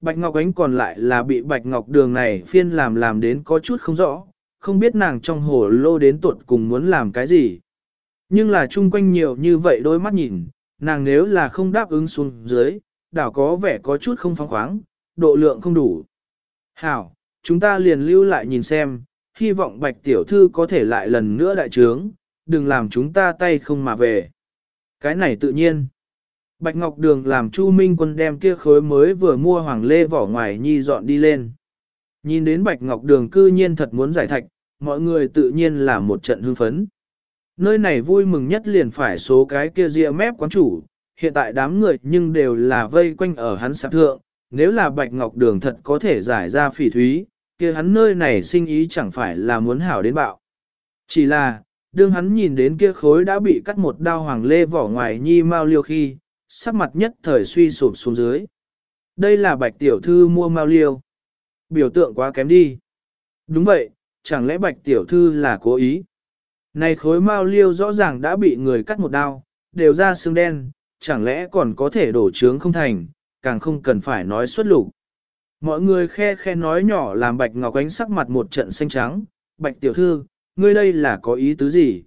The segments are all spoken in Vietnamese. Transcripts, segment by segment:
Bạch Ngọc Ánh còn lại là bị Bạch Ngọc Đường này phiên làm làm đến có chút không rõ, không biết nàng trong hồ lô đến tuột cùng muốn làm cái gì. Nhưng là chung quanh nhiều như vậy đôi mắt nhìn, nàng nếu là không đáp ứng xuống dưới, đảo có vẻ có chút không phóng khoáng, độ lượng không đủ. Hảo, chúng ta liền lưu lại nhìn xem, hy vọng Bạch Tiểu Thư có thể lại lần nữa đại trướng, đừng làm chúng ta tay không mà về. Cái này tự nhiên. Bạch Ngọc Đường làm Chu Minh Quân đem kia khối mới vừa mua hoàng lê vỏ ngoài nhi dọn đi lên. Nhìn đến Bạch Ngọc Đường cư nhiên thật muốn giải thạch, mọi người tự nhiên là một trận hưng phấn. Nơi này vui mừng nhất liền phải số cái kia ria mép quán chủ, hiện tại đám người nhưng đều là vây quanh ở hắn sạp thượng, nếu là Bạch Ngọc Đường thật có thể giải ra phỉ thúy, kia hắn nơi này sinh ý chẳng phải là muốn hảo đến bạo. Chỉ là, đương hắn nhìn đến kia khối đã bị cắt một đao hoàng lê vỏ ngoài nhi mau liêu khi, sắc mặt nhất thời suy sụp xuống dưới. Đây là bạch tiểu thư mua mau liêu. Biểu tượng quá kém đi. Đúng vậy, chẳng lẽ bạch tiểu thư là cố ý. Này khối mau liêu rõ ràng đã bị người cắt một đao, đều ra xương đen, chẳng lẽ còn có thể đổ trướng không thành, càng không cần phải nói xuất lục. Mọi người khe khe nói nhỏ làm Bạch Ngọc Ánh sắc mặt một trận xanh trắng, Bạch tiểu thư, ngươi đây là có ý tứ gì?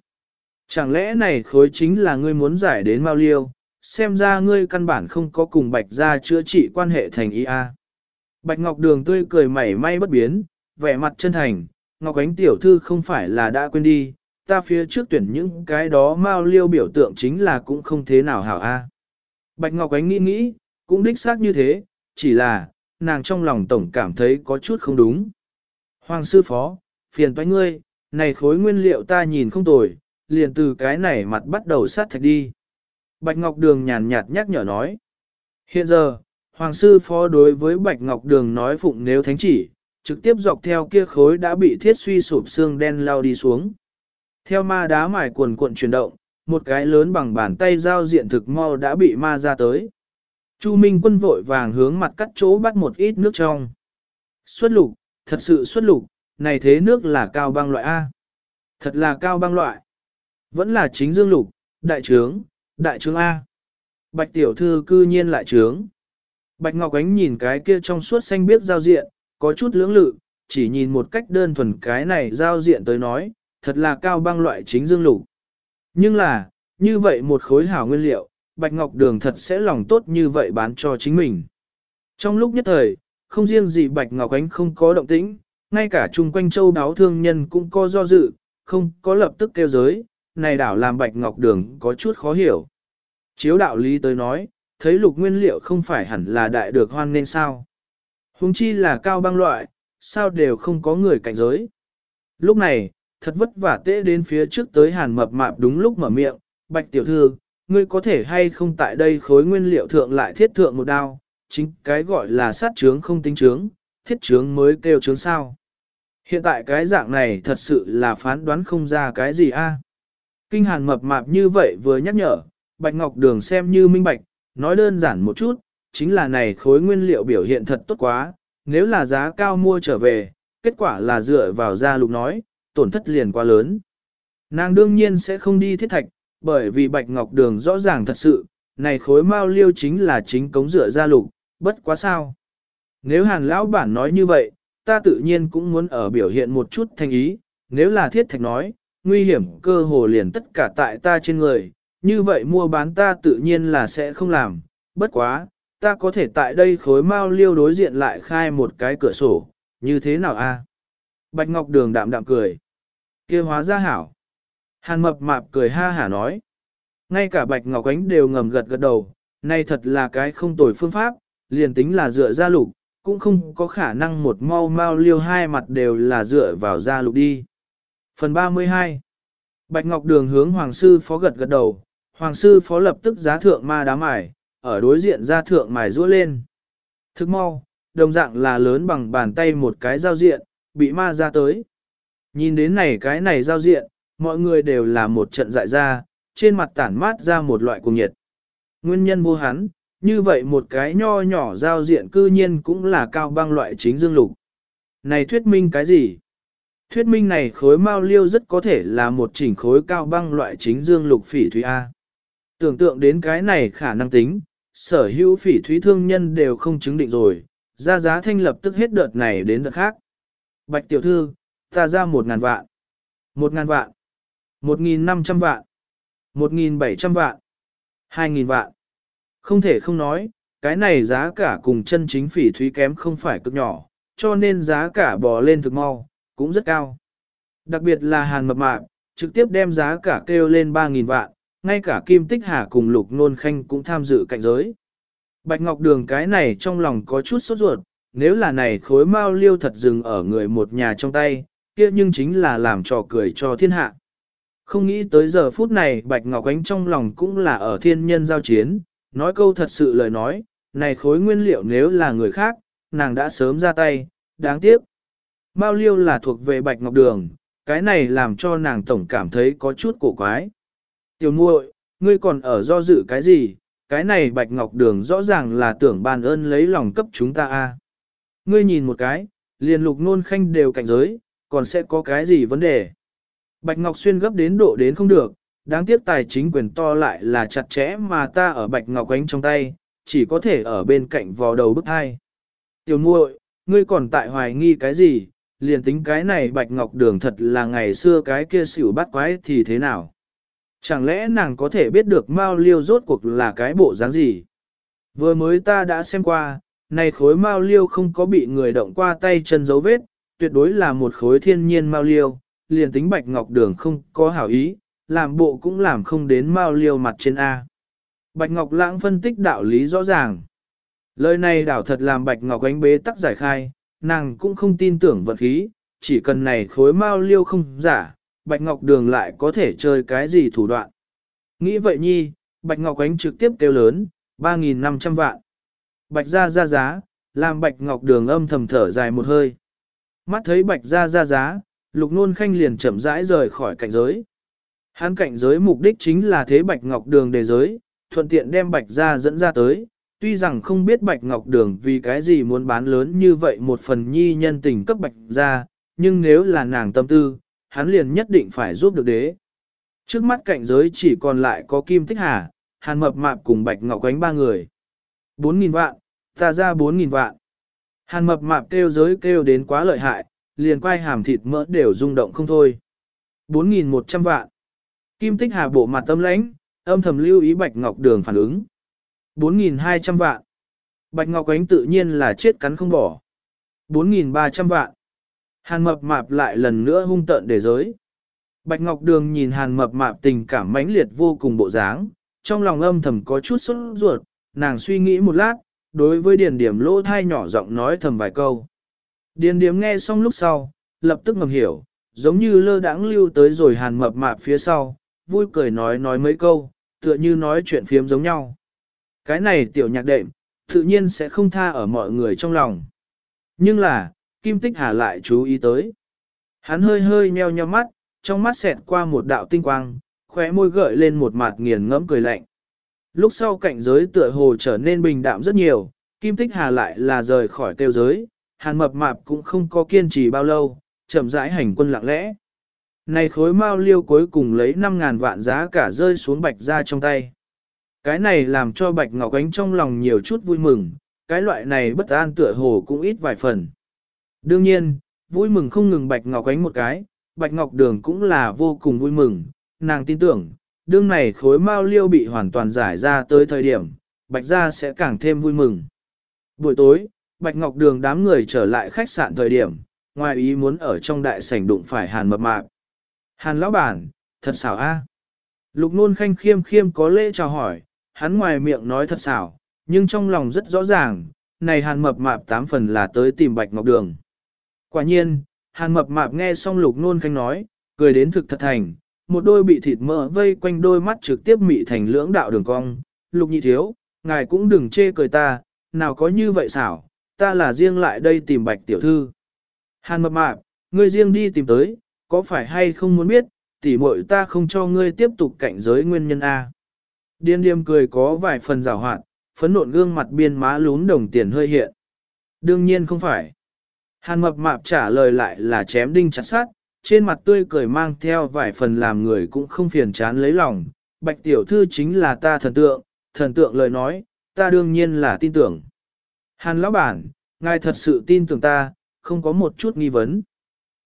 Chẳng lẽ này khối chính là ngươi muốn giải đến Mao Liêu, xem ra ngươi căn bản không có cùng Bạch gia chữa trị quan hệ thành ý a. Bạch Ngọc Đường tươi cười mảy may bất biến, vẻ mặt chân thành, Ngọc Ánh tiểu thư không phải là đã quên đi, ta phía trước tuyển những cái đó Mao Liêu biểu tượng chính là cũng không thế nào hảo a. Bạch Ngọc Ánh nghĩ nghĩ, cũng đích xác như thế, chỉ là, nàng trong lòng tổng cảm thấy có chút không đúng. Hoàng sư phó, phiền toái ngươi, này khối nguyên liệu ta nhìn không tồi, liền từ cái này mặt bắt đầu sát thạch đi. Bạch Ngọc Đường nhàn nhạt nhắc nhở nói. Hiện giờ, Hoàng sư phó đối với Bạch Ngọc Đường nói phụng nếu thánh chỉ, trực tiếp dọc theo kia khối đã bị thiết suy sụp xương đen lao đi xuống. Theo ma đá mài cuồn cuộn chuyển động, một cái lớn bằng bàn tay giao diện thực mau đã bị ma ra tới. Chu Minh quân vội vàng hướng mặt cắt chỗ bắt một ít nước trong. Xuất lục, thật sự xuất lục, này thế nước là cao băng loại A. Thật là cao băng loại. Vẫn là chính dương lục, đại trướng, đại trướng A. Bạch tiểu thư cư nhiên lại trướng. Bạch Ngọc Ánh nhìn cái kia trong suốt xanh biết giao diện, có chút lưỡng lự, chỉ nhìn một cách đơn thuần cái này giao diện tới nói, thật là cao băng loại chính dương lục. Nhưng là, như vậy một khối hảo nguyên liệu, Bạch Ngọc Đường thật sẽ lòng tốt như vậy bán cho chính mình. Trong lúc nhất thời, không riêng gì Bạch Ngọc Ánh không có động tĩnh, ngay cả chung quanh châu đáo thương nhân cũng có do dự, không có lập tức kêu giới, này đảo làm Bạch Ngọc Đường có chút khó hiểu. Chiếu đạo lý tới nói, thấy lục nguyên liệu không phải hẳn là đại được hoan nên sao. Hùng chi là cao băng loại, sao đều không có người cạnh giới. Lúc này, thật vất vả tễ đến phía trước tới hàn mập mạp đúng lúc mở miệng, Bạch tiểu thư, ngươi có thể hay không tại đây khối nguyên liệu thượng lại thiết thượng một đao, chính cái gọi là sát trướng không tính trướng, thiết trướng mới kêu trướng sao. Hiện tại cái dạng này thật sự là phán đoán không ra cái gì a. Kinh hàn mập mạp như vậy vừa nhắc nhở, Bạch Ngọc Đường xem như minh bạch, nói đơn giản một chút, chính là này khối nguyên liệu biểu hiện thật tốt quá, nếu là giá cao mua trở về, kết quả là dựa vào gia lục nói, tổn thất liền quá lớn. Nàng đương nhiên sẽ không đi thiết thạch, bởi vì Bạch Ngọc Đường rõ ràng thật sự, này khối mao liêu chính là chính cống dựa gia lục, bất quá sao. Nếu hàn lão bản nói như vậy, ta tự nhiên cũng muốn ở biểu hiện một chút thành ý, nếu là thiết thạch nói, nguy hiểm cơ hồ liền tất cả tại ta trên người, như vậy mua bán ta tự nhiên là sẽ không làm, bất quá, ta có thể tại đây khối mao liêu đối diện lại khai một cái cửa sổ, như thế nào a? Bạch Ngọc Đường đạm đạm cười. kia hóa ra hảo. Hàn mập mạp cười ha hả nói. Ngay cả Bạch Ngọc Ánh đều ngầm gật gật đầu, này thật là cái không tồi phương pháp, liền tính là dựa ra lục, cũng không có khả năng một mau mau liêu hai mặt đều là dựa vào ra lục đi. Phần 32 Bạch Ngọc Đường hướng Hoàng Sư Phó gật gật đầu, Hoàng Sư Phó lập tức giá thượng ma đá mải ở đối diện ra thượng mài rũa lên. Thức mau, đồng dạng là lớn bằng bàn tay một cái giao diện, bị ma ra tới. Nhìn đến này cái này giao diện, mọi người đều là một trận dại ra, trên mặt tản mát ra một loại cùng nhiệt. Nguyên nhân vô hắn, như vậy một cái nho nhỏ giao diện cư nhiên cũng là cao băng loại chính dương lục. Này thuyết minh cái gì? Thuyết minh này khối mao liêu rất có thể là một chỉnh khối cao băng loại chính dương lục phỉ thúy A. Tưởng tượng đến cái này khả năng tính, sở hữu phỉ thúy thương nhân đều không chứng định rồi, ra giá thanh lập tức hết đợt này đến đợt khác. Bạch tiểu thư, ta ra một ngàn vạn, một ngàn vạn, một nghìn năm trăm vạn, một nghìn bảy trăm vạn, hai nghìn vạn. Không thể không nói, cái này giá cả cùng chân chính phỉ thúy kém không phải cực nhỏ, cho nên giá cả bò lên thực mau, cũng rất cao. Đặc biệt là hàn mập mạp, trực tiếp đem giá cả kêu lên 3.000 vạn, ngay cả Kim Tích Hà cùng Lục Nôn Khanh cũng tham dự cạnh giới. Bạch Ngọc Đường cái này trong lòng có chút sốt ruột, nếu là này khối mao liêu thật dừng ở người một nhà trong tay, kia nhưng chính là làm trò cười cho thiên hạ. Không nghĩ tới giờ phút này Bạch Ngọc Ánh trong lòng cũng là ở thiên nhân giao chiến, nói câu thật sự lời nói, này khối nguyên liệu nếu là người khác, nàng đã sớm ra tay, đáng tiếc. Mao liêu là thuộc về Bạch Ngọc Đường, cái này làm cho nàng tổng cảm thấy có chút cổ quái. Tiểu muội, ngươi còn ở do dự cái gì, cái này Bạch Ngọc Đường rõ ràng là tưởng ban ơn lấy lòng cấp chúng ta a. Ngươi nhìn một cái, liền lục nôn khanh đều cảnh giới, còn sẽ có cái gì vấn đề. Bạch Ngọc Xuyên gấp đến độ đến không được, đáng tiếc tài chính quyền to lại là chặt chẽ mà ta ở Bạch Ngọc Ánh trong tay, chỉ có thể ở bên cạnh vò đầu bức hai. Tiểu muội, ngươi còn tại hoài nghi cái gì, liền tính cái này Bạch Ngọc Đường thật là ngày xưa cái kia xỉu bắt quái thì thế nào? Chẳng lẽ nàng có thể biết được Mao Liêu rốt cuộc là cái bộ dáng gì? Vừa mới ta đã xem qua, này khối Mao Liêu không có bị người động qua tay chân dấu vết, tuyệt đối là một khối thiên nhiên Mao Liêu, liền tính Bạch Ngọc Đường không có hảo ý, làm bộ cũng làm không đến Mao Liêu mặt trên A. Bạch Ngọc Lãng phân tích đạo lý rõ ràng. Lời này đảo thật làm Bạch Ngọc ánh bế tắc giải khai, nàng cũng không tin tưởng vật khí, chỉ cần này khối Mao Liêu không giả, Bạch Ngọc Đường lại có thể chơi cái gì thủ đoạn. Nghĩ vậy nhi, Bạch Ngọc Ánh trực tiếp kêu lớn, 3.500 vạn. Bạch ra ra giá, làm Bạch Ngọc Đường âm thầm thở dài một hơi. Mắt thấy Bạch ra ra giá, Lục Nôn Khanh liền chậm rãi rời khỏi cảnh giới. Hắn cảnh giới mục đích chính là thế Bạch Ngọc Đường đề giới, thuận tiện đem Bạch ra dẫn ra tới. Tuy rằng không biết Bạch Ngọc Đường vì cái gì muốn bán lớn như vậy một phần nhi nhân tình cấp Bạch ra, nhưng nếu là nàng tâm tư, hắn liền nhất định phải giúp được đế. Trước mắt cạnh giới chỉ còn lại có Kim Tích Hà, Hàn Mập Mạp cùng Bạch Ngọc Quánh ba người. 4.000 vạn, ta ra 4.000 vạn. Hàn Mập Mạp kêu giới kêu đến quá lợi hại, liền quay hàm thịt mỡ đều rung động không thôi. 4.100 vạn. Kim Tích Hà bộ mặt tâm lãnh, âm thầm lưu ý Bạch Ngọc Đường phản ứng. 4.200 vạn. Bạch Ngọc Ánh tự nhiên là chết cắn không bỏ. 4.300 vạn. Hàn mập mạp lại lần nữa hung tợn để giới. Bạch Ngọc Đường nhìn hàn mập mạp tình cảm mãnh liệt vô cùng bộ dáng, trong lòng âm thầm có chút sốt ruột, nàng suy nghĩ một lát, đối với điền điểm lỗ thai nhỏ giọng nói thầm vài câu. Điền điểm nghe xong lúc sau, lập tức ngầm hiểu, giống như lơ đãng lưu tới rồi hàn mập mạp phía sau, vui cười nói nói mấy câu, tựa như nói chuyện phiếm giống nhau. Cái này tiểu nhạc đệm, tự nhiên sẽ không tha ở mọi người trong lòng. Nhưng là, Kim Tích Hà lại chú ý tới. Hắn hơi hơi nheo nheo mắt, trong mắt xẹt qua một đạo tinh quang, khóe môi gợi lên một mặt nghiền ngẫm cười lạnh. Lúc sau cảnh giới tựa hồ trở nên bình đạm rất nhiều, Kim Tích Hà lại là rời khỏi kêu giới, hàn mập mạp cũng không có kiên trì bao lâu, chậm rãi hành quân lặng lẽ. Này khối mao liêu cuối cùng lấy 5.000 vạn giá cả rơi xuống bạch ra trong tay. Cái này làm cho bạch ngọc ánh trong lòng nhiều chút vui mừng, cái loại này bất an tựa hồ cũng ít vài phần. Đương nhiên, vui mừng không ngừng Bạch Ngọc ánh một cái, Bạch Ngọc Đường cũng là vô cùng vui mừng, nàng tin tưởng, đương này khối mao liêu bị hoàn toàn giải ra tới thời điểm, Bạch gia sẽ càng thêm vui mừng. Buổi tối, Bạch Ngọc Đường đám người trở lại khách sạn thời điểm, ngoài ý muốn ở trong đại sảnh đụng phải Hàn mập mạp. Hàn lão bản, thật xảo a. Lục nôn khanh khiêm khiêm có lễ chào hỏi, hắn ngoài miệng nói thật xảo, nhưng trong lòng rất rõ ràng, này hàn mập mạp tám phần là tới tìm Bạch Ngọc Đường. Quả nhiên, hàn mập mạp nghe xong lục nôn khanh nói, cười đến thực thật thành, một đôi bị thịt mỡ vây quanh đôi mắt trực tiếp mị thành lưỡng đạo đường cong. Lục nhị thiếu, ngài cũng đừng chê cười ta, nào có như vậy xảo, ta là riêng lại đây tìm bạch tiểu thư. Hàn mập mạp, ngươi riêng đi tìm tới, có phải hay không muốn biết, tỉ muội ta không cho ngươi tiếp tục cạnh giới nguyên nhân A. Điên điềm cười có vài phần rào hoạt, phấn nộn gương mặt biên má lún đồng tiền hơi hiện. Đương nhiên không phải. Hàn mập mạp trả lời lại là chém đinh chặt sát, trên mặt tươi cười mang theo vài phần làm người cũng không phiền chán lấy lòng. Bạch tiểu thư chính là ta thần tượng, thần tượng lời nói, ta đương nhiên là tin tưởng. Hàn lão bản, Ngài thật sự tin tưởng ta, không có một chút nghi vấn.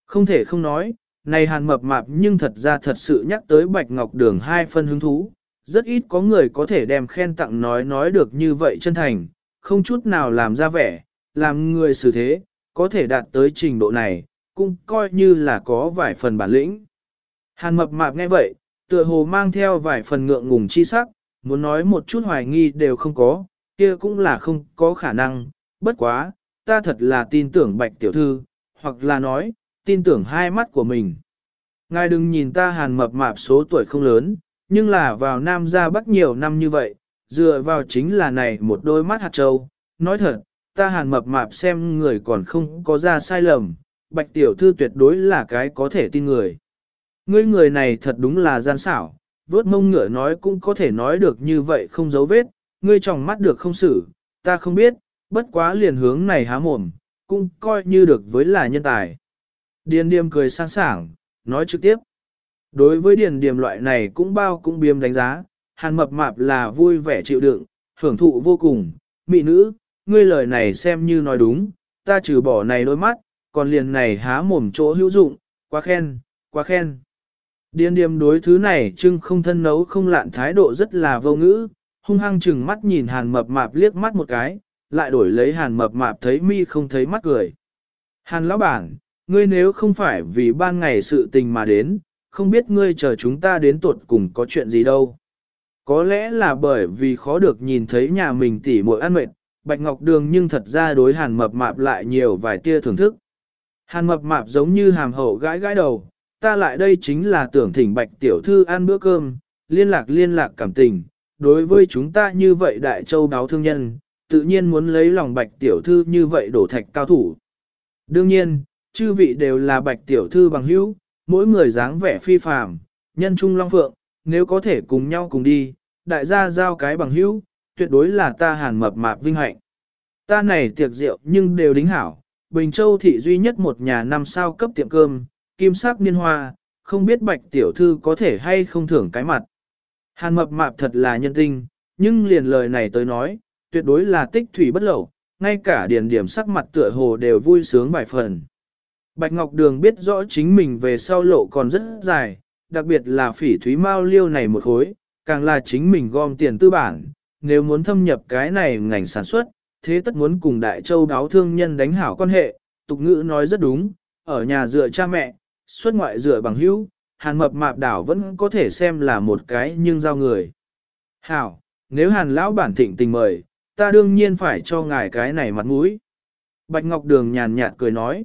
Không thể không nói, này hàn mập mạp nhưng thật ra thật sự nhắc tới Bạch Ngọc Đường hai phân hứng thú. Rất ít có người có thể đem khen tặng nói nói được như vậy chân thành, không chút nào làm ra vẻ, làm người xử thế, có thể đạt tới trình độ này, cũng coi như là có vài phần bản lĩnh. Hàn mập mạp nghe vậy, tựa hồ mang theo vài phần ngượng ngùng chi sắc, muốn nói một chút hoài nghi đều không có, kia cũng là không có khả năng, bất quá, ta thật là tin tưởng bạch tiểu thư, hoặc là nói, tin tưởng hai mắt của mình. Ngài đừng nhìn ta hàn mập mạp số tuổi không lớn, nhưng là vào Nam ra Bắc nhiều năm như vậy, dựa vào chính là này một đôi mắt hạt trâu. Nói thật, ta hàn mập mạp xem người còn không có ra sai lầm, bạch tiểu thư tuyệt đối là cái có thể tin người. Ngươi người này thật đúng là gian xảo, vớt mông ngựa nói cũng có thể nói được như vậy không giấu vết, ngươi tròng mắt được không xử, ta không biết, bất quá liền hướng này há mồm, cũng coi như được với là nhân tài. Điền điềm cười sang sảng, nói trực tiếp. Đối với điền điềm loại này cũng bao cũng biếm đánh giá, hàn mập mạp là vui vẻ chịu đựng, hưởng thụ vô cùng, mị nữ, ngươi lời này xem như nói đúng, ta trừ bỏ này đôi mắt, còn liền này há mồm chỗ hữu dụng, quá khen, quá khen. Điên điềm đối thứ này trưng không thân nấu không lạn thái độ rất là vô ngữ, hung hăng chừng mắt nhìn hàn mập mạp liếc mắt một cái, lại đổi lấy hàn mập mạp thấy mi không thấy mắt cười. Hàn lão bản, ngươi nếu không phải vì ban ngày sự tình mà đến, không biết ngươi chờ chúng ta đến tuột cùng có chuyện gì đâu. Có lẽ là bởi vì khó được nhìn thấy nhà mình tỉ muội ăn mệt, Bạch Ngọc Đường nhưng thật ra đối hàn mập mạp lại nhiều vài tia thưởng thức. Hàn mập mạp giống như hàm hậu gãi gãi đầu, ta lại đây chính là tưởng thỉnh Bạch Tiểu Thư ăn bữa cơm, liên lạc liên lạc cảm tình, đối với chúng ta như vậy đại châu đáo thương nhân, tự nhiên muốn lấy lòng Bạch Tiểu Thư như vậy đổ thạch cao thủ. Đương nhiên, chư vị đều là Bạch Tiểu Thư bằng hữu, mỗi người dáng vẻ phi phàm, nhân trung long phượng, nếu có thể cùng nhau cùng đi, đại gia giao cái bằng hữu, tuyệt đối là ta hàn mập mạp vinh hạnh. Ta này tiệc rượu nhưng đều đính hảo, Bình Châu thị duy nhất một nhà năm sao cấp tiệm cơm, kim sắc niên hoa, không biết bạch tiểu thư có thể hay không thưởng cái mặt. Hàn mập mạp thật là nhân tinh, nhưng liền lời này tới nói, tuyệt đối là tích thủy bất lậu, ngay cả điển điểm sắc mặt tựa hồ đều vui sướng vài phần. Bạch Ngọc Đường biết rõ chính mình về sau lộ còn rất dài, đặc biệt là phỉ thúy mao liêu này một khối, càng là chính mình gom tiền tư bản, nếu muốn thâm nhập cái này ngành sản xuất, thế tất muốn cùng Đại Châu đáo thương nhân đánh hảo quan hệ, tục ngữ nói rất đúng, ở nhà dựa cha mẹ, xuất ngoại dựa bằng hữu, hàn mập mạp đảo vẫn có thể xem là một cái nhưng giao người. Hảo, nếu hàn lão bản thịnh tình mời, ta đương nhiên phải cho ngài cái này mặt mũi. Bạch Ngọc Đường nhàn nhạt cười nói.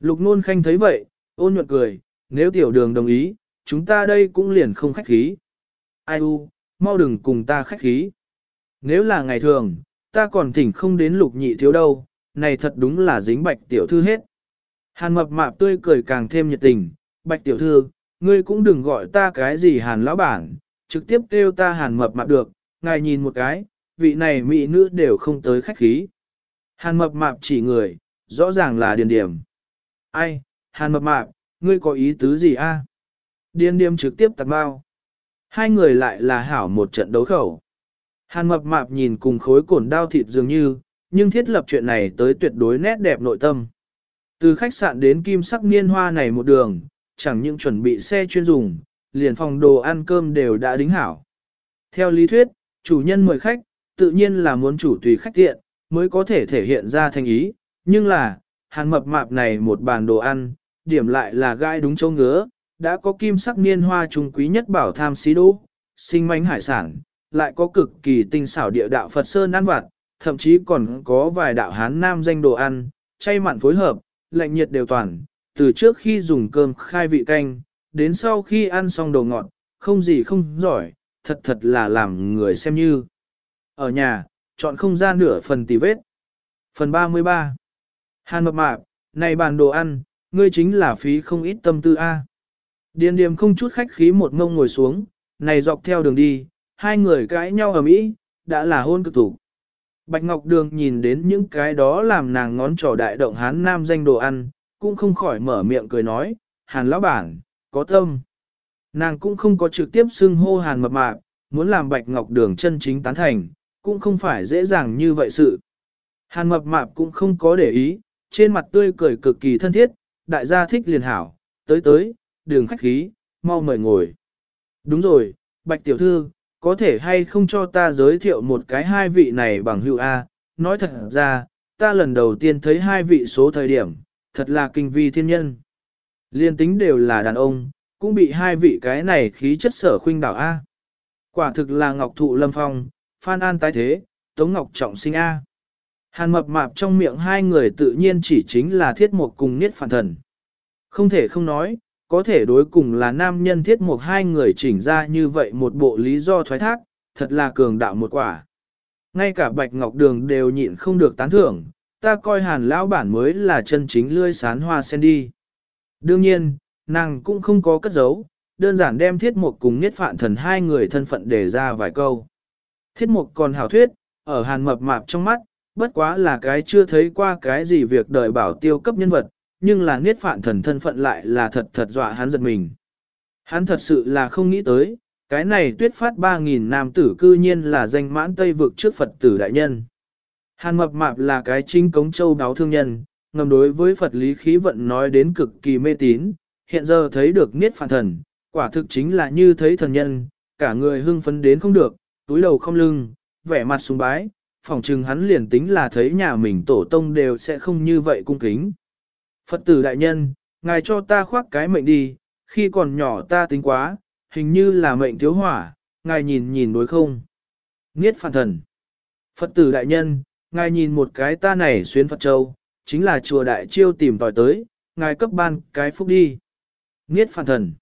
Lục Nôn Khanh thấy vậy, ôn nhuận cười, nếu tiểu đường đồng ý, chúng ta đây cũng liền không khách khí. Ai u, mau đừng cùng ta khách khí. Nếu là ngày thường, ta còn thỉnh không đến lục nhị thiếu đâu, này thật đúng là dính bạch tiểu thư hết. Hàn mập mạp tươi cười càng thêm nhiệt tình, bạch tiểu thư, ngươi cũng đừng gọi ta cái gì hàn lão bản, trực tiếp kêu ta hàn mập mạp được, ngài nhìn một cái, vị này mỹ nữ đều không tới khách khí. Hàn mập mạp chỉ người, rõ ràng là điền điểm. Ai, hàn mập mạp, ngươi có ý tứ gì a? Điền điểm trực tiếp tạt bao. Hai người lại là hảo một trận đấu khẩu. Hàn mập mạp nhìn cùng khối cổn đao thịt dường như, nhưng thiết lập chuyện này tới tuyệt đối nét đẹp nội tâm. Từ khách sạn đến kim sắc niên hoa này một đường, chẳng những chuẩn bị xe chuyên dùng, liền phòng đồ ăn cơm đều đã đính hảo. Theo lý thuyết, chủ nhân mời khách, tự nhiên là muốn chủ tùy khách tiện, mới có thể thể hiện ra thành ý, nhưng là, hàn mập mạp này một bàn đồ ăn, điểm lại là gai đúng châu ngứa, đã có kim sắc niên hoa trung quý nhất bảo tham xí đỗ, sinh mánh hải sản, lại có cực kỳ tinh xảo địa đạo Phật Sơn ăn vặt, thậm chí còn có vài đạo Hán Nam danh đồ ăn, chay mặn phối hợp, lạnh nhiệt đều toàn, từ trước khi dùng cơm khai vị canh, đến sau khi ăn xong đồ ngọt, không gì không giỏi, thật thật là làm người xem như. Ở nhà, chọn không ra nửa phần tì vết. Phần 33 Hàn mập mạp, này bàn đồ ăn, ngươi chính là phí không ít tâm tư A. Điền điềm không chút khách khí một ngông ngồi xuống, này dọc theo đường đi, hai người cãi nhau ở mỹ, đã là hôn cực thủ. Bạch Ngọc Đường nhìn đến những cái đó làm nàng ngón trỏ đại động hán nam danh đồ ăn, cũng không khỏi mở miệng cười nói, hàn lão bản, có tâm. Nàng cũng không có trực tiếp xưng hô hàn mập mạp, muốn làm Bạch Ngọc Đường chân chính tán thành, cũng không phải dễ dàng như vậy sự. Hàn mập mạp cũng không có để ý, trên mặt tươi cười cực kỳ thân thiết, đại gia thích liền hảo, tới tới, đường khách khí, mau mời ngồi. Đúng rồi, bạch tiểu thư, có thể hay không cho ta giới thiệu một cái hai vị này bằng hữu A, nói thật ra, ta lần đầu tiên thấy hai vị số thời điểm, thật là kinh vi thiên nhân. Liên tính đều là đàn ông, cũng bị hai vị cái này khí chất sở khuynh đảo A. Quả thực là Ngọc Thụ Lâm Phong, Phan An tái thế, Tống Ngọc Trọng sinh A. Hàn mập mạp trong miệng hai người tự nhiên chỉ chính là thiết mục cùng niết phản thần. Không thể không nói, có thể đối cùng là nam nhân thiết một hai người chỉnh ra như vậy một bộ lý do thoái thác, thật là cường đạo một quả. Ngay cả Bạch Ngọc Đường đều nhịn không được tán thưởng, ta coi hàn lão bản mới là chân chính lươi sán hoa sen đi. Đương nhiên, nàng cũng không có cất giấu, đơn giản đem thiết mục cùng niết phạn thần hai người thân phận để ra vài câu. Thiết mục còn hảo thuyết, ở hàn mập mạp trong mắt, bất quá là cái chưa thấy qua cái gì việc đời bảo tiêu cấp nhân vật, nhưng là niết phạn thần thân phận lại là thật thật dọa hắn giật mình. Hắn thật sự là không nghĩ tới, cái này tuyết phát 3.000 nam tử cư nhiên là danh mãn Tây vực trước Phật tử đại nhân. Hàn mập mạp là cái chính cống châu đáo thương nhân, ngầm đối với Phật lý khí vận nói đến cực kỳ mê tín, hiện giờ thấy được niết phạn thần, quả thực chính là như thấy thần nhân, cả người hưng phấn đến không được, túi đầu không lưng, vẻ mặt sùng bái, phỏng chừng hắn liền tính là thấy nhà mình tổ tông đều sẽ không như vậy cung kính. Phật tử đại nhân, ngài cho ta khoác cái mệnh đi, khi còn nhỏ ta tính quá, hình như là mệnh thiếu hỏa, ngài nhìn nhìn đối không. Niết phản thần. Phật tử đại nhân, ngài nhìn một cái ta này xuyên Phật Châu, chính là chùa đại chiêu tìm tòi tới, ngài cấp ban cái phúc đi. Niết phản thần.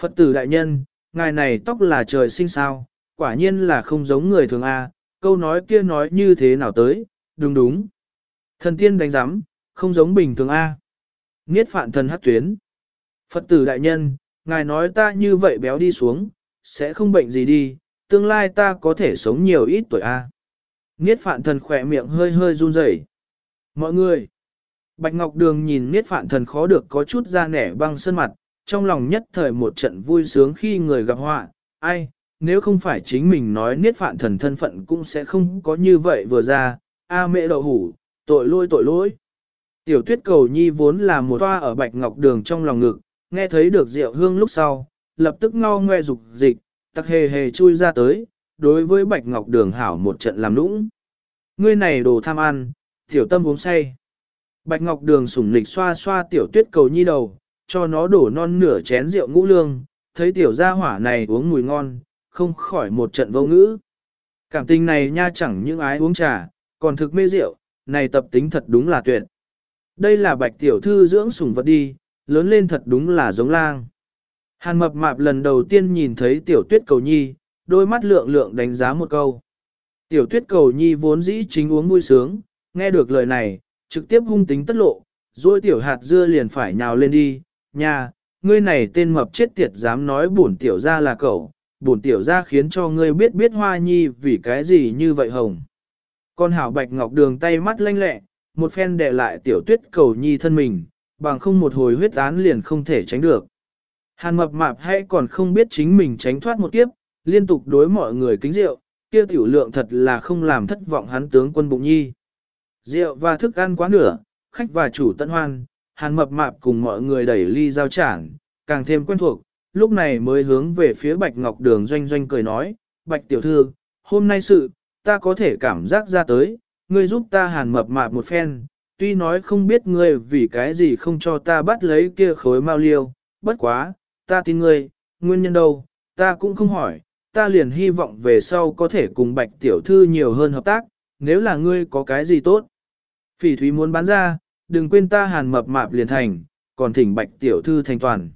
Phật tử đại nhân, ngài này tóc là trời sinh sao, quả nhiên là không giống người thường A, câu nói kia nói như thế nào tới, đúng đúng. Thần tiên đánh giám, không giống bình thường A. Niết phạn thần hát tuyến. Phật tử đại nhân, ngài nói ta như vậy béo đi xuống, sẽ không bệnh gì đi, tương lai ta có thể sống nhiều ít tuổi A. Niết phạn thần khỏe miệng hơi hơi run rẩy. Mọi người, Bạch Ngọc Đường nhìn Niết phạn thần khó được có chút da nẻ băng sơn mặt, trong lòng nhất thời một trận vui sướng khi người gặp họa, ai, nếu không phải chính mình nói Niết phạn thần thân phận cũng sẽ không có như vậy vừa ra, a mẹ đậu hủ, tội lỗi tội lỗi. Tiểu tuyết cầu nhi vốn là một toa ở bạch ngọc đường trong lòng ngực, nghe thấy được rượu hương lúc sau, lập tức ngao ngoe dục dịch, tắc hề hề chui ra tới, đối với bạch ngọc đường hảo một trận làm nũng. Ngươi này đồ tham ăn, tiểu tâm uống say. Bạch ngọc đường sủng lịch xoa xoa tiểu tuyết cầu nhi đầu, cho nó đổ non nửa chén rượu ngũ lương, thấy tiểu gia hỏa này uống mùi ngon, không khỏi một trận vô ngữ. Cảm tình này nha chẳng những ái uống trà, còn thực mê rượu, này tập tính thật đúng là tuyệt. Đây là bạch tiểu thư dưỡng sủng vật đi, lớn lên thật đúng là giống lang. Hàn mập mạp lần đầu tiên nhìn thấy tiểu tuyết cầu nhi, đôi mắt lượng lượng đánh giá một câu. Tiểu tuyết cầu nhi vốn dĩ chính uống vui sướng, nghe được lời này, trực tiếp hung tính tất lộ, rồi tiểu hạt dưa liền phải nhào lên đi, nha, ngươi này tên mập chết tiệt dám nói bổn tiểu ra là cậu, bổn tiểu ra khiến cho ngươi biết biết hoa nhi vì cái gì như vậy hồng. Con hảo bạch ngọc đường tay mắt lanh lẹ, một phen đè lại tiểu tuyết cầu nhi thân mình, bằng không một hồi huyết án liền không thể tránh được. Hàn mập mạp hay còn không biết chính mình tránh thoát một kiếp, liên tục đối mọi người kính rượu, kia tiểu lượng thật là không làm thất vọng hắn tướng quân bụng nhi. Rượu và thức ăn quá nửa, khách và chủ tận hoan, hàn mập mạp cùng mọi người đẩy ly giao chản, càng thêm quen thuộc, lúc này mới hướng về phía bạch ngọc đường doanh doanh cười nói, bạch tiểu thư, hôm nay sự, ta có thể cảm giác ra tới, ngươi giúp ta hàn mập mạp một phen, tuy nói không biết ngươi vì cái gì không cho ta bắt lấy kia khối mao liêu, bất quá, ta tin ngươi, nguyên nhân đâu, ta cũng không hỏi, ta liền hy vọng về sau có thể cùng bạch tiểu thư nhiều hơn hợp tác, nếu là ngươi có cái gì tốt. Phỉ thúy muốn bán ra, đừng quên ta hàn mập mạp liền thành, còn thỉnh bạch tiểu thư thành toàn.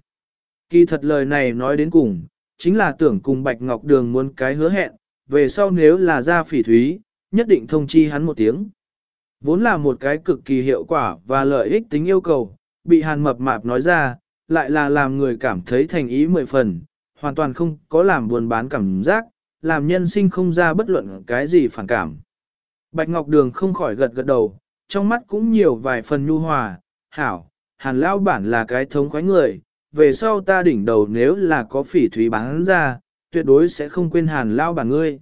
Kỳ thật lời này nói đến cùng, chính là tưởng cùng bạch ngọc đường muốn cái hứa hẹn, về sau nếu là ra phỉ thúy, nhất định thông chi hắn một tiếng. Vốn là một cái cực kỳ hiệu quả và lợi ích tính yêu cầu, bị hàn mập mạp nói ra, lại là làm người cảm thấy thành ý mười phần, hoàn toàn không có làm buồn bán cảm giác, làm nhân sinh không ra bất luận cái gì phản cảm. Bạch Ngọc Đường không khỏi gật gật đầu, trong mắt cũng nhiều vài phần nhu hòa, hảo, hàn lao bản là cái thống khoái người, về sau ta đỉnh đầu nếu là có phỉ thúy bán ra, tuyệt đối sẽ không quên hàn lao bản ngươi.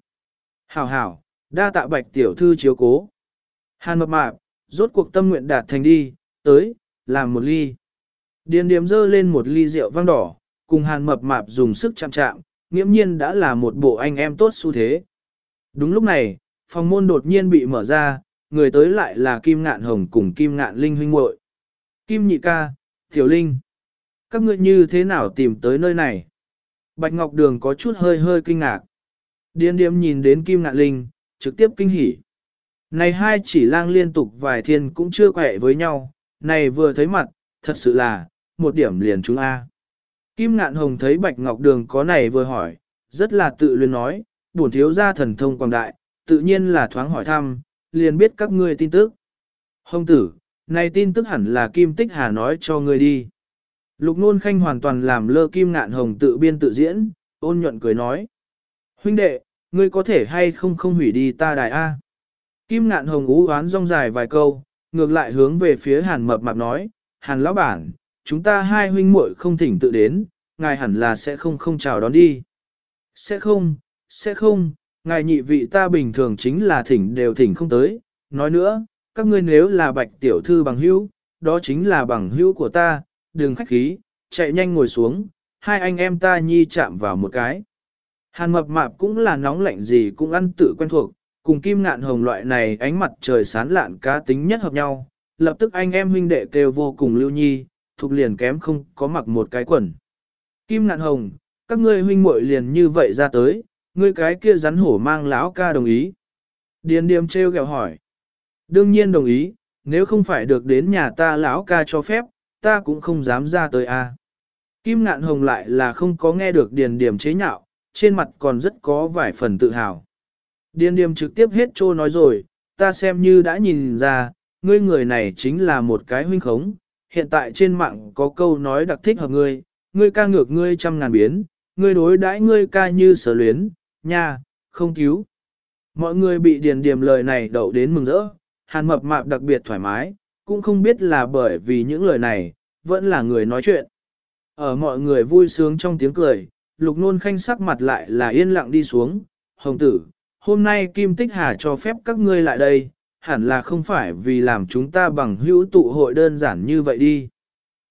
Hảo hảo, Đa tạ bạch tiểu thư chiếu cố. Hàn mập mạp, rốt cuộc tâm nguyện đạt thành đi, tới, làm một ly. Điền điếm dơ lên một ly rượu vang đỏ, cùng hàn mập mạp dùng sức chạm chạm, nghiễm nhiên đã là một bộ anh em tốt xu thế. Đúng lúc này, phòng môn đột nhiên bị mở ra, người tới lại là Kim Ngạn Hồng cùng Kim Ngạn Linh huynh muội. Kim Nhị ca, Tiểu Linh, các ngươi như thế nào tìm tới nơi này? Bạch Ngọc Đường có chút hơi hơi kinh ngạc. Điên điếm nhìn đến Kim Ngạn Linh, trực tiếp kinh hỉ. Này hai chỉ lang liên tục vài thiên cũng chưa quẹ với nhau, này vừa thấy mặt, thật sự là, một điểm liền chúng A. Kim Ngạn Hồng thấy Bạch Ngọc Đường có này vừa hỏi, rất là tự luyến nói, bổn thiếu gia thần thông quảng đại, tự nhiên là thoáng hỏi thăm, liền biết các ngươi tin tức. Hồng tử, này tin tức hẳn là Kim Tích Hà nói cho ngươi đi. Lục Nôn Khanh hoàn toàn làm lơ Kim Ngạn Hồng tự biên tự diễn, ôn nhuận cười nói. Huynh đệ, ngươi có thể hay không không hủy đi ta đài A. Kim Ngạn Hồng ú oán rong dài vài câu, ngược lại hướng về phía Hàn Mập Mạp nói, Hàn Lão Bản, chúng ta hai huynh muội không thỉnh tự đến, ngài hẳn là sẽ không không chào đón đi. Sẽ không, sẽ không, ngài nhị vị ta bình thường chính là thỉnh đều thỉnh không tới. Nói nữa, các ngươi nếu là bạch tiểu thư bằng hữu, đó chính là bằng hữu của ta, đừng khách khí, chạy nhanh ngồi xuống, hai anh em ta nhi chạm vào một cái. Hàn mập mạp cũng là nóng lạnh gì cũng ăn tự quen thuộc, cùng kim ngạn hồng loại này ánh mặt trời sán lạn cá tính nhất hợp nhau, lập tức anh em huynh đệ kêu vô cùng lưu nhi, thuộc liền kém không có mặc một cái quần. Kim ngạn hồng, các ngươi huynh muội liền như vậy ra tới, ngươi cái kia rắn hổ mang lão ca đồng ý. Điền điềm treo gẹo hỏi. Đương nhiên đồng ý, nếu không phải được đến nhà ta lão ca cho phép, ta cũng không dám ra tới a. Kim ngạn hồng lại là không có nghe được điền điềm chế nhạo, trên mặt còn rất có vài phần tự hào. Điền điềm trực tiếp hết trô nói rồi, ta xem như đã nhìn ra, ngươi người này chính là một cái huynh khống, hiện tại trên mạng có câu nói đặc thích hợp ngươi, ngươi ca ngược ngươi trăm ngàn biến, ngươi đối đãi ngươi ca như sở luyến, nha, không cứu. Mọi người bị điền điềm lời này đậu đến mừng rỡ, hàn mập mạp đặc biệt thoải mái, cũng không biết là bởi vì những lời này, vẫn là người nói chuyện. Ở mọi người vui sướng trong tiếng cười, lục nôn khanh sắc mặt lại là yên lặng đi xuống, hồng tử, hôm nay Kim Tích Hà cho phép các ngươi lại đây, hẳn là không phải vì làm chúng ta bằng hữu tụ hội đơn giản như vậy đi.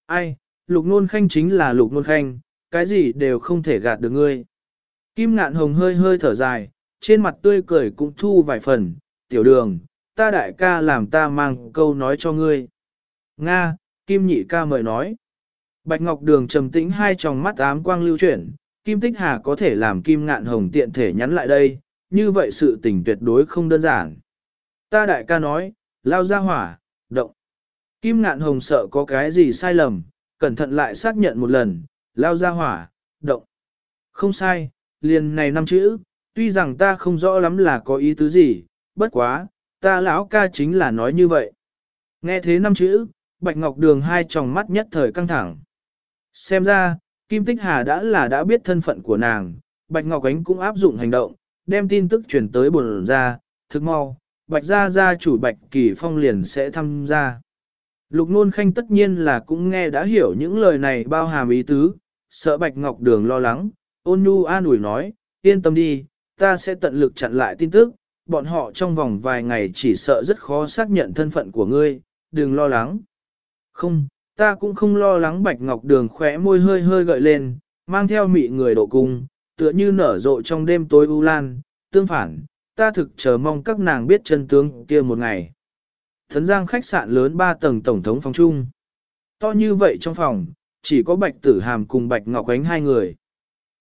Ai, lục nôn khanh chính là lục nôn khanh, cái gì đều không thể gạt được ngươi. Kim ngạn hồng hơi hơi thở dài, trên mặt tươi cười cũng thu vài phần, tiểu đường, ta đại ca làm ta mang câu nói cho ngươi. Nga, Kim nhị ca mời nói. Bạch Ngọc Đường trầm tĩnh hai tròng mắt ám quang lưu chuyển, Kim Tích Hà có thể làm Kim Ngạn Hồng tiện thể nhắn lại đây, như vậy sự tình tuyệt đối không đơn giản. Ta đại ca nói, lao ra hỏa, động. Kim Ngạn Hồng sợ có cái gì sai lầm, cẩn thận lại xác nhận một lần, lao ra hỏa, động. Không sai, liền này năm chữ, tuy rằng ta không rõ lắm là có ý tứ gì, bất quá, ta lão ca chính là nói như vậy. Nghe thế năm chữ, Bạch Ngọc Đường hai tròng mắt nhất thời căng thẳng. Xem ra, Kim Tích Hà đã là đã biết thân phận của nàng, Bạch Ngọc Ánh cũng áp dụng hành động, đem tin tức truyền tới bồn ra, thực mau, Bạch Gia Gia chủ Bạch Kỳ Phong liền sẽ tham gia. Lục Nôn Khanh tất nhiên là cũng nghe đã hiểu những lời này bao hàm ý tứ, sợ Bạch Ngọc Đường lo lắng, ôn nhu an ủi nói, yên tâm đi, ta sẽ tận lực chặn lại tin tức, bọn họ trong vòng vài ngày chỉ sợ rất khó xác nhận thân phận của ngươi, đừng lo lắng. Không, ta cũng không lo lắng Bạch Ngọc Đường khỏe môi hơi hơi gợi lên, mang theo mị người độ cung, tựa như nở rộ trong đêm tối u lan, tương phản, ta thực chờ mong các nàng biết chân tướng kia một ngày. Thấn Giang khách sạn lớn 3 tầng tổng thống phòng chung. To như vậy trong phòng, chỉ có Bạch Tử Hàm cùng Bạch Ngọc Ánh hai người.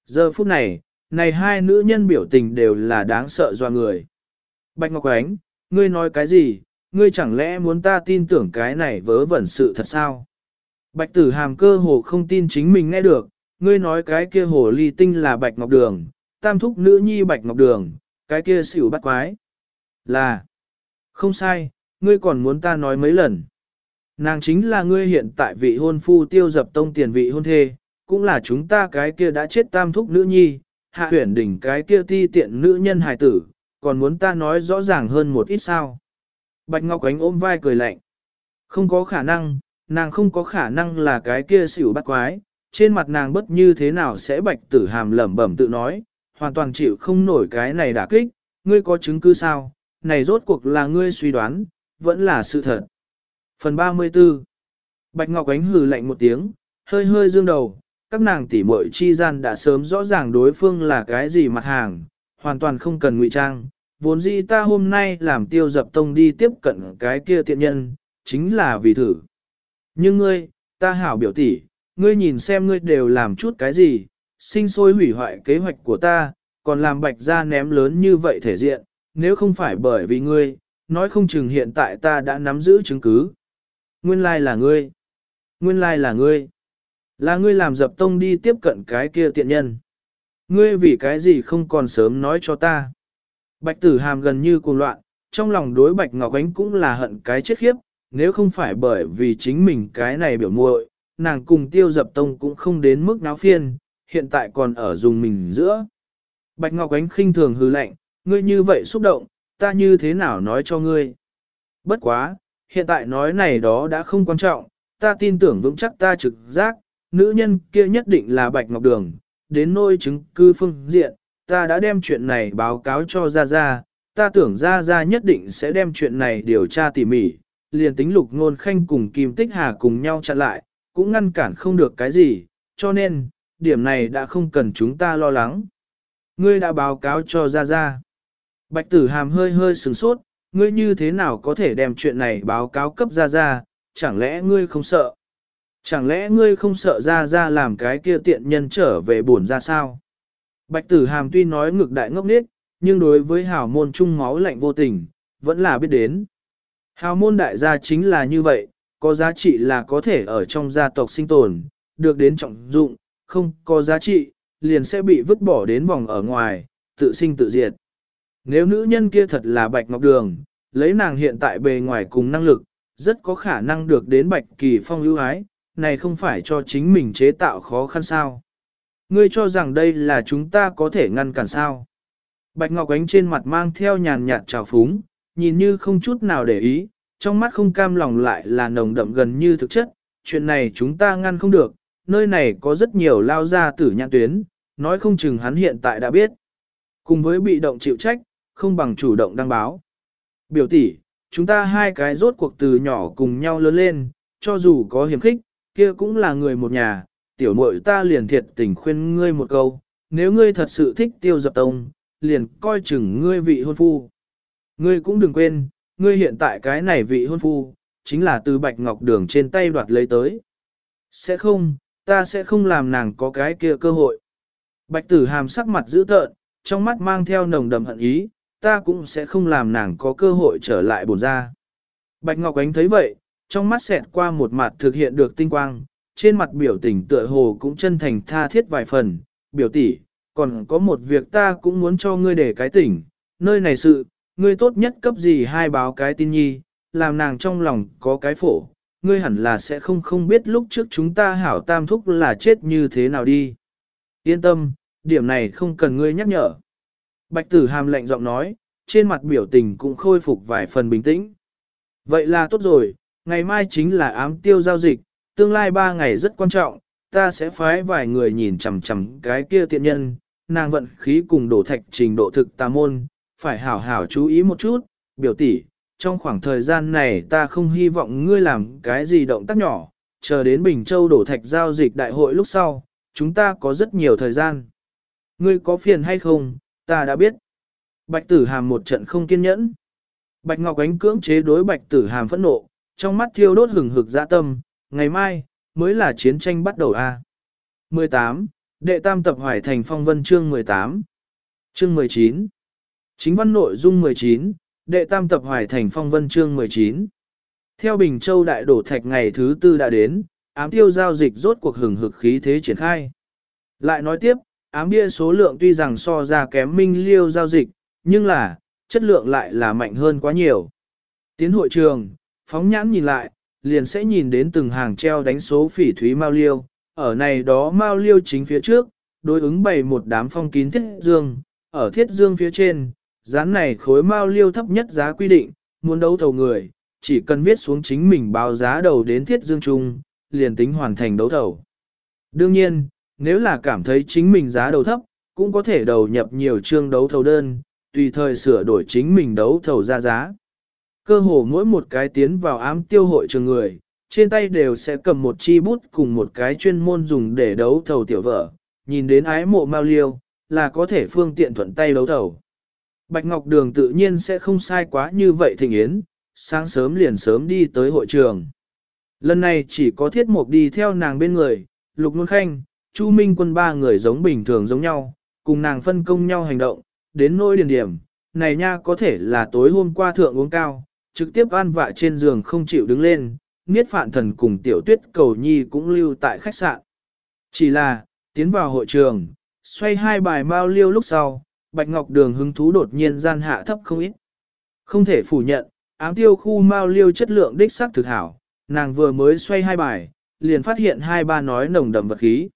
Giờ phút này, này hai nữ nhân biểu tình đều là đáng sợ do người. Bạch Ngọc Ánh, ngươi nói cái gì, ngươi chẳng lẽ muốn ta tin tưởng cái này vớ vẩn sự thật sao? Bạch Tử Hàm cơ hồ không tin chính mình nghe được, ngươi nói cái kia hồ ly tinh là Bạch Ngọc Đường, tam thúc nữ nhi Bạch Ngọc Đường, cái kia xỉu bắt quái. Là, không sai, ngươi còn muốn ta nói mấy lần. Nàng chính là ngươi hiện tại vị hôn phu tiêu dập tông tiền vị hôn thê, cũng là chúng ta cái kia đã chết tam thúc nữ nhi, hạ huyển đỉnh cái kia ti tiện nữ nhân hài tử, còn muốn ta nói rõ ràng hơn một ít sao. Bạch Ngọc Ánh ôm vai cười lạnh. Không có khả năng, nàng không có khả năng là cái kia xỉu bắt quái, trên mặt nàng bất như thế nào sẽ bạch tử hàm lẩm bẩm tự nói, hoàn toàn chịu không nổi cái này đả kích, ngươi có chứng cứ sao, này rốt cuộc là ngươi suy đoán, vẫn là sự thật. Phần 34 Bạch Ngọc Ánh hừ lạnh một tiếng, hơi hơi dương đầu, các nàng tỉ muội chi gian đã sớm rõ ràng đối phương là cái gì mặt hàng, hoàn toàn không cần ngụy trang. Vốn dĩ ta hôm nay làm tiêu dập tông đi tiếp cận cái kia tiện nhân, chính là vì thử. Nhưng ngươi, ta hảo biểu tỷ, ngươi nhìn xem ngươi đều làm chút cái gì, sinh sôi hủy hoại kế hoạch của ta, còn làm bạch ra ném lớn như vậy thể diện, nếu không phải bởi vì ngươi, nói không chừng hiện tại ta đã nắm giữ chứng cứ. Nguyên lai là ngươi. Nguyên lai là ngươi. Là ngươi làm dập tông đi tiếp cận cái kia tiện nhân. Ngươi vì cái gì không còn sớm nói cho ta. Bạch tử hàm gần như cuồng loạn, trong lòng đối bạch ngọc ánh cũng là hận cái chết khiếp, nếu không phải bởi vì chính mình cái này biểu muội, nàng cùng tiêu dập tông cũng không đến mức náo phiên, hiện tại còn ở dùng mình giữa. Bạch Ngọc Ánh khinh thường hư lạnh, ngươi như vậy xúc động, ta như thế nào nói cho ngươi. Bất quá, hiện tại nói này đó đã không quan trọng, ta tin tưởng vững chắc ta trực giác, nữ nhân kia nhất định là Bạch Ngọc Đường, đến nôi chứng cư phương diện, ta đã đem chuyện này báo cáo cho Gia Gia, ta tưởng Gia Gia nhất định sẽ đem chuyện này điều tra tỉ mỉ, liền tính lục ngôn khanh cùng Kim Tích Hà cùng nhau chặn lại, cũng ngăn cản không được cái gì, cho nên, điểm này đã không cần chúng ta lo lắng. Ngươi đã báo cáo cho Gia Gia. Bạch tử hàm hơi hơi sửng sốt, ngươi như thế nào có thể đem chuyện này báo cáo cấp Gia Gia, chẳng lẽ ngươi không sợ? Chẳng lẽ ngươi không sợ Gia Gia làm cái kia tiện nhân trở về buồn ra sao? Bạch tử hàm tuy nói ngực đại ngốc nết, nhưng đối với hảo môn trung máu lạnh vô tình, vẫn là biết đến. Hào môn đại gia chính là như vậy, có giá trị là có thể ở trong gia tộc sinh tồn, được đến trọng dụng, không có giá trị, liền sẽ bị vứt bỏ đến vòng ở ngoài, tự sinh tự diệt. Nếu nữ nhân kia thật là Bạch Ngọc Đường, lấy nàng hiện tại bề ngoài cùng năng lực, rất có khả năng được đến Bạch Kỳ Phong ưu ái, này không phải cho chính mình chế tạo khó khăn sao. Ngươi cho rằng đây là chúng ta có thể ngăn cản sao. Bạch Ngọc Ánh trên mặt mang theo nhàn nhạt trào phúng, nhìn như không chút nào để ý, trong mắt không cam lòng lại là nồng đậm gần như thực chất, chuyện này chúng ta ngăn không được, nơi này có rất nhiều lao ra tử nhãn tuyến, nói không chừng hắn hiện tại đã biết. Cùng với bị động chịu trách, không bằng chủ động đăng báo. Biểu tỷ, chúng ta hai cái rốt cuộc từ nhỏ cùng nhau lớn lên, cho dù có hiểm khích, kia cũng là người một nhà, tiểu muội ta liền thiệt tình khuyên ngươi một câu, nếu ngươi thật sự thích tiêu dập tông, liền coi chừng ngươi vị hôn phu. Ngươi cũng đừng quên, ngươi hiện tại cái này vị hôn phu, chính là từ bạch ngọc đường trên tay đoạt lấy tới. Sẽ không, ta sẽ không làm nàng có cái kia cơ hội. Bạch tử hàm sắc mặt dữ tợn, trong mắt mang theo nồng đậm hận ý, ta cũng sẽ không làm nàng có cơ hội trở lại bổn ra. Bạch Ngọc Ánh thấy vậy, trong mắt xẹt qua một mặt thực hiện được tinh quang, trên mặt biểu tình tựa hồ cũng chân thành tha thiết vài phần, biểu tỷ, còn có một việc ta cũng muốn cho ngươi để cái tỉnh, nơi này sự, ngươi tốt nhất cấp gì hai báo cái tin nhi, làm nàng trong lòng có cái phổ, ngươi hẳn là sẽ không không biết lúc trước chúng ta hảo tam thúc là chết như thế nào đi. Yên tâm, điểm này không cần ngươi nhắc nhở. Bạch tử hàm lệnh giọng nói, trên mặt biểu tình cũng khôi phục vài phần bình tĩnh. Vậy là tốt rồi, ngày mai chính là ám tiêu giao dịch, tương lai ba ngày rất quan trọng, ta sẽ phái vài người nhìn chằm chằm cái kia tiện nhân, nàng vận khí cùng đổ thạch trình độ thực tà môn, phải hảo hảo chú ý một chút, biểu tỷ, trong khoảng thời gian này ta không hy vọng ngươi làm cái gì động tác nhỏ, chờ đến Bình Châu đổ thạch giao dịch đại hội lúc sau, chúng ta có rất nhiều thời gian. Ngươi có phiền hay không, ta đã biết. Bạch tử hàm một trận không kiên nhẫn. Bạch Ngọc Ánh cưỡng chế đối bạch tử hàm phẫn nộ, trong mắt thiêu đốt hừng hực dạ tâm, ngày mai, mới là chiến tranh bắt đầu a. 18. Đệ tam tập hoài thành phong vân chương 18. Chương 19. Chính văn nội dung 19, đệ tam tập hoài thành phong vân chương 19. Theo Bình Châu đại đổ thạch ngày thứ tư đã đến, ám tiêu giao dịch rốt cuộc hừng hực khí thế triển khai. Lại nói tiếp, ám bia số lượng tuy rằng so ra kém minh liêu giao dịch, nhưng là, chất lượng lại là mạnh hơn quá nhiều. Tiến hội trường, phóng nhãn nhìn lại, liền sẽ nhìn đến từng hàng treo đánh số phỉ thúy mao liêu, ở này đó mao liêu chính phía trước, đối ứng bày một đám phong kín thiết dương, ở thiết dương phía trên, dán này khối mao liêu thấp nhất giá quy định, muốn đấu thầu người, chỉ cần viết xuống chính mình báo giá đầu đến thiết dương trung liền tính hoàn thành đấu thầu. Đương nhiên, nếu là cảm thấy chính mình giá đầu thấp, cũng có thể đầu nhập nhiều chương đấu thầu đơn, tùy thời sửa đổi chính mình đấu thầu ra giá. cơ hồ mỗi một cái tiến vào ám tiêu hội trường người, trên tay đều sẽ cầm một chi bút cùng một cái chuyên môn dùng để đấu thầu tiểu vợ, nhìn đến ái mộ mao liêu, là có thể phương tiện thuận tay đấu thầu. Bạch Ngọc Đường tự nhiên sẽ không sai quá như vậy thịnh yến, sáng sớm liền sớm đi tới hội trường. Lần này chỉ có thiết mục đi theo nàng bên người, Lục Luân Khanh, Chu Minh quân ba người giống bình thường giống nhau, cùng nàng phân công nhau hành động, đến nỗi điển điểm, này nha có thể là tối hôm qua thượng uống cao, trực tiếp ăn vạ trên giường không chịu đứng lên, Niết Phạn Thần cùng Tiểu Tuyết Cầu Nhi cũng lưu tại khách sạn. Chỉ là, tiến vào hội trường, xoay hai bài mao liêu lúc sau, Bạch Ngọc Đường hứng thú đột nhiên gian hạ thấp không ít. Không thể phủ nhận, ám tiêu khu mao liêu chất lượng đích sắc thực hảo, nàng vừa mới xoay hai bài, liền phát hiện hai ba nói nồng đậm vật khí.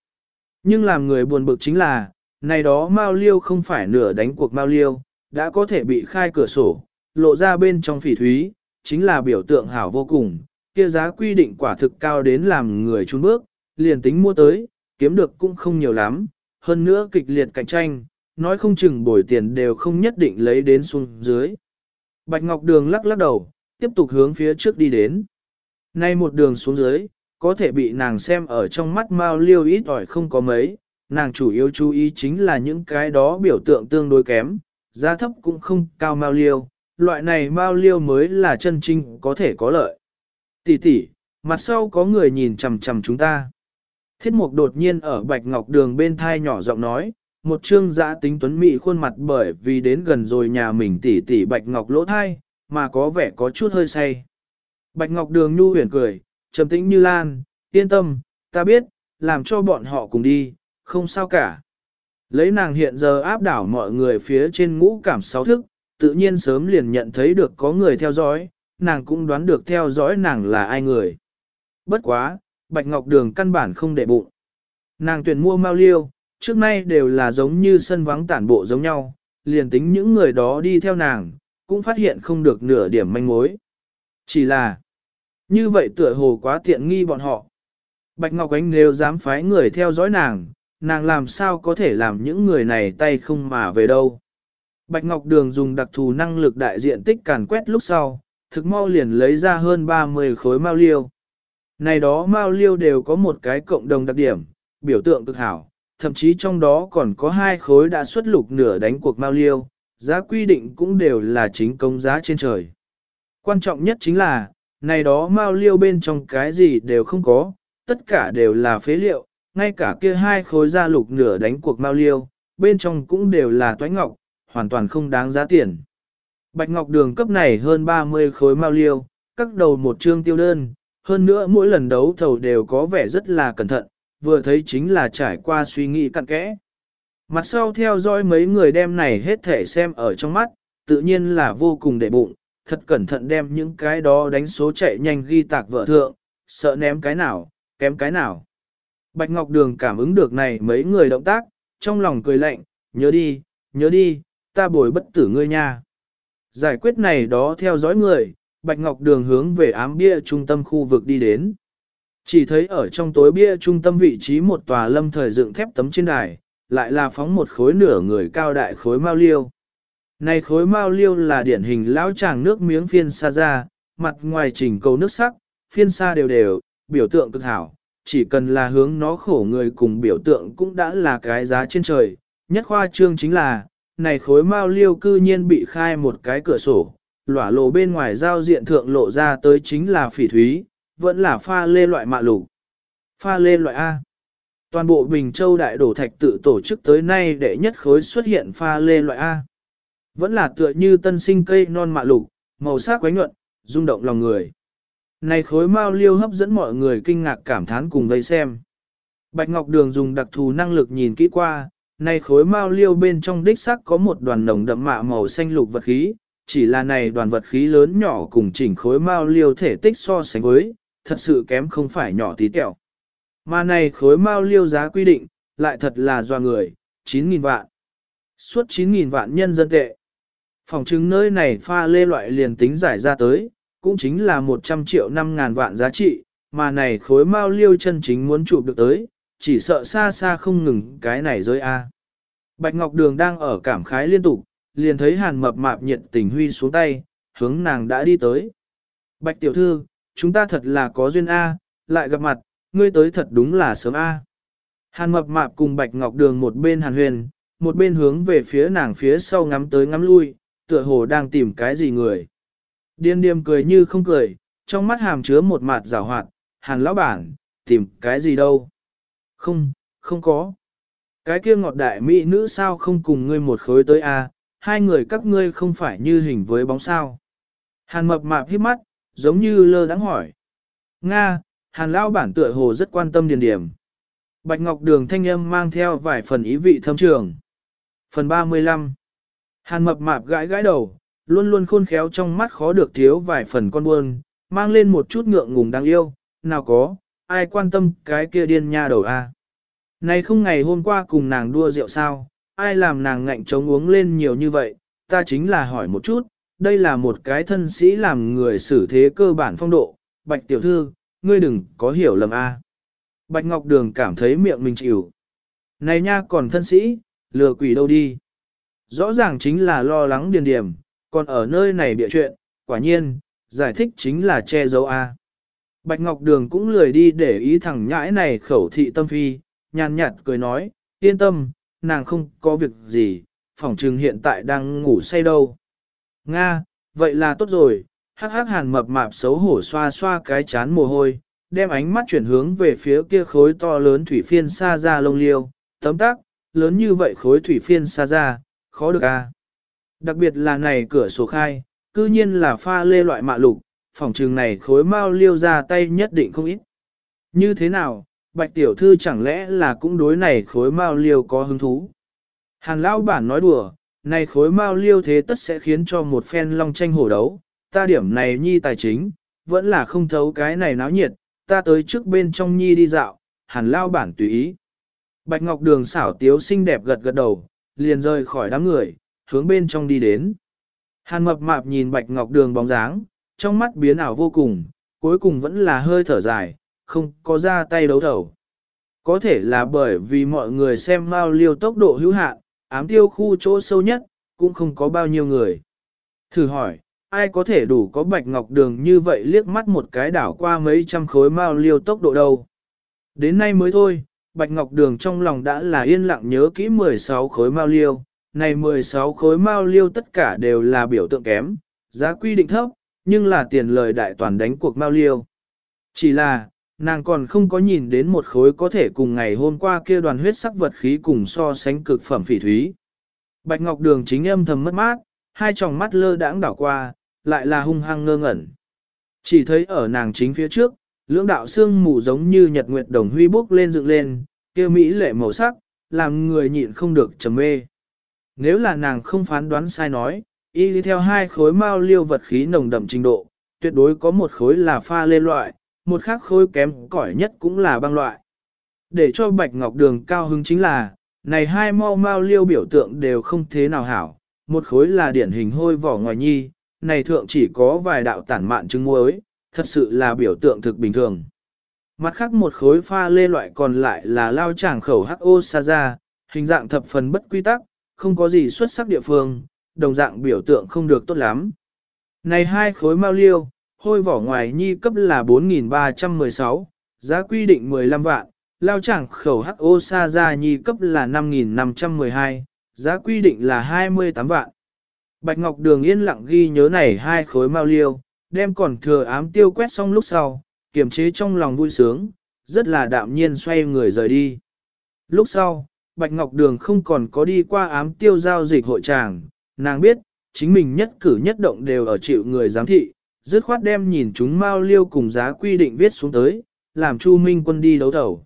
Nhưng làm người buồn bực chính là, này đó mao liêu không phải nửa đánh cuộc mao liêu, đã có thể bị khai cửa sổ, lộ ra bên trong phỉ thúy, chính là biểu tượng hảo vô cùng, kia giá quy định quả thực cao đến làm người trốn bước, liền tính mua tới, kiếm được cũng không nhiều lắm, hơn nữa kịch liệt cạnh tranh, nói không chừng bồi tiền đều không nhất định lấy đến xuống dưới. Bạch Ngọc Đường lắc lắc đầu, tiếp tục hướng phía trước đi đến. Nay một đường xuống dưới, có thể bị nàng xem ở trong mắt Mao Liêu ít ỏi không có mấy, nàng chủ yếu chú ý chính là những cái đó biểu tượng tương đối kém, giá thấp cũng không cao Mao Liêu, loại này Mao Liêu mới là chân trinh có thể có lợi. Tỷ tỷ, mặt sau có người nhìn chằm chằm chúng ta. Thiết mục đột nhiên ở Bạch Ngọc Đường bên thai nhỏ giọng nói, một trương giã tính tuấn mỹ khuôn mặt bởi vì đến gần rồi nhà mình tỷ tỷ Bạch Ngọc lỗ thai, mà có vẻ có chút hơi say. Bạch Ngọc Đường nhu huyền cười, trầm tĩnh như lan, yên tâm, ta biết, làm cho bọn họ cùng đi, không sao cả. Lấy nàng hiện giờ áp đảo mọi người phía trên ngũ cảm sáu thức, tự nhiên sớm liền nhận thấy được có người theo dõi, nàng cũng đoán được theo dõi nàng là ai người. Bất quá, Bạch Ngọc Đường căn bản không để bụng. Nàng tuyển mua mao liêu, trước nay đều là giống như sân vắng tản bộ giống nhau, liền tính những người đó đi theo nàng, cũng phát hiện không được nửa điểm manh mối. Chỉ là, như vậy tựa hồ quá tiện nghi bọn họ. Bạch Ngọc Ánh nếu dám phái người theo dõi nàng, nàng làm sao có thể làm những người này tay không mà về đâu. Bạch Ngọc Đường dùng đặc thù năng lực đại diện tích càn quét lúc sau, thực mau liền lấy ra hơn 30 khối mao liêu. Này đó mao liêu đều có một cái cộng đồng đặc điểm, biểu tượng cực hảo, thậm chí trong đó còn có hai khối đã xuất lục nửa đánh cuộc mao liêu, giá quy định cũng đều là chính công giá trên trời. Quan trọng nhất chính là, này đó mao liêu bên trong cái gì đều không có, tất cả đều là phế liệu, ngay cả kia hai khối da lục nửa đánh cuộc mao liêu, bên trong cũng đều là toái ngọc, hoàn toàn không đáng giá tiền. Bạch ngọc đường cấp này hơn 30 khối mao liêu, các đầu một chương tiêu đơn, hơn nữa mỗi lần đấu thầu đều có vẻ rất là cẩn thận, vừa thấy chính là trải qua suy nghĩ cặn kẽ. Mặt sau theo dõi mấy người đem này hết thể xem ở trong mắt, tự nhiên là vô cùng để bụng, thật cẩn thận đem những cái đó đánh số chạy nhanh ghi tạc vợ thượng, sợ ném cái nào, kém cái nào. Bạch Ngọc Đường cảm ứng được này mấy người động tác, trong lòng cười lạnh, nhớ đi, nhớ đi, ta bồi bất tử ngươi nha. Giải quyết này đó theo dõi người, Bạch Ngọc Đường hướng về ám bia trung tâm khu vực đi đến. Chỉ thấy ở trong tối bia trung tâm vị trí một tòa lâm thời dựng thép tấm trên đài, lại là phóng một khối nửa người cao đại khối mao liêu. Này khối mao liêu là điển hình lão tràng nước miếng phiên xa ra, mặt ngoài chỉnh cầu nước sắc, phiên xa đều đều, biểu tượng cực hảo, chỉ cần là hướng nó khổ người cùng biểu tượng cũng đã là cái giá trên trời. Nhất khoa trương chính là, này khối mao liêu cư nhiên bị khai một cái cửa sổ, lỏa lộ bên ngoài giao diện thượng lộ ra tới chính là phỉ thúy, vẫn là pha lê loại mạ lục. Pha lê loại A. Toàn bộ Bình Châu Đại Đổ Thạch tự tổ chức tới nay để nhất khối xuất hiện pha lê loại A. Vẫn là tựa như tân sinh cây non mạ lục, màu sắc quánh nhuận, rung động lòng người. Này khối mao liêu hấp dẫn mọi người kinh ngạc cảm thán cùng vây xem. Bạch Ngọc Đường dùng đặc thù năng lực nhìn kỹ qua, này khối mao liêu bên trong đích sắc có một đoàn nồng đậm mạ màu xanh lục vật khí, chỉ là này đoàn vật khí lớn nhỏ cùng chỉnh khối mao liêu thể tích so sánh với, thật sự kém không phải nhỏ tí tẹo. Mà này khối mao liêu giá quy định, lại thật là doa người, 9.000 vạn. Suốt 9.000 vạn nhân dân tệ. Phòng chứng nơi này pha lê loại liền tính giải ra tới, cũng chính là 100 triệu 5 ngàn vạn giá trị, mà này khối mao liêu chân chính muốn chụp được tới, chỉ sợ xa xa không ngừng cái này rơi A. Bạch Ngọc Đường đang ở cảm khái liên tục, liền thấy hàn mập mạp nhiệt tình huy xuống tay, hướng nàng đã đi tới. Bạch tiểu thư, chúng ta thật là có duyên A, lại gặp mặt, ngươi tới thật đúng là sớm A. Hàn mập mạp cùng Bạch Ngọc Đường một bên hàn huyền, một bên hướng về phía nàng phía sau ngắm tới ngắm lui, tựa hồ đang tìm cái gì người. Điên điềm cười như không cười, trong mắt hàm chứa một mặt rào hoạt, hàn lão bản, tìm cái gì đâu. Không, không có. Cái kia ngọt đại mỹ nữ sao không cùng ngươi một khối tới a? hai người các ngươi không phải như hình với bóng sao. Hàn mập mạp hít mắt, giống như lơ đắng hỏi. Nga, hàn lão bản tựa hồ rất quan tâm điền điểm. Bạch Ngọc Đường thanh âm mang theo vài phần ý vị thâm trường. Phần 35 Hàn mập mạp gãi gãi đầu, luôn luôn khôn khéo trong mắt khó được thiếu vài phần con buôn, mang lên một chút ngượng ngùng đáng yêu, nào có, ai quan tâm cái kia điên nha đầu a? Này không ngày hôm qua cùng nàng đua rượu sao, ai làm nàng ngạnh chống uống lên nhiều như vậy, ta chính là hỏi một chút, đây là một cái thân sĩ làm người xử thế cơ bản phong độ, bạch tiểu thư, ngươi đừng có hiểu lầm a. Bạch Ngọc Đường cảm thấy miệng mình chịu. Này nha còn thân sĩ, lừa quỷ đâu đi. Rõ ràng chính là lo lắng điền điểm, còn ở nơi này bịa chuyện, quả nhiên, giải thích chính là che giấu A. Bạch Ngọc Đường cũng lười đi để ý thẳng nhãi này khẩu thị tâm phi, nhàn nhạt cười nói, yên tâm, nàng không có việc gì, phòng trừng hiện tại đang ngủ say đâu. Nga, vậy là tốt rồi, hắc hắc hàn mập mạp xấu hổ xoa xoa cái chán mồ hôi, đem ánh mắt chuyển hướng về phía kia khối to lớn thủy phiên xa ra lông liêu, tấm tắc, lớn như vậy khối thủy phiên xa ra, khó được a. Đặc biệt là này cửa sổ khai, cư nhiên là pha lê loại mạ lục, phòng trường này khối mau liêu ra tay nhất định không ít. Như thế nào, bạch tiểu thư chẳng lẽ là cũng đối này khối mau liêu có hứng thú? Hàn lão bản nói đùa, này khối mao liêu thế tất sẽ khiến cho một phen long tranh hổ đấu, ta điểm này nhi tài chính, vẫn là không thấu cái này náo nhiệt, ta tới trước bên trong nhi đi dạo, hàn lao bản tùy ý. Bạch Ngọc Đường xảo tiếu xinh đẹp gật gật đầu, liền rời khỏi đám người, hướng bên trong đi đến. Hàn mập mạp nhìn Bạch Ngọc Đường bóng dáng, trong mắt biến ảo vô cùng, cuối cùng vẫn là hơi thở dài, không có ra tay đấu thầu. Có thể là bởi vì mọi người xem Mao liêu tốc độ hữu hạn, ám tiêu khu chỗ sâu nhất, cũng không có bao nhiêu người. Thử hỏi, ai có thể đủ có Bạch Ngọc Đường như vậy liếc mắt một cái đảo qua mấy trăm khối mao liêu tốc độ đâu. Đến nay mới thôi, Bạch Ngọc Đường trong lòng đã là yên lặng nhớ kỹ 16 khối mao liêu, này 16 khối mao liêu tất cả đều là biểu tượng kém, giá quy định thấp, nhưng là tiền lời đại toàn đánh cuộc mao liêu. Chỉ là, nàng còn không có nhìn đến một khối có thể cùng ngày hôm qua kia đoàn huyết sắc vật khí cùng so sánh cực phẩm phỉ thúy. Bạch Ngọc Đường chính âm thầm mất mát, hai tròng mắt lơ đãng đảo qua, lại là hung hăng ngơ ngẩn. Chỉ thấy ở nàng chính phía trước, lưỡng đạo xương mù giống như nhật nguyệt đồng huy bốc lên dựng lên, kia mỹ lệ màu sắc, làm người nhịn không được trầm mê. Nếu là nàng không phán đoán sai nói, y đi theo hai khối mao liêu vật khí nồng đậm trình độ, tuyệt đối có một khối là pha lê loại, một khắc khối kém cỏi nhất cũng là băng loại. Để cho bạch ngọc đường cao hứng chính là, này hai mau mao liêu biểu tượng đều không thế nào hảo, một khối là điển hình hôi vỏ ngoài nhi, này thượng chỉ có vài đạo tản mạn trứng muối, thật sự là biểu tượng thực bình thường. Mặt khác một khối pha lê loại còn lại là lao tràng khẩu HO Saza, hình dạng thập phần bất quy tắc, không có gì xuất sắc địa phương, đồng dạng biểu tượng không được tốt lắm. Này hai khối mao liêu, hôi vỏ ngoài nhi cấp là 4.316, giá quy định 15 vạn, lao tràng khẩu HO gia nhi cấp là 5.512, giá quy định là 28 vạn. Bạch Ngọc Đường yên lặng ghi nhớ này hai khối mao liêu, đem còn thừa ám tiêu quét xong lúc sau, kiềm chế trong lòng vui sướng, rất là đạm nhiên xoay người rời đi. Lúc sau, Bạch Ngọc Đường không còn có đi qua ám tiêu giao dịch hội tràng, nàng biết, chính mình nhất cử nhất động đều ở chịu người giám thị, dứt khoát đem nhìn chúng mau liêu cùng giá quy định viết xuống tới, làm Chu Minh quân đi đấu thầu.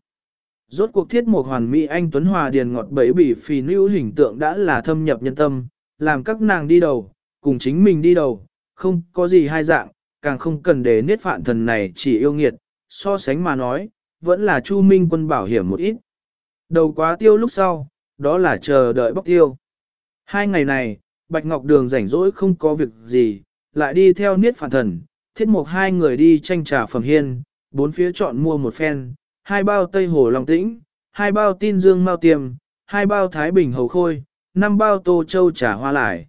Rốt cuộc thiết một hoàn mỹ anh Tuấn Hòa Điền ngọt bẫy bỉ phì nữ hình tượng đã là thâm nhập nhân tâm, làm các nàng đi đầu, cùng chính mình đi đầu, không có gì hai dạng, càng không cần để niết phạn thần này chỉ yêu nghiệt, so sánh mà nói, vẫn là Chu Minh quân bảo hiểm một ít. Đầu quá tiêu lúc sau, đó là chờ đợi bóc tiêu. Hai ngày này, Bạch Ngọc Đường rảnh rỗi không có việc gì, lại đi theo niết phản thần, thiết mục hai người đi tranh trà phẩm hiên, bốn phía chọn mua một phen, hai bao Tây Hồ lòng Tĩnh, hai bao Tin Dương Mao Tiềm, hai bao Thái Bình Hầu Khôi, năm bao Tô Châu trà hoa lại.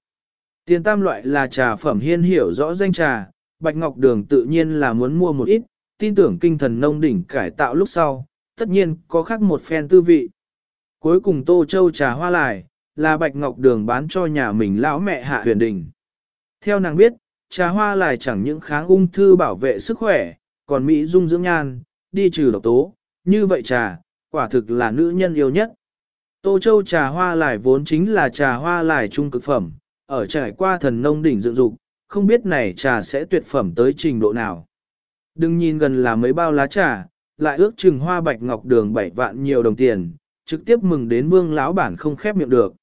Tiền tam loại là trà phẩm hiên hiểu rõ danh trà, Bạch Ngọc Đường tự nhiên là muốn mua một ít, tin tưởng kinh thần nông đỉnh cải tạo lúc sau, tất nhiên có khác một phen tư vị. Cuối cùng Tô Châu trà hoa lại, là Bạch Ngọc Đường bán cho nhà mình lão mẹ hạ huyền đình. Theo nàng biết, trà hoa lại chẳng những kháng ung thư bảo vệ sức khỏe, còn Mỹ dung dưỡng nhan, đi trừ độc tố, như vậy trà, quả thực là nữ nhân yêu nhất. Tô Châu trà hoa lại vốn chính là trà hoa lại trung cực phẩm, ở trải qua thần nông đỉnh dựng dục, không biết này trà sẽ tuyệt phẩm tới trình độ nào. Đừng nhìn gần là mấy bao lá trà, lại ước chừng hoa bạch ngọc đường 7 vạn nhiều đồng tiền, trực tiếp mừng đến vương lão bản không khép miệng được.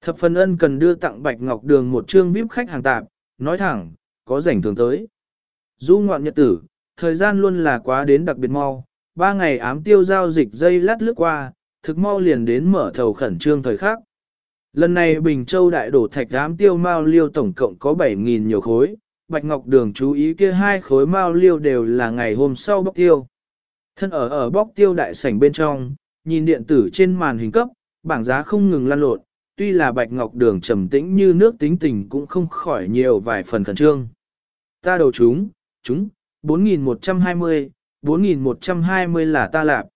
Thập phần ân cần đưa tặng bạch ngọc đường một chương vip khách hàng tạp, nói thẳng, có rảnh thường tới. Du ngoạn nhật tử, thời gian luôn là quá đến đặc biệt mau, ba ngày ám tiêu giao dịch dây lát lướt qua, thực mau liền đến mở thầu khẩn trương thời khắc. Lần này Bình Châu đại đổ thạch ám tiêu mao liêu tổng cộng có 7.000 nhiều khối, Bạch Ngọc Đường chú ý kia hai khối mao liêu đều là ngày hôm sau bóc tiêu. Thân ở ở bóc tiêu đại sảnh bên trong, nhìn điện tử trên màn hình cấp, bảng giá không ngừng lan lộn, tuy là Bạch Ngọc Đường trầm tĩnh như nước tính tình cũng không khỏi nhiều vài phần khẩn trương. Ta đầu chúng, chúng, 4.120, 4.120 là ta lạp.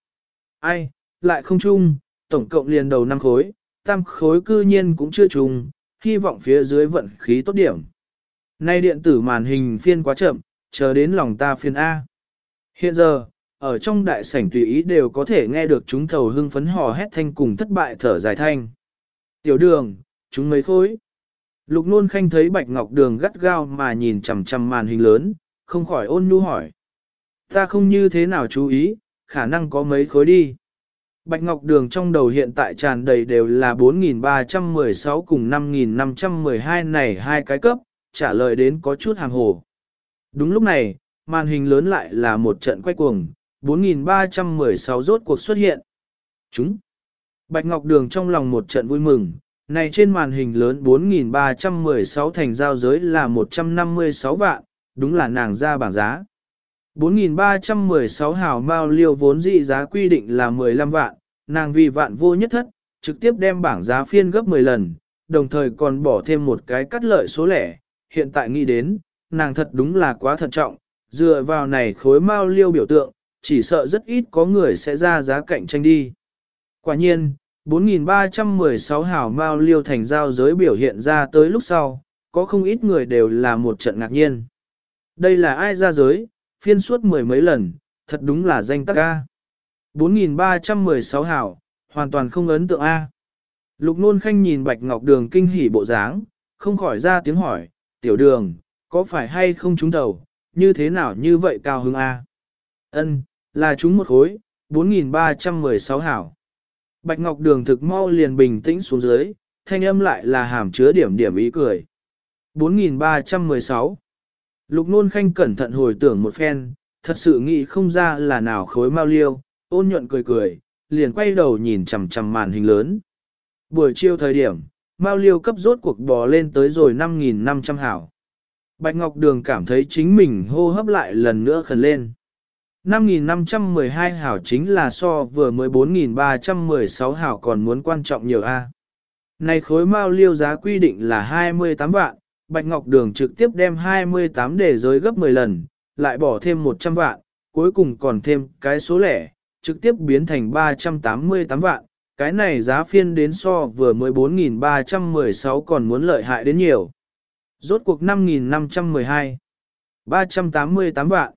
Ai, lại không chung, tổng cộng liền đầu năm khối, tam khối cư nhiên cũng chưa chung, hy vọng phía dưới vận khí tốt điểm. Nay điện tử màn hình phiên quá chậm, chờ đến lòng ta phiên A. Hiện giờ, ở trong đại sảnh tùy ý đều có thể nghe được chúng thầu hưng phấn hò hét thanh cùng thất bại thở dài thanh. Tiểu đường, chúng mấy khối. Lục nôn khanh thấy bạch ngọc đường gắt gao mà nhìn chằm chằm màn hình lớn, không khỏi ôn nhu hỏi. Ta không như thế nào chú ý, khả năng có mấy khối đi. Bạch Ngọc Đường trong đầu hiện tại tràn đầy đều là 4.316 cùng 5.512 này hai cái cấp, trả lời đến có chút hàng hồ. Đúng lúc này, màn hình lớn lại là một trận quay cuồng, 4.316 rốt cuộc xuất hiện. Chúng! Bạch Ngọc Đường trong lòng một trận vui mừng, này trên màn hình lớn 4.316 thành giao giới là 156 vạn, đúng là nàng ra bảng giá. 4.316 hào mao liêu vốn dị giá quy định là 15 vạn, nàng vì vạn vô nhất thất, trực tiếp đem bảng giá phiên gấp 10 lần, đồng thời còn bỏ thêm một cái cắt lợi số lẻ. Hiện tại nghĩ đến, nàng thật đúng là quá thận trọng, dựa vào này khối mao liêu biểu tượng, chỉ sợ rất ít có người sẽ ra giá cạnh tranh đi. Quả nhiên, 4.316 Hảo mao liêu thành giao giới biểu hiện ra tới lúc sau, có không ít người đều là một trận ngạc nhiên. Đây là ai ra giới, phiên suốt mười mấy lần, thật đúng là danh tắc A. 4.316 hảo, hoàn toàn không ấn tượng A. Lục nôn khanh nhìn bạch ngọc đường kinh hỉ bộ dáng, không khỏi ra tiếng hỏi, tiểu đường, có phải hay không trúng đầu, như thế nào như vậy cao hứng A. Ân, là chúng một khối, 4.316 hảo. Bạch ngọc đường thực mau liền bình tĩnh xuống dưới, thanh âm lại là hàm chứa điểm điểm ý cười. 4.316 Lục nôn khanh cẩn thận hồi tưởng một phen, thật sự nghĩ không ra là nào khối mau liêu, ôn nhuận cười cười, liền quay đầu nhìn chằm chằm màn hình lớn. Buổi chiều thời điểm, Mao Liêu cấp rốt cuộc bò lên tới rồi 5.500 hảo. Bạch Ngọc Đường cảm thấy chính mình hô hấp lại lần nữa khẩn lên. 5.512 hảo chính là so vừa mới 4.316 hảo còn muốn quan trọng nhiều A. Này khối Mao Liêu giá quy định là 28 vạn, Bạch Ngọc Đường trực tiếp đem 28 để giới gấp 10 lần, lại bỏ thêm 100 vạn, cuối cùng còn thêm cái số lẻ, trực tiếp biến thành 388 vạn. Cái này giá phiên đến so vừa mới 4.316 còn muốn lợi hại đến nhiều. Rốt cuộc 5.512. 388 vạn.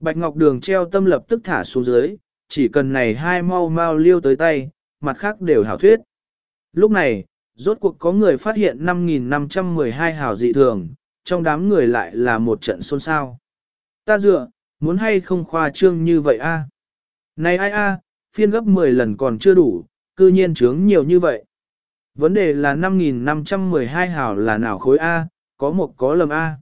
Bạch Ngọc Đường treo tâm lập tức thả xuống dưới, chỉ cần này hai mau mau liêu tới tay, mặt khác đều hảo thuyết. Lúc này, rốt cuộc có người phát hiện 5.512 hảo dị thường, trong đám người lại là một trận xôn xao. Ta dựa, muốn hay không khoa trương như vậy a? Này ai a, phiên gấp 10 lần còn chưa đủ, cư nhiên trướng nhiều như vậy. Vấn đề là 5.512 hảo là nào khối A, có một có lầm A.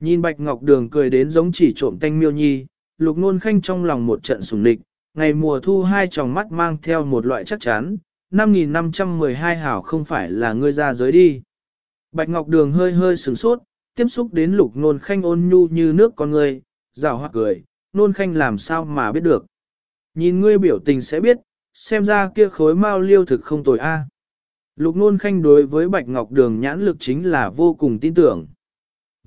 Nhìn Bạch Ngọc Đường cười đến giống chỉ trộm tanh miêu nhi, lục nôn khanh trong lòng một trận sùng địch, ngày mùa thu hai tròng mắt mang theo một loại chắc chắn, 5.512 hảo không phải là ngươi ra giới đi. Bạch Ngọc Đường hơi hơi sửng sốt, tiếp xúc đến lục nôn khanh ôn nhu như nước con người, rào hoặc cười, nôn khanh làm sao mà biết được. Nhìn ngươi biểu tình sẽ biết, xem ra kia khối mao liêu thực không tồi a. Lục Nôn Khanh đối với Bạch Ngọc Đường nhãn lực chính là vô cùng tin tưởng.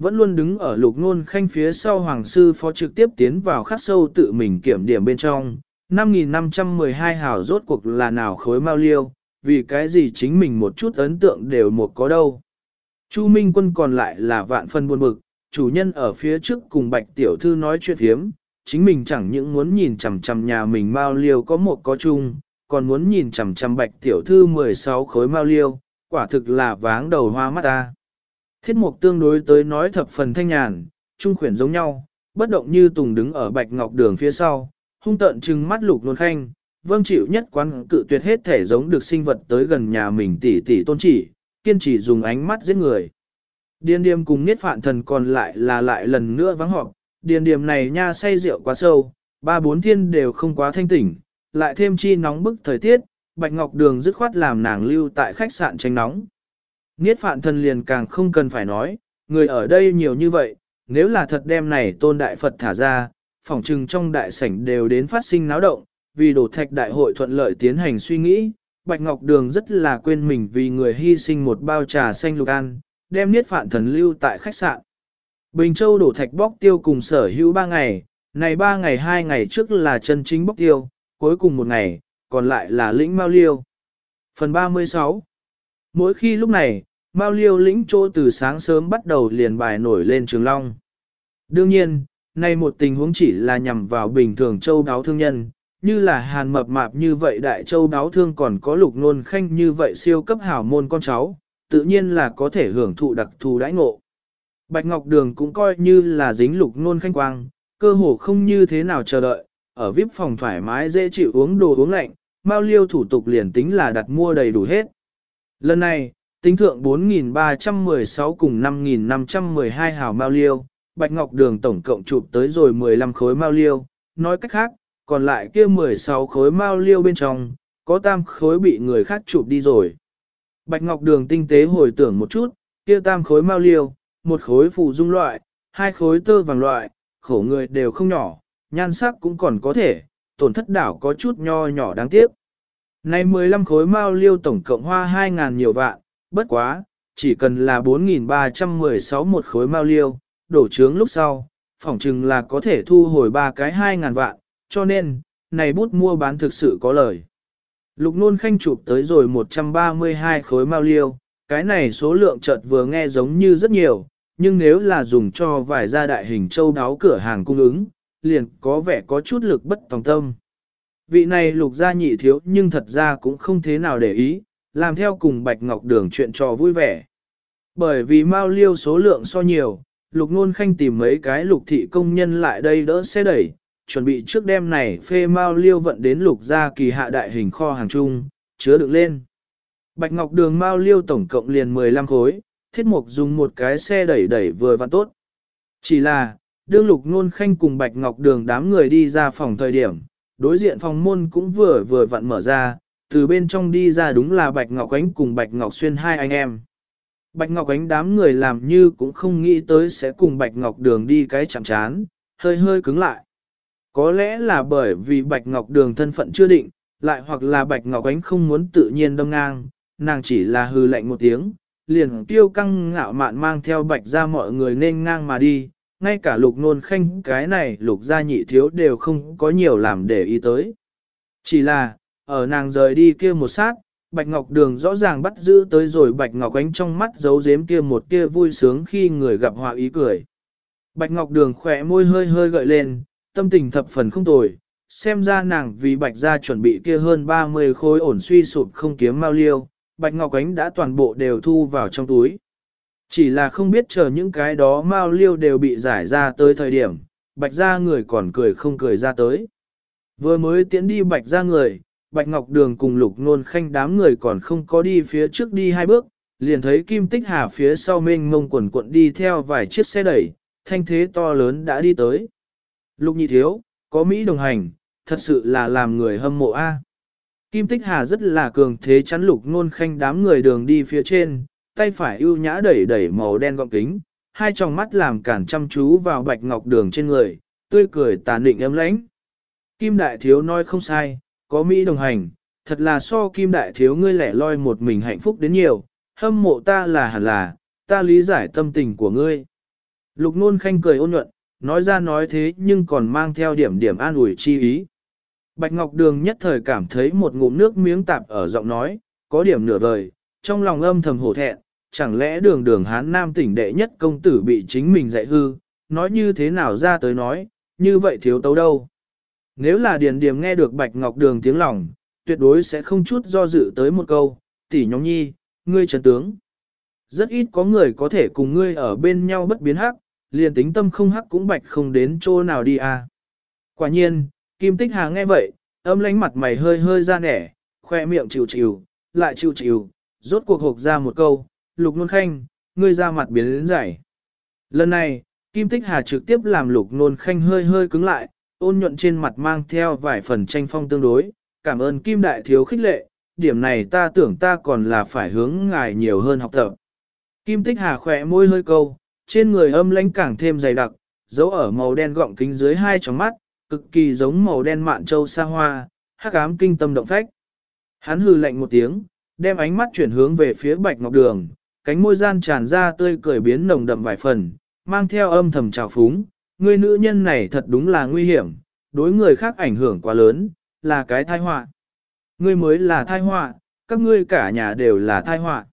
Vẫn luôn đứng ở Lục Nôn Khanh phía sau Hoàng Sư Phó trực tiếp tiến vào khắc sâu tự mình kiểm điểm bên trong. 5.512 hào rốt cuộc là nào khối mau liêu, vì cái gì chính mình một chút ấn tượng đều một có đâu. Chu Minh Quân còn lại là vạn phân buồn bực, chủ nhân ở phía trước cùng Bạch Tiểu Thư nói chuyện hiếm, chính mình chẳng những muốn nhìn chằm chằm nhà mình mau liêu có một có chung, còn muốn nhìn chằm chằm Bạch Tiểu Thư 16 khối mau liêu, quả thực là váng đầu hoa mắt ta. Thiết mục tương đối tới nói thập phần thanh nhàn, trung khuyển giống nhau, bất động như tùng đứng ở Bạch Ngọc Đường phía sau, hung tợn trừng mắt lục nôn khanh, vâng chịu nhất quán cự tuyệt hết thể giống được sinh vật tới gần nhà mình tỉ tỉ tôn chỉ, kiên trì dùng ánh mắt giết người. Điền điềm cùng niết phạn thần còn lại là lại lần nữa vắng họp, điền điềm này nha say rượu quá sâu, ba bốn thiên đều không quá thanh tỉnh, lại thêm chi nóng bức thời tiết, Bạch Ngọc Đường dứt khoát làm nàng lưu tại khách sạn tránh nóng. Niết phạn thần liền càng không cần phải nói, người ở đây nhiều như vậy, nếu là thật đem này tôn đại Phật thả ra, phỏng trừng trong đại sảnh đều đến phát sinh náo động, vì đổ thạch đại hội thuận lợi tiến hành suy nghĩ, Bạch Ngọc Đường rất là quên mình vì người hy sinh một bao trà xanh lục an, đem niết phạn thần lưu tại khách sạn. Bình Châu đổ thạch bóc tiêu cùng sở hữu ba ngày, này ba ngày hai ngày trước là chân chính bóc tiêu, cuối cùng một ngày, còn lại là lĩnh mau Liêu. Phần 36 Mỗi khi lúc này, Mao Liêu lĩnh chỗ từ sáng sớm bắt đầu liền bài nổi lên Trường Long. Đương nhiên, nay một tình huống chỉ là nhằm vào bình thường châu đáo thương nhân, như là hàn mập mạp như vậy đại châu đáo thương còn có lục nôn khanh như vậy siêu cấp hảo môn con cháu, tự nhiên là có thể hưởng thụ đặc thù đãi ngộ. Bạch Ngọc Đường cũng coi như là dính lục nôn khanh quang, cơ hồ không như thế nào chờ đợi, ở VIP phòng thoải mái dễ chịu uống đồ uống lạnh, Mao Liêu thủ tục liền tính là đặt mua đầy đủ hết. Lần này, tính thượng 4.316 cùng 5.512 hào Mao Liêu, Bạch Ngọc Đường tổng cộng chụp tới rồi 15 khối Mao Liêu, nói cách khác, còn lại kia 16 khối Mao Liêu bên trong, có tam khối bị người khác chụp đi rồi. Bạch Ngọc Đường tinh tế hồi tưởng một chút, kia tam khối Mao Liêu, một khối phù dung loại, hai khối tơ vàng loại, khổ người đều không nhỏ, nhan sắc cũng còn có thể, tổn thất đảo có chút nho nhỏ đáng tiếc. Này 15 khối mao liêu tổng cộng hoa 2.000 nhiều vạn, bất quá, chỉ cần là 4.316 một khối mao liêu, đổ trướng lúc sau, phỏng chừng là có thể thu hồi ba cái 2.000 vạn, cho nên, này bút mua bán thực sự có lời. Lục nôn khanh chụp tới rồi 132 khối mao liêu, cái này số lượng chợt vừa nghe giống như rất nhiều, nhưng nếu là dùng cho vài gia đại hình châu đáo cửa hàng cung ứng, liền có vẻ có chút lực bất tòng tâm. Vị này lục gia nhị thiếu nhưng thật ra cũng không thế nào để ý, làm theo cùng Bạch Ngọc Đường chuyện trò vui vẻ. Bởi vì Mao liêu số lượng so nhiều, lục nôn khanh tìm mấy cái lục thị công nhân lại đây đỡ xe đẩy, chuẩn bị trước đêm này phê Mao liêu vận đến lục gia kỳ hạ đại hình kho hàng chung, chứa được lên. Bạch Ngọc Đường Mao liêu tổng cộng liền 15 khối, thiết mục dùng một cái xe đẩy đẩy vừa vặn tốt. Chỉ là, đương lục nôn khanh cùng Bạch Ngọc Đường đám người đi ra phòng thời điểm, đối diện phòng môn cũng vừa vừa vặn mở ra, từ bên trong đi ra đúng là Bạch Ngọc Ánh cùng Bạch Ngọc Xuyên hai anh em. Bạch Ngọc Ánh đám người làm như cũng không nghĩ tới sẽ cùng Bạch Ngọc Đường đi cái chạm chán, hơi hơi cứng lại. Có lẽ là bởi vì Bạch Ngọc Đường thân phận chưa định, lại hoặc là Bạch Ngọc Ánh không muốn tự nhiên đâm ngang, nàng chỉ là hư lạnh một tiếng, liền tiêu căng ngạo mạn mang theo Bạch ra mọi người nên ngang mà đi, ngay cả lục nôn khanh cái này lục gia nhị thiếu đều không có nhiều làm để ý tới. Chỉ là, ở nàng rời đi kia một sát, Bạch Ngọc Đường rõ ràng bắt giữ tới rồi Bạch Ngọc Ánh trong mắt giấu giếm kia một kia vui sướng khi người gặp họa ý cười. Bạch Ngọc Đường khỏe môi hơi hơi gợi lên, tâm tình thập phần không tồi, xem ra nàng vì Bạch gia chuẩn bị kia hơn 30 khối ổn suy sụp không kiếm mau liêu, Bạch Ngọc Ánh đã toàn bộ đều thu vào trong túi. Chỉ là không biết chờ những cái đó mau liêu đều bị giải ra tới thời điểm, bạch ra người còn cười không cười ra tới. Vừa mới tiến đi bạch ra người, bạch ngọc đường cùng lục nôn khanh đám người còn không có đi phía trước đi hai bước, liền thấy kim tích hà phía sau mênh mông quần cuộn đi theo vài chiếc xe đẩy, thanh thế to lớn đã đi tới. Lục nhị thiếu, có Mỹ đồng hành, thật sự là làm người hâm mộ a. Kim tích hà rất là cường thế chắn lục nôn khanh đám người đường đi phía trên, tay phải ưu nhã đẩy đẩy màu đen gọng kính, hai tròng mắt làm cản chăm chú vào bạch ngọc đường trên người, tươi cười tàn định ấm lãnh. Kim đại thiếu nói không sai, có Mỹ đồng hành, thật là so kim đại thiếu ngươi lẻ loi một mình hạnh phúc đến nhiều, hâm mộ ta là hẳn là, ta lý giải tâm tình của ngươi. Lục nôn khanh cười ôn nhuận, nói ra nói thế nhưng còn mang theo điểm điểm an ủi chi ý. Bạch Ngọc Đường nhất thời cảm thấy một ngụm nước miếng tạp ở giọng nói, có điểm nửa vời, trong lòng âm thầm hổ thẹn, chẳng lẽ đường đường hán nam tỉnh đệ nhất công tử bị chính mình dạy hư, nói như thế nào ra tới nói, như vậy thiếu tấu đâu. Nếu là điền Điềm nghe được Bạch Ngọc Đường tiếng lòng, tuyệt đối sẽ không chút do dự tới một câu, tỷ nhóm nhi, ngươi trần tướng. Rất ít có người có thể cùng ngươi ở bên nhau bất biến hắc, liền tính tâm không hắc cũng bạch không đến chỗ nào đi à. Quả nhiên, Kim Tích Hà nghe vậy, âm lánh mặt mày hơi hơi ra nẻ, khoe miệng chịu chịu, lại chịu chịu, rốt cuộc hộp ra một câu, lục nôn khanh, ngươi ra mặt biến đến giải. Lần này, Kim Tích Hà trực tiếp làm lục nôn khanh hơi hơi cứng lại, ôn nhuận trên mặt mang theo vài phần tranh phong tương đối, cảm ơn Kim Đại Thiếu khích lệ, điểm này ta tưởng ta còn là phải hướng ngài nhiều hơn học tập. Kim Tích Hà khỏe môi hơi câu, trên người âm lãnh càng thêm dày đặc, dấu ở màu đen gọng kính dưới hai tròng mắt, cực kỳ giống màu đen mạn châu sa hoa, hắc ám kinh tâm động phách. Hắn hừ lạnh một tiếng, đem ánh mắt chuyển hướng về phía Bạch Ngọc Đường, cánh môi gian tràn ra tươi cười biến nồng đậm vài phần, mang theo âm thầm trào phúng, Ngươi nữ nhân này thật đúng là nguy hiểm, đối người khác ảnh hưởng quá lớn, là cái tai họa. Ngươi mới là tai họa, các ngươi cả nhà đều là tai họa.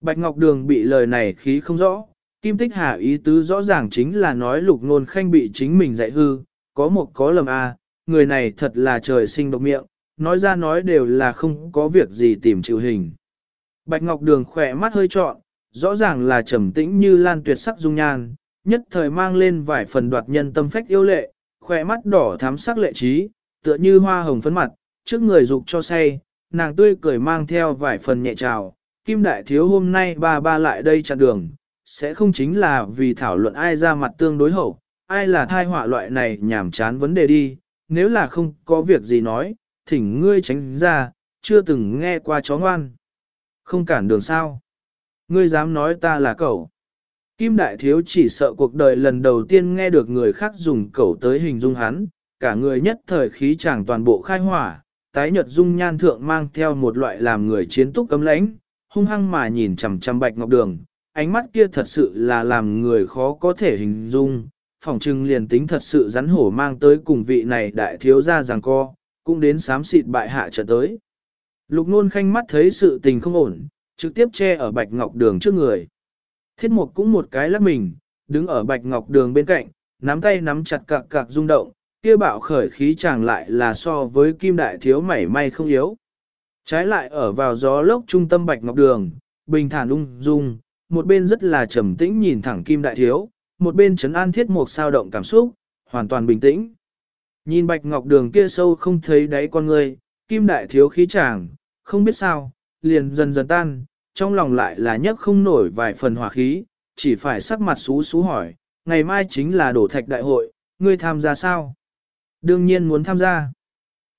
Bạch Ngọc Đường bị lời này khí không rõ, Kim Tích Hà ý tứ rõ ràng chính là nói lục nôn khanh bị chính mình dạy hư, có một có lầm a, à, người này thật là trời sinh độc miệng, nói ra nói đều là không có việc gì tìm chịu hình. Bạch Ngọc Đường khỏe mắt hơi trọn, rõ ràng là trầm tĩnh như lan tuyệt sắc dung nhan, nhất thời mang lên vài phần đoạt nhân tâm phách yêu lệ, khỏe mắt đỏ thắm sắc lệ trí, tựa như hoa hồng phấn mặt, trước người dục cho say, nàng tươi cười mang theo vài phần nhẹ trào. Kim Đại Thiếu hôm nay ba ba lại đây chặn đường, sẽ không chính là vì thảo luận ai ra mặt tương đối hậu, ai là thai họa loại này nhảm chán vấn đề đi, nếu là không có việc gì nói, thỉnh ngươi tránh ra, chưa từng nghe qua chó ngoan. Không cản đường sao. Ngươi dám nói ta là cậu. Kim Đại Thiếu chỉ sợ cuộc đời lần đầu tiên nghe được người khác dùng cẩu tới hình dung hắn, cả người nhất thời khí chàng toàn bộ khai hỏa, tái nhật dung nhan thượng mang theo một loại làm người chiến túc cấm lãnh, hung hăng mà nhìn chằm chằm bạch ngọc đường, ánh mắt kia thật sự là làm người khó có thể hình dung, phỏng trưng liền tính thật sự rắn hổ mang tới cùng vị này đại thiếu gia rằng co, cũng đến sám xịt bại hạ trở tới. Lục nôn khanh mắt thấy sự tình không ổn, trực tiếp che ở bạch ngọc đường trước người. Thiết mục cũng một cái lắc mình, đứng ở bạch ngọc đường bên cạnh, nắm tay nắm chặt cạc cạc rung động, kia bạo khởi khí chàng lại là so với kim đại thiếu mảy may không yếu. Trái lại ở vào gió lốc trung tâm bạch ngọc đường, bình thản ung dung, một bên rất là trầm tĩnh nhìn thẳng kim đại thiếu, một bên trấn an thiết Mục sao động cảm xúc, hoàn toàn bình tĩnh. Nhìn bạch ngọc đường kia sâu không thấy đáy con người, kim đại thiếu khí chàng, không biết sao, liền dần dần tan, trong lòng lại là nhấc không nổi vài phần hỏa khí, chỉ phải sắc mặt xú xú hỏi, ngày mai chính là đổ thạch đại hội, ngươi tham gia sao? Đương nhiên muốn tham gia.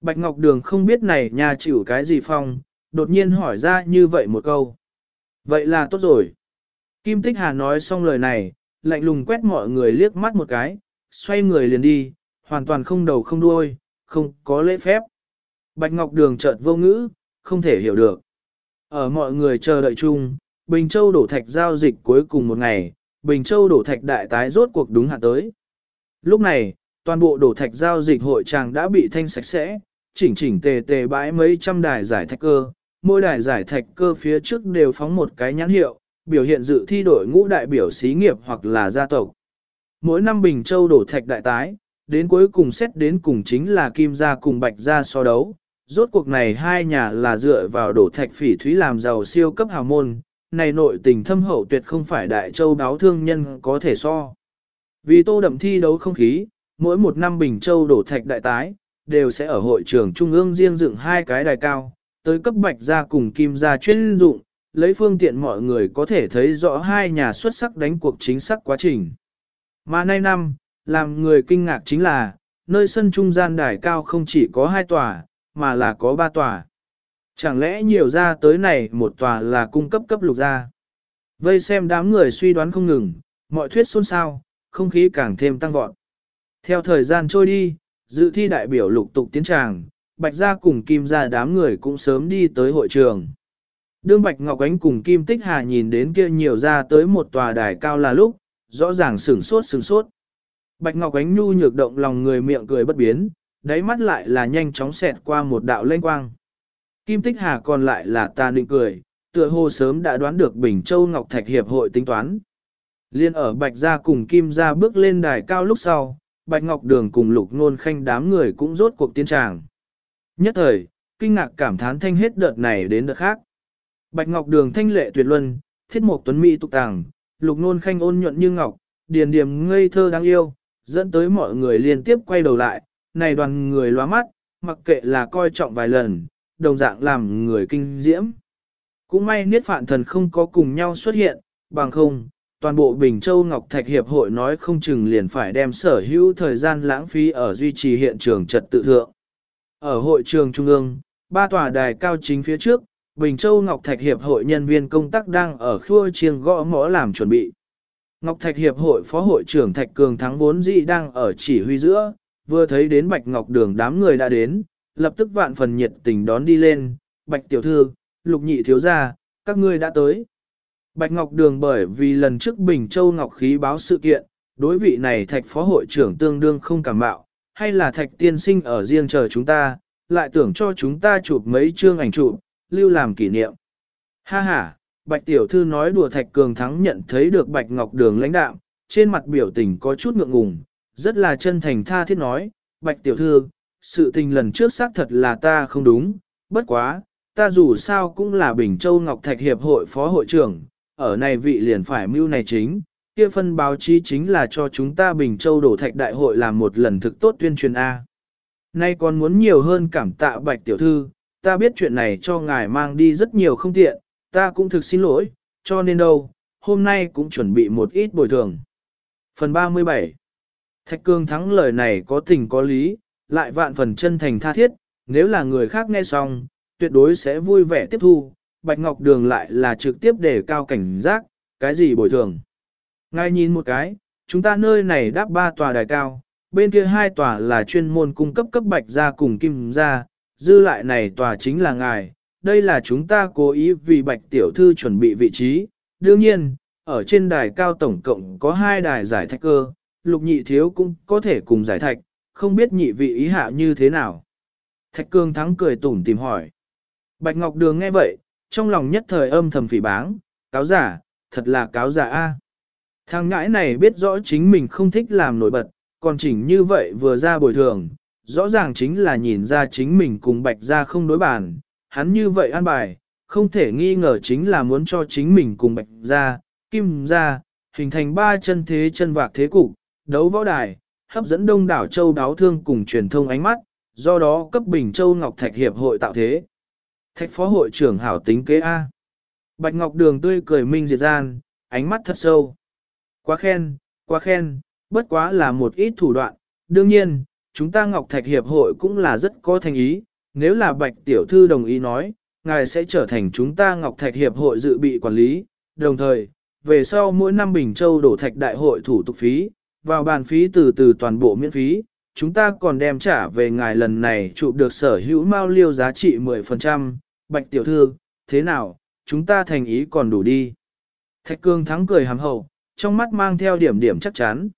Bạch Ngọc Đường không biết này nhà chịu cái gì phong, đột nhiên hỏi ra như vậy một câu. Vậy là tốt rồi. Kim Tích Hà nói xong lời này, lạnh lùng quét mọi người liếc mắt một cái, xoay người liền đi, hoàn toàn không đầu không đuôi, không có lễ phép. Bạch Ngọc Đường chợt vô ngữ, không thể hiểu được. Ở mọi người chờ đợi chung, Bình Châu đổ thạch giao dịch cuối cùng một ngày, Bình Châu đổ thạch đại tái rốt cuộc đúng hạn tới. Lúc này, toàn bộ đổ thạch giao dịch hội tràng đã bị thanh sạch sẽ, chỉnh chỉnh tề tề bãi mấy trăm đài giải thạch cơ, mỗi đài giải thạch cơ phía trước đều phóng một cái nhãn hiệu, biểu hiện dự thi đội ngũ đại biểu xí nghiệp hoặc là gia tộc. Mỗi năm Bình Châu đổ thạch đại tái, đến cuối cùng xét đến cùng chính là Kim gia cùng Bạch gia so đấu. Rốt cuộc này hai nhà là dựa vào đổ thạch phỉ thúy làm giàu siêu cấp hào môn, này nội tình thâm hậu tuyệt không phải đại châu đáo thương nhân có thể so. Vì tô đậm thi đấu không khí, mỗi một năm Bình Châu đổ thạch đại tái, đều sẽ ở hội trường trung ương riêng dựng hai cái đài cao, tới cấp bạch gia cùng kim gia chuyên dụng, lấy phương tiện mọi người có thể thấy rõ hai nhà xuất sắc đánh cuộc chính xác quá trình. Mà nay năm, làm người kinh ngạc chính là, nơi sân trung gian đài cao không chỉ có hai tòa, mà là có ba tòa. Chẳng lẽ nhiều ra tới này một tòa là cung cấp cấp lục gia? Vây xem đám người suy đoán không ngừng, mọi thuyết xôn xao, không khí càng thêm tăng vọt. Theo thời gian trôi đi, dự thi đại biểu lục tục tiến tràng, Bạch Gia cùng Kim Gia đám người cũng sớm đi tới hội trường. Đương Bạch Ngọc Ánh cùng Kim Tích Hà nhìn đến kia nhiều ra tới một tòa đài cao là lúc, rõ ràng sửng sốt sửng sốt. Bạch Ngọc Ánh nhu nhược động lòng người miệng cười bất biến, đáy mắt lại là nhanh chóng xẹt qua một đạo lênh quang. Kim Tích Hà còn lại là ta định cười, tựa hồ sớm đã đoán được Bình Châu Ngọc Thạch Hiệp hội tính toán. Liên ở Bạch Gia cùng Kim Gia bước lên đài cao lúc sau, Bạch Ngọc Đường cùng Lục Nôn Khanh đám người cũng rốt cuộc tiến tràng. Nhất thời, kinh ngạc cảm thán thanh hết đợt này đến đợt khác. Bạch Ngọc Đường thanh lệ tuyệt luân, thiết mục tuấn mỹ tục tàng, Lục Nôn Khanh ôn nhuận như ngọc, điền điềm ngây thơ đáng yêu, dẫn tới mọi người liên tiếp quay đầu lại, này đoàn người loa mắt, mặc kệ là coi trọng vài lần, đồng dạng làm người kinh diễm. Cũng may Niết Phạn Thần không có cùng nhau xuất hiện, bằng không, toàn bộ Bình Châu Ngọc Thạch Hiệp hội nói không chừng liền phải đem sở hữu thời gian lãng phí ở duy trì hiện trường trật tự thượng. Ở hội trường Trung ương, ba tòa đài cao chính phía trước, Bình Châu Ngọc Thạch Hiệp hội nhân viên công tác đang ở khua chiêng gõ mõ làm chuẩn bị. Ngọc Thạch Hiệp hội Phó hội trưởng Thạch Cường Thắng vốn dĩ đang ở chỉ huy giữa, vừa thấy đến Bạch Ngọc Đường đám người đã đến, lập tức vạn phần nhiệt tình đón đi lên, Bạch Tiểu Thư, Lục Nhị Thiếu Gia, các ngươi đã tới. Bạch Ngọc Đường bởi vì lần trước Bình Châu Ngọc Khí báo sự kiện, đối vị này Thạch Phó hội trưởng tương đương không cảm bạo, hay là Thạch Tiên Sinh ở riêng chờ chúng ta, lại tưởng cho chúng ta chụp mấy chương ảnh chụp, lưu làm kỷ niệm. Ha ha, Bạch Tiểu Thư nói đùa Thạch Cường Thắng nhận thấy được Bạch Ngọc Đường lãnh đạo, trên mặt biểu tình có chút ngượng ngùng, rất là chân thành tha thiết nói, Bạch Tiểu Thư, sự tình lần trước xác thật là ta không đúng, bất quá, ta dù sao cũng là Bình Châu Ngọc Thạch Hiệp hội Phó Hội trưởng, ở này vị liền phải mưu này chính, kia phân báo chí chính là cho chúng ta Bình Châu đổ thạch đại hội làm một lần thực tốt tuyên truyền A. Nay còn muốn nhiều hơn cảm tạ Bạch Tiểu Thư, ta biết chuyện này cho ngài mang đi rất nhiều không tiện, ta cũng thực xin lỗi, cho nên đâu, hôm nay cũng chuẩn bị một ít bồi thường. Phần 37 Thạch Cương thắng lời này có tình có lý, lại vạn phần chân thành tha thiết, nếu là người khác nghe xong, tuyệt đối sẽ vui vẻ tiếp thu, Bạch Ngọc Đường lại là trực tiếp để cao cảnh giác, cái gì bồi thường. Ngay nhìn một cái, chúng ta nơi này đáp ba tòa đài cao, bên kia hai tòa là chuyên môn cung cấp cấp bạch gia cùng kim gia, dư lại này tòa chính là ngài, đây là chúng ta cố ý vì bạch tiểu thư chuẩn bị vị trí, đương nhiên, ở trên đài cao tổng cộng có hai đài giải thạch cơ, lục nhị thiếu cũng có thể cùng giải thạch, không biết nhị vị ý hạ như thế nào. Thạch cương thắng cười tủm tìm hỏi. Bạch Ngọc Đường nghe vậy, trong lòng nhất thời âm thầm phỉ báng, cáo giả, thật là cáo giả a. Thằng ngãi này biết rõ chính mình không thích làm nổi bật, còn chỉnh như vậy vừa ra bồi thường, rõ ràng chính là nhìn ra chính mình cùng bạch ra không đối bàn, hắn như vậy an bài, không thể nghi ngờ chính là muốn cho chính mình cùng bạch ra, kim ra, hình thành ba chân thế chân vạc thế cục, đấu võ đài, hấp dẫn đông đảo châu đáo thương cùng truyền thông ánh mắt, do đó cấp Bình Châu Ngọc Thạch Hiệp hội tạo thế. Thạch phó hội trưởng hảo tính kế A. Bạch Ngọc Đường tươi cười minh diệt gian, ánh mắt thật sâu. Quá khen, quá khen, bất quá là một ít thủ đoạn. Đương nhiên, chúng ta Ngọc Thạch Hiệp hội cũng là rất có thành ý. Nếu là Bạch Tiểu Thư đồng ý nói, ngài sẽ trở thành chúng ta Ngọc Thạch Hiệp hội dự bị quản lý. Đồng thời, về sau mỗi năm Bình Châu đổ thạch đại hội thủ tục phí, vào bàn phí từ từ toàn bộ miễn phí, chúng ta còn đem trả về ngài lần này chụp được sở hữu mao liêu giá trị 10%, bạch tiểu thư, thế nào, chúng ta thành ý còn đủ đi. Thạch cương thắng cười hàm hậu, trong mắt mang theo điểm điểm chắc chắn.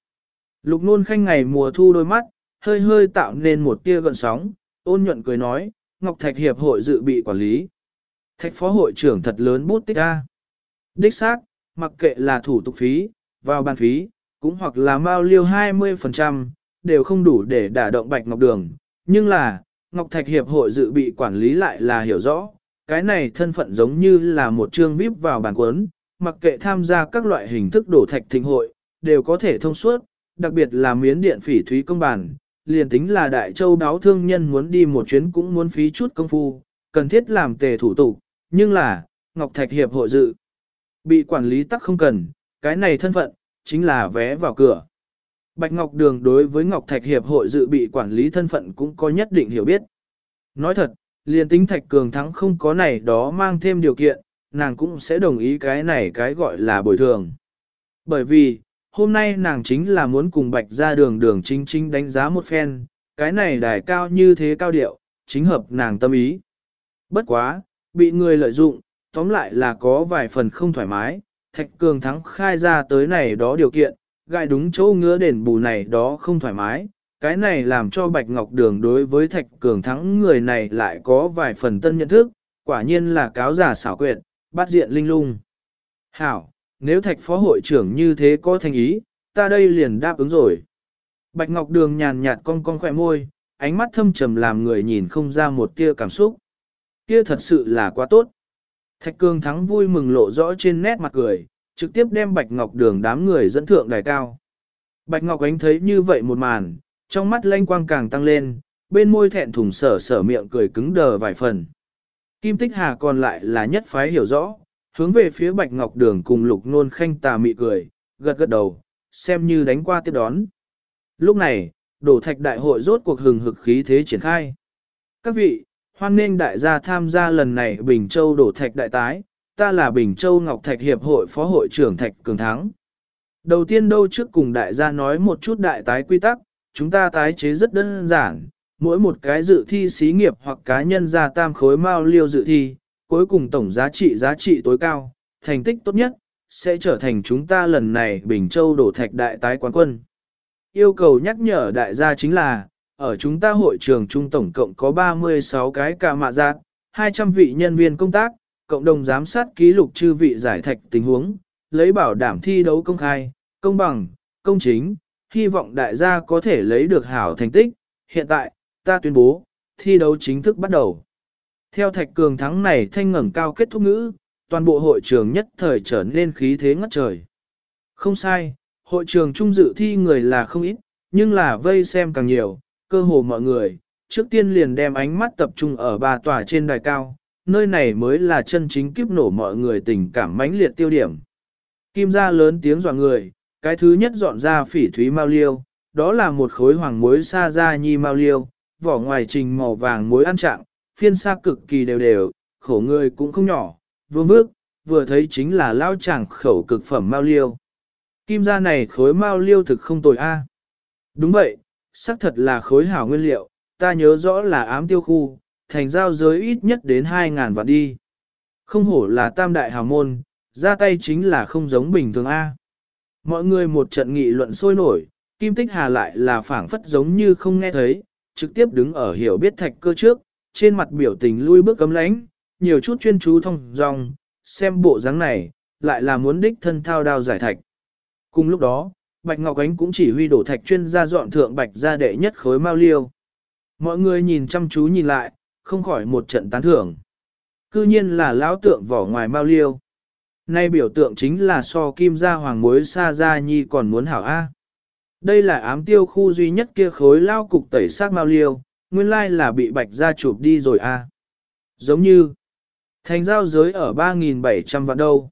Lục nôn khanh ngày mùa thu đôi mắt, hơi hơi tạo nên một tia gợn sóng, ôn nhuận cười nói, Ngọc Thạch Hiệp hội dự bị quản lý. Thạch phó hội trưởng thật lớn bút tích A. Đích xác, mặc kệ là thủ tục phí, vào bàn phí, cũng hoặc là mao liêu 20%, đều không đủ để đả động Bạch Ngọc Đường. Nhưng là, Ngọc Thạch Hiệp hội dự bị quản lý lại là hiểu rõ, cái này thân phận giống như là một chương VIP vào bàn cuốn, mặc kệ tham gia các loại hình thức đổ thạch thịnh hội, đều có thể thông suốt, đặc biệt là miến điện phỉ thúy công bản, liền tính là đại châu đáo thương nhân muốn đi một chuyến cũng muốn phí chút công phu, cần thiết làm tề thủ tục, nhưng là, Ngọc Thạch Hiệp hội dự, bị quản lý tắc không cần, cái này thân phận, chính là vé vào cửa. Bạch Ngọc Đường đối với Ngọc Thạch Hiệp hội dự bị quản lý thân phận cũng có nhất định hiểu biết. Nói thật, liền tính Thạch Cường Thắng không có này đó mang thêm điều kiện, nàng cũng sẽ đồng ý cái này cái gọi là bồi thường. Bởi vì, hôm nay nàng chính là muốn cùng Bạch ra đường đường chính chính đánh giá một phen, cái này đài cao như thế cao điệu, chính hợp nàng tâm ý. Bất quá, bị người lợi dụng, tóm lại là có vài phần không thoải mái, Thạch Cường Thắng khai ra tới này đó điều kiện, gai đúng chỗ ngứa đền bù này đó không thoải mái, cái này làm cho Bạch Ngọc Đường đối với Thạch Cường Thắng người này lại có vài phần tân nhận thức, quả nhiên là cáo giả xảo quyệt, bắt diện linh lung. Hảo, nếu Thạch Phó Hội trưởng như thế có thành ý, ta đây liền đáp ứng rồi. Bạch Ngọc Đường nhàn nhạt cong cong khỏe môi, ánh mắt thâm trầm làm người nhìn không ra một tia cảm xúc. Kia thật sự là quá tốt. Thạch Cương Thắng vui mừng lộ rõ trên nét mặt cười, trực tiếp đem Bạch Ngọc Đường đám người dẫn thượng đài cao. Bạch Ngọc Ánh thấy như vậy một màn, trong mắt lanh quang càng tăng lên, bên môi thẹn thùng sở sở miệng cười cứng đờ vài phần. Kim Tích Hà còn lại là nhất phái hiểu rõ, hướng về phía Bạch Ngọc Đường cùng Lục Nôn Khanh tà mị cười, gật gật đầu, xem như đánh qua tiếp đón. Lúc này, đổ thạch đại hội rốt cuộc hừng hực khí thế triển khai. Các vị, hoan nghênh đại gia tham gia lần này Bình Châu đổ thạch đại tái, ta là Bình Châu Ngọc Thạch Hiệp hội Phó hội trưởng Thạch Cường Thắng. Đầu tiên đâu trước cùng đại gia nói một chút đại tái quy tắc, chúng ta tái chế rất đơn giản, mỗi một cái dự thi xí nghiệp hoặc cá nhân ra tam khối mao liêu dự thi, cuối cùng tổng giá trị giá trị tối cao, thành tích tốt nhất, sẽ trở thành chúng ta lần này Bình Châu đổ thạch đại tái quán quân. Yêu cầu nhắc nhở đại gia chính là, ở chúng ta hội trường trung tổng cộng có 36 cái ca mạ dạ, giác, 200 vị nhân viên công tác, cộng đồng giám sát ký lục chư vị giải thạch tình huống, lấy bảo đảm thi đấu công khai, công bằng, công chính, hy vọng đại gia có thể lấy được hảo thành tích. Hiện tại, ta tuyên bố, thi đấu chính thức bắt đầu. Theo thạch cường thắng này thanh ngẩng cao kết thúc ngữ, toàn bộ hội trường nhất thời trở nên khí thế ngất trời. Không sai, hội trường trung dự thi người là không ít, nhưng là vây xem càng nhiều, cơ hồ mọi người, trước tiên liền đem ánh mắt tập trung ở ba tòa trên đài cao, nơi này mới là chân chính kiếp nổ mọi người tình cảm mãnh liệt tiêu điểm. Kim ra lớn tiếng dọa người, cái thứ nhất dọn ra phỉ thúy mao liêu, đó là một khối hoàng muối sa ra nhi mao liêu, vỏ ngoài trình màu vàng muối ăn trạng, phiên sa cực kỳ đều đều, khổ người cũng không nhỏ, vương vước, vừa thấy chính là lao chàng khẩu cực phẩm mao liêu. Kim ra này khối mao liêu thực không tồi a. Đúng vậy, xác thật là khối hảo nguyên liệu, ta nhớ rõ là ám tiêu khu, thành giao giới ít nhất đến 2.000 vạn đi. Không hổ là tam đại hào môn, ra tay chính là không giống bình thường A. Mọi người một trận nghị luận sôi nổi, Kim Tích Hà lại là phảng phất giống như không nghe thấy, trực tiếp đứng ở hiểu biết thạch cơ trước, trên mặt biểu tình lui bước cấm lánh, nhiều chút chuyên chú thông dòng, xem bộ dáng này, lại là muốn đích thân thao đao giải thạch. Cùng lúc đó, Bạch Ngọc Ánh cũng chỉ huy đổ thạch chuyên gia dọn thượng Bạch gia đệ nhất khối mao liêu. Mọi người nhìn chăm chú nhìn lại, không khỏi một trận tán thưởng. Cư nhiên là lão tượng vỏ ngoài mao liêu. Nay biểu tượng chính là so kim gia hoàng muối sa gia nhi còn muốn hảo A. Đây là ám tiêu khu duy nhất kia khối lao cục tẩy xác mao liêu, nguyên lai là bị bạch gia chụp đi rồi A. Giống như, thành giao giới ở 3.700 vạn đâu.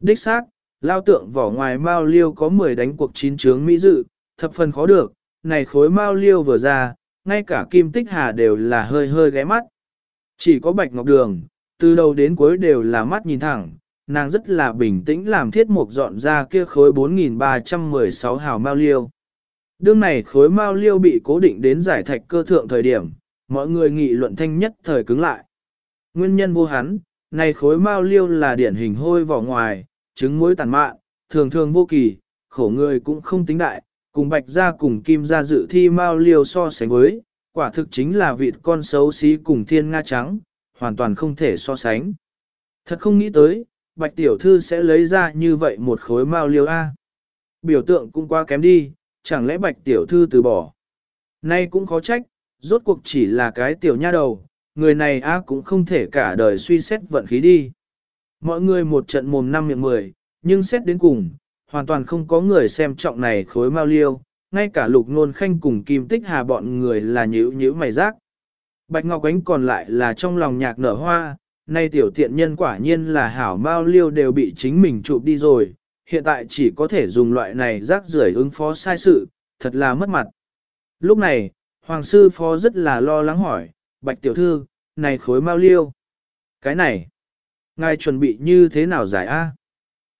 Đích xác, lao tượng vỏ ngoài mao liêu có 10 đánh cuộc chín chướng mỹ dự, thập phần khó được, này khối mao liêu vừa ra, ngay cả kim tích hà đều là hơi hơi ghé mắt. Chỉ có bạch ngọc đường, từ đầu đến cuối đều là mắt nhìn thẳng, nàng rất là bình tĩnh làm thiết mục dọn ra kia khối 4.316 hào mao liêu. Đương này khối mao liêu bị cố định đến giải thạch cơ thượng thời điểm, mọi người nghị luận thanh nhất thời cứng lại. Nguyên nhân vô hắn, này khối mao liêu là điển hình hôi vỏ ngoài, trứng muối tàn mạn, thường thường vô kỳ, khổ người cũng không tính đại, cùng bạch ra cùng kim ra dự thi mao liều so sánh với, quả thực chính là vịt con xấu xí cùng thiên nga trắng, hoàn toàn không thể so sánh. Thật không nghĩ tới, bạch tiểu thư sẽ lấy ra như vậy một khối mao liều A. Biểu tượng cũng quá kém đi, chẳng lẽ bạch tiểu thư từ bỏ. Nay cũng khó trách, rốt cuộc chỉ là cái tiểu nha đầu, người này A cũng không thể cả đời suy xét vận khí đi. Mọi người một trận mồm năm miệng mười, nhưng xét đến cùng, hoàn toàn không có người xem trọng này khối mau liêu, ngay cả lục nôn khanh cùng kim tích hà bọn người là nhữ nhữ mày rác. Bạch Ngọc Ánh còn lại là trong lòng nhạc nở hoa, nay tiểu tiện nhân quả nhiên là hảo mau liêu đều bị chính mình chụp đi rồi, hiện tại chỉ có thể dùng loại này rác rưởi ứng phó sai sự, thật là mất mặt. Lúc này, Hoàng sư phó rất là lo lắng hỏi, Bạch tiểu thư, này khối mau liêu. Cái này, ngài chuẩn bị như thế nào giải A?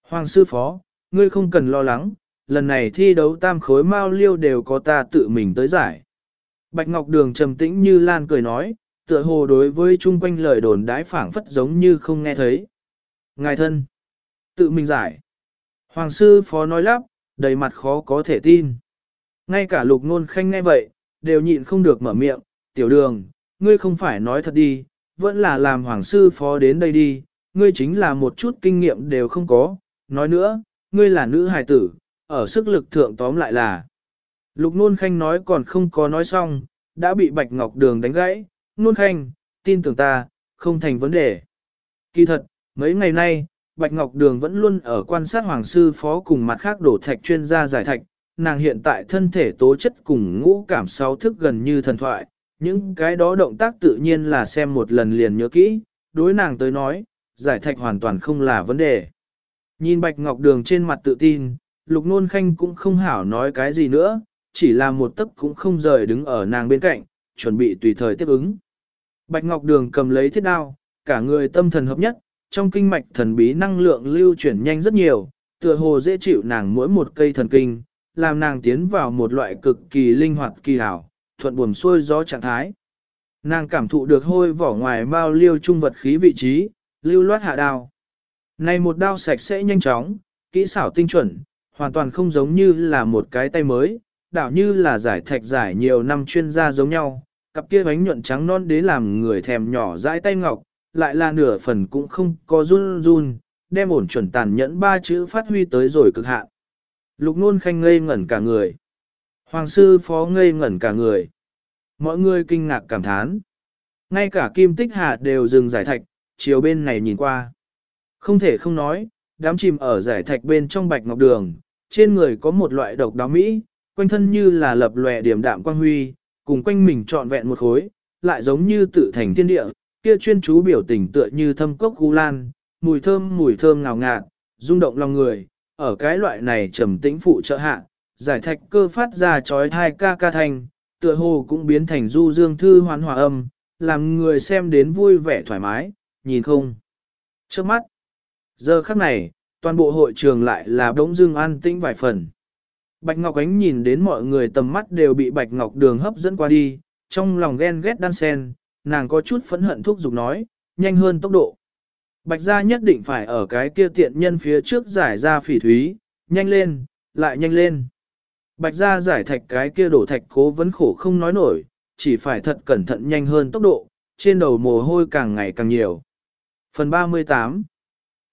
Hoàng sư phó, ngươi không cần lo lắng, lần này thi đấu tam khối mao liêu đều có ta tự mình tới giải. Bạch Ngọc Đường trầm tĩnh như Lan cười nói, tựa hồ đối với chung quanh lời đồn đãi phảng phất giống như không nghe thấy. Ngài thân, tự mình giải. Hoàng sư phó nói lắp, đầy mặt khó có thể tin. Ngay cả lục nôn khanh ngay vậy, đều nhịn không được mở miệng, tiểu đường, ngươi không phải nói thật đi, vẫn là làm hoàng sư phó đến đây đi, ngươi chính là một chút kinh nghiệm đều không có, nói nữa, ngươi là nữ hài tử, ở sức lực thượng tóm lại là. Lục nôn khanh nói còn không có nói xong, đã bị bạch ngọc đường đánh gãy, nôn khanh, tin tưởng ta, không thành vấn đề. Kỳ thật, mấy ngày nay, Bạch Ngọc Đường vẫn luôn ở quan sát Hoàng Sư Phó cùng mặt khác đổ thạch chuyên gia giải thạch, nàng hiện tại thân thể tố chất cùng ngũ cảm sáu thức gần như thần thoại, những cái đó động tác tự nhiên là xem một lần liền nhớ kỹ, đối nàng tới nói, giải thạch hoàn toàn không là vấn đề. Nhìn Bạch Ngọc Đường trên mặt tự tin, Lục Nôn Khanh cũng không hảo nói cái gì nữa, chỉ là một tấc cũng không rời đứng ở nàng bên cạnh, chuẩn bị tùy thời tiếp ứng. Bạch Ngọc Đường cầm lấy thiết đao, cả người tâm thần hợp nhất, trong kinh mạch thần bí năng lượng lưu chuyển nhanh rất nhiều, tựa hồ dễ chịu nàng mỗi một cây thần kinh, làm nàng tiến vào một loại cực kỳ linh hoạt kỳ hảo, thuận buồm xuôi gió trạng thái. Nàng cảm thụ được hôi vỏ ngoài bao liêu trung vật khí vị trí, lưu loát hạ đao. Này một đao sạch sẽ nhanh chóng, kỹ xảo tinh chuẩn, hoàn toàn không giống như là một cái tay mới, đảo như là giải thạch giải nhiều năm chuyên gia giống nhau, cặp kia bánh nhuận trắng non đế làm người thèm nhỏ dãi tay ngọc, lại là nửa phần cũng không có run run, đem ổn chuẩn tàn nhẫn ba chữ phát huy tới rồi cực hạn. Lục nôn khanh ngây ngẩn cả người. Hoàng sư phó ngây ngẩn cả người. Mọi người kinh ngạc cảm thán. Ngay cả kim tích hạ đều dừng giải thạch, chiều bên này nhìn qua. Không thể không nói, đám chìm ở giải thạch bên trong bạch ngọc đường, trên người có một loại độc đáo mỹ, quanh thân như là lập lòe điểm đạm quang huy, cùng quanh mình trọn vẹn một khối, lại giống như tự thành thiên địa, kia chuyên chú biểu tình tựa như thâm cốc gu lan, mùi thơm mùi thơm ngào ngạt, rung động lòng người, ở cái loại này trầm tĩnh phụ trợ hạ, giải thạch cơ phát ra chói thai ca ca thanh, tựa hồ cũng biến thành du dương thư hoán hòa âm, làm người xem đến vui vẻ thoải mái, nhìn không. Trước mắt, giờ khắc này, toàn bộ hội trường lại là bỗng dưng an tĩnh vài phần. Bạch Ngọc Ánh nhìn đến mọi người tầm mắt đều bị Bạch Ngọc Đường hấp dẫn qua đi, trong lòng ghen ghét đan sen, nàng có chút phẫn hận thúc giục nói, nhanh hơn tốc độ. Bạch gia nhất định phải ở cái kia tiện nhân phía trước giải ra phỉ thúy, nhanh lên, lại nhanh lên. Bạch gia giải thạch cái kia đổ thạch cố vấn khổ không nói nổi, chỉ phải thật cẩn thận nhanh hơn tốc độ, trên đầu mồ hôi càng ngày càng nhiều. Phần 38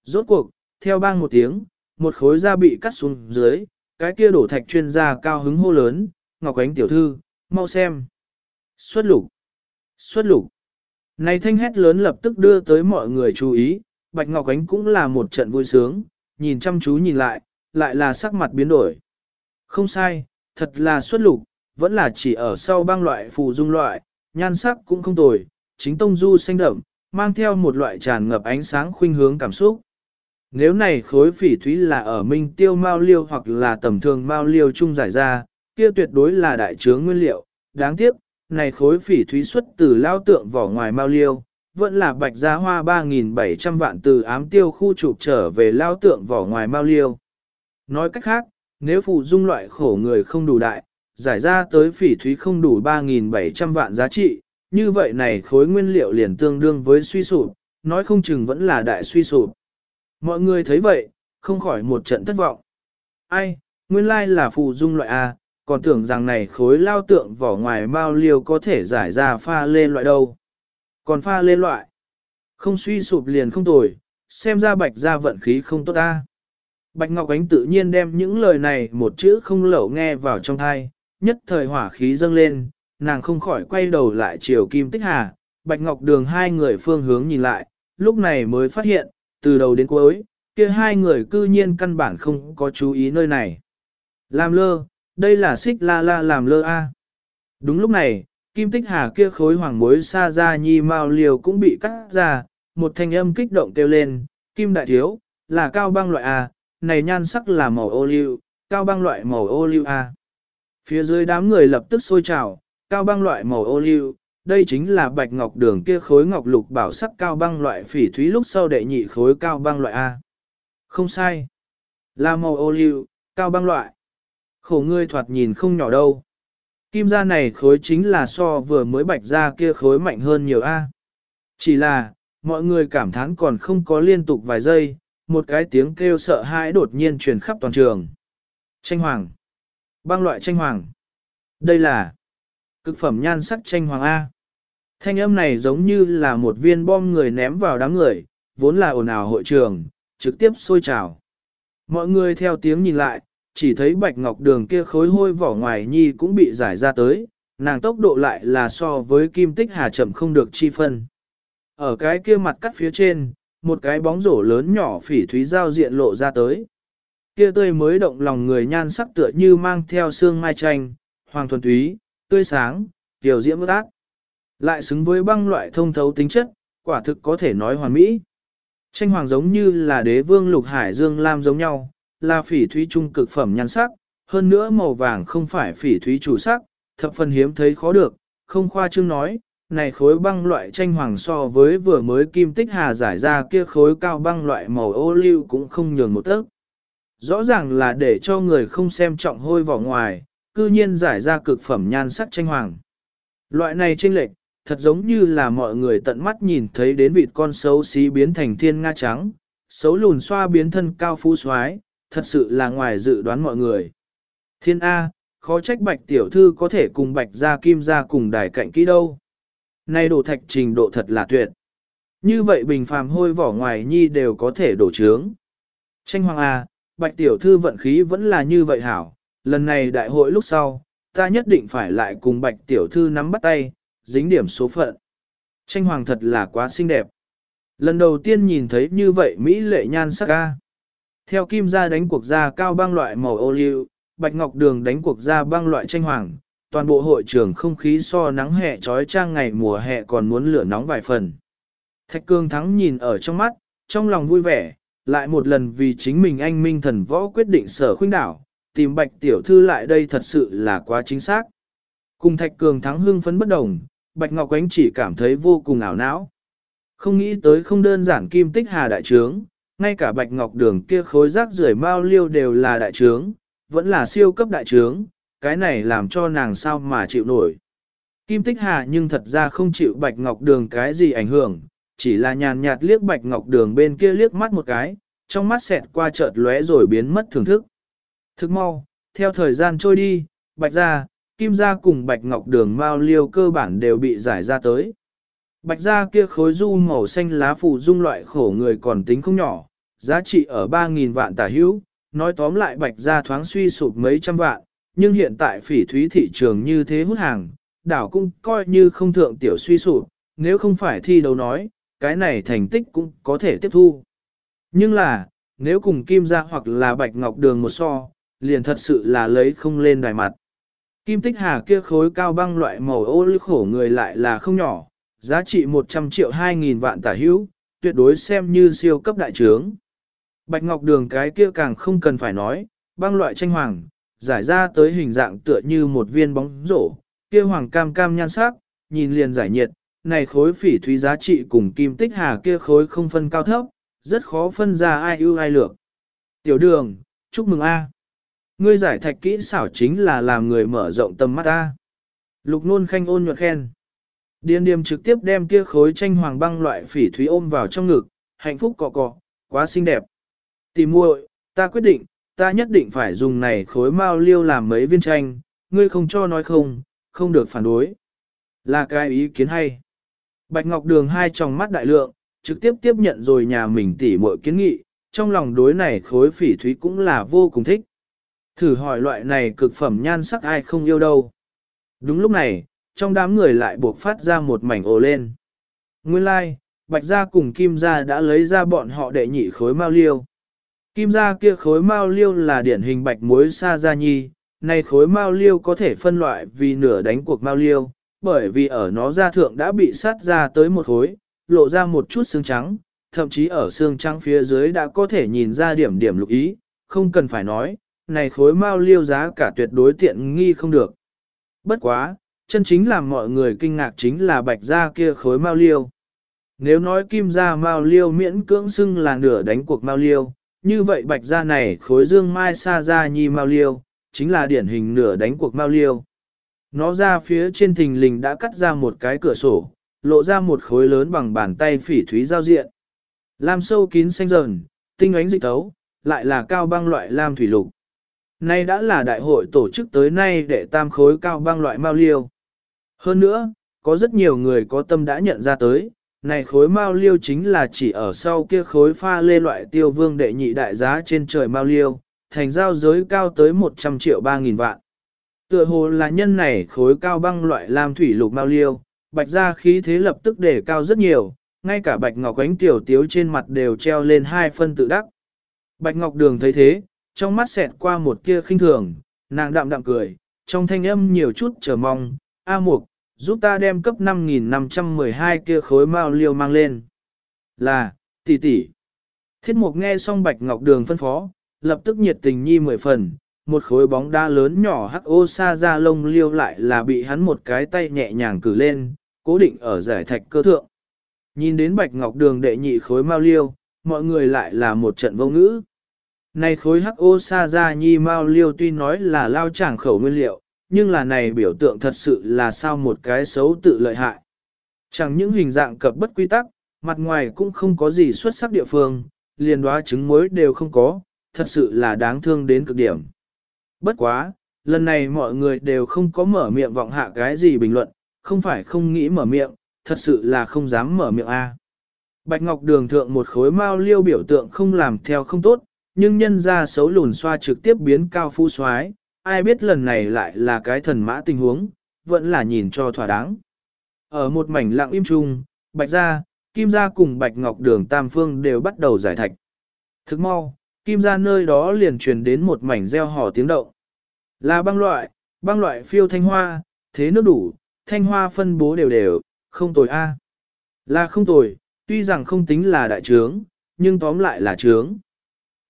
Rốt cuộc, theo bang một tiếng, một khối da bị cắt xuống dưới, cái kia đổ thạch chuyên gia cao hứng hô lớn, Ngọc Ánh tiểu thư, mau xem. Xuất lục. Xuất lục. Này thanh hét lớn lập tức đưa tới mọi người chú ý, Bạch Ngọc Ánh cũng là một trận vui sướng, nhìn chăm chú nhìn lại, lại là sắc mặt biến đổi. Không sai, thật là xuất lục, vẫn là chỉ ở sau băng loại phù dung loại, nhan sắc cũng không tồi, chính tông du xanh đậm, mang theo một loại tràn ngập ánh sáng khuynh hướng cảm xúc. Nếu này khối phỉ thúy là ở minh tiêu mao liêu hoặc là tầm thường mao liêu chung giải ra, kia tuyệt đối là đại chướng nguyên liệu, đáng tiếc, này khối phỉ thúy xuất từ lao tượng vỏ ngoài mao liêu, vẫn là bạch giá hoa 3.700 vạn từ ám tiêu khu chụp trở về lao tượng vỏ ngoài mao liêu. Nói cách khác, nếu phụ dung loại khổ người không đủ đại, giải ra tới phỉ thúy không đủ 3.700 vạn giá trị, như vậy này khối nguyên liệu liền tương đương với suy sụp, nói không chừng vẫn là đại suy sụp. Mọi người thấy vậy, không khỏi một trận thất vọng. Ai, nguyên lai là phụ dung loại A, còn tưởng rằng này khối lao tượng vỏ ngoài bao liều có thể giải ra pha lên loại đâu. Còn pha lên loại, không suy sụp liền không tồi, xem ra bạch ra vận khí không tốt ta. Bạch Ngọc Ánh tự nhiên đem những lời này một chữ không lẩu nghe vào trong thai, nhất thời hỏa khí dâng lên, nàng không khỏi quay đầu lại chiều Kim Tích Hà, Bạch Ngọc Đường hai người phương hướng nhìn lại, lúc này mới phát hiện, từ đầu đến cuối, kia hai người cư nhiên căn bản không có chú ý nơi này. Làm lơ, đây là xích la la làm lơ a. Đúng lúc này, Kim Tích Hà kia khối hoàng muối xa ra nhi mao liều cũng bị cắt ra, một thanh âm kích động kêu lên, Kim Đại Thiếu, là cao băng loại A, này nhan sắc là màu ô liu, cao băng loại màu ô liu A. Phía dưới đám người lập tức sôi trào, cao băng loại màu ô liu, đây chính là bạch ngọc đường kia khối ngọc lục bảo sắc cao băng loại phỉ thúy lúc sau đệ nhị khối cao băng loại A. Không sai. Là màu ô liu, cao băng loại. Khổ ngươi thoạt nhìn không nhỏ đâu. Kim gia này khối chính là so vừa mới bạch ra kia khối mạnh hơn nhiều A. Chỉ là, mọi người cảm thán còn không có liên tục vài giây, một cái tiếng kêu sợ hãi đột nhiên truyền khắp toàn trường. Tranh hoàng. Băng loại tranh hoàng. Đây là cực phẩm nhan sắc tranh hoàng A. Thanh âm này giống như là một viên bom người ném vào đám người, vốn là ồn ào hội trường, trực tiếp sôi trào. Mọi người theo tiếng nhìn lại, chỉ thấy bạch ngọc đường kia khối hôi vỏ ngoài nhi cũng bị giải ra tới, nàng tốc độ lại là so với kim tích hà chậm không được chi phân. Ở cái kia mặt cắt phía trên, một cái bóng rổ lớn nhỏ phỉ thúy giao diện lộ ra tới. Kia tươi mới động lòng người nhan sắc tựa như mang theo xương mai tranh, hoàng thuần túy, tươi sáng, tiểu diễm ước ác. Lại xứng với băng loại thông thấu tính chất, quả thực có thể nói hoàn mỹ. Tranh hoàng giống như là đế vương lục hải dương lam giống nhau, là phỉ thúy trung cực phẩm nhan sắc, hơn nữa màu vàng không phải phỉ thúy chủ sắc, thập phần hiếm thấy khó được, không khoa trương nói, này khối băng loại tranh hoàng so với vừa mới kim tích hà giải ra kia khối cao băng loại màu ô liu cũng không nhường một tấc. Rõ ràng là để cho người không xem trọng hôi vỏ ngoài, cư nhiên giải ra cực phẩm nhan sắc tranh hoàng. Loại này tranh lệch, thật giống như là mọi người tận mắt nhìn thấy đến vịt con xấu xí biến thành thiên nga trắng, xấu lùn xoa biến thân cao phú soái thật sự là ngoài dự đoán mọi người. Thiên A, khó trách bạch tiểu thư có thể cùng bạch gia kim gia cùng đài cạnh kỹ đâu. Nay đổ thạch trình độ thật là tuyệt. Như vậy bình phàm hôi vỏ ngoài nhi đều có thể đổ trướng. Tranh hoàng A, bạch tiểu thư vận khí vẫn là như vậy hảo. Lần này đại hội lúc sau, ta nhất định phải lại cùng bạch tiểu thư nắm bắt tay, dính điểm số phận. Tranh hoàng thật là quá xinh đẹp. Lần đầu tiên nhìn thấy như vậy Mỹ lệ nhan sắc ca. Theo kim gia đánh cuộc gia cao băng loại màu ô liu, bạch ngọc đường đánh cuộc gia băng loại tranh hoàng, toàn bộ hội trường không khí so nắng hè trói trang ngày mùa hè còn muốn lửa nóng vài phần. Thạch cương thắng nhìn ở trong mắt, trong lòng vui vẻ, lại một lần vì chính mình anh minh thần võ quyết định sở khuynh đảo, tìm bạch tiểu thư lại đây thật sự là quá chính xác. Cùng thạch cường thắng hưng phấn bất đồng, bạch ngọc ánh chỉ cảm thấy vô cùng ảo não. Không nghĩ tới không đơn giản kim tích hà đại trướng, ngay cả bạch ngọc đường kia khối rác rưởi mao liêu đều là đại trướng, vẫn là siêu cấp đại trướng, cái này làm cho nàng sao mà chịu nổi. Kim tích hà nhưng thật ra không chịu bạch ngọc đường cái gì ảnh hưởng, chỉ là nhàn nhạt liếc bạch ngọc đường bên kia liếc mắt một cái, trong mắt xẹt qua chợt lóe rồi biến mất thưởng thức. Thức mau, theo thời gian trôi đi, bạch gia kim gia cùng bạch ngọc đường mao liêu cơ bản đều bị giải ra tới. Bạch gia kia khối du màu xanh lá phủ dung loại khổ người còn tính không nhỏ, giá trị ở 3.000 vạn tả hữu, nói tóm lại bạch gia thoáng suy sụp mấy trăm vạn, nhưng hiện tại phỉ thúy thị trường như thế hút hàng, đảo cũng coi như không thượng tiểu suy sụp, nếu không phải thi đấu nói, cái này thành tích cũng có thể tiếp thu. Nhưng là, nếu cùng kim gia hoặc là bạch ngọc đường một so, liền thật sự là lấy không lên đài mặt. Kim tích hà kia khối cao băng loại màu ô lưu khổ người lại là không nhỏ, giá trị 100 triệu 2.000 vạn tả hữu, tuyệt đối xem như siêu cấp đại trướng. Bạch Ngọc Đường cái kia càng không cần phải nói, băng loại tranh hoàng, giải ra tới hình dạng tựa như một viên bóng rổ, kia hoàng cam cam nhan sắc, nhìn liền giải nhiệt, này khối phỉ thúy giá trị cùng kim tích hà kia khối không phân cao thấp, rất khó phân ra ai ưu ai lược. Tiểu đường, chúc mừng A. Ngươi giải thạch kỹ xảo chính là làm người mở rộng tầm mắt ta. Lục nôn khanh ôn nhuận khen. Điền điềm trực tiếp đem kia khối tranh hoàng băng loại phỉ thúy ôm vào trong ngực, hạnh phúc cọ cọ, quá xinh đẹp. Tìm muội, ta quyết định, ta nhất định phải dùng này khối mao liêu làm mấy viên tranh, ngươi không cho nói không, không được phản đối. Là cái ý kiến hay. Bạch Ngọc Đường hai tròng mắt đại lượng, trực tiếp tiếp nhận rồi nhà mình tỉ muội kiến nghị, trong lòng đối này khối phỉ thúy cũng là vô cùng thích. Thử hỏi loại này cực phẩm nhan sắc ai không yêu đâu. Đúng lúc này, trong đám người lại buộc phát ra một mảnh ồ lên. Nguyên lai, like, Bạch Gia cùng Kim Gia đã lấy ra bọn họ đệ nhị khối mao liêu. Kim Gia kia khối mao liêu là điển hình bạch muối sa gia nhi, này khối mao liêu có thể phân loại vì nửa đánh cuộc mao liêu, bởi vì ở nó gia thượng đã bị sát ra tới một khối, lộ ra một chút xương trắng, thậm chí ở xương trắng phía dưới đã có thể nhìn ra điểm điểm lục ý, không cần phải nói, này khối mao liêu giá cả tuyệt đối tiện nghi không được. Bất quá, chân chính làm mọi người kinh ngạc chính là bạch gia kia khối mao liêu. Nếu nói kim gia mao liêu miễn cưỡng xưng là nửa đánh cuộc mao liêu, như vậy bạch gia này khối dương mai sa gia nhi mao liêu, chính là điển hình nửa đánh cuộc mao liêu. Nó ra phía trên thình lình đã cắt ra một cái cửa sổ, lộ ra một khối lớn bằng bàn tay phỉ thúy giao diện. Lam sâu kín xanh dần, tinh ánh dịch tấu, lại là cao băng loại lam thủy lục. Nay đã là đại hội tổ chức tới nay để tam khối cao băng loại mao liêu. Hơn nữa, có rất nhiều người có tâm đã nhận ra tới, này khối mao liêu chính là chỉ ở sau kia khối pha lê loại tiêu vương đệ nhị đại giá trên trời mao liêu, thành giao giới cao tới 100 triệu 3 nghìn vạn. Tựa hồ là nhân này khối cao băng loại lam thủy lục mao liêu, bạch ra khí thế lập tức để cao rất nhiều, ngay cả bạch ngọc ánh tiểu tiếu trên mặt đều treo lên hai phân tự đắc. Bạch ngọc đường thấy thế, trong mắt xẹt qua một kia khinh thường, nàng đạm đạm cười, trong thanh âm nhiều chút chờ mong, A Mục, giúp ta đem cấp 5512 kia khối mao liêu mang lên. Là, tỷ tỷ. Thiết Mục nghe xong Bạch Ngọc Đường phân phó, lập tức nhiệt tình nhi mười phần, một khối bóng đá lớn nhỏ hắc ô sa ra lông liêu lại là bị hắn một cái tay nhẹ nhàng cử lên, cố định ở giải thạch cơ thượng. Nhìn đến Bạch Ngọc Đường đệ nhị khối mao liêu, mọi người lại là một trận vô ngữ. Này khối hắc ô sa ra nhi mao liêu tuy nói là lao chẳng khẩu nguyên liệu, nhưng là này biểu tượng thật sự là sao một cái xấu tự lợi hại. Chẳng những hình dạng cập bất quy tắc, mặt ngoài cũng không có gì xuất sắc địa phương, liền đoá trứng muối đều không có, thật sự là đáng thương đến cực điểm. Bất quá, lần này mọi người đều không có mở miệng vọng hạ cái gì bình luận, không phải không nghĩ mở miệng, thật sự là không dám mở miệng A. Bạch Ngọc Đường thượng một khối mao liêu biểu tượng không làm theo không tốt, nhưng nhân ra xấu lùn xoa trực tiếp biến cao phu soái ai biết lần này lại là cái thần mã tình huống, vẫn là nhìn cho thỏa đáng. Ở một mảnh lặng im chung, Bạch Gia, Kim Gia cùng Bạch Ngọc Đường Tam Phương đều bắt đầu giải thạch. Thức mau, Kim Gia nơi đó liền truyền đến một mảnh reo hò tiếng động. Là băng loại, băng loại phiêu thanh hoa, thế nước đủ, thanh hoa phân bố đều đều, không tồi a. Là không tồi, tuy rằng không tính là đại trướng, nhưng tóm lại là trướng.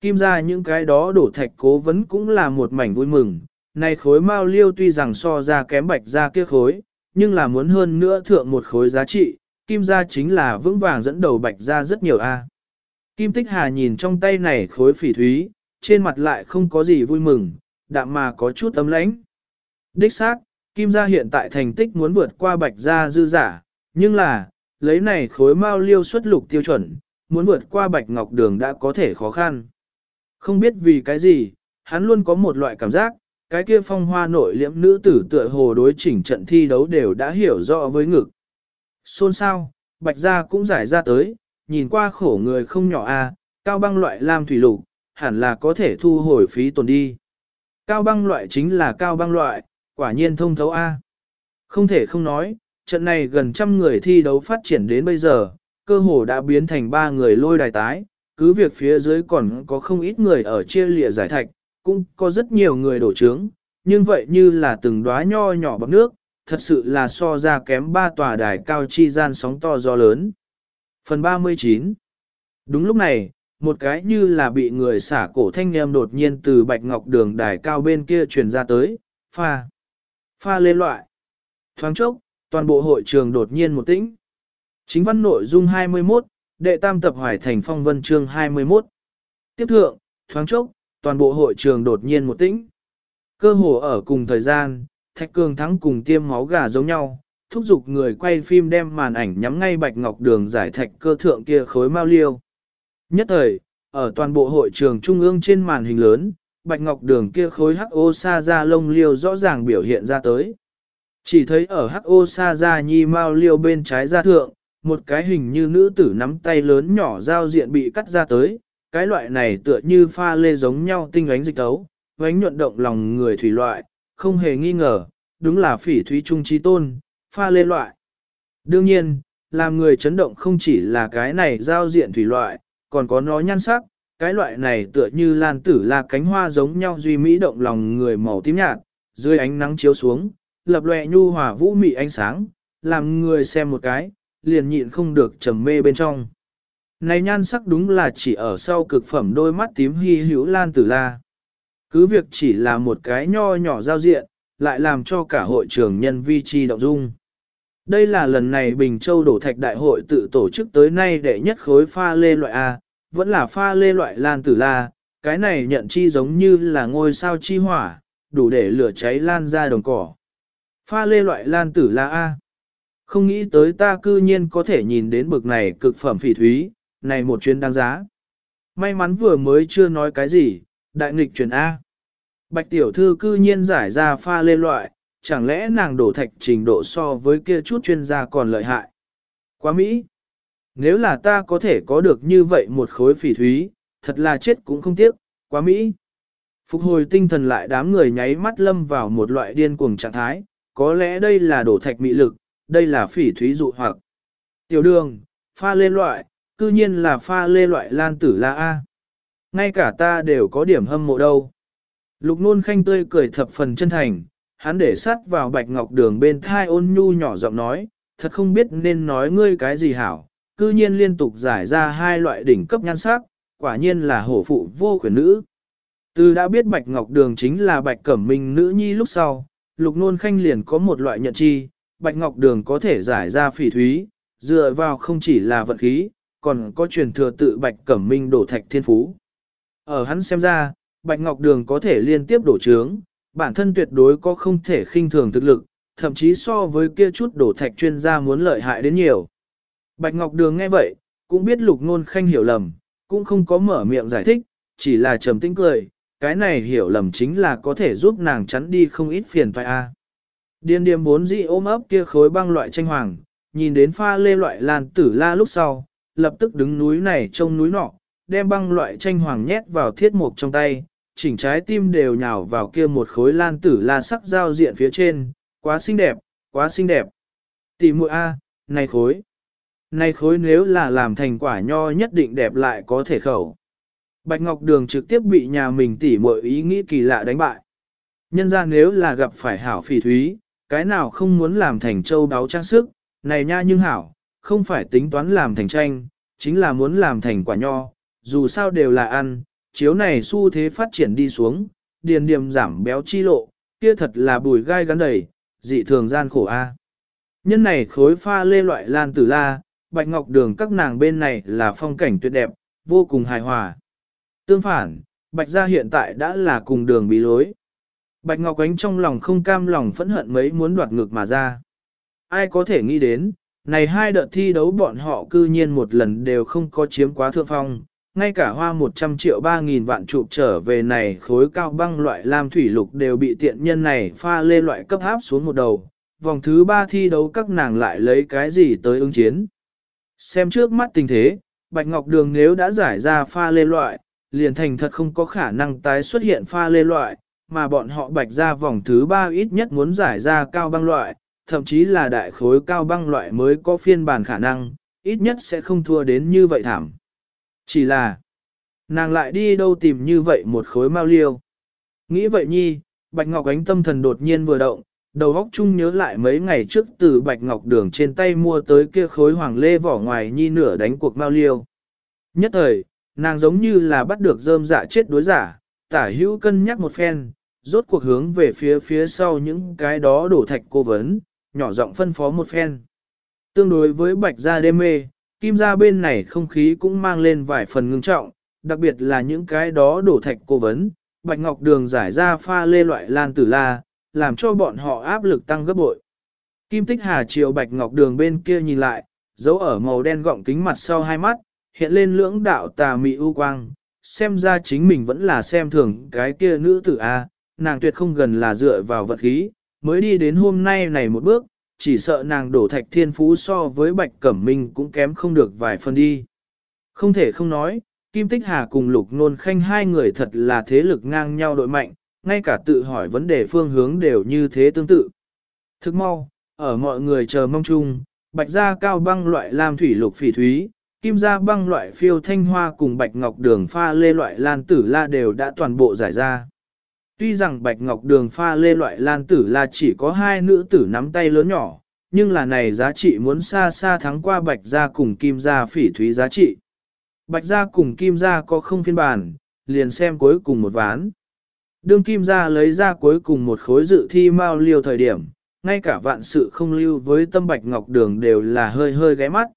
Kim ra những cái đó đổ thạch cố vấn cũng là một mảnh vui mừng, này khối mao liêu tuy rằng so ra kém bạch ra kia khối, nhưng là muốn hơn nữa thượng một khối giá trị, kim ra chính là vững vàng dẫn đầu bạch ra rất nhiều a. Kim tích hà nhìn trong tay này khối phỉ thúy, trên mặt lại không có gì vui mừng, đạm mà có chút tấm lãnh. Đích xác, kim gia hiện tại thành tích muốn vượt qua bạch gia dư giả, nhưng là, lấy này khối mao liêu xuất lục tiêu chuẩn, muốn vượt qua bạch ngọc đường đã có thể khó khăn. Không biết vì cái gì, hắn luôn có một loại cảm giác, cái kia phong hoa nội liễm nữ tử tựa hồ đối chỉnh trận thi đấu đều đã hiểu rõ với ngực. Xôn sao, bạch gia cũng giải ra tới, nhìn qua khổ người không nhỏ a, cao băng loại lam thủy lục, hẳn là có thể thu hồi phí tồn đi. Cao băng loại chính là cao băng loại, quả nhiên thông thấu a. Không thể không nói, trận này gần trăm người thi đấu phát triển đến bây giờ, cơ hồ đã biến thành ba người lôi đài tái, cứ việc phía dưới còn có không ít người ở chia lịa giải thạch, cũng có rất nhiều người đổ trướng, nhưng vậy như là từng đóa nho nhỏ bằng nước, thật sự là so ra kém ba tòa đài cao chi gian sóng to gió lớn. Phần 39 Đúng lúc này, một cái như là bị người xả cổ thanh em đột nhiên từ bạch ngọc đường đài cao bên kia truyền ra tới, pha, pha lên loại. Thoáng chốc, toàn bộ hội trường đột nhiên một tĩnh. Chính văn nội dung 21, đệ tam tập hoài thành phong vân chương 21. Tiếp thượng, thoáng chốc, toàn bộ hội trường đột nhiên một tĩnh. Cơ hồ ở cùng thời gian, Thạch Cường Thắng cùng tiêm máu gà giống nhau, thúc giục người quay phim đem màn ảnh nhắm ngay bạch ngọc đường giải thạch cơ thượng kia khối mau liêu. Nhất thời, ở toàn bộ hội trường trung ương trên màn hình lớn, bạch ngọc đường kia khối hắc ô sa ra lông liêu rõ ràng biểu hiện ra tới. Chỉ thấy ở hắc ô sa ra nhi mau liêu bên trái ra thượng, một cái hình như nữ tử nắm tay lớn nhỏ giao diện bị cắt ra tới, cái loại này tựa như pha lê giống nhau tinh ánh dịch tấu, ánh nhuận động lòng người thủy loại, không hề nghi ngờ, đúng là phỉ thúy trung trí tôn, pha lê loại. Đương nhiên, làm người chấn động không chỉ là cái này giao diện thủy loại, còn có nó nhan sắc, cái loại này tựa như lan tử là cánh hoa giống nhau duy mỹ động lòng người màu tím nhạt, dưới ánh nắng chiếu xuống, lập lòe nhu hòa vũ mị ánh sáng, làm người xem một cái, liền nhịn không được trầm mê bên trong. Này nhan sắc đúng là chỉ ở sau cực phẩm đôi mắt tím hy hữu lan tử la. Cứ việc chỉ là một cái nho nhỏ giao diện, lại làm cho cả hội trưởng nhân vi chi động dung. Đây là lần này Bình Châu đổ thạch đại hội tự tổ chức tới nay để nhất khối pha lê loại A, vẫn là pha lê loại lan tử la, cái này nhận chi giống như là ngôi sao chi hỏa, đủ để lửa cháy lan ra đồng cỏ. Pha lê loại lan tử la A. Không nghĩ tới ta cư nhiên có thể nhìn đến bực này cực phẩm phỉ thúy, này một chuyến đáng giá. May mắn vừa mới chưa nói cái gì, đại nghịch chuyển A. Bạch tiểu thư cư nhiên giải ra pha lê loại, chẳng lẽ nàng đổ thạch trình độ so với kia chút chuyên gia còn lợi hại. Quá Mỹ! Nếu là ta có thể có được như vậy một khối phỉ thúy, thật là chết cũng không tiếc, quá Mỹ! Phục hồi tinh thần lại đám người nháy mắt lâm vào một loại điên cuồng trạng thái, có lẽ đây là đổ thạch mỹ lực, đây là phỉ thúy dụ hoặc. Tiểu đường, pha lê loại, cư nhiên là pha lê loại lan tử la A. Ngay cả ta đều có điểm hâm mộ đâu. Lục nôn khanh tươi cười thập phần chân thành, hắn để sát vào bạch ngọc đường bên thai ôn nhu nhỏ giọng nói, thật không biết nên nói ngươi cái gì hảo, cư nhiên liên tục giải ra hai loại đỉnh cấp nhan sắc, quả nhiên là hổ phụ vô khuyển nữ. Từ đã biết bạch ngọc đường chính là bạch cẩm minh nữ nhi lúc sau, lục nôn khanh liền có một loại nhận chi, bạch ngọc đường có thể giải ra phỉ thúy, dựa vào không chỉ là vận khí, còn có truyền thừa tự bạch cẩm minh đổ thạch thiên phú. Ở hắn xem ra, bạch ngọc đường có thể liên tiếp đổ trướng, bản thân tuyệt đối có không thể khinh thường thực lực, thậm chí so với kia chút đổ thạch chuyên gia muốn lợi hại đến nhiều. Bạch Ngọc Đường nghe vậy, cũng biết lục nôn khanh hiểu lầm, cũng không có mở miệng giải thích, chỉ là trầm tĩnh cười, cái này hiểu lầm chính là có thể giúp nàng chắn đi không ít phiền toái a. Điền điềm vốn dị ôm ấp kia khối băng loại tranh hoàng, nhìn đến pha lê loại lan tử la lúc sau, lập tức đứng núi này trông núi nọ, đem băng loại tranh hoàng nhét vào thiết mục trong tay, chỉnh trái tim đều nhào vào kia một khối lan tử la sắc giao diện phía trên, quá xinh đẹp, quá xinh đẹp. Tỷ muội A, này khối. Này khối nếu là làm thành quả nho nhất định đẹp lại có thể khẩu. Bạch Ngọc Đường trực tiếp bị nhà mình tỉ muội ý nghĩ kỳ lạ đánh bại. Nhân ra nếu là gặp phải hảo phỉ thúy, cái nào không muốn làm thành châu đáo trang sức, này nha nhưng hảo, không phải tính toán làm thành tranh, chính là muốn làm thành quả nho, dù sao đều là ăn, chiếu này xu thế phát triển đi xuống, điền điểm giảm béo chi lộ, kia thật là bùi gai gắn đầy, dị thường gian khổ a. Nhân này khối pha lê loại lan tử la, bạch ngọc đường các nàng bên này là phong cảnh tuyệt đẹp, vô cùng hài hòa. Tương phản, bạch gia hiện tại đã là cùng đường bí lối. Bạch ngọc ánh trong lòng không cam lòng phẫn hận mấy muốn đoạt ngược mà ra. Ai có thể nghĩ đến, này hai đợt thi đấu bọn họ cư nhiên một lần đều không có chiếm quá thượng phong, ngay cả hoa 100 triệu 3.000 vạn chụp trở về này khối cao băng loại lam thủy lục đều bị tiện nhân này pha lê loại cấp áp xuống một đầu. Vòng thứ ba thi đấu các nàng lại lấy cái gì tới ứng chiến. Xem trước mắt tình thế, Bạch Ngọc Đường nếu đã giải ra pha lê loại, liền thành thật không có khả năng tái xuất hiện pha lê loại, mà bọn họ bạch ra vòng thứ ba ít nhất muốn giải ra cao băng loại, thậm chí là đại khối cao băng loại mới có phiên bản khả năng, ít nhất sẽ không thua đến như vậy thảm. Chỉ là, nàng lại đi đâu tìm như vậy một khối mau liêu. Nghĩ vậy nhi, Bạch Ngọc Ánh tâm thần đột nhiên vừa động, đầu óc chung nhớ lại mấy ngày trước từ Bạch Ngọc Đường trên tay mua tới kia khối hoàng lê vỏ ngoài nhi nửa đánh cuộc mau liêu. Nhất thời, nàng giống như là bắt được rơm dạ chết đối giả, tả hữu cân nhắc một phen, rốt cuộc hướng về phía phía sau những cái đó đổ thạch cô vấn, nhỏ giọng phân phó một phen. Tương đối với Bạch Gia đê mê, kim gia bên này không khí cũng mang lên vài phần ngưng trọng, đặc biệt là những cái đó đổ thạch cô vấn, bạch ngọc đường giải ra pha lê loại lan tử la, làm cho bọn họ áp lực tăng gấp bội. Kim tích hà chiều bạch ngọc đường bên kia nhìn lại, dấu ở màu đen gọng kính mặt sau hai mắt, hiện lên lưỡng đạo tà mị ưu quang, xem ra chính mình vẫn là xem thường cái kia nữ tử A, nàng tuyệt không gần là dựa vào vật khí, mới đi đến hôm nay này một bước, chỉ sợ nàng đổ thạch thiên phú so với bạch cẩm minh cũng kém không được vài phần đi. Không thể không nói, Kim Tích Hà cùng Lục Nôn Khanh hai người thật là thế lực ngang nhau đội mạnh, ngay cả tự hỏi vấn đề phương hướng đều như thế tương tự. Thức mau, ở mọi người chờ mong chung, bạch gia cao băng loại lam thủy lục phỉ thúy, kim gia băng loại phiêu thanh hoa cùng bạch ngọc đường pha lê loại lan tử la đều đã toàn bộ giải ra. Tuy rằng bạch ngọc đường pha lê loại lan tử là chỉ có hai nữ tử nắm tay lớn nhỏ, nhưng là này giá trị muốn xa xa thắng qua bạch gia cùng kim gia phỉ thúy giá trị. Bạch gia cùng kim gia có không phiên bản, liền xem cuối cùng một ván. Đương kim gia lấy ra cuối cùng một khối dự thi mao liêu thời điểm, ngay cả vạn sự không lưu với tâm bạch ngọc đường đều là hơi hơi ghé mắt.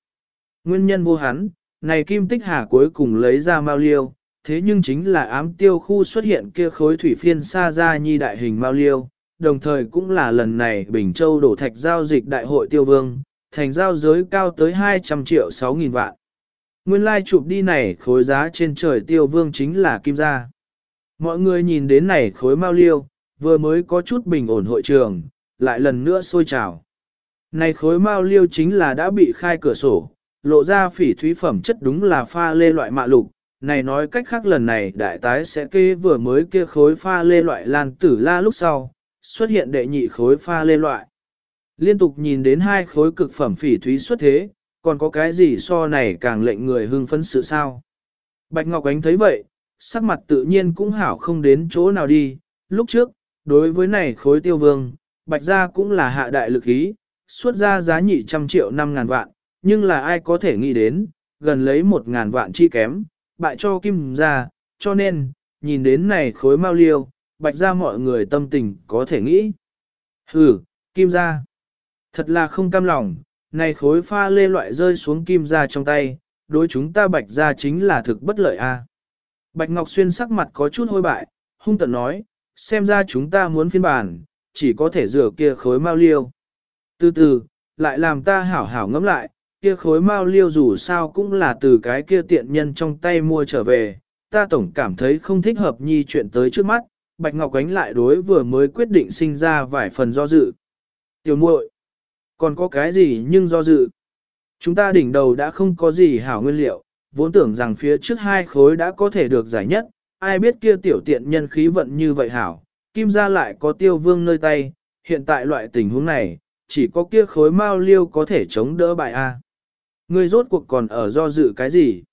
Nguyên nhân vô hắn, này kim tích hà cuối cùng lấy ra mao liêu, thế nhưng chính là ám tiêu khu xuất hiện kia khối thủy phiên xa ra nhi đại hình mao liêu, đồng thời cũng là lần này Bình Châu đổ thạch giao dịch đại hội tiêu vương, thành giao giới cao tới 200 triệu 6 nghìn vạn. Nguyên lai chụp đi này khối giá trên trời tiêu vương chính là kim gia. Mọi người nhìn đến này khối mao liêu, vừa mới có chút bình ổn hội trường, lại lần nữa sôi trào. Này khối mao liêu chính là đã bị khai cửa sổ, lộ ra phỉ thúy phẩm chất đúng là pha lê loại mạ lục. Này nói cách khác lần này đại tái sẽ kê vừa mới kia khối pha lê loại lan tử la lúc sau, xuất hiện đệ nhị khối pha lê loại. Liên tục nhìn đến hai khối cực phẩm phỉ thúy xuất thế, còn có cái gì so này càng lệnh người hưng phấn sự sao. Bạch Ngọc Ánh thấy vậy, sắc mặt tự nhiên cũng hảo không đến chỗ nào đi, lúc trước, đối với này khối tiêu vương, Bạch gia cũng là hạ đại lực ý, xuất ra giá nhị trăm triệu năm ngàn vạn, nhưng là ai có thể nghĩ đến, gần lấy một ngàn vạn chi kém, bại cho kim gia, cho nên, nhìn đến này khối mau liêu, Bạch gia mọi người tâm tình có thể nghĩ. Hừ, kim gia, thật là không cam lòng, này khối pha lê loại rơi xuống kim gia trong tay, đối chúng ta Bạch gia chính là thực bất lợi a. Bạch Ngọc Xuyên sắc mặt có chút hôi bại, hung tận nói, xem ra chúng ta muốn phiên bản, chỉ có thể rửa kia khối mau liêu. Từ từ, lại làm ta hảo hảo ngẫm lại, kia khối mao liêu dù sao cũng là từ cái kia tiện nhân trong tay mua trở về, ta tổng cảm thấy không thích hợp nhi chuyện tới trước mắt, Bạch Ngọc Ánh lại đối vừa mới quyết định sinh ra vài phần do dự. Tiểu muội, còn có cái gì nhưng do dự. Chúng ta đỉnh đầu đã không có gì hảo nguyên liệu, vốn tưởng rằng phía trước hai khối đã có thể được giải nhất, ai biết kia tiểu tiện nhân khí vận như vậy hảo, kim ra lại có tiêu vương nơi tay, hiện tại loại tình huống này, chỉ có kia khối mao liêu có thể chống đỡ bại A. Ngươi rốt cuộc còn ở do dự cái gì?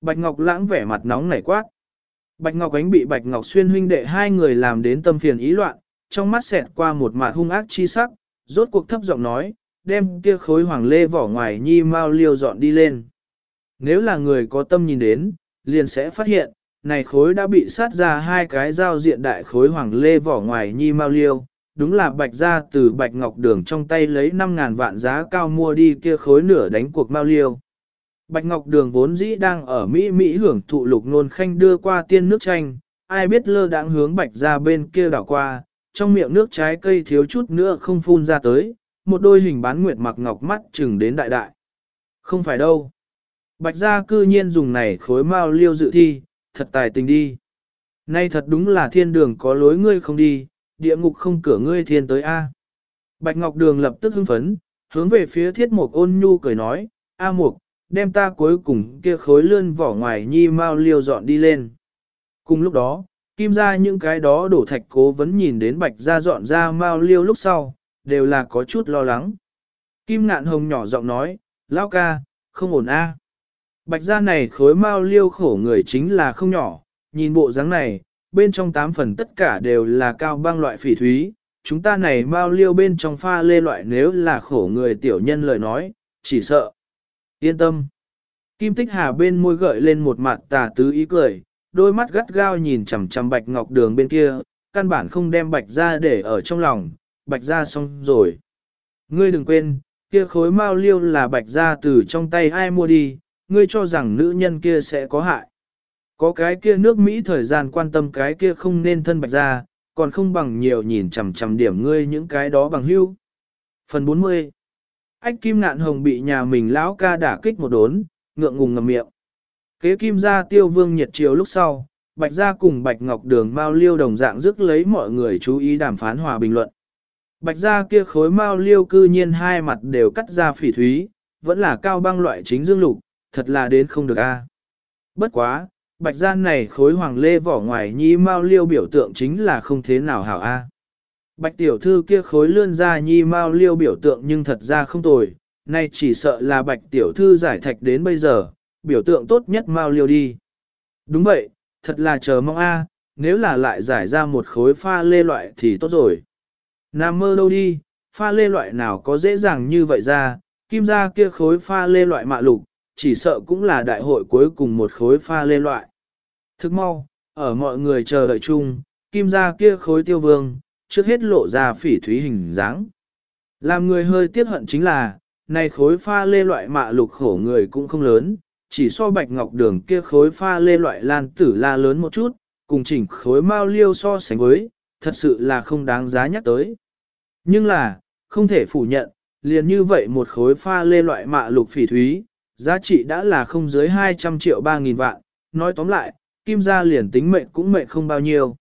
Bạch Ngọc lãng vẻ mặt nóng nảy quát. Bạch Ngọc ánh bị Bạch Ngọc xuyên huynh đệ hai người làm đến tâm phiền ý loạn, trong mắt xẹt qua một mặt hung ác chi sắc, rốt cuộc thấp giọng nói, đem kia khối hoàng lê vỏ ngoài nhi mao liêu dọn đi lên. Nếu là người có tâm nhìn đến, liền sẽ phát hiện, này khối đã bị sát ra hai cái giao diện đại khối hoàng lê vỏ ngoài nhi mao liêu, đúng là bạch ra từ bạch ngọc đường trong tay lấy 5.000 vạn giá cao mua đi kia khối nửa đánh cuộc mao liêu. Bạch ngọc đường vốn dĩ đang ở Mỹ Mỹ hưởng thụ lục nôn khanh đưa qua tiên nước chanh, ai biết lơ đãng hướng bạch ra bên kia đảo qua, trong miệng nước trái cây thiếu chút nữa không phun ra tới, một đôi hình bán nguyệt mặc ngọc mắt chừng đến đại đại. Không phải đâu. Bạch gia cư nhiên dùng này khối mao liêu dự thi, thật tài tình đi. Nay thật đúng là thiên đường có lối ngươi không đi, địa ngục không cửa ngươi thiên tới A. Bạch Ngọc Đường lập tức hưng phấn, hướng về phía thiết mục ôn nhu cười nói, A mục, đem ta cuối cùng kia khối lươn vỏ ngoài nhi mau liêu dọn đi lên. Cùng lúc đó, kim ra những cái đó đổ thạch cố vẫn nhìn đến bạch ra dọn ra mau liêu lúc sau, đều là có chút lo lắng. Kim ngạn hồng nhỏ giọng nói, lão ca, không ổn a. Bạch ra này khối mau liêu khổ người chính là không nhỏ, nhìn bộ dáng này, bên trong tám phần tất cả đều là cao băng loại phỉ thúy, chúng ta này mau liêu bên trong pha lê loại nếu là khổ người tiểu nhân lời nói, chỉ sợ. Yên tâm. Kim Tích Hà bên môi gợi lên một mặt tà tứ ý cười, đôi mắt gắt gao nhìn chằm chằm bạch ngọc đường bên kia, căn bản không đem bạch ra để ở trong lòng, bạch ra xong rồi. Ngươi đừng quên, kia khối mao liêu là bạch ra từ trong tay ai mua đi, ngươi cho rằng nữ nhân kia sẽ có hại. Có cái kia nước Mỹ thời gian quan tâm cái kia không nên thân bạch ra, còn không bằng nhiều nhìn chằm chằm điểm ngươi những cái đó bằng hưu. Phần 40 Ách Kim Ngạn Hồng bị nhà mình lão ca đả kích một đốn, ngượng ngùng ngầm miệng. Kế Kim ra tiêu vương nhiệt chiều lúc sau, Bạch Gia cùng Bạch Ngọc Đường Mao Liêu đồng dạng rước lấy mọi người chú ý đàm phán hòa bình luận. Bạch Gia kia khối Mao Liêu cư nhiên hai mặt đều cắt ra phỉ thúy, vẫn là cao băng loại chính dương lục, thật là đến không được a. Bất quá, Bạch gian này khối hoàng lê vỏ ngoài nhi Mao Liêu biểu tượng chính là không thế nào hảo a. Bạch tiểu thư kia khối lươn ra nhi Mao Liêu biểu tượng nhưng thật ra không tồi, nay chỉ sợ là Bạch tiểu thư giải thạch đến bây giờ, biểu tượng tốt nhất Mao Liêu đi. Đúng vậy, thật là chờ mong a, nếu là lại giải ra một khối pha lê loại thì tốt rồi. Nam mơ đâu đi, pha lê loại nào có dễ dàng như vậy ra, kim ra kia khối pha lê loại mạ lục, chỉ sợ cũng là đại hội cuối cùng một khối pha lê loại. Thức mau, ở mọi người chờ đợi chung, kim ra kia khối tiêu vương, trước hết lộ ra phỉ thúy hình dáng. Làm người hơi tiếc hận chính là, này khối pha lê loại mạ lục khổ người cũng không lớn, chỉ so bạch ngọc đường kia khối pha lê loại lan tử la lớn một chút, cùng chỉnh khối mao liêu so sánh với, thật sự là không đáng giá nhắc tới. Nhưng là, không thể phủ nhận, liền như vậy một khối pha lê loại mạ lục phỉ thúy, giá trị đã là không dưới 200 triệu 3.000 vạn, nói tóm lại, kim gia liền tính mệnh cũng mệnh không bao nhiêu.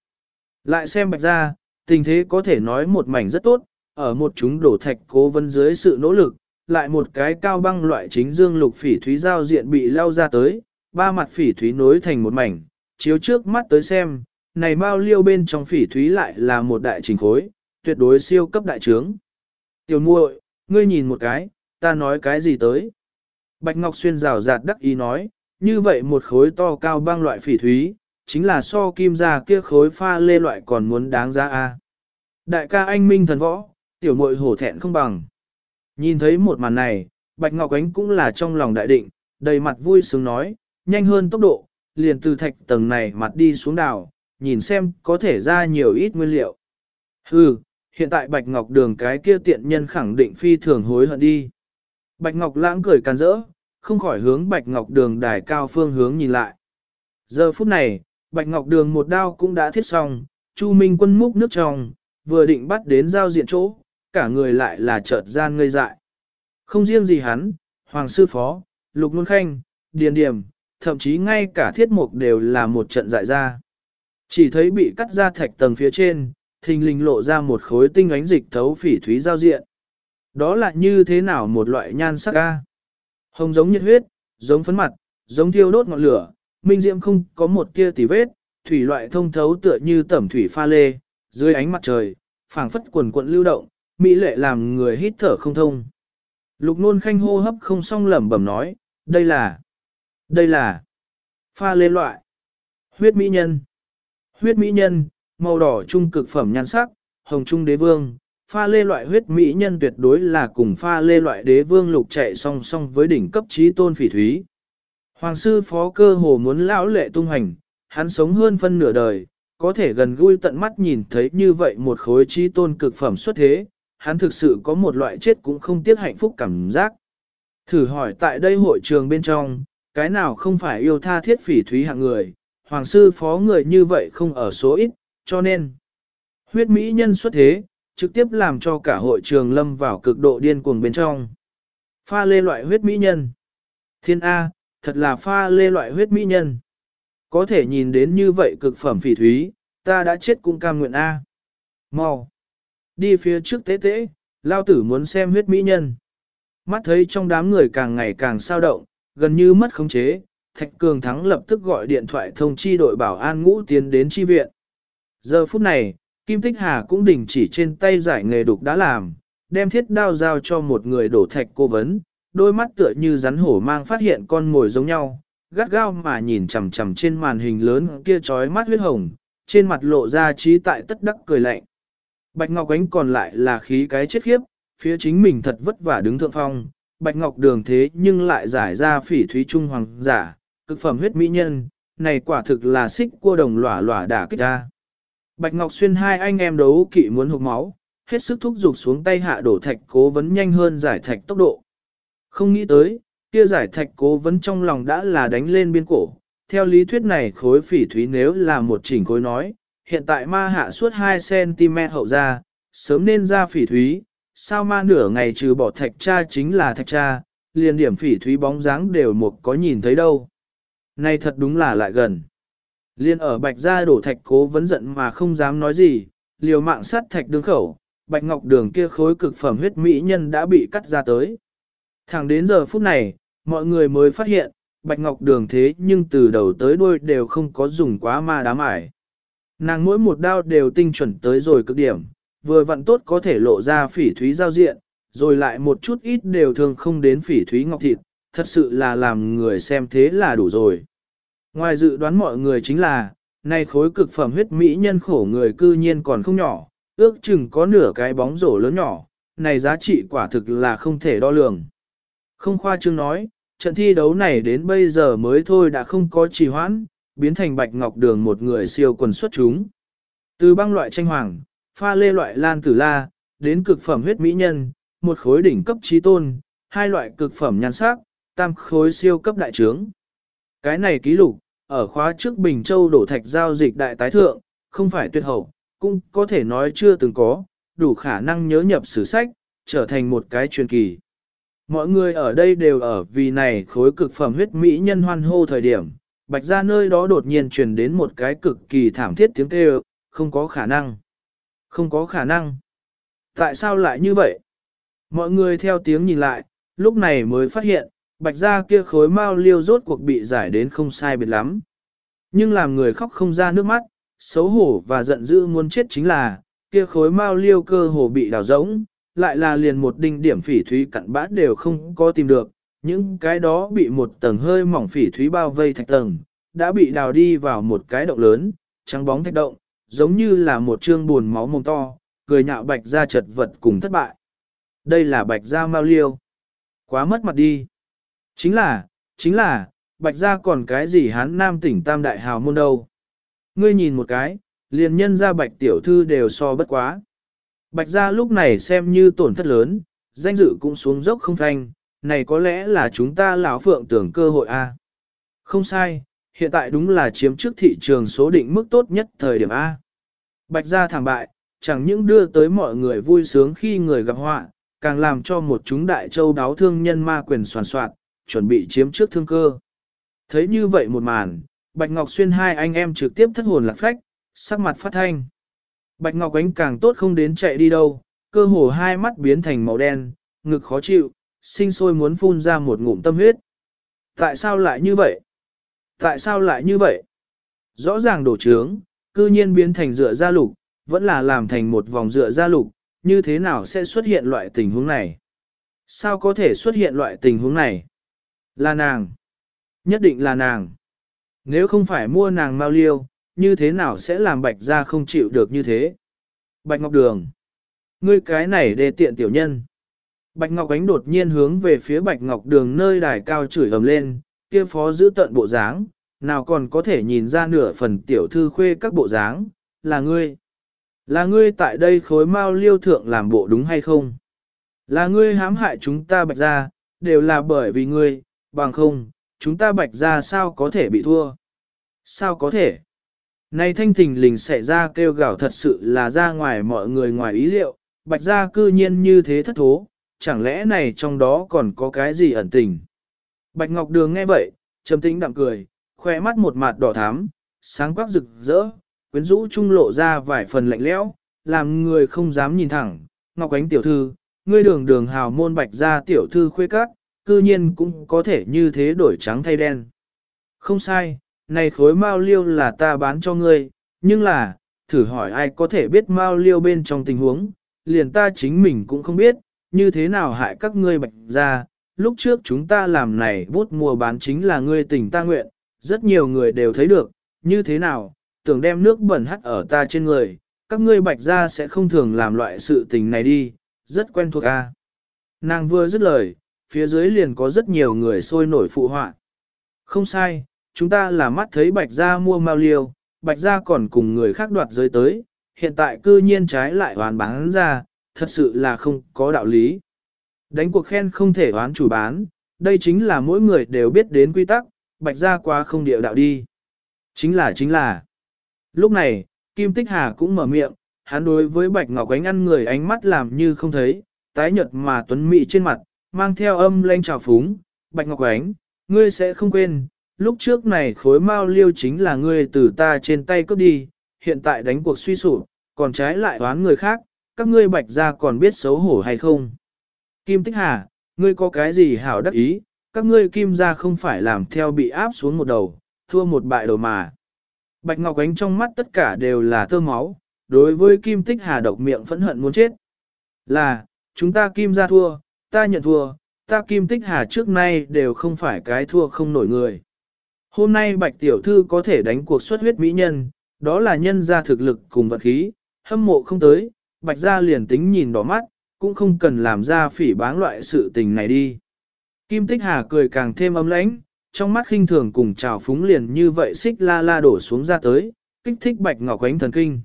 Lại xem bạch gia, tình thế có thể nói một mảnh rất tốt, ở một chúng đổ thạch cố vấn dưới sự nỗ lực, lại một cái cao băng loại chính dương lục phỉ thúy giao diện bị lao ra tới, ba mặt phỉ thúy nối thành một mảnh, chiếu trước mắt tới xem, này bao liêu bên trong phỉ thúy lại là một đại trình khối, tuyệt đối siêu cấp đại trướng. Tiểu muội, ngươi nhìn một cái, ta nói cái gì tới? Bạch Ngọc Xuyên rào rạt đắc ý nói, như vậy một khối to cao băng loại phỉ thúy, chính là so kim ra kia khối pha lê loại còn muốn đáng giá a. Đại ca anh minh thần võ, tiểu muội hổ thẹn không bằng. Nhìn thấy một màn này, Bạch Ngọc Ánh cũng là trong lòng đại định, đầy mặt vui sướng nói, nhanh hơn tốc độ, liền từ thạch tầng này mặt đi xuống đảo, nhìn xem có thể ra nhiều ít nguyên liệu. Hừ, hiện tại Bạch Ngọc Đường cái kia tiện nhân khẳng định phi thường hối hận đi. Bạch Ngọc lãng cười càn rỡ, không khỏi hướng Bạch Ngọc Đường đài cao phương hướng nhìn lại. Giờ phút này, Bạch Ngọc Đường một đao cũng đã thiết xong, Chu Minh quân múc nước trong, vừa định bắt đến giao diện chỗ, cả người lại là chợt gian ngây dại. Không riêng gì hắn, Hoàng Sư Phó, Lục Luân Khanh, Điền Điểm, thậm chí ngay cả thiết mục đều là một trận dại ra. Chỉ thấy bị cắt ra thạch tầng phía trên, thình lình lộ ra một khối tinh ánh dịch thấu phỉ thúy giao diện. Đó là như thế nào một loại nhan sắc ca? Hồng giống nhiệt huyết, giống phấn mặt, giống thiêu đốt ngọn lửa, minh diễm không có một tia tì vết, thủy loại thông thấu tựa như tẩm thủy pha lê, dưới ánh mặt trời, phảng phất quần quận lưu động, mỹ lệ làm người hít thở không thông. Lục nôn khanh hô hấp không song lẩm bẩm nói, đây là, đây là, pha lê loại, huyết mỹ nhân, huyết mỹ nhân, màu đỏ trung cực phẩm nhan sắc, hồng trung đế vương, pha lê loại huyết mỹ nhân tuyệt đối là cùng pha lê loại đế vương lục chạy song song với đỉnh cấp trí tôn phỉ thúy. Hoàng sư phó cơ hồ muốn lão lệ tung hành, hắn sống hơn phân nửa đời, có thể gần gũi tận mắt nhìn thấy như vậy một khối trí tôn cực phẩm xuất thế, hắn thực sự có một loại chết cũng không tiếc hạnh phúc cảm giác. Thử hỏi tại đây hội trường bên trong, cái nào không phải yêu tha thiết phỉ thúy hạng người, hoàng sư phó người như vậy không ở số ít, cho nên huyết mỹ nhân xuất thế, trực tiếp làm cho cả hội trường lâm vào cực độ điên cuồng bên trong. Pha lê loại huyết mỹ nhân. Thiên A, thật là pha lê loại huyết mỹ nhân. Có thể nhìn đến như vậy cực phẩm phỉ thúy, ta đã chết cũng cam nguyện A. Mau. Đi phía trước tế tế, lao tử muốn xem huyết mỹ nhân. Mắt thấy trong đám người càng ngày càng sao động, gần như mất khống chế, Thạch Cường Thắng lập tức gọi điện thoại thông chi đội bảo an ngũ tiến đến chi viện. Giờ phút này, Kim Tích Hà cũng đình chỉ trên tay giải nghề đục đã làm, đem thiết đao giao cho một người đổ thạch cô vấn, đôi mắt tựa như rắn hổ mang phát hiện con ngồi giống nhau, gắt gao mà nhìn chằm chằm trên màn hình lớn kia trói mắt huyết hồng, trên mặt lộ ra trí tại tất đắc cười lạnh. Bạch Ngọc Ánh còn lại là khí cái chết khiếp, phía chính mình thật vất vả đứng thượng phong, Bạch Ngọc đường thế nhưng lại giải ra phỉ thúy trung hoàng giả, cực phẩm huyết mỹ nhân, này quả thực là xích cua đồng lỏa lỏa đả kích ra. Bạch Ngọc Xuyên hai anh em đấu kỵ muốn hụt máu, hết sức thúc giục xuống tay hạ đổ thạch cố vấn nhanh hơn giải thạch tốc độ. Không nghĩ tới, kia giải thạch cố vấn trong lòng đã là đánh lên biên cổ. Theo lý thuyết này khối phỉ thúy nếu là một chỉnh khối nói, hiện tại ma hạ suốt 2cm hậu ra, sớm nên ra phỉ thúy, sao ma nửa ngày trừ bỏ thạch cha chính là thạch cha, liền điểm phỉ thúy bóng dáng đều một có nhìn thấy đâu. Này thật đúng là lại gần. Liên ở bạch gia đổ thạch cố vấn giận mà không dám nói gì, liều mạng sát thạch đường khẩu, bạch ngọc đường kia khối cực phẩm huyết mỹ nhân đã bị cắt ra tới. Thẳng đến giờ phút này, mọi người mới phát hiện, bạch ngọc đường thế nhưng từ đầu tới đuôi đều không có dùng quá ma đám ải. Nàng mỗi một đao đều tinh chuẩn tới rồi cực điểm, vừa vặn tốt có thể lộ ra phỉ thúy giao diện, rồi lại một chút ít đều thường không đến phỉ thúy ngọc thịt, thật sự là làm người xem thế là đủ rồi. Ngoài dự đoán mọi người chính là, nay khối cực phẩm huyết mỹ nhân khổ người cư nhiên còn không nhỏ, ước chừng có nửa cái bóng rổ lớn nhỏ, này giá trị quả thực là không thể đo lường. Không khoa trương nói, trận thi đấu này đến bây giờ mới thôi đã không có trì hoãn, biến thành bạch ngọc đường một người siêu quần xuất chúng. Từ băng loại tranh hoàng, pha lê loại lan tử la, đến cực phẩm huyết mỹ nhân, một khối đỉnh cấp trí tôn, hai loại cực phẩm nhan sắc, tam khối siêu cấp đại trướng. Cái này ký lục, ở khóa trước Bình Châu đổ thạch giao dịch đại tái thượng, không phải tuyệt hậu, cũng có thể nói chưa từng có, đủ khả năng nhớ nhập sử sách, trở thành một cái truyền kỳ. Mọi người ở đây đều ở vì này khối cực phẩm huyết mỹ nhân hoan hô thời điểm, bạch ra nơi đó đột nhiên truyền đến một cái cực kỳ thảm thiết tiếng kêu, không có khả năng. Không có khả năng. Tại sao lại như vậy? Mọi người theo tiếng nhìn lại, lúc này mới phát hiện, bạch ra kia khối mau liêu rốt cuộc bị giải đến không sai biệt lắm. Nhưng làm người khóc không ra nước mắt, xấu hổ và giận dữ muốn chết chính là, kia khối mau liêu cơ hồ bị đào rỗng, lại là liền một đinh điểm phỉ thúy cặn bát đều không có tìm được, những cái đó bị một tầng hơi mỏng phỉ thúy bao vây thạch tầng, đã bị đào đi vào một cái động lớn, trắng bóng thạch động, giống như là một trương buồn máu mồm to, cười nhạo bạch ra chật vật cùng thất bại. Đây là bạch ra mau liêu. Quá mất mặt đi. Chính là, chính là, bạch ra còn cái gì hán nam tỉnh tam đại hào môn đâu. Ngươi nhìn một cái, liền nhân ra bạch tiểu thư đều so bất quá. Bạch ra lúc này xem như tổn thất lớn, danh dự cũng xuống dốc không thanh, này có lẽ là chúng ta lão phượng tưởng cơ hội A. Không sai, hiện tại đúng là chiếm trước thị trường số định mức tốt nhất thời điểm A. Bạch ra thảm bại, chẳng những đưa tới mọi người vui sướng khi người gặp họa, càng làm cho một chúng đại châu đáo thương nhân ma quyền soàn soạn, chuẩn bị chiếm trước thương cơ. Thấy như vậy một màn, Bạch Ngọc Xuyên hai anh em trực tiếp thất hồn lạc phách, sắc mặt phát thanh. Bạch Ngọc Ánh càng tốt không đến chạy đi đâu, cơ hồ hai mắt biến thành màu đen, ngực khó chịu, sinh sôi muốn phun ra một ngụm tâm huyết. Tại sao lại như vậy? Tại sao lại như vậy? Rõ ràng đổ trướng, cư nhiên biến thành dựa da lục, vẫn là làm thành một vòng dựa da lục, như thế nào sẽ xuất hiện loại tình huống này? Sao có thể xuất hiện loại tình huống này? Là nàng. Nhất định là nàng. Nếu không phải mua nàng mau liêu, như thế nào sẽ làm bạch ra không chịu được như thế? Bạch Ngọc Đường. Ngươi cái này đề tiện tiểu nhân. Bạch Ngọc Ánh đột nhiên hướng về phía Bạch Ngọc Đường nơi đài cao chửi ầm lên, kia phó giữ tận bộ dáng, nào còn có thể nhìn ra nửa phần tiểu thư khuê các bộ dáng, là ngươi. Là ngươi tại đây khối mau liêu thượng làm bộ đúng hay không? Là ngươi hãm hại chúng ta bạch ra, đều là bởi vì ngươi, bằng không, chúng ta bạch ra sao có thể bị thua? Sao có thể? Này thanh thình lình xảy ra kêu gào thật sự là ra ngoài mọi người ngoài ý liệu, bạch ra cư nhiên như thế thất thố, chẳng lẽ này trong đó còn có cái gì ẩn tình? Bạch Ngọc Đường nghe vậy, trầm tĩnh đạm cười, khoe mắt một mặt đỏ thắm, sáng quắc rực rỡ, quyến rũ trung lộ ra vài phần lạnh lẽo, làm người không dám nhìn thẳng. Ngọc Ánh tiểu thư, ngươi đường đường hào môn bạch ra tiểu thư khuê các, cư nhiên cũng có thể như thế đổi trắng thay đen. Không sai, này khối mao liêu là ta bán cho ngươi, nhưng là, thử hỏi ai có thể biết mao liêu bên trong tình huống, liền ta chính mình cũng không biết, như thế nào hại các ngươi bạch ra, lúc trước chúng ta làm này bút mua bán chính là ngươi tình ta nguyện, rất nhiều người đều thấy được, như thế nào, tưởng đem nước bẩn hắt ở ta trên người, các ngươi bạch ra sẽ không thường làm loại sự tình này đi, rất quen thuộc a. Nàng vừa dứt lời, phía dưới liền có rất nhiều người sôi nổi phụ họa. Không sai, chúng ta là mắt thấy bạch gia mua mao liêu, bạch gia còn cùng người khác đoạt giới tới, hiện tại cư nhiên trái lại hoàn bán ra, thật sự là không có đạo lý. Đánh cuộc khen không thể oán chủ bán, đây chính là mỗi người đều biết đến quy tắc, bạch gia quá không điệu đạo đi. Chính là chính là. Lúc này, Kim Tích Hà cũng mở miệng, hắn đối với Bạch Ngọc Ánh ăn người ánh mắt làm như không thấy, tái nhợt mà tuấn mị trên mặt, mang theo âm lanh trào phúng, Bạch Ngọc Ánh, ngươi sẽ không quên, lúc trước này khối mao liêu chính là ngươi từ ta trên tay cướp đi, hiện tại đánh cuộc suy sụp, còn trái lại đoán người khác, các ngươi Bạch ra còn biết xấu hổ hay không. Kim Tích Hà, ngươi có cái gì hảo đắc ý, các ngươi Kim ra không phải làm theo bị áp xuống một đầu, thua một bại đầu mà. Bạch Ngọc Ánh trong mắt tất cả đều là tơ máu, đối với Kim Tích Hà độc miệng phẫn hận muốn chết. Là, chúng ta Kim ra thua, ta nhận thua, ta Kim Tích Hà trước nay đều không phải cái thua không nổi người. Hôm nay Bạch Tiểu Thư có thể đánh cuộc xuất huyết mỹ nhân, đó là nhân ra thực lực cùng vật khí, hâm mộ không tới, Bạch ra liền tính nhìn đỏ mắt, cũng không cần làm ra phỉ báng loại sự tình này đi. Kim Tích Hà cười càng thêm ấm lãnh, trong mắt khinh thường cùng trào phúng liền như vậy xích la la đổ xuống ra tới, kích thích bạch ngọc ánh thần kinh.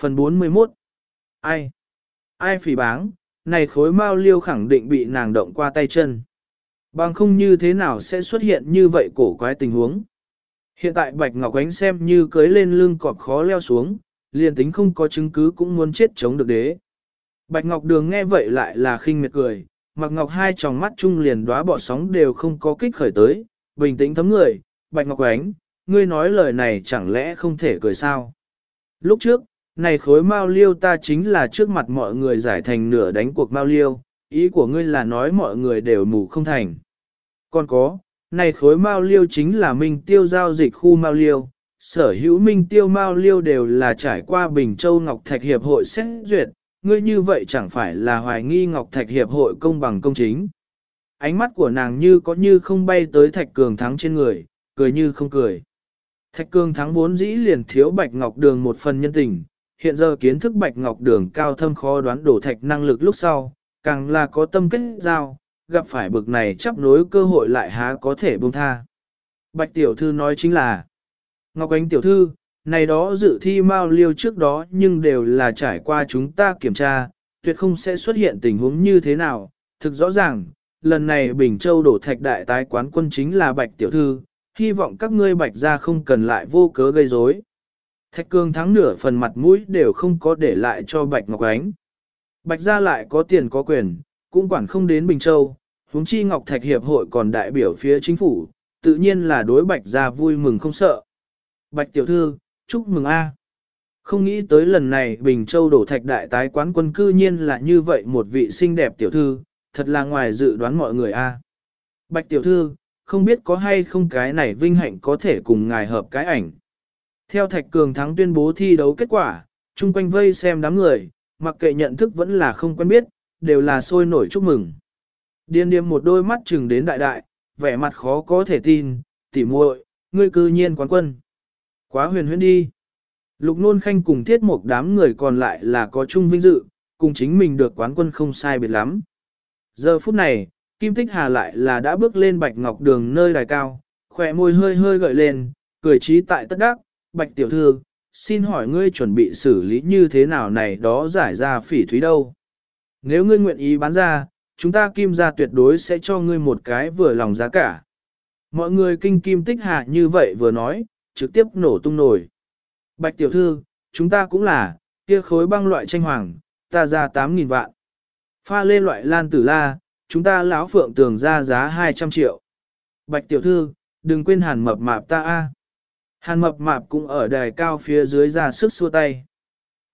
Phần 41 Ai? Ai phỉ báng, này khối mao liêu khẳng định bị nàng động qua tay chân. Bằng không như thế nào sẽ xuất hiện như vậy cổ quái tình huống. Hiện tại Bạch Ngọc Ánh xem như cưới lên lưng cọp khó leo xuống, liền tính không có chứng cứ cũng muốn chết chống được đế. Bạch Ngọc Đường nghe vậy lại là khinh miệt cười, Mặc Ngọc hai tròng mắt chung liền đóa bọ sóng đều không có kích khởi tới, bình tĩnh thấm người, Bạch Ngọc Ánh, ngươi nói lời này chẳng lẽ không thể cười sao? Lúc trước, này khối mao liêu ta chính là trước mặt mọi người giải thành nửa đánh cuộc mao liêu, ý của ngươi là nói mọi người đều mù không thành. Còn có, này khối mao liêu chính là minh tiêu giao dịch khu mao liêu, sở hữu minh tiêu mao liêu đều là trải qua Bình Châu Ngọc Thạch Hiệp hội xét duyệt, ngươi như vậy chẳng phải là hoài nghi Ngọc Thạch Hiệp hội công bằng công chính. Ánh mắt của nàng như có như không bay tới Thạch Cường Thắng trên người, cười như không cười. Thạch Cường Thắng vốn dĩ liền thiếu Bạch Ngọc Đường một phần nhân tình, hiện giờ kiến thức Bạch Ngọc Đường cao thâm khó đoán đổ thạch năng lực lúc sau, càng là có tâm kết giao, gặp phải bực này chấp nối cơ hội lại há có thể buông tha. Bạch Tiểu Thư nói chính là, Ngọc Ánh Tiểu Thư, này đó dự thi mao liêu trước đó nhưng đều là trải qua chúng ta kiểm tra, tuyệt không sẽ xuất hiện tình huống như thế nào. Thực rõ ràng, lần này Bình Châu đổ thạch đại tái quán quân chính là Bạch Tiểu Thư, hy vọng các ngươi Bạch ra không cần lại vô cớ gây rối. Thạch Cương thắng nửa phần mặt mũi đều không có để lại cho Bạch Ngọc Ánh. Bạch ra lại có tiền có quyền, cũng quản không đến Bình Châu, huống chi Ngọc Thạch Hiệp hội còn đại biểu phía chính phủ, tự nhiên là đối Bạch ra vui mừng không sợ. Bạch Tiểu Thư, chúc mừng a. Không nghĩ tới lần này Bình Châu đổ thạch đại tái quán quân cư nhiên là như vậy một vị xinh đẹp tiểu thư, thật là ngoài dự đoán mọi người a. Bạch tiểu thư, không biết có hay không cái này vinh hạnh có thể cùng ngài hợp cái ảnh. Theo Thạch Cường Thắng tuyên bố thi đấu kết quả, chung quanh vây xem đám người, mặc kệ nhận thức vẫn là không quen biết, đều là sôi nổi chúc mừng. Điên điềm một đôi mắt chừng đến đại đại, vẻ mặt khó có thể tin, tỉ muội, ngươi cư nhiên quán quân. Quá huyền huyễn đi. Lục nôn khanh cùng thiết một đám người còn lại là có chung vinh dự, cùng chính mình được quán quân không sai biệt lắm. Giờ phút này, Kim Tích Hà lại là đã bước lên bạch ngọc đường nơi đài cao, khỏe môi hơi hơi gợi lên, cười trí tại tất đắc, bạch tiểu thư, xin hỏi ngươi chuẩn bị xử lý như thế nào này đó giải ra phỉ thúy đâu. Nếu ngươi nguyện ý bán ra, chúng ta kim ra tuyệt đối sẽ cho ngươi một cái vừa lòng giá cả. Mọi người kinh kim tích hạ như vậy vừa nói, trực tiếp nổ tung nổi. Bạch tiểu thư, chúng ta cũng là, kia khối băng loại tranh hoàng, ta ra 8.000 vạn. Pha lên loại lan tử la, chúng ta lão phượng tường ra giá 200 triệu. Bạch tiểu thư, đừng quên hàn mập mạp ta a. Hàn mập mạp cũng ở đài cao phía dưới ra sức xua tay.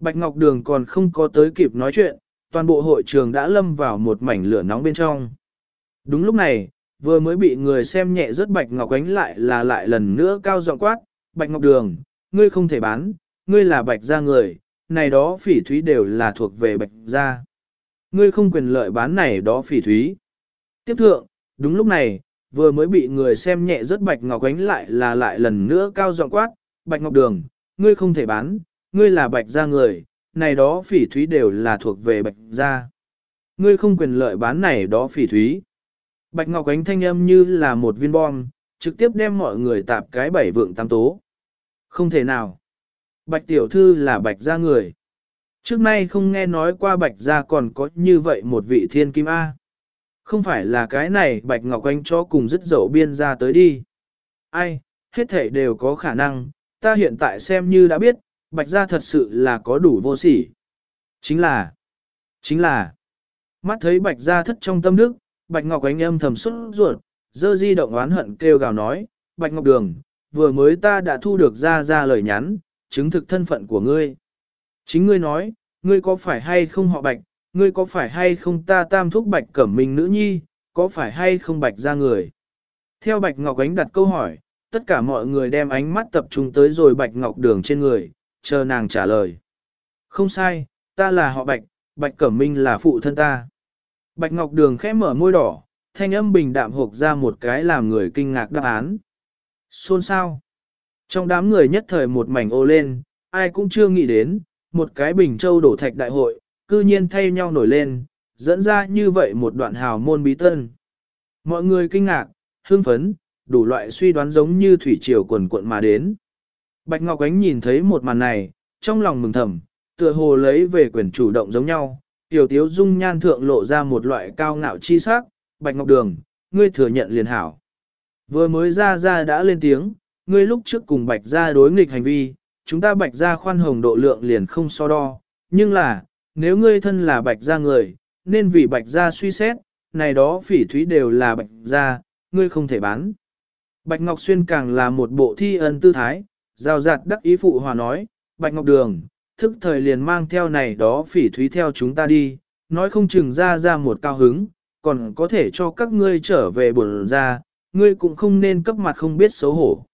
Bạch Ngọc Đường còn không có tới kịp nói chuyện, toàn bộ hội trường đã lâm vào một mảnh lửa nóng bên trong. Đúng lúc này, vừa mới bị người xem nhẹ rất Bạch Ngọc ánh lại là lại lần nữa cao giọng quát, Bạch Ngọc Đường, ngươi không thể bán, ngươi là Bạch gia người, này đó phỉ thúy đều là thuộc về Bạch gia. Ngươi không quyền lợi bán này đó phỉ thúy. Tiếp thượng, đúng lúc này, vừa mới bị người xem nhẹ rất Bạch Ngọc ánh lại là lại lần nữa cao giọng quát, Bạch Ngọc Đường, ngươi không thể bán, ngươi là Bạch gia người, này đó phỉ thúy đều là thuộc về Bạch gia. Ngươi không quyền lợi bán này đó phỉ thúy. Bạch Ngọc ánh thanh âm như là một viên bom, trực tiếp đem mọi người tạp cái bảy vượng tam tố. Không thể nào. Bạch tiểu thư là bạch gia người. Trước nay không nghe nói qua bạch gia còn có như vậy một vị thiên kim A. Không phải là cái này bạch ngọc anh cho cùng dứt dậu biên ra tới đi. Ai, hết thể đều có khả năng, ta hiện tại xem như đã biết, bạch gia thật sự là có đủ vô sỉ. Chính là, chính là, mắt thấy bạch gia thất trong tâm đức, bạch ngọc anh âm thầm xuất ruột, dơ di động oán hận kêu gào nói, bạch ngọc đường, vừa mới ta đã thu được ra ra lời nhắn, chứng thực thân phận của ngươi. Chính ngươi nói, ngươi có phải hay không họ bạch, ngươi có phải hay không ta tam thúc bạch cẩm Minh nữ nhi, có phải hay không bạch ra người. Theo bạch ngọc ánh đặt câu hỏi, tất cả mọi người đem ánh mắt tập trung tới rồi bạch ngọc đường trên người, chờ nàng trả lời. Không sai, ta là họ bạch, bạch cẩm minh là phụ thân ta. Bạch ngọc đường khẽ mở môi đỏ, thanh âm bình đạm hộp ra một cái làm người kinh ngạc đáp án. Xôn sao? Trong đám người nhất thời một mảnh ô lên, ai cũng chưa nghĩ đến, một cái bình châu đổ thạch đại hội, cư nhiên thay nhau nổi lên, dẫn ra như vậy một đoạn hào môn bí tân. Mọi người kinh ngạc, hưng phấn, đủ loại suy đoán giống như thủy triều quần cuộn mà đến. Bạch Ngọc Ánh nhìn thấy một màn này, trong lòng mừng thầm, tựa hồ lấy về quyền chủ động giống nhau, tiểu tiếu dung nhan thượng lộ ra một loại cao ngạo chi sắc, Bạch Ngọc Đường, ngươi thừa nhận liền hảo. Vừa mới ra ra đã lên tiếng, ngươi lúc trước cùng bạch ra đối nghịch hành vi, chúng ta bạch ra khoan hồng độ lượng liền không so đo, nhưng là, nếu ngươi thân là bạch gia người, nên vì bạch gia suy xét, này đó phỉ thúy đều là bạch gia, ngươi không thể bán. Bạch Ngọc Xuyên càng là một bộ thi ân tư thái, rào rạt đắc ý phụ hòa nói, Bạch Ngọc Đường, thức thời liền mang theo này đó phỉ thúy theo chúng ta đi, nói không chừng ra ra một cao hứng, còn có thể cho các ngươi trở về buồn ra, ngươi cũng không nên cấp mặt không biết xấu hổ.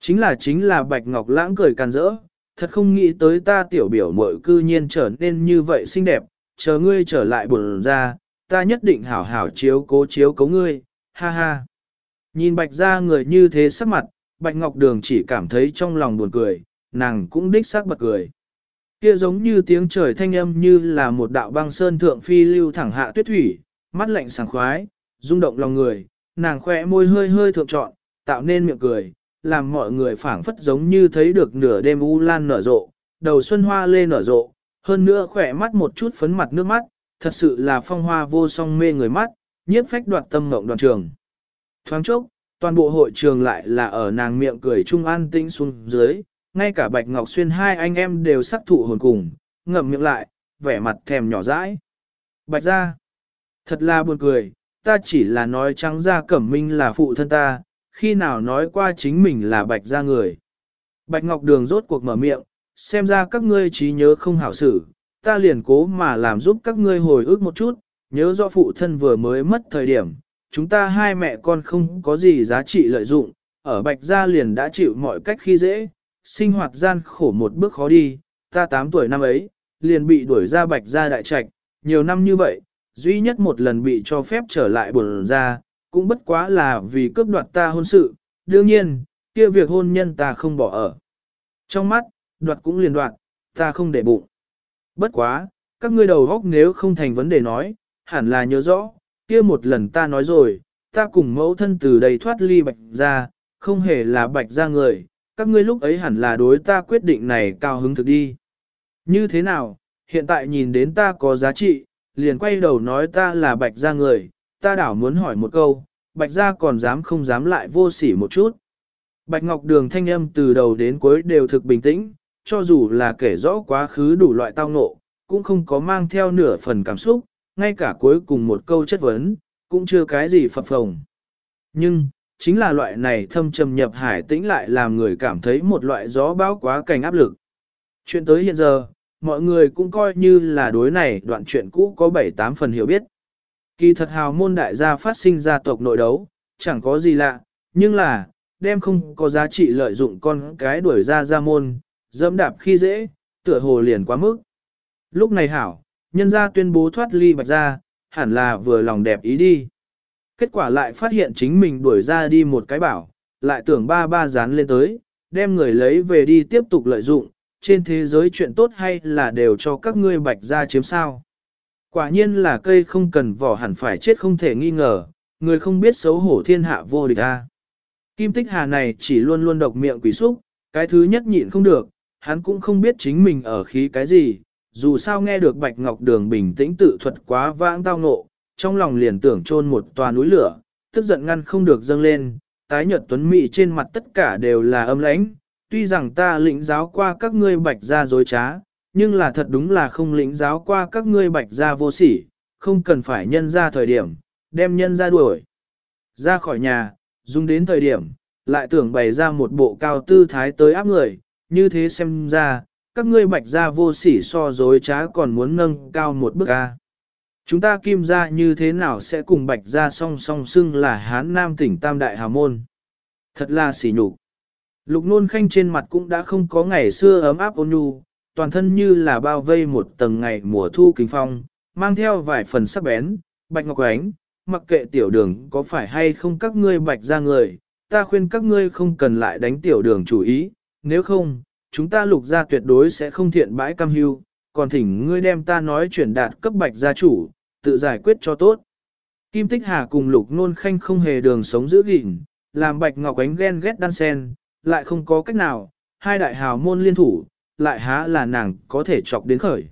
Chính là chính là Bạch Ngọc Lãng cười càn rỡ, thật không nghĩ tới ta tiểu biểu mội cư nhiên trở nên như vậy xinh đẹp, chờ ngươi trở lại buồn ra, ta nhất định hảo hảo chiếu cố chiếu cố ngươi, ha ha. Nhìn Bạch ra người như thế sắc mặt, Bạch Ngọc Đường chỉ cảm thấy trong lòng buồn cười, nàng cũng đích xác bật cười. Kia giống như tiếng trời thanh âm như là một đạo băng sơn thượng phi lưu thẳng hạ tuyết thủy, mắt lạnh sảng khoái, rung động lòng người, nàng khỏe môi hơi hơi thượng trọn, tạo nên miệng cười, làm mọi người phảng phất giống như thấy được nửa đêm u lan nở rộ, đầu xuân hoa lê nở rộ, hơn nữa khỏe mắt một chút phấn mặt nước mắt, thật sự là phong hoa vô song mê người mắt, nhiếp phách đoạt tâm mộng đoàn trường. Thoáng chốc, toàn bộ hội trường lại là ở nàng miệng cười trung an tĩnh xuống dưới, ngay cả Bạch Ngọc Xuyên hai anh em đều sắc thụ hồn cùng, ngậm miệng lại, vẻ mặt thèm nhỏ dãi. Bạch ra, thật là buồn cười, ta chỉ là nói trắng ra cẩm minh là phụ thân ta, khi nào nói qua chính mình là bạch gia người. Bạch Ngọc Đường rốt cuộc mở miệng, xem ra các ngươi trí nhớ không hảo xử, ta liền cố mà làm giúp các ngươi hồi ức một chút, nhớ do phụ thân vừa mới mất thời điểm, chúng ta hai mẹ con không có gì giá trị lợi dụng, ở bạch gia liền đã chịu mọi cách khi dễ, sinh hoạt gian khổ một bước khó đi, ta 8 tuổi năm ấy, liền bị đuổi ra bạch gia đại trạch, nhiều năm như vậy, duy nhất một lần bị cho phép trở lại buồn ra, cũng bất quá là vì cướp đoạt ta hôn sự, đương nhiên, kia việc hôn nhân ta không bỏ ở. Trong mắt, đoạt cũng liền đoạt, ta không để bụng. Bất quá, các ngươi đầu góc nếu không thành vấn đề nói, hẳn là nhớ rõ, kia một lần ta nói rồi, ta cùng mẫu thân từ đây thoát ly bạch ra, không hề là bạch ra người, các ngươi lúc ấy hẳn là đối ta quyết định này cao hứng thực đi. Như thế nào, hiện tại nhìn đến ta có giá trị, liền quay đầu nói ta là bạch ra người, ta đảo muốn hỏi một câu, bạch gia còn dám không dám lại vô sỉ một chút. Bạch Ngọc Đường thanh âm từ đầu đến cuối đều thực bình tĩnh, cho dù là kể rõ quá khứ đủ loại tao ngộ, cũng không có mang theo nửa phần cảm xúc, ngay cả cuối cùng một câu chất vấn, cũng chưa cái gì phập phồng. Nhưng, chính là loại này thâm trầm nhập hải tĩnh lại làm người cảm thấy một loại gió bão quá cảnh áp lực. Chuyện tới hiện giờ, mọi người cũng coi như là đối này đoạn chuyện cũ có 7-8 phần hiểu biết. Kỳ thật hào môn đại gia phát sinh gia tộc nội đấu, chẳng có gì lạ, nhưng là, đem không có giá trị lợi dụng con cái đuổi ra ra môn, dẫm đạp khi dễ, tựa hồ liền quá mức. Lúc này hảo, nhân gia tuyên bố thoát ly bạch gia, hẳn là vừa lòng đẹp ý đi. Kết quả lại phát hiện chính mình đuổi ra đi một cái bảo, lại tưởng ba ba dán lên tới, đem người lấy về đi tiếp tục lợi dụng, trên thế giới chuyện tốt hay là đều cho các ngươi bạch gia chiếm sao. Quả nhiên là cây không cần vỏ hẳn phải chết không thể nghi ngờ, người không biết xấu hổ thiên hạ vô địch a. Kim tích hà này chỉ luôn luôn độc miệng quỷ xúc, cái thứ nhất nhịn không được, hắn cũng không biết chính mình ở khí cái gì, dù sao nghe được Bạch Ngọc Đường bình tĩnh tự thuật quá vãng tao ngộ, trong lòng liền tưởng chôn một tòa núi lửa, tức giận ngăn không được dâng lên, tái nhợt tuấn mỹ trên mặt tất cả đều là âm lãnh, tuy rằng ta lĩnh giáo qua các ngươi Bạch gia dối trá, nhưng là thật đúng là không lĩnh giáo qua các ngươi Bạch gia vô sỉ, không cần phải nhân ra thời điểm, đem nhân ra đuổi ra khỏi nhà, dùng đến thời điểm, lại tưởng bày ra một bộ cao tư thái tới áp người, như thế xem ra, các ngươi bạch gia vô sỉ so dối trá còn muốn nâng cao một bước ca. Chúng ta kim gia như thế nào sẽ cùng bạch gia song song xưng là hán nam tỉnh tam đại hào môn. Thật là sỉ nhục. Lục nôn khanh trên mặt cũng đã không có ngày xưa ấm áp ôn nhu, toàn thân như là bao vây một tầng ngày mùa thu kính phong, mang theo vài phần sắc bén, bạch ngọc ánh, mặc kệ tiểu đường có phải hay không các ngươi bạch ra người, ta khuyên các ngươi không cần lại đánh tiểu đường chủ ý, nếu không, chúng ta lục ra tuyệt đối sẽ không thiện bãi cam hưu, còn thỉnh ngươi đem ta nói chuyển đạt cấp bạch gia chủ, tự giải quyết cho tốt. Kim Tích Hà cùng lục nôn khanh không hề đường sống giữ gìn, làm bạch ngọc ánh ghen ghét đan sen, lại không có cách nào, hai đại hào môn liên thủ, lại há là nàng có thể chọc đến khởi.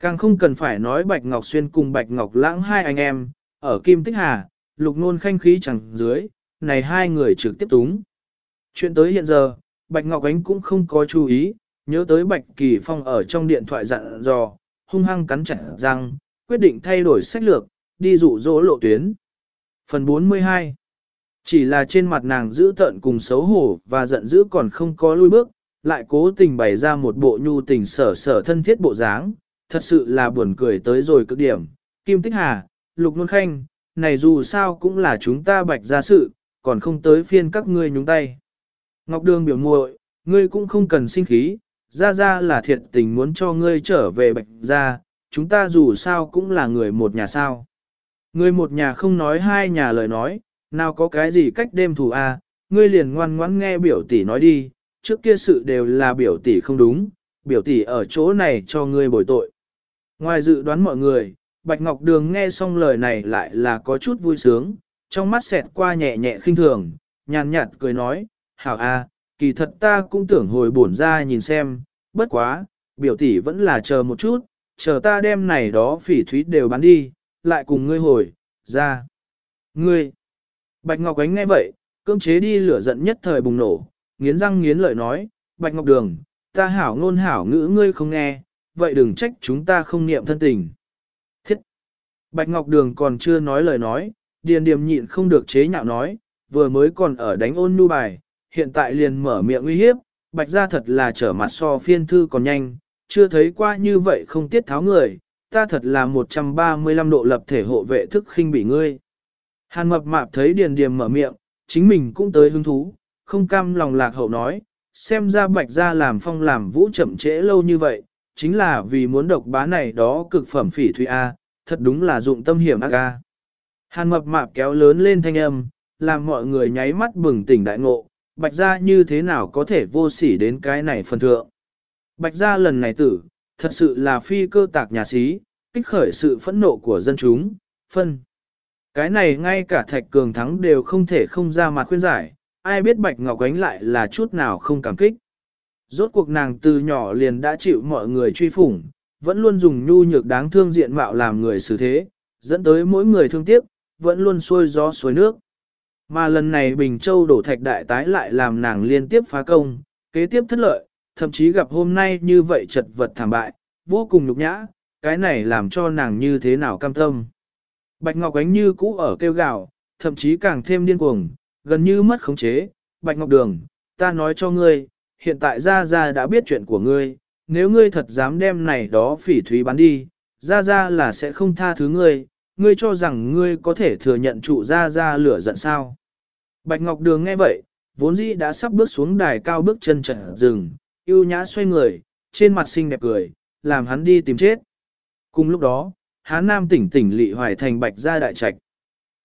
Càng không cần phải nói bạch ngọc xuyên cùng bạch ngọc lãng hai anh em, ở Kim Tích Hà, lục nôn khanh khí chẳng dưới, này hai người trực tiếp túng. Chuyện tới hiện giờ, Bạch Ngọc Ánh cũng không có chú ý, nhớ tới Bạch Kỳ Phong ở trong điện thoại dặn dò, hung hăng cắn chặt răng, quyết định thay đổi sách lược, đi dụ dỗ lộ tuyến. Phần 42 Chỉ là trên mặt nàng giữ tận cùng xấu hổ và giận dữ còn không có lui bước, lại cố tình bày ra một bộ nhu tình sở sở thân thiết bộ dáng, thật sự là buồn cười tới rồi cực điểm. Kim Tích Hà, Lục Nôn Khanh, này dù sao cũng là chúng ta bạch ra sự, còn không tới phiên các ngươi nhúng tay. Ngọc Đường biểu muội, ngươi cũng không cần sinh khí, ra ra là thiệt tình muốn cho ngươi trở về bạch ra, chúng ta dù sao cũng là người một nhà sao. Ngươi một nhà không nói hai nhà lời nói, nào có cái gì cách đêm thù a, à, ngươi liền ngoan ngoãn nghe biểu tỷ nói đi, trước kia sự đều là biểu tỷ không đúng, biểu tỷ ở chỗ này cho ngươi bồi tội. Ngoài dự đoán mọi người, Bạch Ngọc Đường nghe xong lời này lại là có chút vui sướng, trong mắt xẹt qua nhẹ nhẹ khinh thường, nhàn nhạt cười nói, hảo a, kỳ thật ta cũng tưởng hồi bổn ra nhìn xem, bất quá, biểu tỷ vẫn là chờ một chút, chờ ta đem này đó phỉ thúy đều bán đi, lại cùng ngươi hồi, ra. Ngươi! Bạch Ngọc Ánh nghe vậy, cưỡng chế đi lửa giận nhất thời bùng nổ, nghiến răng nghiến lợi nói, Bạch Ngọc Đường, ta hảo ngôn hảo ngữ ngươi không nghe, vậy đừng trách chúng ta không niệm thân tình. Thiết! Bạch Ngọc Đường còn chưa nói lời nói, điền điềm nhịn không được chế nhạo nói, vừa mới còn ở đánh ôn nu bài, hiện tại liền mở miệng uy hiếp, Bạch ra thật là trở mặt so phiên thư còn nhanh, chưa thấy qua như vậy không tiết tháo người, ta thật là 135 độ lập thể hộ vệ thức khinh bị ngươi. Hàn mập mạp thấy điền điềm mở miệng, chính mình cũng tới hứng thú, không cam lòng lạc hậu nói, xem ra bạch ra làm phong làm vũ chậm trễ lâu như vậy, chính là vì muốn độc bá này đó cực phẩm phỉ thủy A, thật đúng là dụng tâm hiểm ác A. Hàn mập mạp kéo lớn lên thanh âm, làm mọi người nháy mắt bừng tỉnh đại ngộ, bạch ra như thế nào có thể vô sỉ đến cái này phần thượng. Bạch ra lần này tử, thật sự là phi cơ tạc nhà sĩ, kích khởi sự phẫn nộ của dân chúng, phân. Cái này ngay cả thạch cường thắng đều không thể không ra mặt khuyên giải, ai biết Bạch Ngọc Ánh lại là chút nào không cảm kích. Rốt cuộc nàng từ nhỏ liền đã chịu mọi người truy phủng, vẫn luôn dùng nhu nhược đáng thương diện mạo làm người xử thế, dẫn tới mỗi người thương tiếc, vẫn luôn xuôi gió suối nước. Mà lần này Bình Châu đổ thạch đại tái lại làm nàng liên tiếp phá công, kế tiếp thất lợi, thậm chí gặp hôm nay như vậy chật vật thảm bại, vô cùng nhục nhã, cái này làm cho nàng như thế nào cam tâm. Bạch Ngọc Ánh như cũ ở kêu gào, thậm chí càng thêm điên cuồng, gần như mất khống chế. Bạch Ngọc Đường, ta nói cho ngươi, hiện tại Gia Gia đã biết chuyện của ngươi, nếu ngươi thật dám đem này đó phỉ thúy bán đi, Gia Gia là sẽ không tha thứ ngươi, ngươi cho rằng ngươi có thể thừa nhận trụ Gia Gia lửa giận sao. Bạch Ngọc Đường nghe vậy, vốn dĩ đã sắp bước xuống đài cao bước chân trở rừng, yêu nhã xoay người, trên mặt xinh đẹp cười, làm hắn đi tìm chết. Cùng lúc đó, Hán Nam tỉnh tỉnh lị hoài thành Bạch Gia Đại Trạch.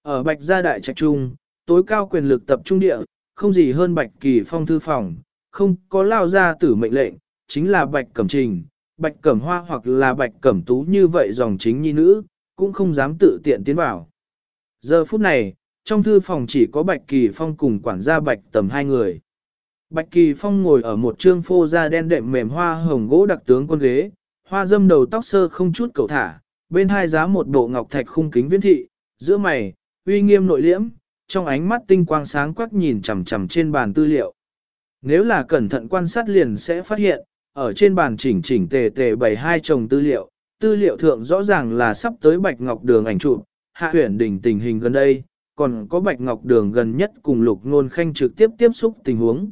Ở Bạch Gia Đại Trạch Trung, tối cao quyền lực tập trung địa, không gì hơn Bạch Kỳ Phong thư phòng, không có lao ra tử mệnh lệnh, chính là Bạch Cẩm Trình, Bạch Cẩm Hoa hoặc là Bạch Cẩm Tú như vậy dòng chính nhi nữ, cũng không dám tự tiện tiến vào. Giờ phút này, trong thư phòng chỉ có Bạch Kỳ Phong cùng quản gia Bạch Tầm hai người. Bạch Kỳ Phong ngồi ở một trương phô da đen đệm mềm hoa hồng gỗ đặc tướng quân ghế, hoa dâm đầu tóc sơ không chút cầu thả, bên hai giá một bộ ngọc thạch khung kính viễn thị, giữa mày, uy nghiêm nội liễm, trong ánh mắt tinh quang sáng quắc nhìn chằm chằm trên bàn tư liệu. Nếu là cẩn thận quan sát liền sẽ phát hiện, ở trên bàn chỉnh chỉnh tề tề bày hai chồng tư liệu, tư liệu thượng rõ ràng là sắp tới Bạch Ngọc Đường ảnh chụp, hạ huyển đỉnh tình hình gần đây, còn có Bạch Ngọc Đường gần nhất cùng Lục ngôn Khanh trực tiếp tiếp xúc tình huống.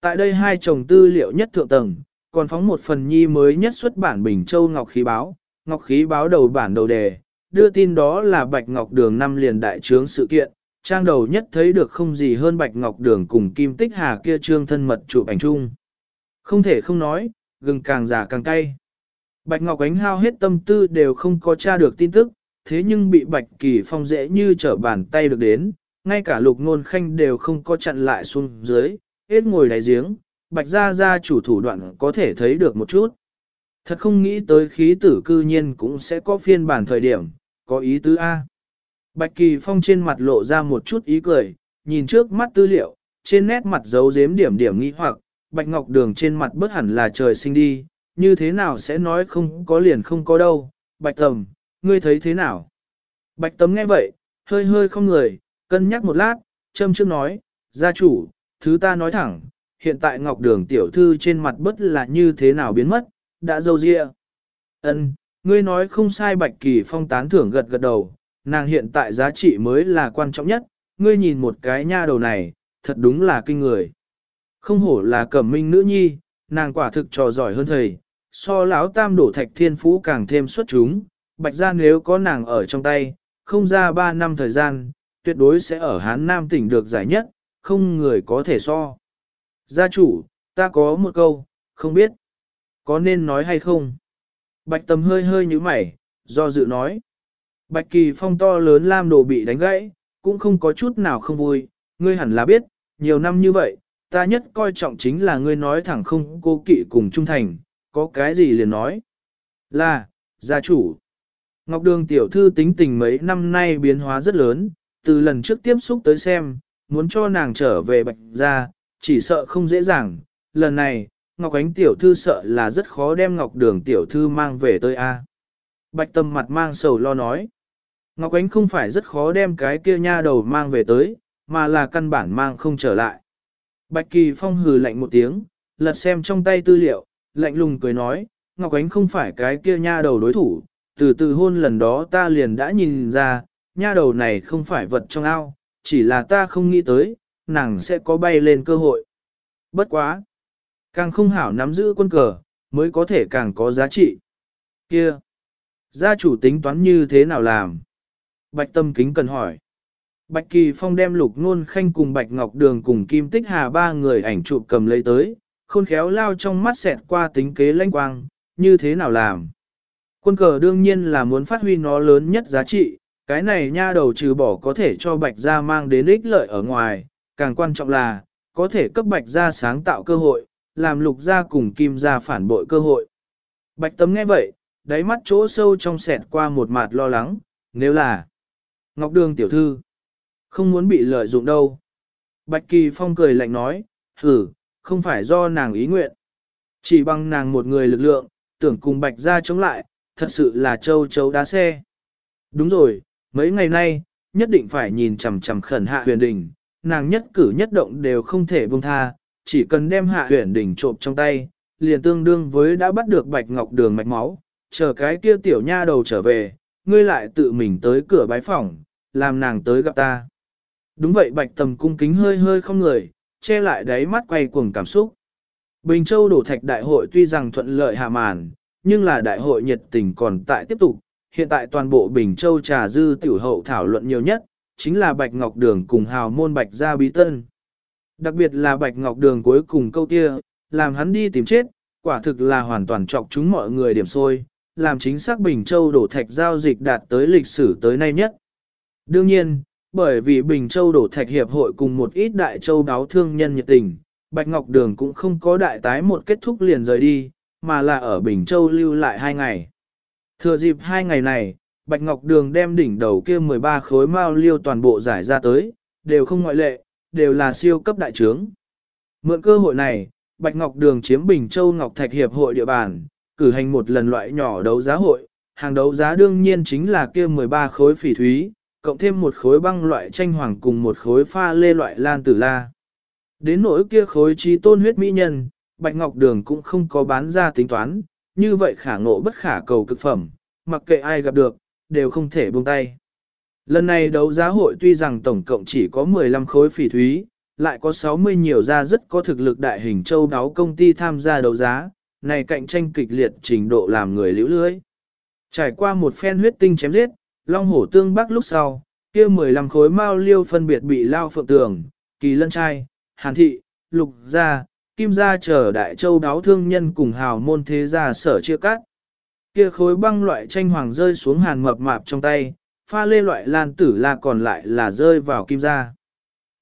Tại đây hai chồng tư liệu nhất thượng tầng, còn phóng một phần nhi mới nhất xuất bản Bình Châu Ngọc Khí Báo, Ngọc Khí Báo đầu bản đầu đề, đưa tin đó là Bạch Ngọc Đường năm liền đại trướng sự kiện, trang đầu nhất thấy được không gì hơn Bạch Ngọc Đường cùng Kim Tích Hà kia trương thân mật chụp ảnh chung. Không thể không nói, gừng càng già càng cay. Bạch Ngọc Ánh hao hết tâm tư đều không có tra được tin tức, thế nhưng bị Bạch Kỳ Phong dễ như trở bàn tay được đến, ngay cả lục ngôn khanh đều không có chặn lại xuống dưới, hết ngồi đáy giếng, Bạch Gia Gia chủ thủ đoạn có thể thấy được một chút. Thật không nghĩ tới khí tử cư nhiên cũng sẽ có phiên bản thời điểm, có ý tứ A. Bạch Kỳ Phong trên mặt lộ ra một chút ý cười, nhìn trước mắt tư liệu, trên nét mặt giấu giếm điểm điểm nghi hoặc, Bạch Ngọc Đường trên mặt bớt hẳn là trời sinh đi, như thế nào sẽ nói không có liền không có đâu, Bạch Tầm, ngươi thấy thế nào? Bạch Tầm nghe vậy, hơi hơi không người, cân nhắc một lát, châm trước nói, gia chủ, thứ ta nói thẳng, hiện tại ngọc đường tiểu thư trên mặt bất là như thế nào biến mất, đã dâu dịa. Ân, ngươi nói không sai Bạch Kỳ Phong tán thưởng gật gật đầu, nàng hiện tại giá trị mới là quan trọng nhất, ngươi nhìn một cái nha đầu này, thật đúng là kinh người. Không hổ là cẩm minh nữ nhi, nàng quả thực trò giỏi hơn thầy, so lão tam đổ thạch thiên phú càng thêm xuất chúng, bạch ra nếu có nàng ở trong tay, không ra 3 năm thời gian, tuyệt đối sẽ ở Hán Nam tỉnh được giải nhất, không người có thể so. Gia chủ, ta có một câu, không biết, có nên nói hay không? Bạch tầm hơi hơi như mày, do dự nói. Bạch kỳ phong to lớn lam đồ bị đánh gãy, cũng không có chút nào không vui, ngươi hẳn là biết, nhiều năm như vậy, ta nhất coi trọng chính là ngươi nói thẳng không cô kỵ cùng trung thành, có cái gì liền nói. Là, gia chủ. Ngọc Đường tiểu thư tính tình mấy năm nay biến hóa rất lớn, từ lần trước tiếp xúc tới xem, muốn cho nàng trở về bạch gia, chỉ sợ không dễ dàng. Lần này, Ngọc Ánh tiểu thư sợ là rất khó đem Ngọc Đường tiểu thư mang về tới A. Bạch tâm mặt mang sầu lo nói. Ngọc Ánh không phải rất khó đem cái kia nha đầu mang về tới, mà là căn bản mang không trở lại. Bạch Kỳ Phong hừ lạnh một tiếng, lật xem trong tay tư liệu, lạnh lùng cười nói, Ngọc Ánh không phải cái kia nha đầu đối thủ, từ từ hôn lần đó ta liền đã nhìn ra, nha đầu này không phải vật trong ao, chỉ là ta không nghĩ tới, nàng sẽ có bay lên cơ hội. Bất quá! Càng không hảo nắm giữ quân cờ, mới có thể càng có giá trị. Kia! Gia chủ tính toán như thế nào làm? Bạch Tâm Kính cần hỏi. Bạch Kỳ Phong đem lục nôn khanh cùng Bạch Ngọc Đường cùng Kim Tích Hà ba người ảnh chụp cầm lấy tới, khôn khéo lao trong mắt xẹt qua tính kế lanh quang, như thế nào làm. Quân cờ đương nhiên là muốn phát huy nó lớn nhất giá trị, cái này nha đầu trừ bỏ có thể cho Bạch Gia mang đến ích lợi ở ngoài, càng quan trọng là, có thể cấp Bạch Gia sáng tạo cơ hội, làm lục gia cùng Kim Gia phản bội cơ hội. Bạch Tấm nghe vậy, đáy mắt chỗ sâu trong xẹt qua một mặt lo lắng, nếu là Ngọc Đường tiểu thư, không muốn bị lợi dụng đâu. Bạch Kỳ Phong cười lạnh nói, hử, không phải do nàng ý nguyện. Chỉ bằng nàng một người lực lượng, tưởng cùng Bạch ra chống lại, thật sự là châu chấu đá xe. Đúng rồi, mấy ngày nay, nhất định phải nhìn chằm chằm khẩn hạ huyền Đình, nàng nhất cử nhất động đều không thể buông tha, chỉ cần đem hạ huyền Đình trộm trong tay, liền tương đương với đã bắt được Bạch Ngọc Đường mạch máu, chờ cái kia tiểu nha đầu trở về, ngươi lại tự mình tới cửa bái phòng, làm nàng tới gặp ta. Đúng vậy bạch tầm cung kính hơi hơi không người, che lại đáy mắt quay cuồng cảm xúc. Bình Châu đổ thạch đại hội tuy rằng thuận lợi hạ màn, nhưng là đại hội nhiệt tình còn tại tiếp tục. Hiện tại toàn bộ Bình Châu trà dư tiểu hậu thảo luận nhiều nhất, chính là Bạch Ngọc Đường cùng hào môn Bạch Gia Bí Tân. Đặc biệt là Bạch Ngọc Đường cuối cùng câu kia, làm hắn đi tìm chết, quả thực là hoàn toàn chọc chúng mọi người điểm sôi, làm chính xác Bình Châu đổ thạch giao dịch đạt tới lịch sử tới nay nhất. Đương nhiên, bởi vì Bình Châu đổ thạch hiệp hội cùng một ít đại châu đáo thương nhân nhiệt tình, Bạch Ngọc Đường cũng không có đại tái một kết thúc liền rời đi, mà là ở Bình Châu lưu lại hai ngày. Thừa dịp hai ngày này, Bạch Ngọc Đường đem đỉnh đầu kia 13 khối mao liêu toàn bộ giải ra tới, đều không ngoại lệ, đều là siêu cấp đại trướng. Mượn cơ hội này, Bạch Ngọc Đường chiếm Bình Châu Ngọc Thạch Hiệp hội địa bàn, cử hành một lần loại nhỏ đấu giá hội, hàng đấu giá đương nhiên chính là kia 13 khối phỉ thúy, cộng thêm một khối băng loại tranh hoàng cùng một khối pha lê loại lan tử la. Đến nỗi kia khối trí tôn huyết mỹ nhân, Bạch Ngọc Đường cũng không có bán ra tính toán, như vậy khả ngộ bất khả cầu cực phẩm, mặc kệ ai gặp được, đều không thể buông tay. Lần này đấu giá hội tuy rằng tổng cộng chỉ có 15 khối phỉ thúy, lại có 60 nhiều gia rất có thực lực đại hình châu đáo công ty tham gia đấu giá, này cạnh tranh kịch liệt trình độ làm người liễu lưới. Trải qua một phen huyết tinh chém giết, Long hổ tương bắc lúc sau, kia 15 khối mao liêu phân biệt bị lao phượng tường, kỳ lân trai, hàn thị, lục gia, kim gia chờ đại châu đáo thương nhân cùng hào môn thế gia sở chia cắt. Kia khối băng loại tranh hoàng rơi xuống hàn mập mạp trong tay, pha lê loại lan tử là còn lại là rơi vào kim gia.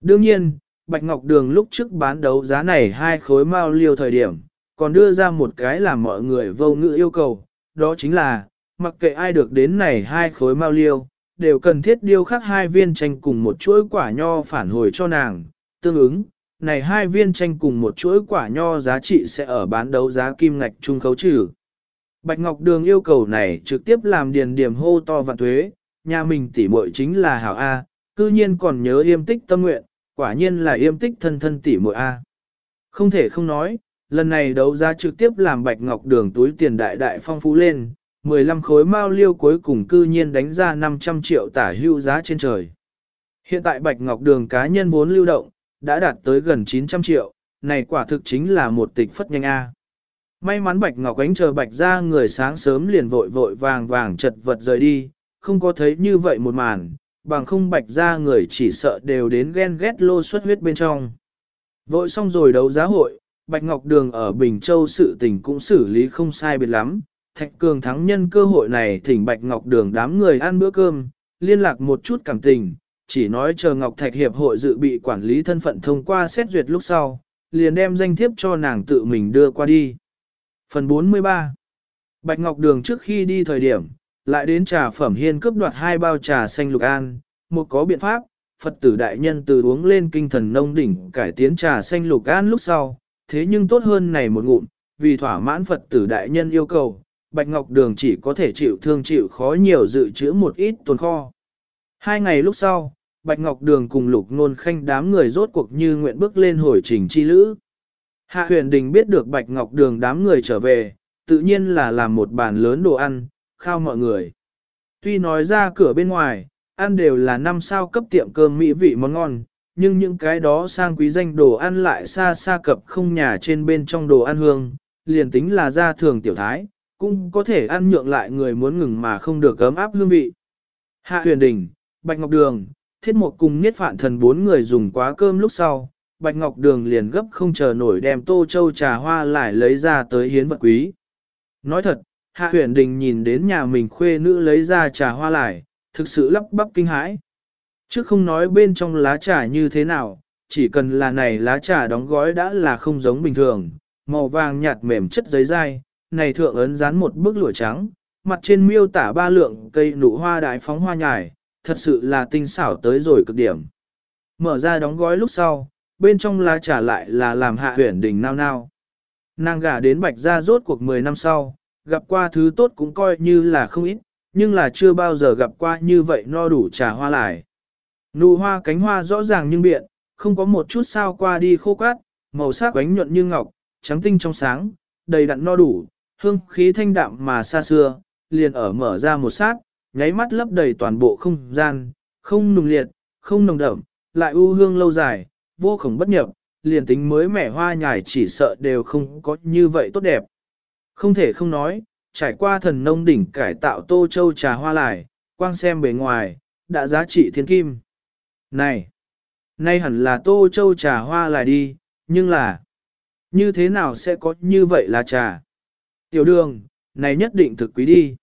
Đương nhiên, Bạch Ngọc Đường lúc trước bán đấu giá này hai khối mao liêu thời điểm, còn đưa ra một cái làm mọi người vô ngữ yêu cầu, đó chính là, mặc kệ ai được đến này hai khối mao liêu, đều cần thiết điêu khắc hai viên tranh cùng một chuỗi quả nho phản hồi cho nàng. Tương ứng, này hai viên tranh cùng một chuỗi quả nho giá trị sẽ ở bán đấu giá kim ngạch trung khấu trừ. Bạch Ngọc Đường yêu cầu này trực tiếp làm điền điểm hô to vạn thuế, nhà mình tỉ muội chính là hảo A, cư nhiên còn nhớ yêm tích tâm nguyện, quả nhiên là yêm tích thân thân tỉ muội A. Không thể không nói, lần này đấu giá trực tiếp làm bạch ngọc đường túi tiền đại đại phong phú lên, 15 khối mao liêu cuối cùng cư nhiên đánh ra 500 triệu tả hưu giá trên trời. Hiện tại bạch ngọc đường cá nhân vốn lưu động, đã đạt tới gần 900 triệu, này quả thực chính là một tịch phất nhanh A. May mắn bạch ngọc ánh chờ bạch ra người sáng sớm liền vội vội vàng vàng chật vật rời đi, không có thấy như vậy một màn, bằng không bạch ra người chỉ sợ đều đến ghen ghét lô xuất huyết bên trong. Vội xong rồi đấu giá hội, Bạch Ngọc Đường ở Bình Châu sự tình cũng xử lý không sai biệt lắm. Thạch Cường thắng nhân cơ hội này thỉnh Bạch Ngọc Đường đám người ăn bữa cơm, liên lạc một chút cảm tình, chỉ nói chờ Ngọc Thạch Hiệp hội dự bị quản lý thân phận thông qua xét duyệt lúc sau, liền đem danh thiếp cho nàng tự mình đưa qua đi. Phần 43 Bạch Ngọc Đường trước khi đi thời điểm, lại đến trà phẩm hiên cướp đoạt hai bao trà xanh lục an, một có biện pháp, Phật tử đại nhân từ uống lên kinh thần nông đỉnh cải tiến trà xanh lục an lúc sau, thế nhưng tốt hơn này một ngụm, vì thỏa mãn Phật tử đại nhân yêu cầu, Bạch Ngọc Đường chỉ có thể chịu thương chịu khó nhiều dự trữ một ít tồn kho. Hai ngày lúc sau, Bạch Ngọc Đường cùng Lục Nôn Khanh đám người rốt cuộc như nguyện bước lên hồi trình chi lữ. Hạ huyền đình biết được Bạch Ngọc Đường đám người trở về, tự nhiên là làm một bàn lớn đồ ăn, khao mọi người. Tuy nói ra cửa bên ngoài, ăn đều là năm sao cấp tiệm cơm mỹ vị món ngon, nhưng những cái đó sang quý danh đồ ăn lại xa xa cập không nhà trên bên trong đồ ăn hương, liền tính là gia thường tiểu thái, cũng có thể ăn nhượng lại người muốn ngừng mà không được ấm áp hương vị. Hạ huyền đình, Bạch Ngọc Đường, Thiết Mộc cùng Niết Phạn Thần bốn người dùng quá cơm lúc sau, Bạch Ngọc Đường liền gấp không chờ nổi đem tô châu trà hoa lại lấy ra tới hiến vật quý. Nói thật, Hạ huyền đình nhìn đến nhà mình khuê nữ lấy ra trà hoa lại, thực sự lắp bắp kinh hãi. Chứ không nói bên trong lá trà như thế nào, chỉ cần là này lá trà đóng gói đã là không giống bình thường, màu vàng nhạt mềm chất giấy dai, này thượng ấn dán một bức lụa trắng, mặt trên miêu tả ba lượng cây nụ hoa đại phóng hoa nhài, thật sự là tinh xảo tới rồi cực điểm. Mở ra đóng gói lúc sau, bên trong lá trà lại là làm hạ huyển đỉnh nao nao. Nàng gả đến bạch gia rốt cuộc 10 năm sau, gặp qua thứ tốt cũng coi như là không ít, nhưng là chưa bao giờ gặp qua như vậy no đủ trà hoa lại. Nụ hoa cánh hoa rõ ràng nhưng biện, không có một chút sao qua đi khô cát, màu sắc ánh nhuận như ngọc, trắng tinh trong sáng, đầy đặn no đủ, hương khí thanh đạm mà xa xưa, liền ở mở ra một sát, nháy mắt lấp đầy toàn bộ không gian, không nùng liệt, không nồng đậm, lại u hương lâu dài, vô khổng bất nhập, liền tính mới mẻ hoa nhài chỉ sợ đều không có như vậy tốt đẹp. Không thể không nói, trải qua thần nông đỉnh cải tạo tô châu trà hoa lại, quang xem bề ngoài, đã giá trị thiên kim. Này, nay hẳn là tô châu trà hoa lại đi, nhưng là, như thế nào sẽ có như vậy là trà? Tiểu đường, này nhất định thực quý đi.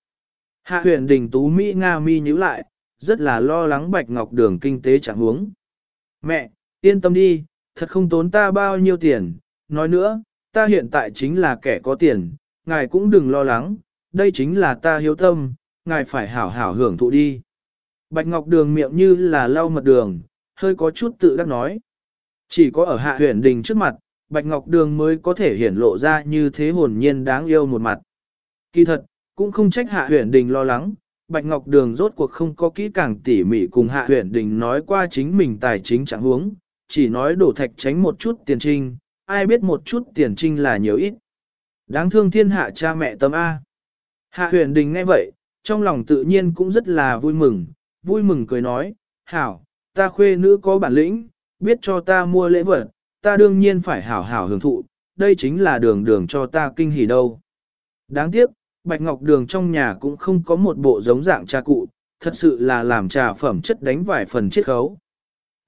Hạ huyện đình tú Mỹ Nga mi nhíu lại, rất là lo lắng bạch ngọc đường kinh tế chẳng huống. Mẹ, yên tâm đi, thật không tốn ta bao nhiêu tiền, nói nữa, ta hiện tại chính là kẻ có tiền, ngài cũng đừng lo lắng, đây chính là ta hiếu tâm, ngài phải hảo hảo hưởng thụ đi. Bạch Ngọc Đường miệng như là lau mật đường, hơi có chút tự đắc nói. Chỉ có ở hạ huyền đình trước mặt, Bạch Ngọc Đường mới có thể hiển lộ ra như thế hồn nhiên đáng yêu một mặt. Kỳ thật, cũng không trách hạ huyền đình lo lắng, Bạch Ngọc Đường rốt cuộc không có kỹ càng tỉ mỉ cùng hạ huyền đình nói qua chính mình tài chính trạng huống, chỉ nói đổ thạch tránh một chút tiền trinh, ai biết một chút tiền trinh là nhiều ít. Đáng thương thiên hạ cha mẹ tâm A. Hạ huyền đình nghe vậy, trong lòng tự nhiên cũng rất là vui mừng, vui mừng cười nói, hảo, ta khuê nữ có bản lĩnh, biết cho ta mua lễ vật, ta đương nhiên phải hảo hảo hưởng thụ, đây chính là đường đường cho ta kinh hỉ đâu. Đáng tiếc, Bạch Ngọc Đường trong nhà cũng không có một bộ giống dạng trà cụ, thật sự là làm trà phẩm chất đánh vài phần chiết khấu.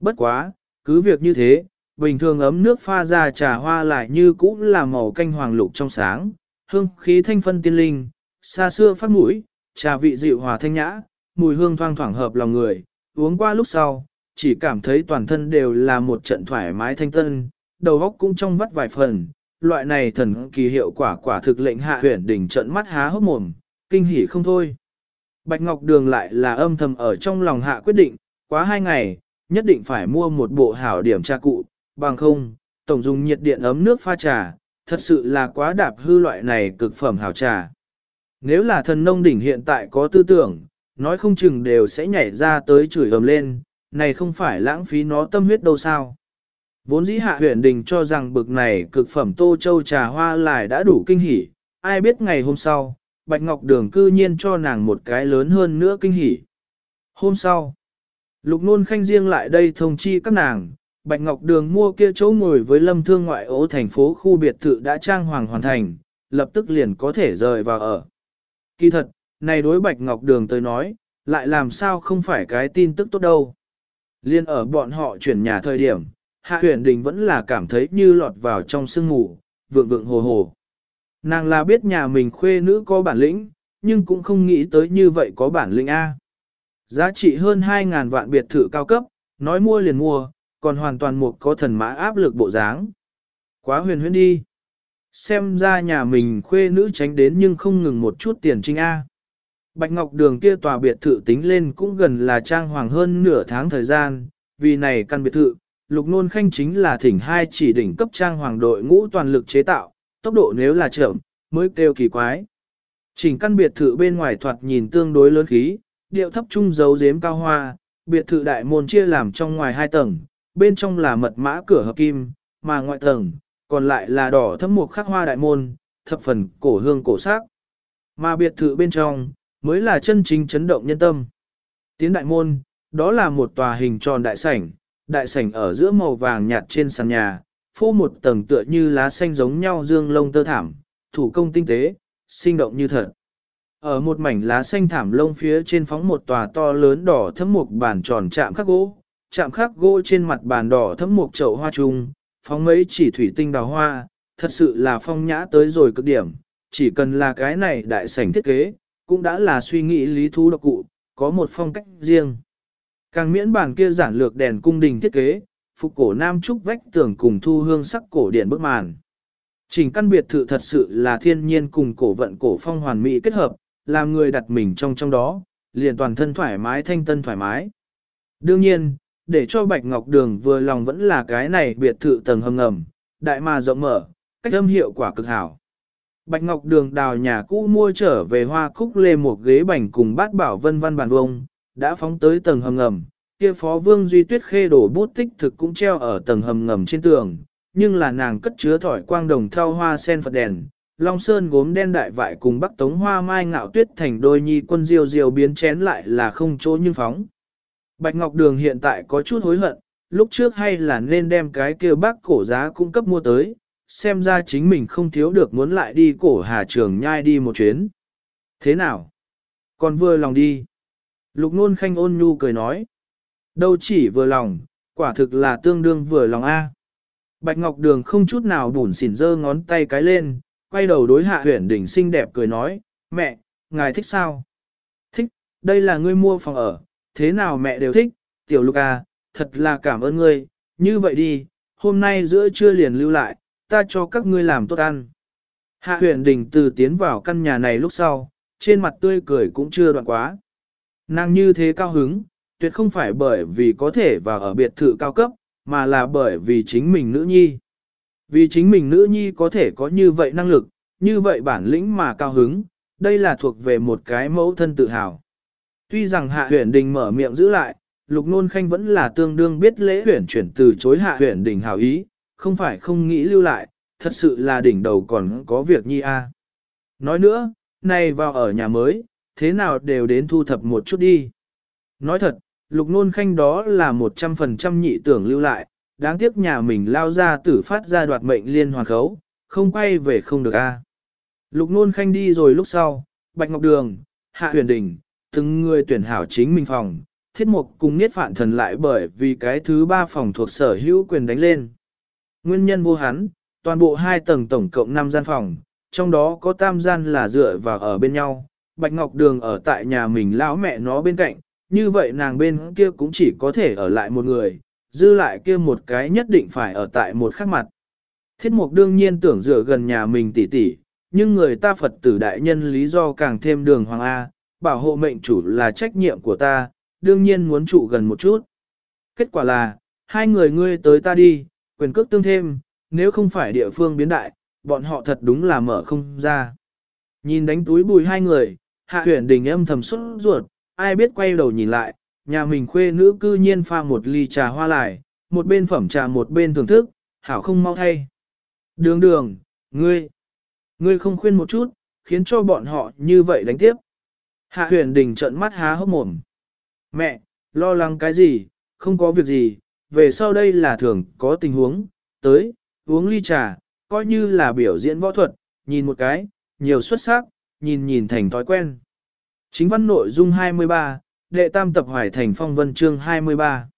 Bất quá, cứ việc như thế, bình thường ấm nước pha ra trà hoa lại như cũ là màu canh hoàng lục trong sáng, hương khí thanh phân tiên linh, xa xưa phát mũi, trà vị dịu hòa thanh nhã, mùi hương thoang thoảng hợp lòng người, uống qua lúc sau, chỉ cảm thấy toàn thân đều là một trận thoải mái thanh tân, đầu óc cũng trong vắt vài phần, loại này thần kỳ hiệu quả quả thực lệnh hạ huyển đỉnh trận mắt há hốc mồm, kinh hỉ không thôi. Bạch Ngọc Đường lại là âm thầm ở trong lòng hạ quyết định, quá hai ngày, nhất định phải mua một bộ hảo điểm trà cụ, bằng không, tổng dùng nhiệt điện ấm nước pha trà, thật sự là quá đạp hư loại này cực phẩm hảo trà. Nếu là thần nông đỉnh hiện tại có tư tưởng, nói không chừng đều sẽ nhảy ra tới chửi ầm lên, này không phải lãng phí nó tâm huyết đâu sao. Vốn dĩ hạ huyện đình cho rằng bực này cực phẩm tô châu trà hoa lại đã đủ kinh hỉ, ai biết ngày hôm sau, Bạch Ngọc Đường cư nhiên cho nàng một cái lớn hơn nữa kinh hỉ. Hôm sau, Lục Nôn Khanh riêng lại đây thông chi các nàng, Bạch Ngọc Đường mua kia chỗ ngồi với lâm thương ngoại ố thành phố khu biệt thự đã trang hoàng hoàn thành, lập tức liền có thể rời vào ở. Kỳ thật, này đối Bạch Ngọc Đường tới nói, lại làm sao không phải cái tin tức tốt đâu. Liên ở bọn họ chuyển nhà thời điểm, Hạ huyền đình vẫn là cảm thấy như lọt vào trong sương ngủ vượng vượng hồ hồ. Nàng là biết nhà mình khuê nữ có bản lĩnh, nhưng cũng không nghĩ tới như vậy có bản lĩnh A. Giá trị hơn 2.000 vạn biệt thự cao cấp, nói mua liền mua, còn hoàn toàn một có thần mã áp lực bộ dáng. Quá huyền huyễn đi. Xem ra nhà mình khuê nữ tránh đến nhưng không ngừng một chút tiền trinh A. Bạch Ngọc Đường kia tòa biệt thự tính lên cũng gần là trang hoàng hơn nửa tháng thời gian, vì này căn biệt thự, Lục Nôn Khanh chính là thỉnh hai chỉ đỉnh cấp trang hoàng đội ngũ toàn lực chế tạo, tốc độ nếu là chậm, mới kêu kỳ quái. Chỉnh căn biệt thự bên ngoài thoạt nhìn tương đối lớn khí, điệu thấp trung dấu giếm cao hoa, biệt thự đại môn chia làm trong ngoài hai tầng, bên trong là mật mã cửa hợp kim, mà ngoại tầng, còn lại là đỏ thấm một khắc hoa đại môn, thập phần cổ hương cổ sắc. Mà biệt thự bên trong, mới là chân chính chấn động nhân tâm. Tiến đại môn, đó là một tòa hình tròn đại sảnh, đại sảnh ở giữa màu vàng nhạt trên sàn nhà, phô một tầng tựa như lá xanh giống nhau dương lông tơ thảm, thủ công tinh tế, sinh động như thật. Ở một mảnh lá xanh thảm lông phía trên phóng một tòa to lớn đỏ thấm một bàn tròn chạm khắc gỗ, chạm khắc gỗ trên mặt bàn đỏ thấm một chậu hoa trung, phóng mấy chỉ thủy tinh đào hoa, thật sự là phong nhã tới rồi cực điểm, chỉ cần là cái này đại sảnh thiết kế, cũng đã là suy nghĩ lý thú độc cụ, có một phong cách riêng. Càng miễn bản kia giản lược đèn cung đình thiết kế, phục cổ nam trúc vách tường cùng thu hương sắc cổ điển bức màn. Trình căn biệt thự thật sự là thiên nhiên cùng cổ vận cổ phong hoàn mỹ kết hợp, làm người đặt mình trong trong đó, liền toàn thân thoải mái thanh tân thoải mái. Đương nhiên, để cho Bạch Ngọc Đường vừa lòng vẫn là cái này biệt thự tầng hầm ngầm, đại mà rộng mở, cách âm hiệu quả cực hảo. Bạch Ngọc Đường đào nhà cũ mua trở về hoa cúc lê một ghế bành cùng bát bảo vân văn bàn vông, đã phóng tới tầng hầm ngầm, kia phó vương duy tuyết khê đổ bút tích thực cũng treo ở tầng hầm ngầm trên tường, nhưng là nàng cất chứa thỏi quang đồng thao hoa sen phật đèn, long sơn gốm đen đại vại cùng bắc tống hoa mai ngạo tuyết thành đôi nhi quân diêu diêu biến chén lại là không chỗ nhưng phóng. Bạch Ngọc Đường hiện tại có chút hối hận, lúc trước hay là nên đem cái kia bác cổ giá cung cấp mua tới, xem ra chính mình không thiếu được muốn lại đi cổ hà trường nhai đi một chuyến. Thế nào? Còn vừa lòng đi. Lục nôn khanh ôn nhu cười nói. Đâu chỉ vừa lòng, quả thực là tương đương vừa lòng A. Bạch Ngọc Đường không chút nào bủn xỉn dơ ngón tay cái lên, quay đầu đối hạ huyển đỉnh xinh đẹp cười nói, mẹ, ngài thích sao? Thích, đây là ngươi mua phòng ở, thế nào mẹ đều thích, tiểu lục à, thật là cảm ơn ngươi, như vậy đi, hôm nay giữa trưa liền lưu lại, ta cho các ngươi làm tốt ăn. Hạ huyền đình từ tiến vào căn nhà này lúc sau, trên mặt tươi cười cũng chưa đoạn quá. Nàng như thế cao hứng, tuyệt không phải bởi vì có thể vào ở biệt thự cao cấp, mà là bởi vì chính mình nữ nhi. Vì chính mình nữ nhi có thể có như vậy năng lực, như vậy bản lĩnh mà cao hứng, đây là thuộc về một cái mẫu thân tự hào. Tuy rằng hạ huyền đình mở miệng giữ lại, lục nôn khanh vẫn là tương đương biết lễ huyền chuyển từ chối hạ huyền đình hào ý, không phải không nghĩ lưu lại, thật sự là đỉnh đầu còn có việc nhi a. Nói nữa, nay vào ở nhà mới, thế nào đều đến thu thập một chút đi. Nói thật, lục nôn khanh đó là một trăm phần trăm nhị tưởng lưu lại, đáng tiếc nhà mình lao ra tử phát ra đoạt mệnh liên hoàn khấu, không quay về không được a. Lục nôn khanh đi rồi lúc sau, Bạch Ngọc Đường, Hạ Huyền Đình, từng người tuyển hảo chính mình phòng, thiết mục cùng niết phản thần lại bởi vì cái thứ ba phòng thuộc sở hữu quyền đánh lên. Nguyên nhân vô hắn, toàn bộ hai tầng tổng cộng 5 gian phòng, trong đó có tam gian là dựa vào ở bên nhau, Bạch Ngọc Đường ở tại nhà mình lão mẹ nó bên cạnh, như vậy nàng bên kia cũng chỉ có thể ở lại một người, dư lại kia một cái nhất định phải ở tại một khác mặt. Thiết mục đương nhiên tưởng dựa gần nhà mình tỉ tỉ, nhưng người ta Phật tử đại nhân lý do càng thêm đường hoàng A, bảo hộ mệnh chủ là trách nhiệm của ta, đương nhiên muốn trụ gần một chút. Kết quả là, hai người ngươi tới ta đi, quyền cước tương thêm, nếu không phải địa phương biến đại, bọn họ thật đúng là mở không ra. Nhìn đánh túi bùi hai người, hạ Tuyển đình âm thầm xuất ruột, ai biết quay đầu nhìn lại, nhà mình khuê nữ cư nhiên pha một ly trà hoa lại, một bên phẩm trà một bên thưởng thức, hảo không mau thay. Đường đường, ngươi, ngươi không khuyên một chút, khiến cho bọn họ như vậy đánh tiếp. Hạ huyền đình trợn mắt há hốc mồm. Mẹ, lo lắng cái gì, không có việc gì, về sau đây là thường có tình huống, tới, uống ly trà, coi như là biểu diễn võ thuật, nhìn một cái, nhiều xuất sắc, nhìn nhìn thành thói quen. Chính văn nội dung 23, đệ tam tập hoài thành phong vân chương 23.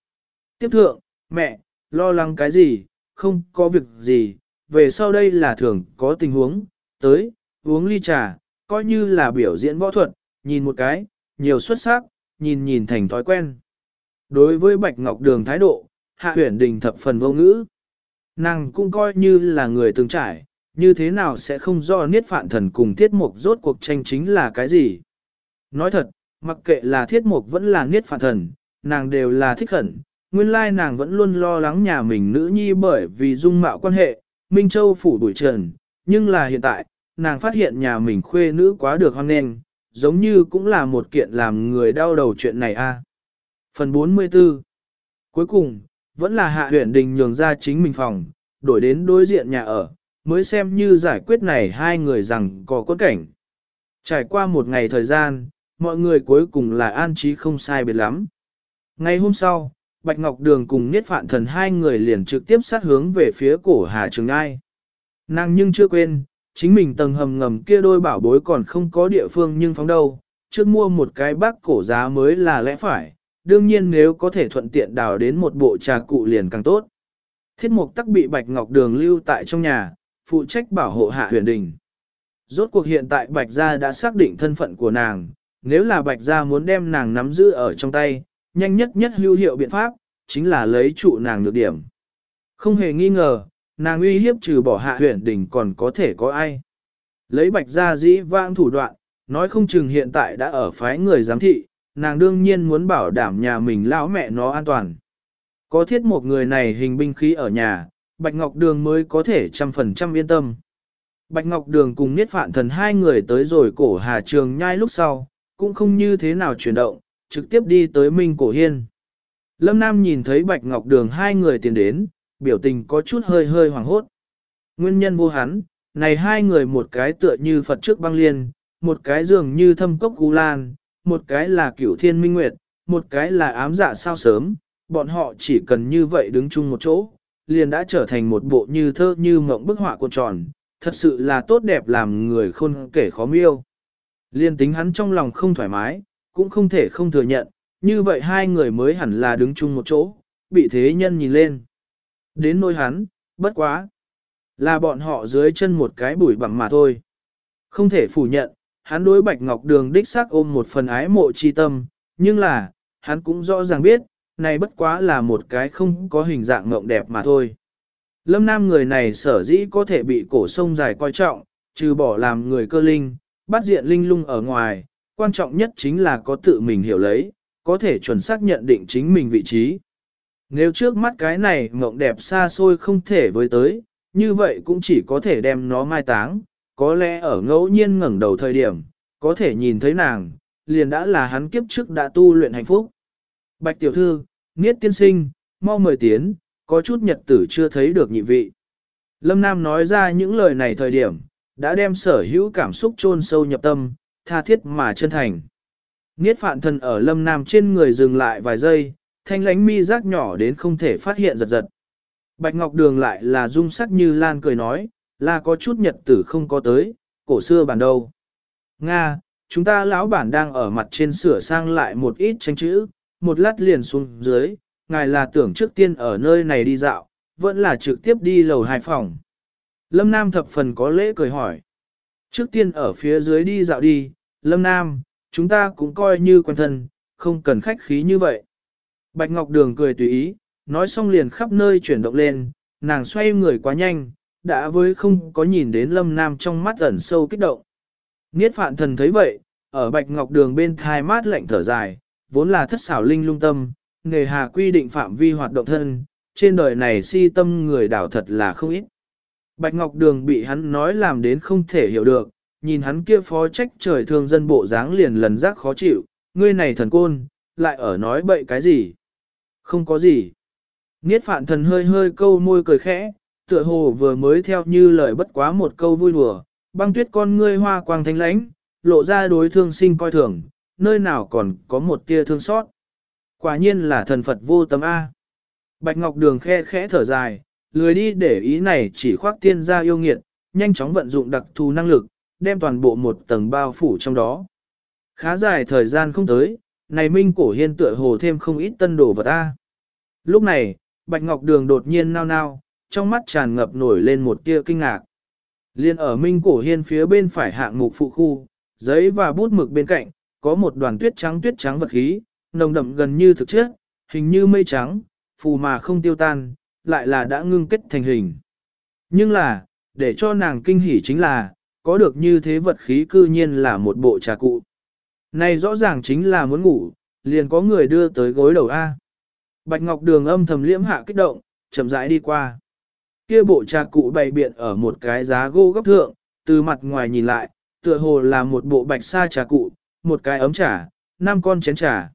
Tiếp thượng, mẹ, lo lắng cái gì, không có việc gì, về sau đây là thường có tình huống, tới, uống ly trà, coi như là biểu diễn võ thuật, nhìn một cái, nhiều xuất sắc, nhìn nhìn thành thói quen. Đối với Bạch Ngọc Đường thái độ, Hạ huyển Đình thập phần vô ngữ. Nàng cũng coi như là người từng trải, như thế nào sẽ không do niết phạn thần cùng thiết mục rốt cuộc tranh chính là cái gì. Nói thật, mặc kệ là thiết mục vẫn là niết phạn thần, nàng đều là thích khẩn, nguyên lai nàng vẫn luôn lo lắng nhà mình nữ nhi bởi vì dung mạo quan hệ, Minh Châu phủ đuổi trần, nhưng là hiện tại, nàng phát hiện nhà mình khuê nữ quá được hoan nghênh, giống như cũng là một kiện làm người đau đầu chuyện này a. Phần 44 Cuối cùng, vẫn là hạ huyện đình nhường ra chính mình phòng, đổi đến đối diện nhà ở, mới xem như giải quyết này hai người rằng có cốt cảnh. Trải qua một ngày thời gian, mọi người cuối cùng là an trí không sai biệt lắm. Ngày hôm sau, Bạch Ngọc Đường cùng Niết Phạn Thần hai người liền trực tiếp sát hướng về phía cổ Hà Trường Ai. Nàng nhưng chưa quên, chính mình tầng hầm ngầm kia đôi bảo bối còn không có địa phương nhưng phóng đâu, trước mua một cái bác cổ giá mới là lẽ phải, đương nhiên nếu có thể thuận tiện đào đến một bộ trà cụ liền càng tốt. Thiết mục tắc bị Bạch Ngọc Đường lưu tại trong nhà, phụ trách bảo hộ hạ huyền đình. Rốt cuộc hiện tại Bạch Gia đã xác định thân phận của nàng, nếu là Bạch Gia muốn đem nàng nắm giữ ở trong tay, nhanh nhất nhất hữu hiệu biện pháp, chính là lấy trụ nàng được điểm. Không hề nghi ngờ, nàng uy hiếp trừ bỏ hạ huyền đình còn có thể có ai. Lấy Bạch Gia dĩ vãng thủ đoạn, nói không chừng hiện tại đã ở phái người giám thị, nàng đương nhiên muốn bảo đảm nhà mình lão mẹ nó an toàn. Có thiết một người này hình binh khí ở nhà, Bạch Ngọc Đường mới có thể trăm phần trăm yên tâm. Bạch Ngọc Đường cùng Niết Phạn Thần hai người tới rồi cổ Hà Trường nhai lúc sau, cũng không như thế nào chuyển động, trực tiếp đi tới Minh Cổ Hiên. Lâm Nam nhìn thấy Bạch Ngọc Đường hai người tiến đến, biểu tình có chút hơi hơi hoảng hốt. Nguyên nhân vô hắn, này hai người một cái tựa như Phật trước băng liên, một cái dường như thâm cốc gu lan, một cái là cửu thiên minh nguyệt, một cái là ám dạ sao sớm, bọn họ chỉ cần như vậy đứng chung một chỗ, liền đã trở thành một bộ như thơ như mộng bức họa cuộn tròn, thật sự là tốt đẹp làm người khôn kể khó miêu. Liên tính hắn trong lòng không thoải mái, cũng không thể không thừa nhận, như vậy hai người mới hẳn là đứng chung một chỗ, bị thế nhân nhìn lên. Đến nôi hắn, bất quá. Là bọn họ dưới chân một cái bụi bằng mà thôi. Không thể phủ nhận, hắn đối Bạch Ngọc Đường đích xác ôm một phần ái mộ chi tâm, nhưng là, hắn cũng rõ ràng biết, này bất quá là một cái không có hình dạng ngộng đẹp mà thôi. Lâm Nam người này sở dĩ có thể bị cổ sông dài coi trọng, trừ bỏ làm người cơ linh, bắt diện linh lung ở ngoài, quan trọng nhất chính là có tự mình hiểu lấy, có thể chuẩn xác nhận định chính mình vị trí. Nếu trước mắt cái này ngộng đẹp xa xôi không thể với tới, như vậy cũng chỉ có thể đem nó mai táng, có lẽ ở ngẫu nhiên ngẩng đầu thời điểm, có thể nhìn thấy nàng, liền đã là hắn kiếp trước đã tu luyện hạnh phúc. Bạch tiểu thư, Niết tiên sinh, mau mời tiến, có chút nhật tử chưa thấy được nhị vị. Lâm Nam nói ra những lời này thời điểm, đã đem sở hữu cảm xúc chôn sâu nhập tâm, tha thiết mà chân thành. Niết phạn thần ở Lâm Nam trên người dừng lại vài giây, thanh lánh mi rác nhỏ đến không thể phát hiện giật giật. Bạch Ngọc Đường lại là dung sắc như Lan cười nói, là có chút nhật tử không có tới, cổ xưa bản đâu. Nga, chúng ta lão bản đang ở mặt trên sửa sang lại một ít tranh chữ, một lát liền xuống dưới, ngài là tưởng trước tiên ở nơi này đi dạo, vẫn là trực tiếp đi lầu hai phòng. Lâm Nam thập phần có lễ cười hỏi. Trước tiên ở phía dưới đi dạo đi, Lâm Nam, chúng ta cũng coi như quen thân, không cần khách khí như vậy. Bạch Ngọc Đường cười tùy ý, nói xong liền khắp nơi chuyển động lên, nàng xoay người quá nhanh, đã với không có nhìn đến Lâm Nam trong mắt ẩn sâu kích động. Niết phạn thần thấy vậy, ở Bạch Ngọc Đường bên thai mát lạnh thở dài, vốn là thất xảo linh lung tâm, nghề hà quy định phạm vi hoạt động thân, trên đời này si tâm người đảo thật là không ít. Bạch Ngọc Đường bị hắn nói làm đến không thể hiểu được, nhìn hắn kia phó trách trời thương dân bộ dáng liền lần giác khó chịu, ngươi này thần côn, lại ở nói bậy cái gì? Không có gì. Niết phạn thần hơi hơi câu môi cười khẽ, tựa hồ vừa mới theo như lời bất quá một câu vui đùa, băng tuyết con ngươi hoa quang thanh lãnh, lộ ra đối thương sinh coi thường, nơi nào còn có một tia thương xót. Quả nhiên là thần Phật vô tâm A. Bạch Ngọc Đường khe khẽ thở dài, lười đi để ý này chỉ khoác tiên gia yêu nghiệt, nhanh chóng vận dụng đặc thù năng lực, đem toàn bộ một tầng bao phủ trong đó. Khá dài thời gian không tới, này minh cổ hiên tựa hồ thêm không ít tân đồ vật A. Lúc này, Bạch Ngọc Đường đột nhiên nao nao, trong mắt tràn ngập nổi lên một tia kinh ngạc. Liên ở Minh Cổ Hiên phía bên phải hạng mục phụ khu, giấy và bút mực bên cạnh, có một đoàn tuyết trắng tuyết trắng vật khí, nồng đậm gần như thực chất, hình như mây trắng, phù mà không tiêu tan, lại là đã ngưng kết thành hình. Nhưng là, để cho nàng kinh hỉ chính là, có được như thế vật khí cư nhiên là một bộ trà cụ. Này rõ ràng chính là muốn ngủ, liền có người đưa tới gối đầu A. Bạch Ngọc Đường âm thầm liễm hạ kích động, chậm rãi đi qua. Kia bộ trà cụ bày biện ở một cái giá gỗ góc thượng, từ mặt ngoài nhìn lại, tựa hồ là một bộ bạch sa trà cụ, một cái ấm trà, năm con chén trà.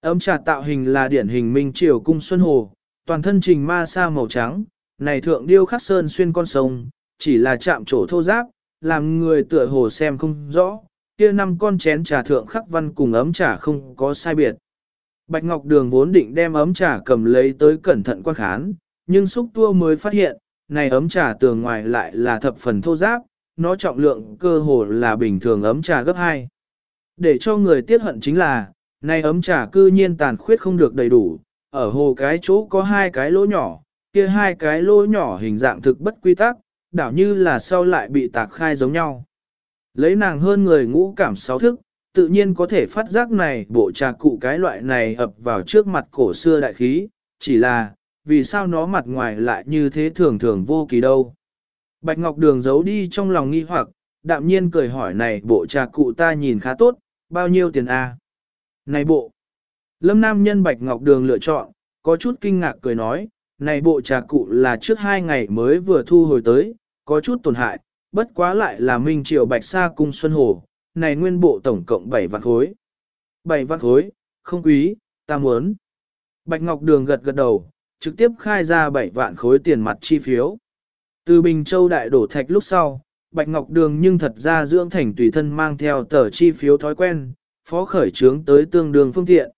Ấm trà tạo hình là điển hình minh triều cung xuân hồ, toàn thân trình ma sa màu trắng, này thượng điêu khắc sơn xuyên con sông, chỉ là chạm trổ thô giáp, làm người tựa hồ xem không rõ, kia năm con chén trà thượng khắc văn cùng ấm trà không có sai biệt. Bạch Ngọc Đường vốn định đem ấm trà cầm lấy tới cẩn thận quan khán, nhưng xúc tua mới phát hiện, này ấm trà tường ngoài lại là thập phần thô giáp, nó trọng lượng cơ hồ là bình thường ấm trà gấp 2. Để cho người tiết hận chính là, này ấm trà cư nhiên tàn khuyết không được đầy đủ, ở hồ cái chỗ có hai cái lỗ nhỏ, kia hai cái lỗ nhỏ hình dạng thực bất quy tắc, đảo như là sau lại bị tạc khai giống nhau. Lấy nàng hơn người ngũ cảm sáu thức, tự nhiên có thể phát giác này bộ trà cụ cái loại này ập vào trước mặt cổ xưa đại khí, chỉ là, vì sao nó mặt ngoài lại như thế thường thường vô kỳ đâu. Bạch Ngọc Đường giấu đi trong lòng nghi hoặc, đạm nhiên cười hỏi này bộ trà cụ ta nhìn khá tốt, bao nhiêu tiền a? À? Này bộ! Lâm Nam nhân Bạch Ngọc Đường lựa chọn, có chút kinh ngạc cười nói, này bộ trà cụ là trước hai ngày mới vừa thu hồi tới, có chút tổn hại, bất quá lại là Minh Triều Bạch Sa Cung Xuân Hồ, này nguyên bộ tổng cộng 7 vạn khối. 7 vạn khối, không quý, ta muốn. Bạch Ngọc Đường gật gật đầu, trực tiếp khai ra 7 vạn khối tiền mặt chi phiếu. Từ Bình Châu đại đổ thạch lúc sau, Bạch Ngọc Đường nhưng thật ra dưỡng thành tùy thân mang theo tờ chi phiếu thói quen, phó khởi trướng tới tương đương phương tiện.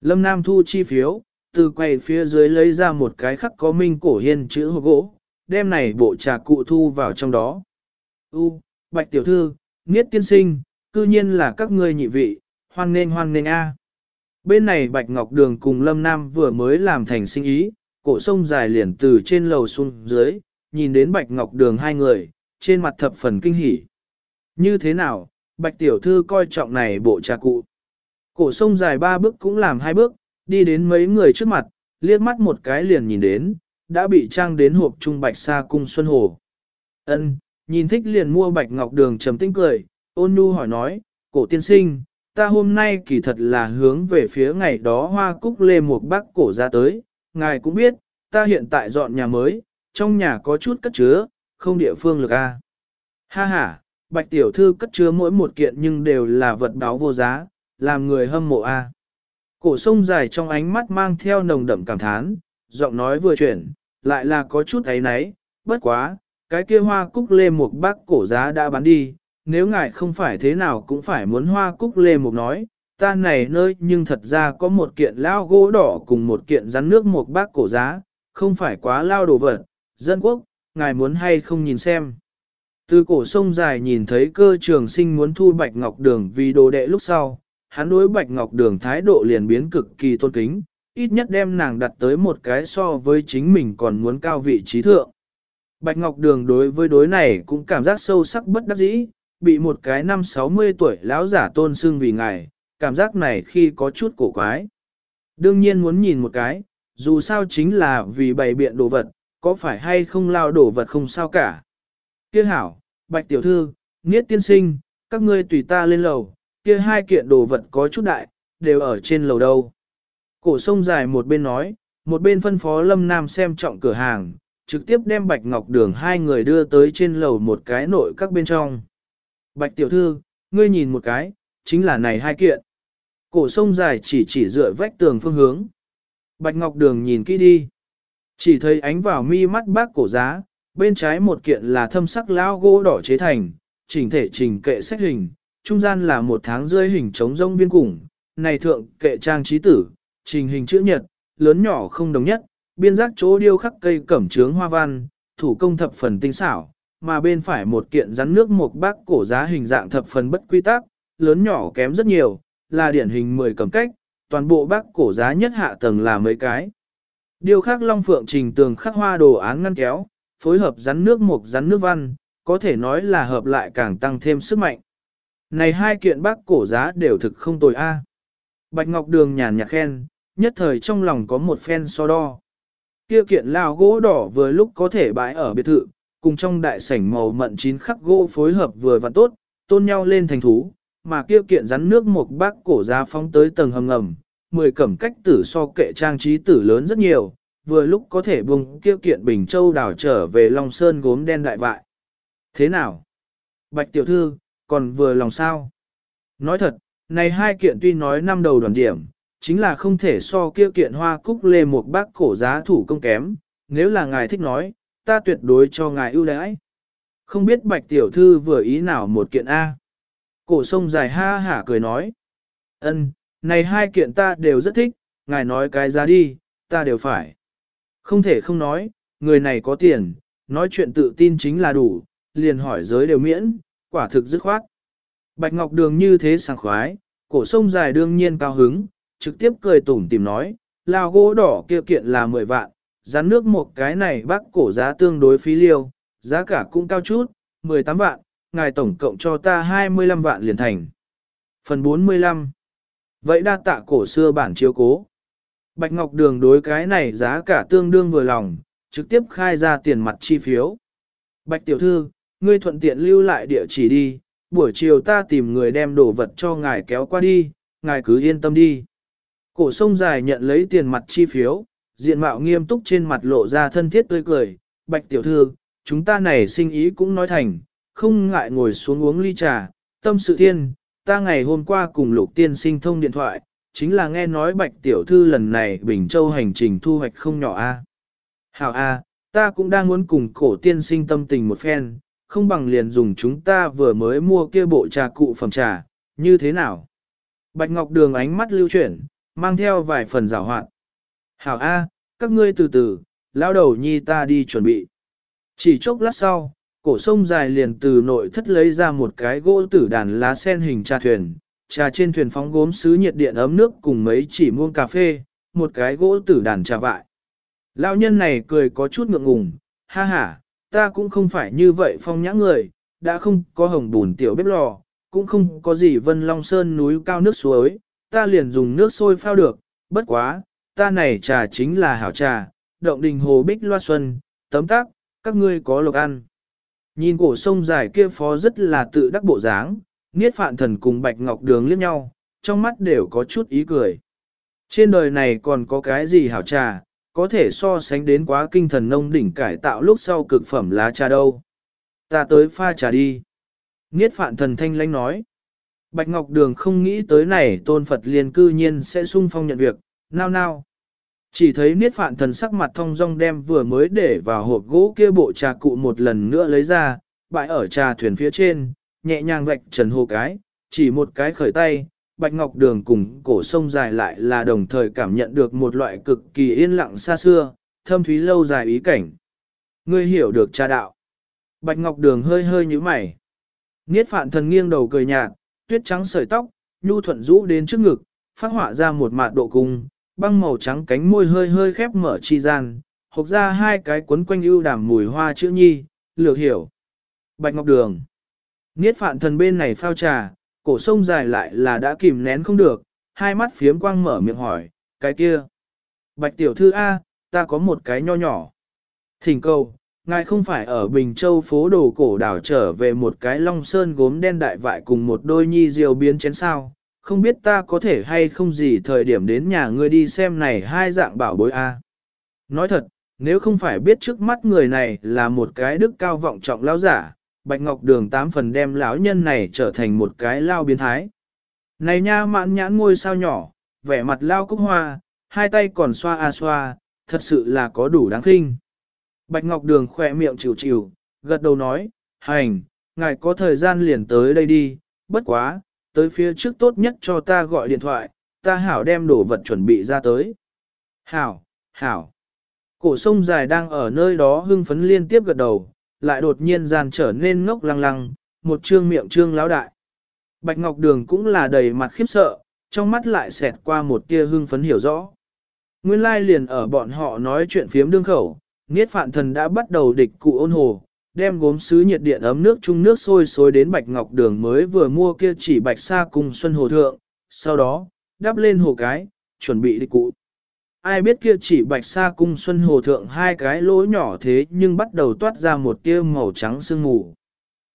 Lâm Nam thu chi phiếu, từ quầy phía dưới lấy ra một cái khắc có minh cổ hiên chữ hộp gỗ, đem này bộ trà cụ thu vào trong đó. U, Bạch Tiểu Thư, Niết Tiên Sinh, cư nhiên là các ngươi nhị vị, hoan nên hoan nên a. Bên này Bạch Ngọc Đường cùng Lâm Nam vừa mới làm thành sinh ý, cổ sông dài liền từ trên lầu xuống dưới, nhìn đến Bạch Ngọc Đường hai người, trên mặt thập phần kinh hỉ. Như thế nào, Bạch Tiểu Thư coi trọng này bộ trà cụ. Cổ sông dài ba bước cũng làm hai bước, đi đến mấy người trước mặt, liếc mắt một cái liền nhìn đến, đã bị trang đến hộp trung Bạch Sa Cung Xuân Hồ. Ân, nhìn thích liền mua Bạch Ngọc Đường trầm tinh cười, ôn nhu hỏi nói, cổ tiên sinh, ta hôm nay kỳ thật là hướng về phía ngày đó hoa cúc lê một bác cổ ra tới, ngài cũng biết, ta hiện tại dọn nhà mới, trong nhà có chút cất chứa, không địa phương lực a. Ha ha, bạch tiểu thư cất chứa mỗi một kiện nhưng đều là vật đáo vô giá, làm người hâm mộ a. Cổ sông dài trong ánh mắt mang theo nồng đậm cảm thán, giọng nói vừa chuyển, lại là có chút ấy náy, bất quá, cái kia hoa cúc lê một bác cổ giá đã bán đi, nếu ngài không phải thế nào cũng phải muốn hoa cúc lê một nói, ta này nơi nhưng thật ra có một kiện lao gỗ đỏ cùng một kiện rắn nước một bác cổ giá, không phải quá lao đồ vật, dân quốc, ngài muốn hay không nhìn xem. Từ cổ sông dài nhìn thấy cơ trường sinh muốn thu Bạch Ngọc Đường vì đồ đệ lúc sau, hắn đối Bạch Ngọc Đường thái độ liền biến cực kỳ tôn kính, ít nhất đem nàng đặt tới một cái so với chính mình còn muốn cao vị trí thượng. Bạch Ngọc Đường đối với đối này cũng cảm giác sâu sắc bất đắc dĩ, bị một cái năm 60 tuổi lão giả tôn sưng vì ngài, cảm giác này khi có chút cổ quái. Đương nhiên muốn nhìn một cái, dù sao chính là vì bày biện đồ vật, có phải hay không lao đồ vật không sao cả. Kia hảo, bạch tiểu thư, niết tiên sinh, các ngươi tùy ta lên lầu, kia hai kiện đồ vật có chút đại, đều ở trên lầu đâu. Cổ sông dài một bên nói, một bên phân phó lâm nam xem trọng cửa hàng, trực tiếp đem bạch ngọc đường hai người đưa tới trên lầu một cái nội các bên trong. Bạch tiểu thư, ngươi nhìn một cái, chính là này hai kiện. Cổ sông dài chỉ chỉ dựa vách tường phương hướng. Bạch Ngọc Đường nhìn kỹ đi. Chỉ thấy ánh vào mi mắt bác cổ giá, bên trái một kiện là thâm sắc lao gỗ đỏ chế thành, chỉnh thể trình kệ sách hình, trung gian là một tháng rơi hình trống rông viên củng, này thượng kệ trang trí tử, trình hình chữ nhật, lớn nhỏ không đồng nhất, biên giác chỗ điêu khắc cây cẩm trướng hoa văn, thủ công thập phần tinh xảo, mà bên phải một kiện rắn nước một bác cổ giá hình dạng thập phần bất quy tắc, lớn nhỏ kém rất nhiều, là điển hình 10 cầm cách, toàn bộ bác cổ giá nhất hạ tầng là mấy cái. Điêu khắc long phượng trình tường khắc hoa đồ án ngăn kéo, phối hợp rắn nước một rắn nước văn, có thể nói là hợp lại càng tăng thêm sức mạnh. Này hai kiện bác cổ giá đều thực không tồi a. Bạch Ngọc Đường nhàn nhạt khen, nhất thời trong lòng có một phen so đo. Kia kiện lao gỗ đỏ vừa lúc có thể bãi ở biệt thự, cùng trong đại sảnh màu mận chín khắc gỗ phối hợp vừa và tốt, tôn nhau lên thành thú, mà kia kiện rắn nước một bác cổ giá phóng tới tầng hầm ngầm, mười cẩm cách tử so kệ trang trí tử lớn rất nhiều, vừa lúc có thể bùng kia kiện Bình Châu đảo trở về Long Sơn gốm đen đại vại. Thế nào? Bạch tiểu thư, còn vừa lòng sao? Nói thật, này hai kiện tuy nói năm đầu đoàn điểm, chính là không thể so kia kiện hoa cúc lê một bác cổ giá thủ công kém, nếu là ngài thích nói, ta tuyệt đối cho ngài ưu đãi. Không biết bạch tiểu thư vừa ý nào một kiện A. Cổ sông dài ha hả cười nói. ân, này hai kiện ta đều rất thích, ngài nói cái giá đi, ta đều phải. Không thể không nói, người này có tiền, nói chuyện tự tin chính là đủ, liền hỏi giới đều miễn, quả thực dứt khoát. Bạch Ngọc Đường như thế sảng khoái, cổ sông dài đương nhiên cao hứng, trực tiếp cười tủm tìm nói, lao gỗ đỏ kia kiện là 10 vạn, rắn nước một cái này bác cổ giá tương đối phí liêu, giá cả cũng cao chút, 18 vạn, ngài tổng cộng cho ta 25 vạn liền thành. Phần 45 Vậy đa tạ cổ xưa bản chiếu cố. Bạch Ngọc Đường đối cái này giá cả tương đương vừa lòng, trực tiếp khai ra tiền mặt chi phiếu. Bạch Tiểu Thư, ngươi thuận tiện lưu lại địa chỉ đi, buổi chiều ta tìm người đem đồ vật cho ngài kéo qua đi, ngài cứ yên tâm đi. Cổ sông dài nhận lấy tiền mặt chi phiếu, diện mạo nghiêm túc trên mặt lộ ra thân thiết tươi cười, Bạch Tiểu Thư, chúng ta này sinh ý cũng nói thành, không ngại ngồi xuống uống ly trà, tâm sự thiên, ta ngày hôm qua cùng lục tiên sinh thông điện thoại, chính là nghe nói bạch tiểu thư lần này Bình Châu hành trình thu hoạch không nhỏ a. Hảo a, ta cũng đang muốn cùng cổ tiên sinh tâm tình một phen, không bằng liền dùng chúng ta vừa mới mua kia bộ trà cụ phẩm trà, như thế nào? Bạch Ngọc Đường ánh mắt lưu chuyển, mang theo vài phần rào hoạn. Hảo a, các ngươi từ từ, lão đầu nhi ta đi chuẩn bị. Chỉ chốc lát sau, cổ sông dài liền từ nội thất lấy ra một cái gỗ tử đàn lá sen hình trà thuyền, trà trên thuyền phóng gốm sứ nhiệt điện ấm nước cùng mấy chỉ muông cà phê, một cái gỗ tử đàn trà vại. Lão nhân này cười có chút ngượng ngùng, ha ha, ta cũng không phải như vậy phong nhã người, đã không có hồng bùn tiểu bếp lò, cũng không có gì vân long sơn núi cao nước suối, ta liền dùng nước sôi phao được, bất quá, ta này trà chính là hảo trà, động đình hồ bích loa xuân, tấm tác, các ngươi có lộc ăn. Nhìn cổ sông dài kia phó rất là tự đắc bộ dáng, Niết Phạn Thần cùng Bạch Ngọc Đường liếc nhau, trong mắt đều có chút ý cười. Trên đời này còn có cái gì hảo trà, có thể so sánh đến quá kinh thần nông đỉnh cải tạo lúc sau cực phẩm lá trà đâu. Ta tới pha trà đi. Niết Phạn Thần thanh lãnh nói. Bạch Ngọc Đường không nghĩ tới này tôn Phật liền cư nhiên sẽ sung phong nhận việc, nao nao. Chỉ thấy Niết Phạn Thần sắc mặt thông dong đem vừa mới để vào hộp gỗ kia bộ trà cụ một lần nữa lấy ra, bãi ở trà thuyền phía trên, nhẹ nhàng vạch trần hồ cái, chỉ một cái khởi tay, bạch ngọc đường cùng cổ sông dài lại là đồng thời cảm nhận được một loại cực kỳ yên lặng xa xưa, thâm thúy lâu dài ý cảnh. Ngươi hiểu được trà đạo. Bạch ngọc đường hơi hơi như mày. Niết phạn thần nghiêng đầu cười nhạt, tuyết trắng sợi tóc, nhu thuận rũ đến trước ngực, phát họa ra một mạt độ cung, băng màu trắng cánh môi hơi hơi khép mở chi gian, hộc ra hai cái cuốn quanh ưu đảm mùi hoa chữ nhi, lược hiểu. Bạch Ngọc Đường Niết phạn thần bên này phao trà, cổ sông dài lại là đã kìm nén không được, hai mắt phiếm quang mở miệng hỏi, cái kia. Bạch tiểu thư A, ta có một cái nho nhỏ. Thỉnh cầu, ngài không phải ở Bình Châu phố đồ cổ đảo trở về một cái long sơn gốm đen đại vại cùng một đôi nhi diều biến chén sao, không biết ta có thể hay không gì thời điểm đến nhà ngươi đi xem này hai dạng bảo bối A. Nói thật, nếu không phải biết trước mắt người này là một cái đức cao vọng trọng lão giả, Bạch Ngọc Đường tám phần đem lão nhân này trở thành một cái lao biến thái. Này nha mạn nhãn ngôi sao nhỏ, vẻ mặt lao cúc hoa, hai tay còn xoa a xoa, thật sự là có đủ đáng khinh. Bạch Ngọc Đường khỏe miệng chịu chịu, gật đầu nói, hành, ngài có thời gian liền tới đây đi, bất quá, tới phía trước tốt nhất cho ta gọi điện thoại, ta hảo đem đồ vật chuẩn bị ra tới. Hảo, hảo. Cổ sông dài đang ở nơi đó hưng phấn liên tiếp gật đầu, lại đột nhiên gian trở nên ngốc lăng lăng, một trương miệng trương lão đại. Bạch Ngọc Đường cũng là đầy mặt khiếp sợ, trong mắt lại xẹt qua một tia hưng phấn hiểu rõ. Nguyên lai liền ở bọn họ nói chuyện phiếm đương khẩu, Niết Phạn Thần đã bắt đầu địch cụ ôn hồ, đem gốm sứ nhiệt điện ấm nước chung nước sôi sôi đến Bạch Ngọc Đường mới vừa mua kia chỉ Bạch Sa cùng Xuân Hồ Thượng, sau đó, đắp lên hồ cái, chuẩn bị đi cụ. Ai biết kia chỉ Bạch Sa cung Xuân Hồ Thượng hai cái lỗ nhỏ thế nhưng bắt đầu toát ra một tia màu trắng sương mù.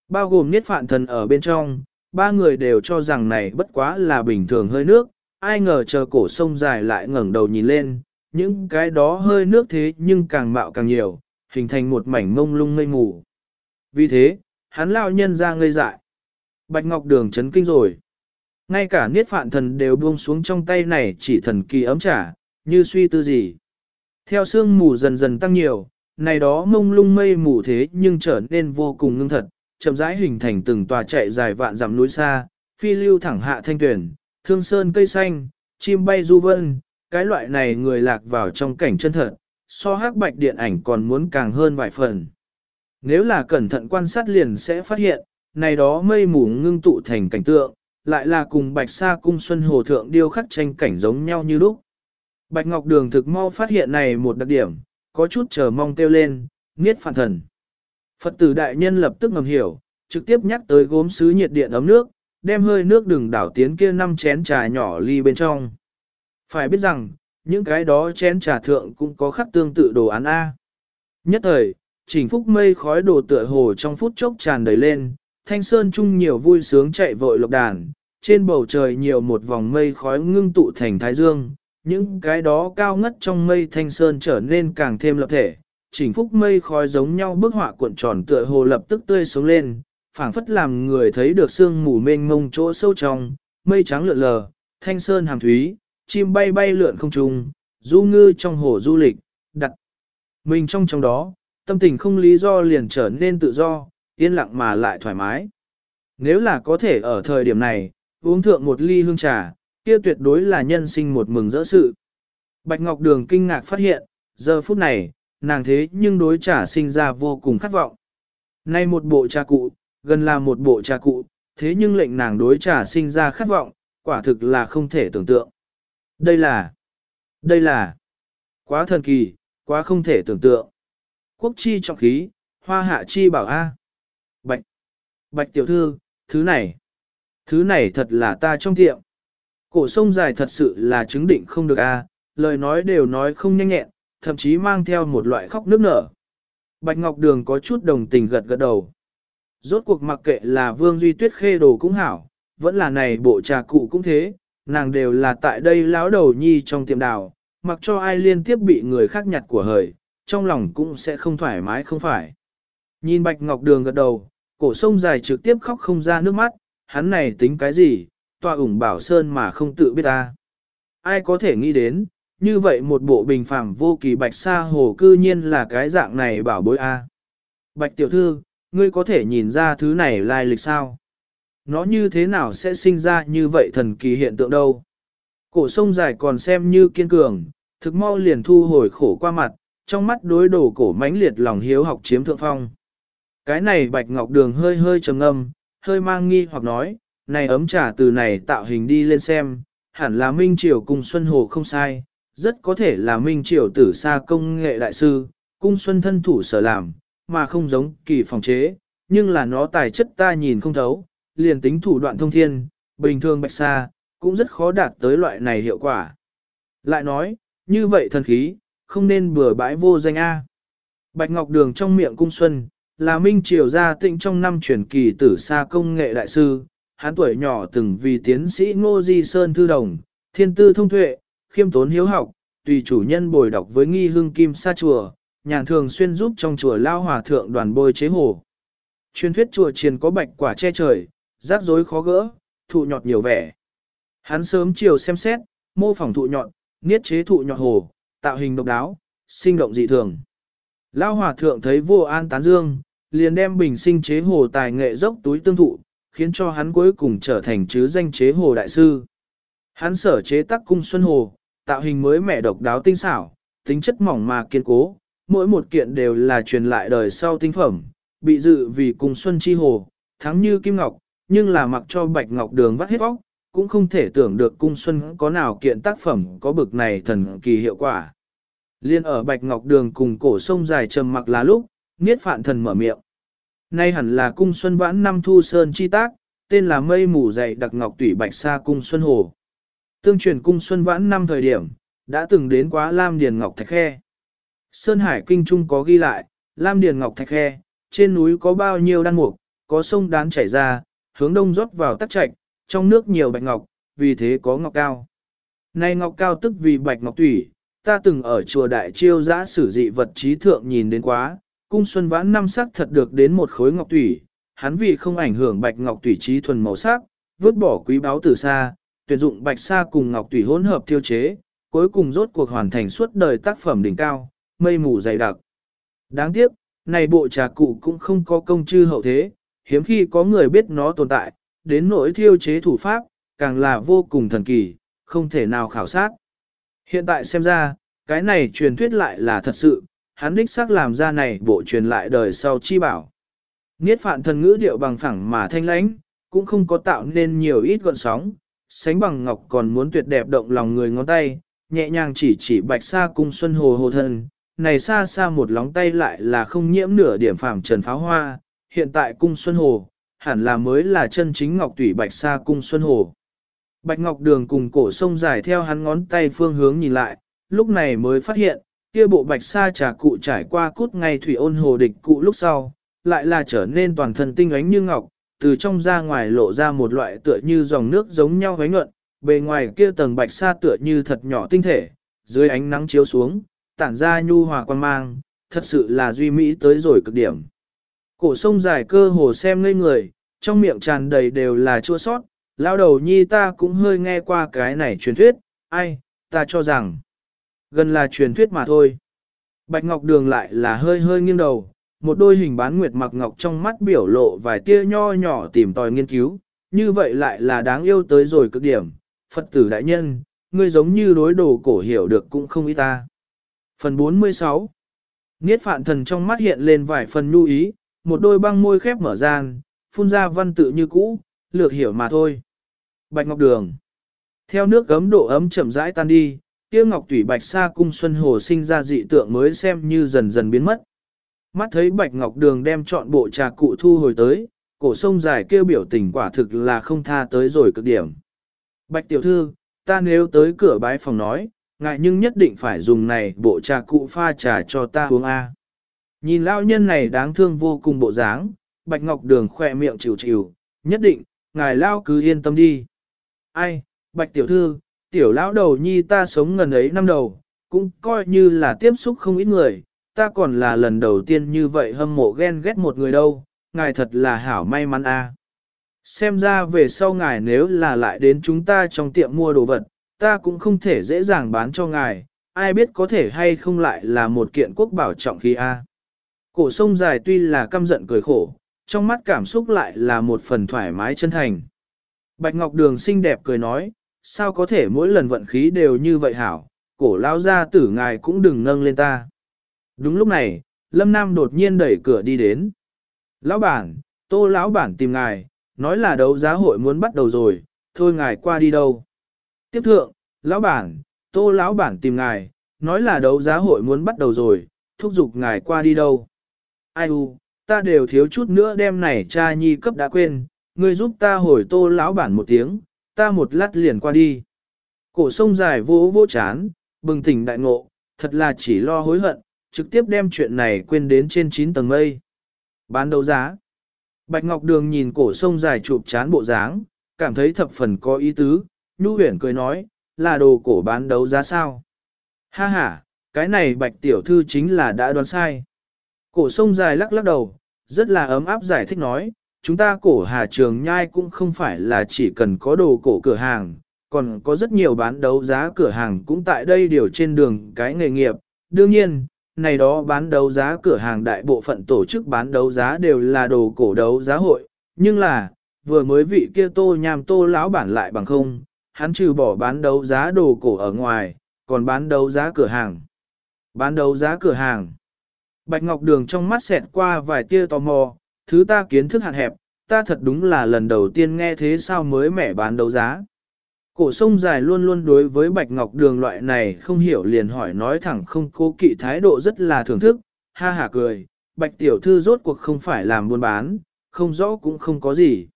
Bao gồm Niết Phạn Thần ở bên trong, ba người đều cho rằng này bất quá là bình thường hơi nước, ai ngờ chờ cổ sông dài lại ngẩng đầu nhìn lên, những cái đó hơi nước thế nhưng càng mạo càng nhiều, hình thành một mảnh mông lung mây mù. Vì thế, hắn lao nhân ra ngây dại. Bạch Ngọc Đường chấn kinh rồi. Ngay cả niết phạn thần đều buông xuống trong tay này chỉ thần kỳ ấm trả, như suy tư gì. Theo sương mù dần dần tăng nhiều, này đó mông lung mây mù thế nhưng trở nên vô cùng ngưng thật, chậm rãi hình thành từng tòa chạy dài vạn dặm núi xa, phi lưu thẳng hạ thanh tuyển, thương sơn cây xanh, chim bay du vân, cái loại này người lạc vào trong cảnh chân thật, so hắc bạch điện ảnh còn muốn càng hơn vài phần. Nếu là cẩn thận quan sát liền sẽ phát hiện, này đó mây mù ngưng tụ thành cảnh tượng, lại là cùng bạch sa cung xuân hồ thượng điêu khắc tranh cảnh giống nhau như lúc. Bạch Ngọc Đường thực mau phát hiện này một đặc điểm, có chút chờ mong kêu lên, nghiết phản thần. Phật tử đại nhân lập tức ngầm hiểu, trực tiếp nhắc tới gốm sứ nhiệt điện ấm nước, đem hơi nước đừng đảo tiến kia năm chén trà nhỏ ly bên trong. Phải biết rằng, những cái đó chén trà thượng cũng có khắc tương tự đồ án A. Nhất thời, chỉnh phúc mây khói đồ tựa hồ trong phút chốc tràn đầy lên, thanh sơn chung nhiều vui sướng chạy vội lộc đàn, trên bầu trời nhiều một vòng mây khói ngưng tụ thành thái dương, những cái đó cao ngất trong mây thanh sơn trở nên càng thêm lập thể, chỉnh phúc mây khói giống nhau bức họa cuộn tròn tựa hồ lập tức tươi sống lên, phảng phất làm người thấy được sương mù mênh mông chỗ sâu trong, mây trắng lượn lờ, thanh sơn hàm thúy, chim bay bay lượn không trung, du ngư trong hồ du lịch, đặt mình trong trong đó, tâm tình không lý do liền trở nên tự do, yên lặng mà lại thoải mái. Nếu là có thể ở thời điểm này, uống thượng một ly hương trà, kia tuyệt đối là nhân sinh một mừng rỡ sự. Bạch Ngọc Đường kinh ngạc phát hiện, giờ phút này, nàng thế nhưng đối trà sinh ra vô cùng khát vọng. Nay một bộ trà cụ, gần là một bộ trà cụ, thế nhưng lệnh nàng đối trà sinh ra khát vọng, quả thực là không thể tưởng tượng. Đây là, đây là, quá thần kỳ, quá không thể tưởng tượng. Quốc chi trọng khí, hoa hạ chi bảo A. Bạch, bạch tiểu thư, thứ này, thứ này thật là ta trong tiệm. Cổ sông dài thật sự là chứng định không được A, lời nói đều nói không nhanh nhẹn, thậm chí mang theo một loại khóc nước nở. Bạch Ngọc Đường có chút đồng tình gật gật đầu. Rốt cuộc mặc kệ là Vương Duy Tuyết khê đồ cũng hảo, vẫn là này bộ trà cụ cũng thế, nàng đều là tại đây lão đầu nhi trong tiệm đào, mặc cho ai liên tiếp bị người khác nhặt của hời, trong lòng cũng sẽ không thoải mái không phải. Nhìn Bạch Ngọc Đường gật đầu, cổ sông dài trực tiếp khóc không ra nước mắt, hắn này tính cái gì, tòa ủng bảo sơn mà không tự biết ta. Ai có thể nghĩ đến, như vậy một bộ bình phẳng vô kỳ bạch sa hồ cư nhiên là cái dạng này bảo bối a. Bạch tiểu thư, ngươi có thể nhìn ra thứ này lai lịch sao? Nó như thế nào sẽ sinh ra như vậy thần kỳ hiện tượng đâu? Cổ sông dài còn xem như kiên cường, thực mau liền thu hồi khổ qua mặt, trong mắt đối đồ cổ mãnh liệt lòng hiếu học chiếm thượng phong. Cái này bạch ngọc đường hơi hơi trầm ngâm, hơi mang nghi hoặc nói, này ấm trà từ này tạo hình đi lên xem, hẳn là Minh Triều cùng Xuân Hồ không sai, rất có thể là Minh Triều tử xa công nghệ đại sư, cung Xuân thân thủ sở làm, mà không giống kỳ phòng chế, nhưng là nó tài chất ta nhìn không thấu, liền tính thủ đoạn thông thiên, bình thường bạch xa, cũng rất khó đạt tới loại này hiệu quả. Lại nói, như vậy thần khí, không nên bừa bãi vô danh A. Bạch Ngọc Đường trong miệng cung xuân, là minh triều gia tịnh trong năm truyền kỳ tử xa công nghệ đại sư, hắn tuổi nhỏ từng vì tiến sĩ Ngô Di Sơn Thư Đồng, thiên tư thông tuệ, khiêm tốn hiếu học, tùy chủ nhân bồi đọc với nghi hương kim sa chùa, nhàn thường xuyên giúp trong chùa lao hòa thượng đoàn bôi chế hồ. Truyền thuyết chùa triền có bạch quả che trời, rắc rối khó gỡ, thụ nhọt nhiều vẻ. Hắn sớm chiều xem xét, mô phỏng thụ nhọn, niết chế thụ nhọt hồ, tạo hình độc đáo, sinh động dị thường. Lão hòa thượng thấy vô an tán dương, liền đem bình sinh chế hồ tài nghệ dốc túi tương thụ, khiến cho hắn cuối cùng trở thành chứ danh chế hồ đại sư. Hắn sở chế tác cung xuân hồ, tạo hình mới mẻ độc đáo tinh xảo, tính chất mỏng mà kiên cố, mỗi một kiện đều là truyền lại đời sau tinh phẩm, bị dự vì cung xuân chi hồ, thắng như kim ngọc, nhưng là mặc cho bạch ngọc đường vắt hết vóc, cũng không thể tưởng được cung xuân có nào kiện tác phẩm có bực này thần kỳ hiệu quả. Liên ở bạch ngọc đường cùng cổ sông dài trầm mặc là lúc, niết phạn thần mở miệng. Nay hẳn là cung xuân vãn năm thu sơn chi tác, tên là mây mù dày đặc ngọc tủy bạch sa cung xuân hồ. Tương truyền cung xuân vãn năm thời điểm, đã từng đến quá Lam Điền Ngọc Thạch Khe. Sơn Hải Kinh Trung có ghi lại, Lam Điền Ngọc Thạch Khe, trên núi có bao nhiêu đan mục, có sông đán chảy ra, hướng đông rót vào tắc trạch, trong nước nhiều bạch ngọc, vì thế có ngọc cao. Nay ngọc cao tức vì bạch ngọc tủy, ta từng ở chùa đại chiêu giã sử dị vật trí thượng nhìn đến quá, cung xuân vãn năm sắc thật được đến một khối ngọc tủy, hắn vì không ảnh hưởng bạch ngọc tủy trí thuần màu sắc, vứt bỏ quý báu từ xa, tuyển dụng bạch sa cùng ngọc tủy hỗn hợp tiêu chế, cuối cùng rốt cuộc hoàn thành suốt đời tác phẩm đỉnh cao, mây mù dày đặc. Đáng tiếc, này bộ trà cụ cũng không có công chư hậu thế, hiếm khi có người biết nó tồn tại, đến nỗi thiêu chế thủ pháp, càng là vô cùng thần kỳ, không thể nào khảo sát. Hiện tại xem ra, cái này truyền thuyết lại là thật sự, hắn đích xác làm ra này bộ truyền lại đời sau chi bảo. Niết phạn thần ngữ điệu bằng phẳng mà thanh lãnh, cũng không có tạo nên nhiều ít gọn sóng, sánh bằng ngọc còn muốn tuyệt đẹp động lòng người ngón tay, nhẹ nhàng chỉ chỉ bạch xa cung xuân hồ hồ thân, này xa xa một lóng tay lại là không nhiễm nửa điểm phàm trần pháo hoa, hiện tại cung xuân hồ, hẳn là mới là chân chính ngọc tủy bạch sa cung xuân hồ. Bạch ngọc đường cùng cổ sông dài theo hắn ngón tay phương hướng nhìn lại, lúc này mới phát hiện, kia bộ bạch sa trà cụ trải qua cút ngay thủy ôn hồ địch cụ lúc sau, lại là trở nên toàn thân tinh ánh như ngọc, từ trong ra ngoài lộ ra một loại tựa như dòng nước giống nhau vánh nhuận, bề ngoài kia tầng bạch sa tựa như thật nhỏ tinh thể, dưới ánh nắng chiếu xuống, tản ra nhu hòa quan mang, thật sự là duy mỹ tới rồi cực điểm. Cổ sông dài cơ hồ xem ngây người, trong miệng tràn đầy đều là chua sót, lao đầu nhi ta cũng hơi nghe qua cái này truyền thuyết, ai, ta cho rằng, gần là truyền thuyết mà thôi. Bạch Ngọc Đường lại là hơi hơi nghiêng đầu, một đôi hình bán nguyệt mặc ngọc trong mắt biểu lộ vài tia nho nhỏ tìm tòi nghiên cứu, như vậy lại là đáng yêu tới rồi cực điểm. Phật tử đại nhân, ngươi giống như đối đồ cổ hiểu được cũng không ý ta. Phần 46 Niết phạn thần trong mắt hiện lên vài phần nhu ý, một đôi băng môi khép mở gian, phun ra văn tự như cũ, lược hiểu mà thôi. Bạch Ngọc Đường Theo nước gấm độ ấm chậm rãi tan đi, kia Ngọc Tủy Bạch Sa cung Xuân Hồ sinh ra dị tượng mới xem như dần dần biến mất. Mắt thấy Bạch Ngọc Đường đem chọn bộ trà cụ thu hồi tới, cổ sông dài kêu biểu tình quả thực là không tha tới rồi cực điểm. Bạch tiểu thư, ta nếu tới cửa bái phòng nói, ngại nhưng nhất định phải dùng này bộ trà cụ pha trà cho ta uống A. Nhìn lão nhân này đáng thương vô cùng bộ dáng, Bạch Ngọc Đường khỏe miệng chịu chịu, nhất định, ngài lao cứ yên tâm đi. Ai, Bạch tiểu thư, tiểu lão đầu nhi ta sống ngần ấy năm đầu, cũng coi như là tiếp xúc không ít người, ta còn là lần đầu tiên như vậy hâm mộ ghen ghét một người đâu, ngài thật là hảo may mắn a. Xem ra về sau ngài nếu là lại đến chúng ta trong tiệm mua đồ vật, ta cũng không thể dễ dàng bán cho ngài, ai biết có thể hay không lại là một kiện quốc bảo trọng khí a. Cổ sông dài tuy là căm giận cười khổ, trong mắt cảm xúc lại là một phần thoải mái chân thành. Bạch Ngọc Đường xinh đẹp cười nói, sao có thể mỗi lần vận khí đều như vậy hảo, cổ lao ra tử ngài cũng đừng nâng lên ta. Đúng lúc này, Lâm Nam đột nhiên đẩy cửa đi đến. Lão bản, tô lão bản tìm ngài, nói là đấu giá hội muốn bắt đầu rồi, thôi ngài qua đi đâu. Tiếp thượng, lão bản, tô lão bản tìm ngài, nói là đấu giá hội muốn bắt đầu rồi, thúc giục ngài qua đi đâu. Ai u, ta đều thiếu chút nữa đem này cha nhi cấp đã quên, ngươi giúp ta hồi tô lão bản một tiếng, ta một lát liền qua đi. Cổ sông dài vô vô chán, bừng tỉnh đại ngộ, thật là chỉ lo hối hận, trực tiếp đem chuyện này quên đến trên 9 tầng mây. Bán đấu giá. Bạch Ngọc Đường nhìn cổ sông dài chụp chán bộ dáng, cảm thấy thập phần có ý tứ, Nhu huyển cười nói, là đồ cổ bán đấu giá sao? Ha ha, cái này bạch tiểu thư chính là đã đoán sai. Cổ sông dài lắc lắc đầu, rất là ấm áp giải thích nói, chúng ta cổ hà trường nhai cũng không phải là chỉ cần có đồ cổ cửa hàng, còn có rất nhiều bán đấu giá cửa hàng cũng tại đây điều trên đường cái nghề nghiệp, đương nhiên, này đó bán đấu giá cửa hàng đại bộ phận tổ chức bán đấu giá đều là đồ cổ đấu giá hội, nhưng là, vừa mới vị kia tô nham tô lão bản lại bằng không, hắn trừ bỏ bán đấu giá đồ cổ ở ngoài, còn bán đấu giá cửa hàng. Bán đấu giá cửa hàng. Bạch Ngọc Đường trong mắt xẹt qua vài tia tò mò, thứ ta kiến thức hạn hẹp, ta thật đúng là lần đầu tiên nghe thế sao mới mẻ bán đấu giá. Cổ sông dài luôn luôn đối với Bạch Ngọc Đường loại này không hiểu liền hỏi nói thẳng không cố kỵ thái độ rất là thưởng thức, ha hả cười, Bạch Tiểu Thư rốt cuộc không phải làm buôn bán, không rõ cũng không có gì.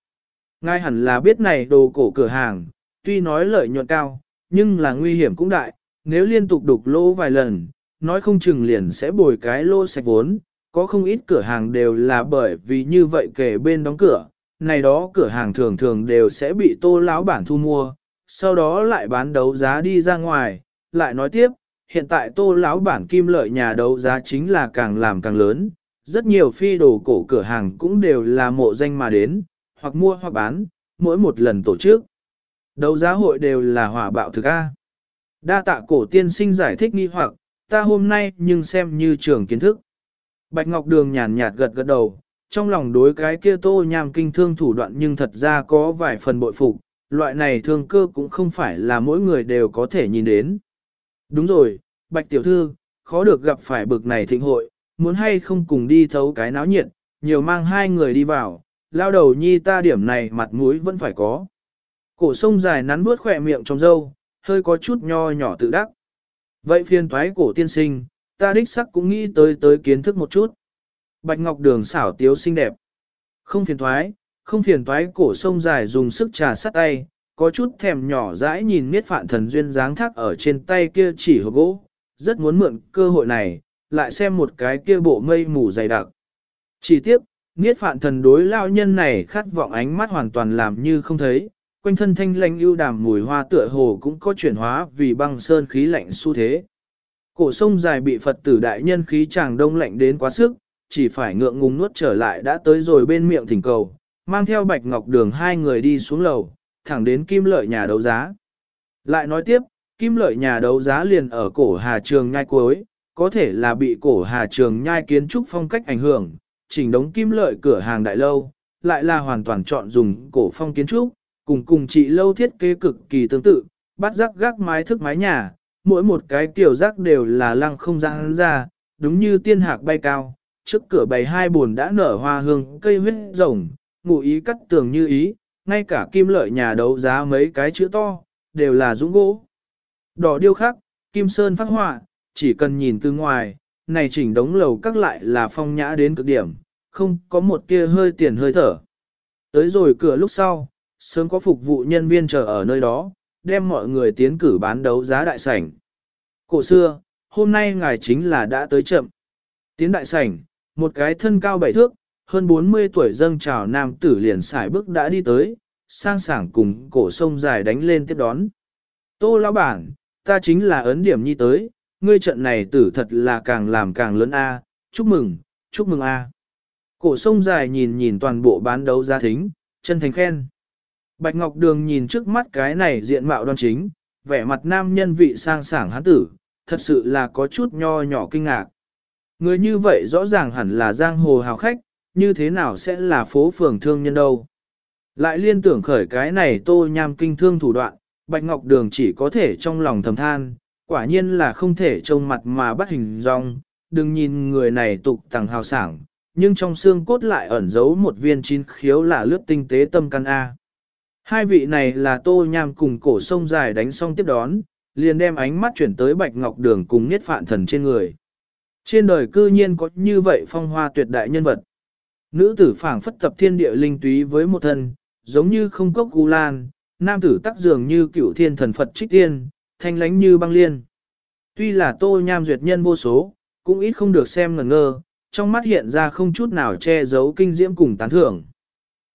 Ngay hẳn là biết này đồ cổ cửa hàng, tuy nói lợi nhuận cao, nhưng là nguy hiểm cũng đại, nếu liên tục đục lỗ vài lần, nói không chừng liền sẽ bồi cái lô sạch vốn, có không ít cửa hàng đều là bởi vì như vậy kể bên đóng cửa, này đó cửa hàng thường thường đều sẽ bị tô lão bản thu mua, sau đó lại bán đấu giá đi ra ngoài, lại nói tiếp, hiện tại tô lão bản kim lợi nhà đấu giá chính là càng làm càng lớn, rất nhiều phi đồ cổ cửa hàng cũng đều là mộ danh mà đến, hoặc mua hoặc bán, mỗi một lần tổ chức. Đấu giá hội đều là hỏa bạo thực A. Đa tạ cổ tiên sinh giải thích nghi hoặc, ta hôm nay nhưng xem như trường kiến thức. Bạch Ngọc Đường nhàn nhạt gật gật đầu, trong lòng đối cái kia tô nham kinh thương thủ đoạn nhưng thật ra có vài phần bội phục, loại này thương cơ cũng không phải là mỗi người đều có thể nhìn đến. Đúng rồi, Bạch Tiểu Thư, khó được gặp phải bực này thịnh hội, muốn hay không cùng đi thấu cái náo nhiệt, nhiều mang hai người đi vào, lao đầu nhi ta điểm này mặt mũi vẫn phải có. Cổ sông dài nắn bước khỏe miệng trong dâu, hơi có chút nho nhỏ tự đắc. Vậy phiền thoái cổ tiên sinh, ta đích sắc cũng nghĩ tới tới kiến thức một chút. Bạch Ngọc Đường xảo tiếu xinh đẹp. Không phiền thoái, không phiền thoái cổ sông dài dùng sức trà sắt tay, có chút thèm nhỏ dãi nhìn miết phạn thần duyên dáng thác ở trên tay kia chỉ hộp gỗ, rất muốn mượn cơ hội này, lại xem một cái kia bộ mây mù dày đặc. Chỉ tiếc, miết phạn thần đối lao nhân này khát vọng ánh mắt hoàn toàn làm như không thấy, quanh thân thanh lanh ưu đàm mùi hoa tựa hồ cũng có chuyển hóa vì băng sơn khí lạnh xu thế. Cổ sông dài bị Phật tử đại nhân khí chàng đông lạnh đến quá sức, chỉ phải ngượng ngùng nuốt trở lại đã tới rồi bên miệng thỉnh cầu, mang theo bạch ngọc đường hai người đi xuống lầu, thẳng đến kim lợi nhà đấu giá. Lại nói tiếp, kim lợi nhà đấu giá liền ở cổ hà trường nhai cuối, có thể là bị cổ hà trường nhai kiến trúc phong cách ảnh hưởng, chỉnh đống kim lợi cửa hàng đại lâu, lại là hoàn toàn chọn dùng cổ phong kiến trúc, cùng cùng chị lâu thiết kế cực kỳ tương tự, bắt rắc gác mái thức mái nhà, mỗi một cái tiểu rác đều là lăng không gian ra, đúng như tiên hạc bay cao, trước cửa bày hai buồn đã nở hoa hương cây huyết rồng, ngụ ý cắt tường như ý, ngay cả kim lợi nhà đấu giá mấy cái chữ to, đều là dũng gỗ. Đỏ điêu khắc, kim sơn phát họa, chỉ cần nhìn từ ngoài, này chỉnh đống lầu các lại là phong nhã đến cực điểm, không có một tia hơi tiền hơi thở. Tới rồi cửa lúc sau, sớm có phục vụ nhân viên chờ ở nơi đó, đem mọi người tiến cử bán đấu giá đại sảnh. Cổ xưa, hôm nay ngài chính là đã tới chậm. Tiến đại sảnh, một cái thân cao bảy thước, hơn 40 tuổi dâng chào nam tử liền xài bước đã đi tới, sang sảng cùng cổ sông dài đánh lên tiếp đón. Tô lão bản, ta chính là ấn điểm nhi tới, ngươi trận này tử thật là càng làm càng lớn a, chúc mừng, chúc mừng a. Cổ sông dài nhìn nhìn toàn bộ bán đấu giá thính, chân thành khen. Bạch Ngọc Đường nhìn trước mắt cái này diện mạo đoan chính, vẻ mặt nam nhân vị sang sảng hán tử, thật sự là có chút nho nhỏ kinh ngạc. Người như vậy rõ ràng hẳn là giang hồ hào khách, như thế nào sẽ là phố phường thương nhân đâu. Lại liên tưởng khởi cái này tô nham kinh thương thủ đoạn, Bạch Ngọc Đường chỉ có thể trong lòng thầm than, quả nhiên là không thể trông mặt mà bắt hình dong, đừng nhìn người này tục tàng hào sảng, nhưng trong xương cốt lại ẩn giấu một viên chín khiếu là lướt tinh tế tâm căn A. Hai vị này là tô nham cùng cổ sông dài đánh xong tiếp đón, liền đem ánh mắt chuyển tới Bạch Ngọc Đường cùng Niết Phạn Thần trên người. Trên đời cư nhiên có như vậy phong hoa tuyệt đại nhân vật. Nữ tử phảng phất tập thiên địa linh túy với một thân, giống như không cốc gu lan, nam tử tắc dường như cựu thiên thần Phật trích tiên, thanh lánh như băng liên. Tuy là tô nham duyệt nhân vô số, cũng ít không được xem ngần ngơ, trong mắt hiện ra không chút nào che giấu kinh diễm cùng tán thưởng.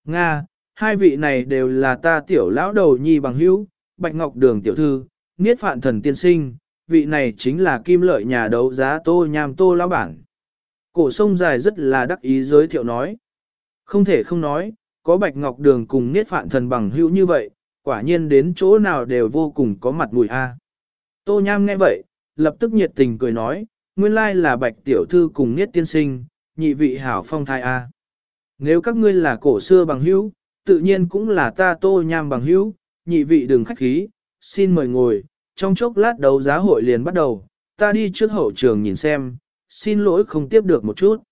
Nga, hai vị này đều là ta tiểu lão đầu nhi bằng hữu, Bạch Ngọc Đường tiểu thư, Niết Phạn Thần tiên sinh, vị này chính là kim lợi nhà đấu giá tô nham tô lão bản. Cổ sông dài rất là đắc ý giới thiệu nói. Không thể không nói, có Bạch Ngọc Đường cùng Niết Phạn Thần bằng hữu như vậy, quả nhiên đến chỗ nào đều vô cùng có mặt mũi a. Tô nham nghe vậy, lập tức nhiệt tình cười nói, nguyên lai là bạch tiểu thư cùng niết tiên sinh, nhị vị hảo phong thai A. Nếu các ngươi là cổ xưa bằng hữu, tự nhiên cũng là ta tô nham bằng hữu, nhị vị đừng khách khí, xin mời ngồi, trong chốc lát đấu giá hội liền bắt đầu, ta đi trước hậu trường nhìn xem, xin lỗi không tiếp được một chút.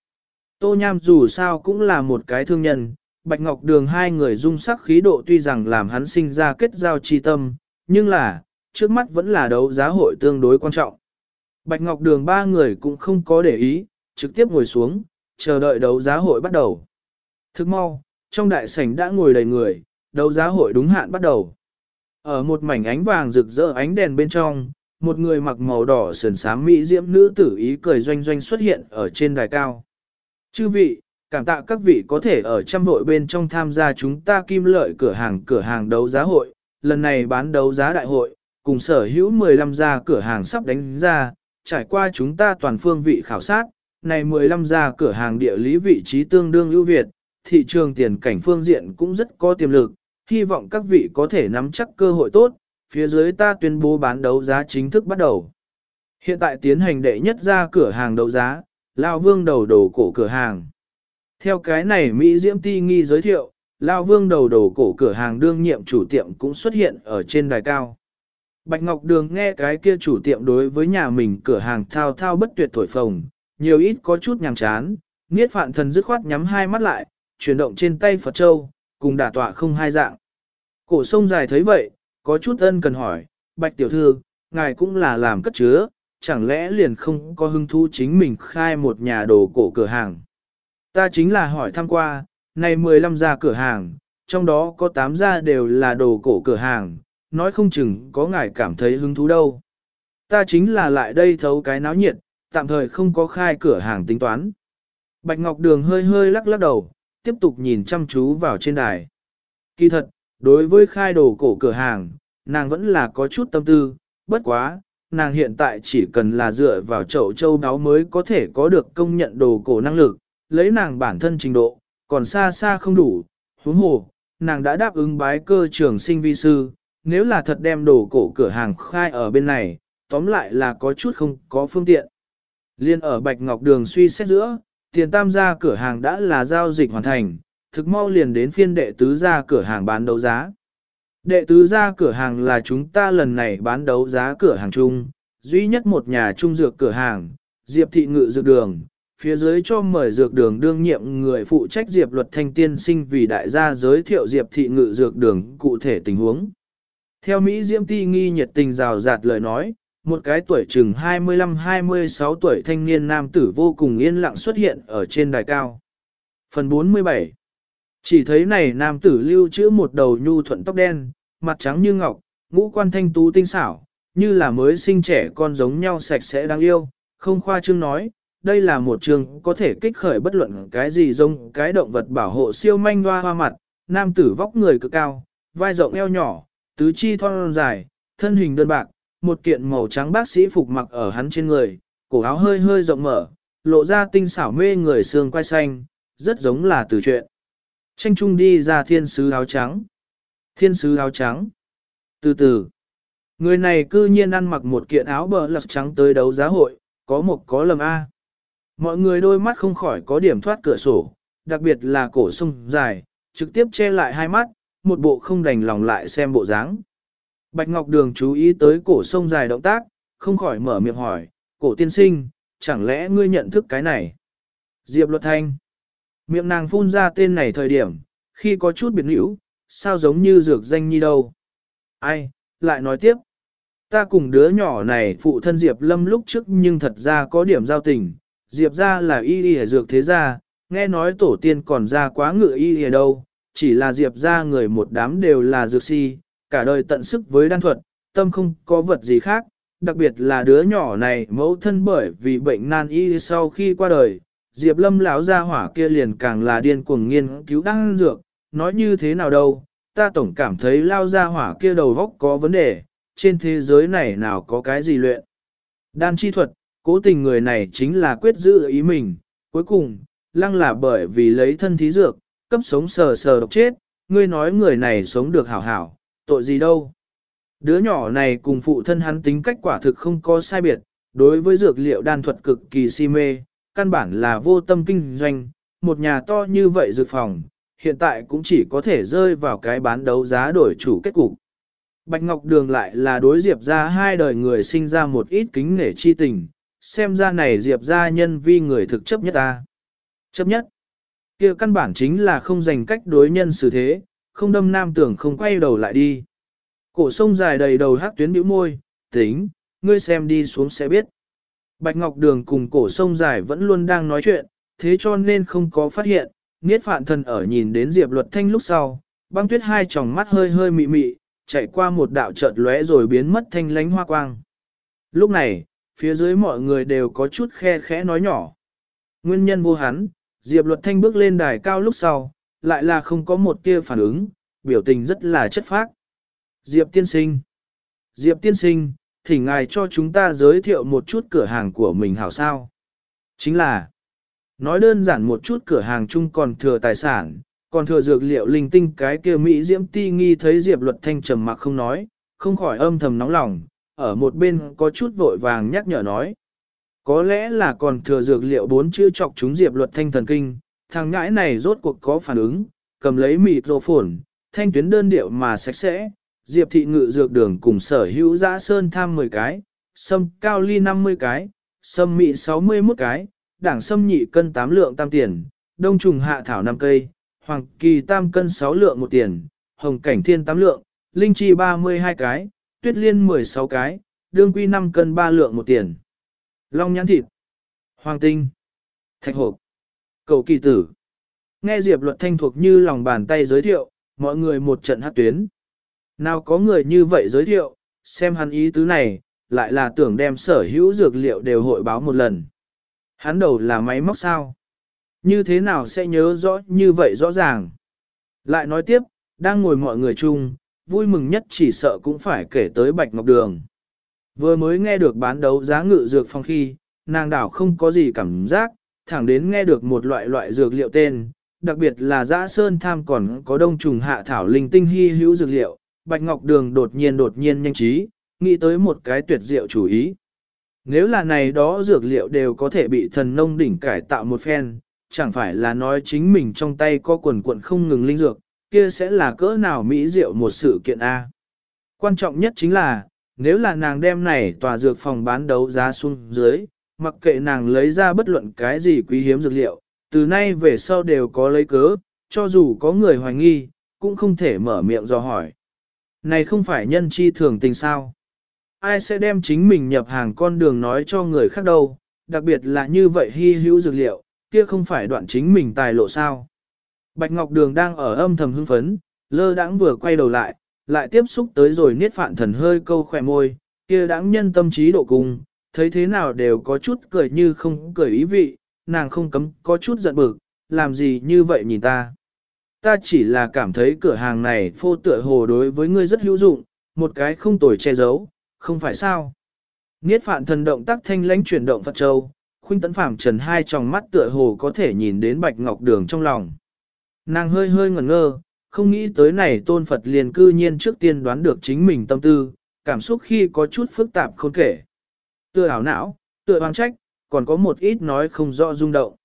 Tô nham dù sao cũng là một cái thương nhân, Bạch Ngọc Đường hai người dung sắc khí độ tuy rằng làm hắn sinh ra kết giao chi tâm, nhưng là, trước mắt vẫn là đấu giá hội tương đối quan trọng. Bạch Ngọc Đường ba người cũng không có để ý, trực tiếp ngồi xuống, chờ đợi đấu giá hội bắt đầu. Thức mau, trong đại sảnh đã ngồi đầy người, đấu giá hội đúng hạn bắt đầu. Ở một mảnh ánh vàng rực rỡ ánh đèn bên trong, một người mặc màu đỏ sườn xám mỹ diễm nữ tử ý cười doanh doanh xuất hiện ở trên đài cao. Chư vị, cảm tạ các vị có thể ở trăm hội bên trong tham gia chúng ta kim lợi cửa hàng cửa hàng đấu giá hội, lần này bán đấu giá đại hội, cùng sở hữu 15 gia cửa hàng sắp đánh ra, trải qua chúng ta toàn phương vị khảo sát, này 15 gia cửa hàng địa lý vị trí tương đương ưu việt, thị trường tiền cảnh phương diện cũng rất có tiềm lực, hy vọng các vị có thể nắm chắc cơ hội tốt, phía dưới ta tuyên bố bán đấu giá chính thức bắt đầu. Hiện tại tiến hành đệ nhất ra cửa hàng đấu giá, Lao Vương đầu đầu cổ cửa hàng. Theo cái này Mỹ Diễm Ti nghi giới thiệu, Lao Vương đầu đầu cổ cửa hàng đương nhiệm chủ tiệm cũng xuất hiện ở trên đài cao. Bạch Ngọc Đường nghe cái kia chủ tiệm đối với nhà mình cửa hàng thao thao bất tuyệt thổi phồng, nhiều ít có chút nhàm chán, Niết Phạn Thần dứt khoát nhắm hai mắt lại, chuyển động trên tay Phật Châu, cùng đả tọa không hai dạng. Cổ sông dài thấy vậy, có chút ân cần hỏi, Bạch Tiểu Thư, ngài cũng là làm cất chứa, chẳng lẽ liền không có hứng thú chính mình khai một nhà đồ cổ cửa hàng. Ta chính là hỏi thăm qua, này 15 gia cửa hàng, trong đó có 8 gia đều là đồ cổ cửa hàng, nói không chừng có ngài cảm thấy hứng thú đâu. Ta chính là lại đây thấu cái náo nhiệt, tạm thời không có khai cửa hàng tính toán. Bạch Ngọc Đường hơi hơi lắc lắc đầu, tiếp tục nhìn chăm chú vào trên đài. Kỳ thật, đối với khai đồ cổ cửa hàng, nàng vẫn là có chút tâm tư, bất quá, nàng hiện tại chỉ cần là dựa vào chậu châu đáo mới có thể có được công nhận đồ cổ năng lực, lấy nàng bản thân trình độ, còn xa xa không đủ, huống hồ, nàng đã đáp ứng bái cơ trưởng sinh vi sư, nếu là thật đem đồ cổ cửa hàng khai ở bên này, tóm lại là có chút không có phương tiện. Liên ở Bạch Ngọc Đường suy xét giữa, tiền tam gia cửa hàng đã là giao dịch hoàn thành, thực mau liền đến phiên đệ tứ gia cửa hàng bán đấu giá. Đệ tứ gia cửa hàng là chúng ta lần này bán đấu giá cửa hàng chung, duy nhất một nhà trung dược cửa hàng, Diệp Thị Ngự Dược Đường, phía dưới cho mời dược đường đương nhiệm người phụ trách Diệp Luật Thanh Tiên sinh vì đại gia giới thiệu Diệp Thị Ngự Dược Đường cụ thể tình huống. Theo Mỹ Diễm Ti nghi nhiệt tình rào rạt lời nói, một cái tuổi chừng 25-26 tuổi thanh niên nam tử vô cùng yên lặng xuất hiện ở trên đài cao. Phần 47 Chỉ thấy này nam tử lưu trữ một đầu nhu thuận tóc đen, mặt trắng như ngọc, ngũ quan thanh tú tinh xảo, như là mới sinh trẻ con giống nhau sạch sẽ đáng yêu, không khoa trương nói, đây là một trường có thể kích khởi bất luận cái gì giống cái động vật bảo hộ siêu manh hoa hoa mặt, nam tử vóc người cực cao, vai rộng eo nhỏ, tứ chi thon dài, thân hình đơn bạc, một kiện màu trắng bác sĩ phục mặc ở hắn trên người, cổ áo hơi hơi rộng mở, lộ ra tinh xảo mê người xương quai xanh, rất giống là từ chuyện. Tranh trung đi ra thiên sứ áo trắng. Thiên sứ áo trắng. Từ từ, người này cư nhiên ăn mặc một kiện áo bờ lật trắng tới đấu giá hội, có một có lầm A. Mọi người đôi mắt không khỏi có điểm thoát cửa sổ, đặc biệt là cổ sung dài, trực tiếp che lại hai mắt, một bộ không đành lòng lại xem bộ dáng. Bạch Ngọc Đường chú ý tới cổ sông dài động tác, không khỏi mở miệng hỏi, cổ tiên sinh, chẳng lẽ ngươi nhận thức cái này? Diệp Luật Thanh. Miệng nàng phun ra tên này thời điểm, khi có chút biệt hữu, sao giống như dược danh nhi đâu? Ai, lại nói tiếp. Ta cùng đứa nhỏ này phụ thân Diệp Lâm lúc trước nhưng thật ra có điểm giao tình. Diệp ra là y y dược thế gia, nghe nói tổ tiên còn ra quá ngựa y y đâu, chỉ là Diệp ra người một đám đều là dược si, cả đời tận sức với đan thuật, tâm không có vật gì khác, đặc biệt là đứa nhỏ này mẫu thân bởi vì bệnh nan y sau khi qua đời, Diệp Lâm lão gia hỏa kia liền càng là điên cuồng nghiên cứu đan dược, nói như thế nào đâu, ta tổng cảm thấy lao gia hỏa kia đầu góc có vấn đề, trên thế giới này nào có cái gì luyện. Đan chi thuật, cố tình người này chính là quyết giữ ý mình, cuối cùng, lăng là bởi vì lấy thân thí dược, cấp sống sờ sờ độc chết, ngươi nói người này sống được hảo hảo, tội gì đâu. Đứa nhỏ này cùng phụ thân hắn tính cách quả thực không có sai biệt, đối với dược liệu đan thuật cực kỳ si mê, căn bản là vô tâm kinh doanh, một nhà to như vậy dược phòng, hiện tại cũng chỉ có thể rơi vào cái bán đấu giá đổi chủ kết cục. Bạch Ngọc Đường lại là đối Diệp ra hai đời người sinh ra một ít kính nể chi tình, xem ra này Diệp ra nhân vi người thực chấp nhất ta. Chấp nhất. kia căn bản chính là không dành cách đối nhân xử thế, không đâm nam tưởng không quay đầu lại đi. Cổ sông dài đầy đầu hát tuyến bĩu môi, tính, ngươi xem đi xuống sẽ biết. Bạch Ngọc Đường cùng cổ sông dài vẫn luôn đang nói chuyện, thế cho nên không có phát hiện, Niết Phạn Thần ở nhìn đến Diệp Luật Thanh lúc sau, băng tuyết hai tròng mắt hơi hơi mị mị, chạy qua một đạo chợt lóe rồi biến mất thanh lánh hoa quang. Lúc này, phía dưới mọi người đều có chút khe khẽ nói nhỏ. Nguyên nhân vô hắn, Diệp Luật Thanh bước lên đài cao lúc sau, lại là không có một tia phản ứng, biểu tình rất là chất phác. Diệp tiên sinh. Diệp tiên sinh, thỉnh ngài cho chúng ta giới thiệu một chút cửa hàng của mình hảo sao. Chính là, nói đơn giản một chút cửa hàng chung còn thừa tài sản, còn thừa dược liệu linh tinh cái kia Mỹ Diễm Ti nghi thấy Diệp Luật Thanh trầm mặc không nói, không khỏi âm thầm nóng lòng, ở một bên có chút vội vàng nhắc nhở nói. Có lẽ là còn thừa dược liệu bốn chữ chọc chúng Diệp Luật Thanh thần kinh, thằng ngãi này rốt cuộc có phản ứng, cầm lấy mịt rổ phổn, thanh tuyến đơn điệu mà sạch sẽ, Diệp thị ngự dược đường cùng sở hữu giã sơn tham 10 cái, sâm cao ly 50 cái, sâm mị 61 cái, đảng sâm nhị cân 8 lượng tam tiền, đông trùng hạ thảo 5 cây, hoàng kỳ tam cân 6 lượng một tiền, hồng cảnh thiên 8 lượng, linh chi 32 cái, tuyết liên 16 cái, đương quy 5 cân 3 lượng một tiền. Long nhãn thịt, hoàng tinh, thạch hộp, cầu kỳ tử. Nghe Diệp luật thanh thuộc như lòng bàn tay giới thiệu, mọi người một trận hát tuyến. Nào có người như vậy giới thiệu, xem hắn ý tứ này, lại là tưởng đem sở hữu dược liệu đều hội báo một lần. Hắn đầu là máy móc sao? Như thế nào sẽ nhớ rõ như vậy rõ ràng? Lại nói tiếp, đang ngồi mọi người chung, vui mừng nhất chỉ sợ cũng phải kể tới Bạch Ngọc Đường. Vừa mới nghe được bán đấu giá ngự dược phong khi, nàng đảo không có gì cảm giác, thẳng đến nghe được một loại loại dược liệu tên, đặc biệt là dã sơn tham còn có đông trùng hạ thảo linh tinh hy hữu dược liệu, Bạch Ngọc Đường đột nhiên đột nhiên nhanh trí, nghĩ tới một cái tuyệt diệu chủ ý. Nếu là này đó dược liệu đều có thể bị thần nông đỉnh cải tạo một phen, chẳng phải là nói chính mình trong tay có quần quận không ngừng linh dược, kia sẽ là cỡ nào mỹ diệu một sự kiện A. Quan trọng nhất chính là, nếu là nàng đem này tòa dược phòng bán đấu giá xuống dưới, mặc kệ nàng lấy ra bất luận cái gì quý hiếm dược liệu, từ nay về sau đều có lấy cớ, cho dù có người hoài nghi, cũng không thể mở miệng do hỏi. Này không phải nhân chi thường tình sao? Ai sẽ đem chính mình nhập hàng con đường nói cho người khác đâu, đặc biệt là như vậy hy hữu dược liệu, kia không phải đoạn chính mình tài lộ sao? Bạch Ngọc Đường đang ở âm thầm hưng phấn, lơ đãng vừa quay đầu lại, lại tiếp xúc tới rồi niết phạn thần hơi câu khỏe môi, kia đãng nhân tâm trí độ cùng, thấy thế nào đều có chút cười như không cười ý vị, nàng không cấm có chút giận bực, làm gì như vậy nhìn ta ta chỉ là cảm thấy cửa hàng này phô tựa hồ đối với ngươi rất hữu dụng, một cái không tồi che giấu, không phải sao. Niết phạn thần động tác thanh lãnh chuyển động Phật Châu, khuynh tấn phàm trần hai tròng mắt tựa hồ có thể nhìn đến bạch ngọc đường trong lòng. Nàng hơi hơi ngẩn ngơ, không nghĩ tới này tôn Phật liền cư nhiên trước tiên đoán được chính mình tâm tư, cảm xúc khi có chút phức tạp khôn kể. Tựa ảo não, tựa hoang trách, còn có một ít nói không rõ rung động.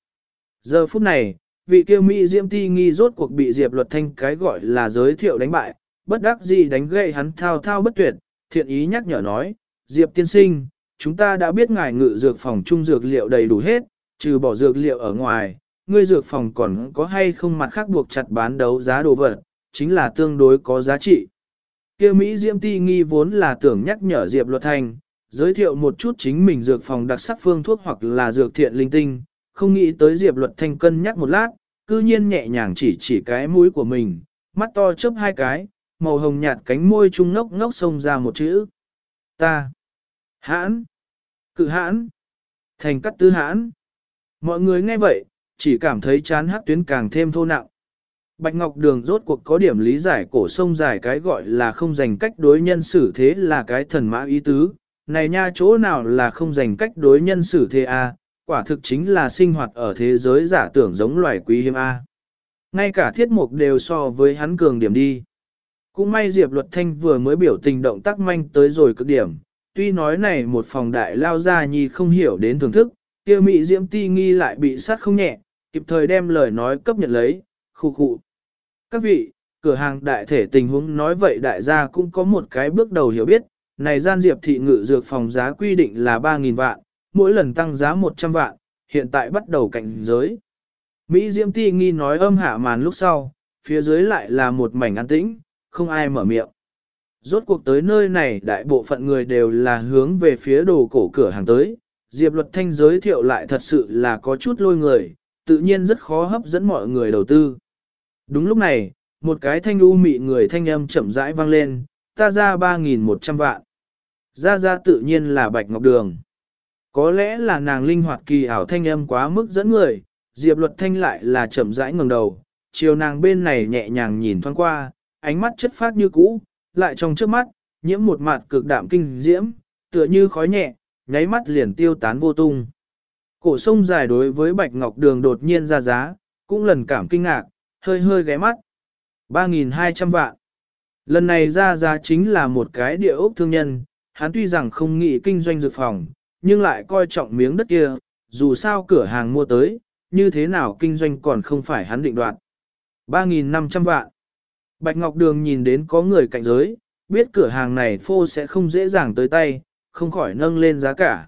Giờ phút này, vị kia Mỹ Diễm Ti nghi rốt cuộc bị Diệp Luật Thanh cái gọi là giới thiệu đánh bại, bất đắc dĩ đánh gậy hắn thao thao bất tuyệt, thiện ý nhắc nhở nói, Diệp tiên sinh, chúng ta đã biết ngài ngự dược phòng trung dược liệu đầy đủ hết, trừ bỏ dược liệu ở ngoài, ngươi dược phòng còn có hay không mặt khác buộc chặt bán đấu giá đồ vật, chính là tương đối có giá trị. Kia Mỹ Diễm Ti nghi vốn là tưởng nhắc nhở Diệp Luật Thanh, giới thiệu một chút chính mình dược phòng đặc sắc phương thuốc hoặc là dược thiện linh tinh, không nghĩ tới Diệp Luật Thanh cân nhắc một lát, cư nhiên nhẹ nhàng chỉ chỉ cái mũi của mình, mắt to chớp hai cái, màu hồng nhạt cánh môi trung ngốc ngốc xông ra một chữ. Ta. Hãn. Cự hãn. Thành cắt tư hãn. Mọi người nghe vậy, chỉ cảm thấy chán hát tuyến càng thêm thô nặng. Bạch Ngọc Đường rốt cuộc có điểm lý giải cổ sông dài cái gọi là không dành cách đối nhân xử thế là cái thần mã ý tứ. Này nha chỗ nào là không dành cách đối nhân xử thế a à? quả thực chính là sinh hoạt ở thế giới giả tưởng giống loài quý hiếm A. Ngay cả thiết mục đều so với hắn cường điểm đi. Cũng may Diệp Luật Thanh vừa mới biểu tình động tác manh tới rồi cực điểm, tuy nói này một phòng đại lao ra nhi không hiểu đến thưởng thức, kia Mỹ Diễm Ti nghi lại bị sát không nhẹ, kịp thời đem lời nói cấp nhận lấy, khu khu. Các vị, cửa hàng đại thể tình huống nói vậy đại gia cũng có một cái bước đầu hiểu biết, này gian diệp thị ngự dược phòng giá quy định là 3.000 vạn, mỗi lần tăng giá 100 vạn, hiện tại bắt đầu cạnh giới. Mỹ Diễm Ti nghi nói âm hạ màn lúc sau, phía dưới lại là một mảnh an tĩnh, không ai mở miệng. Rốt cuộc tới nơi này đại bộ phận người đều là hướng về phía đồ cổ cửa hàng tới, Diệp Luật Thanh giới thiệu lại thật sự là có chút lôi người, tự nhiên rất khó hấp dẫn mọi người đầu tư. Đúng lúc này, một cái thanh u mị người thanh âm chậm rãi vang lên, ta ra 3.100 vạn. Ra ra tự nhiên là Bạch Ngọc Đường. Có lẽ là nàng linh hoạt kỳ ảo thanh âm quá mức dẫn người, Diệp Luật Thanh lại là chậm rãi ngẩng đầu, chiều nàng bên này nhẹ nhàng nhìn thoáng qua, ánh mắt chất phát như cũ, lại trong trước mắt, nhiễm một mặt cực đạm kinh diễm, tựa như khói nhẹ, nháy mắt liền tiêu tán vô tung. Cổ sông dài đối với Bạch Ngọc Đường đột nhiên ra giá, cũng lần cảm kinh ngạc, hơi hơi ghé mắt. 3.200 vạn. Lần này ra giá chính là một cái địa ốc thương nhân, hắn tuy rằng không nghĩ kinh doanh dược phòng, nhưng lại coi trọng miếng đất kia, dù sao cửa hàng mua tới, như thế nào kinh doanh còn không phải hắn định đoạt. 3.500 vạn. Bạch Ngọc Đường nhìn đến có người cạnh giới, biết cửa hàng này phô sẽ không dễ dàng tới tay, không khỏi nâng lên giá cả.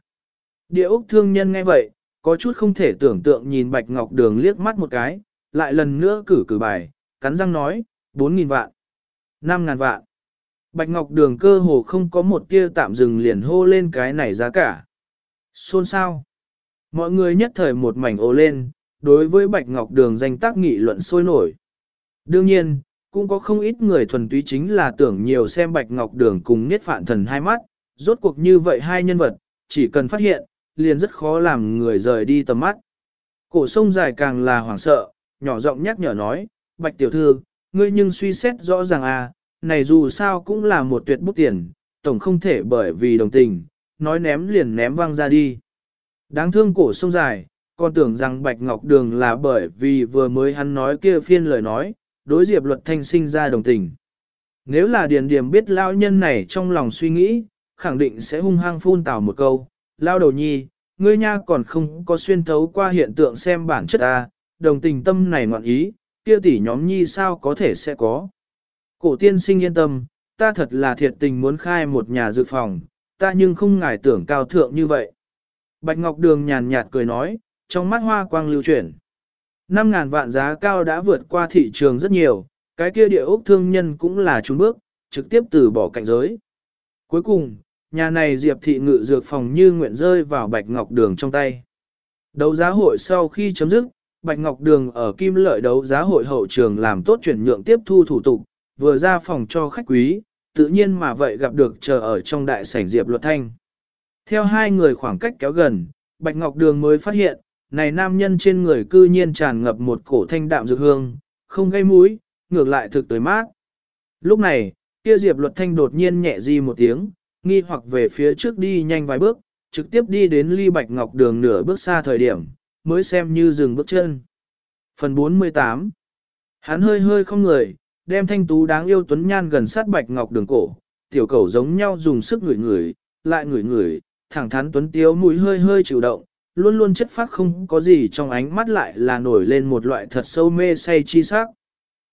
Địa Úc thương nhân nghe vậy, có chút không thể tưởng tượng nhìn Bạch Ngọc Đường liếc mắt một cái, lại lần nữa cử cử bài, cắn răng nói, 4.000 vạn, 5.000 vạn. Bạch Ngọc Đường cơ hồ không có một tia tạm dừng liền hô lên cái này giá cả. Xôn sao? Mọi người nhất thời một mảnh ồ lên, đối với Bạch Ngọc Đường danh tác nghị luận sôi nổi. Đương nhiên, cũng có không ít người thuần túy chính là tưởng nhiều xem Bạch Ngọc Đường cùng Niết Phạn Thần hai mắt, rốt cuộc như vậy hai nhân vật, chỉ cần phát hiện, liền rất khó làm người rời đi tầm mắt. Cổ sông dài càng là hoảng sợ, nhỏ giọng nhắc nhở nói, Bạch Tiểu Thư, ngươi nhưng suy xét rõ ràng à, này dù sao cũng là một tuyệt bút tiền, tổng không thể bởi vì đồng tình, nói ném liền ném văng ra đi. Đáng thương cổ sông dài, còn tưởng rằng Bạch Ngọc Đường là bởi vì vừa mới hắn nói kia phiên lời nói, đối diệp luật thanh sinh ra đồng tình. Nếu là điền điểm biết lao nhân này trong lòng suy nghĩ, khẳng định sẽ hung hăng phun tào một câu, lao đầu nhi, ngươi nha còn không có xuyên thấu qua hiện tượng xem bản chất ta, đồng tình tâm này ngoạn ý, kia tỷ nhóm nhi sao có thể sẽ có. Cổ tiên sinh yên tâm, ta thật là thiệt tình muốn khai một nhà dự phòng, ta nhưng không ngài tưởng cao thượng như vậy. Bạch Ngọc Đường nhàn nhạt cười nói, trong mắt hoa quang lưu chuyển. 5.000 vạn giá cao đã vượt qua thị trường rất nhiều, cái kia địa ốc thương nhân cũng là trốn bước, trực tiếp từ bỏ cạnh giới. Cuối cùng, nhà này Diệp thị ngự dược phòng như nguyện rơi vào Bạch Ngọc Đường trong tay. Đấu giá hội sau khi chấm dứt, Bạch Ngọc Đường ở Kim Lợi đấu giá hội hậu trường làm tốt chuyển nhượng tiếp thu thủ tục, vừa ra phòng cho khách quý, tự nhiên mà vậy gặp được chờ ở trong đại sảnh Diệp Luật Thanh. Theo hai người khoảng cách kéo gần, Bạch Ngọc Đường mới phát hiện, này nam nhân trên người cư nhiên tràn ngập một cổ thanh đạm dược hương, không gây mũi, ngược lại thực tới mát. Lúc này, kia Diệp Luật Thanh đột nhiên nhẹ di một tiếng, nghi hoặc về phía trước đi nhanh vài bước, trực tiếp đi đến ly Bạch Ngọc Đường nửa bước xa thời điểm, mới xem như dừng bước chân. Phần 48 Hắn hơi hơi không người, đem thanh tú đáng yêu tuấn nhan gần sát Bạch Ngọc Đường cổ, tiểu cầu giống nhau dùng sức ngửi ngửi, lại ngửi ngửi, thẳng thắn tuấn tiếu mũi hơi hơi chịu động, luôn luôn chất phác không có gì trong ánh mắt lại là nổi lên một loại thật sâu mê say chi sắc.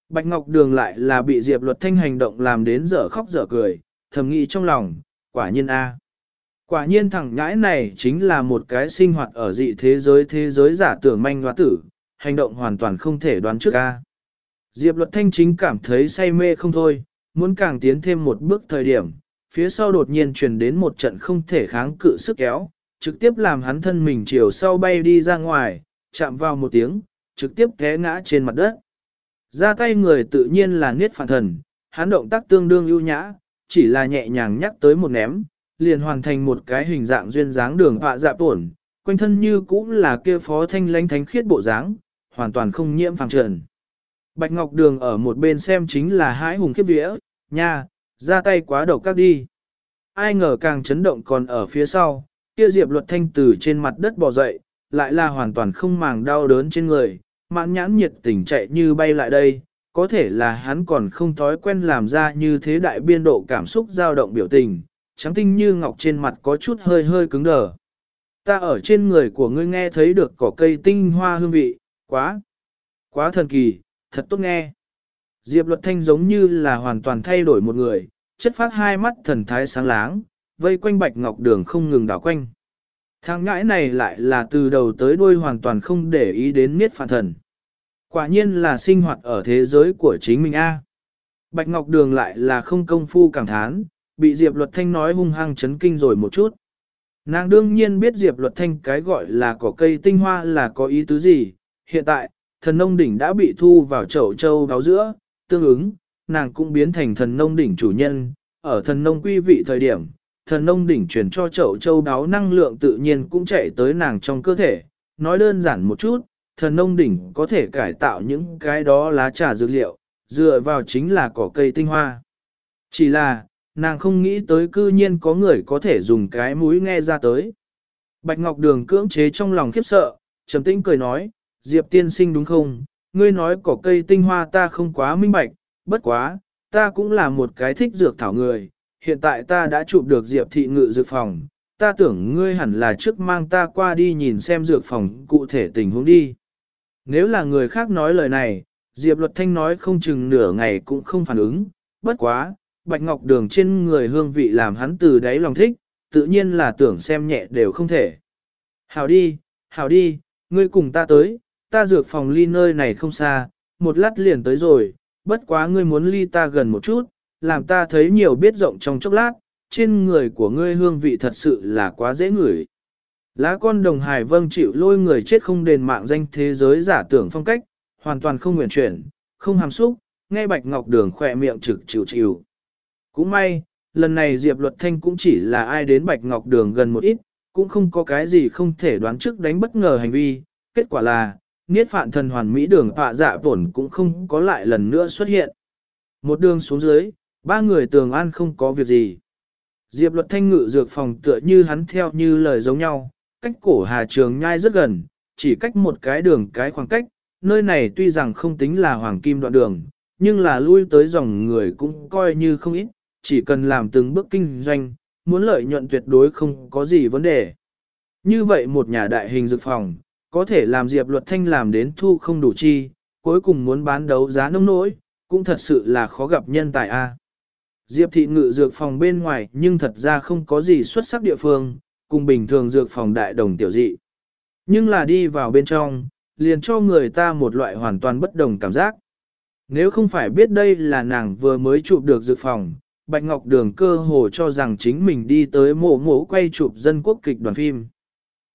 Bạch Ngọc Đường lại là bị Diệp Luật Thanh hành động làm đến dở khóc dở cười, thầm nghĩ trong lòng, quả nhiên a. Quả nhiên thằng nhãi này chính là một cái sinh hoạt ở dị thế giới thế giới giả tưởng manh hoa tử, hành động hoàn toàn không thể đoán trước a. Diệp Luật Thanh chính cảm thấy say mê không thôi, muốn càng tiến thêm một bước thời điểm, phía sau đột nhiên truyền đến một trận không thể kháng cự sức kéo, trực tiếp làm hắn thân mình chiều sau bay đi ra ngoài, chạm vào một tiếng, trực tiếp té ngã trên mặt đất. Ra tay người tự nhiên là niết phản thần, hắn động tác tương đương ưu nhã, chỉ là nhẹ nhàng nhắc tới một ném, liền hoàn thành một cái hình dạng duyên dáng đường họa dạ tổn, quanh thân như cũng là kia phó thanh lãnh thánh khiết bộ dáng, hoàn toàn không nhiễm phàng trần. Bạch Ngọc Đường ở một bên xem chính là hãi hùng khiếp vía, nha, ra tay quá độc các đi. Ai ngờ càng chấn động còn ở phía sau, kia Diệp Luật Thanh từ trên mặt đất bò dậy, lại là hoàn toàn không màng đau đớn trên người, mãn nhãn nhiệt tình chạy như bay lại đây, có thể là hắn còn không thói quen làm ra như thế đại biên độ cảm xúc dao động biểu tình, trắng tinh như ngọc trên mặt có chút hơi hơi cứng đờ. Ta ở trên người của ngươi nghe thấy được cỏ cây tinh hoa hương vị, quá, quá thần kỳ, thật tốt nghe. Diệp luật thanh giống như là hoàn toàn thay đổi một người, chất phát hai mắt thần thái sáng láng, vây quanh bạch ngọc đường không ngừng đảo quanh. Thằng ngãi này lại là từ đầu tới đuôi hoàn toàn không để ý đến miết phản thần. Quả nhiên là sinh hoạt ở thế giới của chính mình a. Bạch Ngọc Đường lại là không công phu cảm thán, bị Diệp Luật Thanh nói hung hăng chấn kinh rồi một chút. Nàng đương nhiên biết Diệp Luật Thanh cái gọi là cỏ cây tinh hoa là có ý tứ gì. Hiện tại, thần nông đỉnh đã bị thu vào chậu châu đáo giữa, tương ứng, nàng cũng biến thành thần nông đỉnh chủ nhân. Ở thần nông quy vị thời điểm, thần nông đỉnh chuyển cho chậu châu đáo năng lượng tự nhiên cũng chạy tới nàng trong cơ thể. Nói đơn giản một chút, thần nông đỉnh có thể cải tạo những cái đó lá trà dược liệu, dựa vào chính là cỏ cây tinh hoa. Chỉ là, nàng không nghĩ tới cư nhiên có người có thể dùng cái mũi nghe ra tới. Bạch Ngọc Đường cưỡng chế trong lòng khiếp sợ, trầm tĩnh cười nói, Diệp tiên sinh đúng không, ngươi nói cỏ cây tinh hoa ta không quá minh bạch, bất quá, ta cũng là một cái thích dược thảo người, hiện tại ta đã chụp được Diệp thị ngự dược phòng, ta tưởng ngươi hẳn là trước mang ta qua đi nhìn xem dược phòng cụ thể tình huống đi. Nếu là người khác nói lời này, Diệp Luật Thanh nói không chừng nửa ngày cũng không phản ứng, bất quá, bạch ngọc đường trên người hương vị làm hắn từ đáy lòng thích, tự nhiên là tưởng xem nhẹ đều không thể. Hảo đi, hảo đi, ngươi cùng ta tới, ta dược phòng ly nơi này không xa, một lát liền tới rồi, bất quá ngươi muốn ly ta gần một chút, làm ta thấy nhiều biết rộng trong chốc lát, trên người của ngươi hương vị thật sự là quá dễ ngửi. Lá con đồng hài vâng chịu lôi người chết không đền mạng danh thế giới giả tưởng phong cách, hoàn toàn không nguyện chuyển, không hàm xúc, nghe bạch ngọc đường khỏe miệng trực chịu chịu. Cũng may, lần này Diệp Luật Thanh cũng chỉ là ai đến bạch ngọc đường gần một ít, cũng không có cái gì không thể đoán trước đánh bất ngờ hành vi, kết quả là, niết phạn thần hoàn mỹ đường họa dạ vổn cũng không có lại lần nữa xuất hiện. Một đường xuống dưới, ba người tường an không có việc gì. Diệp luật thanh ngự dược phòng tựa như hắn theo như lời giống nhau, cách cổ hà trường nhai rất gần, chỉ cách một cái đường cái khoảng cách, nơi này tuy rằng không tính là hoàng kim đoạn đường, nhưng là lui tới dòng người cũng coi như không ít, chỉ cần làm từng bước kinh doanh, muốn lợi nhuận tuyệt đối không có gì vấn đề. Như vậy một nhà đại hình dược phòng, có thể làm Diệp Luật Thanh làm đến thu không đủ chi, cuối cùng muốn bán đấu giá nông nỗi, cũng thật sự là khó gặp nhân tài a. Diệp thị ngự dược phòng bên ngoài nhưng thật ra không có gì xuất sắc địa phương, cùng bình thường dược phòng đại đồng tiểu dị. Nhưng là đi vào bên trong, liền cho người ta một loại hoàn toàn bất đồng cảm giác. Nếu không phải biết đây là nàng vừa mới chụp được dược phòng, Bạch Ngọc Đường cơ hồ cho rằng chính mình đi tới mộ mộ quay chụp dân quốc kịch đoàn phim.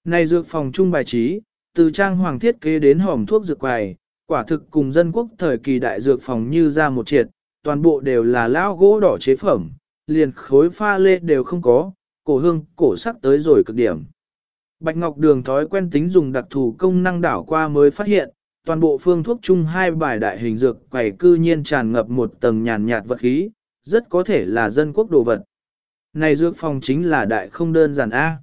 Này dược phòng trung bài trí, từ trang hoàng thiết kế đến hòm thuốc dược quài, quả thực cùng dân quốc thời kỳ đại dược phòng như ra một triệt, toàn bộ đều là lao gỗ đỏ chế phẩm, liền khối pha lê đều không có, cổ hương, cổ sắc tới rồi cực điểm. Bạch Ngọc Đường thói quen tính dùng đặc thù công năng đảo qua mới phát hiện, toàn bộ phương thuốc chung hai bài đại hình dược quầy cư nhiên tràn ngập một tầng nhàn nhạt vật khí, rất có thể là dân quốc đồ vật. Này dược phòng chính là đại không đơn giản A.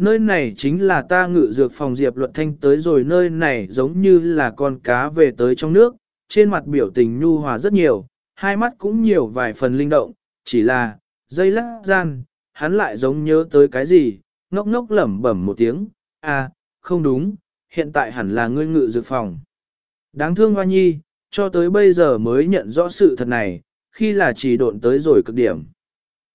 Nơi này chính là ta ngự dược phòng Diệp Luật Thanh tới rồi nơi này giống như là con cá về tới trong nước, trên mặt biểu tình nhu hòa rất nhiều, hai mắt cũng nhiều vài phần linh động, chỉ là, dây lắc gian, hắn lại giống nhớ tới cái gì, ngốc ngốc lẩm bẩm một tiếng, à, không đúng, hiện tại hẳn là ngươi ngự dược phòng. Đáng thương hoa nhi, cho tới bây giờ mới nhận rõ sự thật này, khi là chỉ độn tới rồi cực điểm.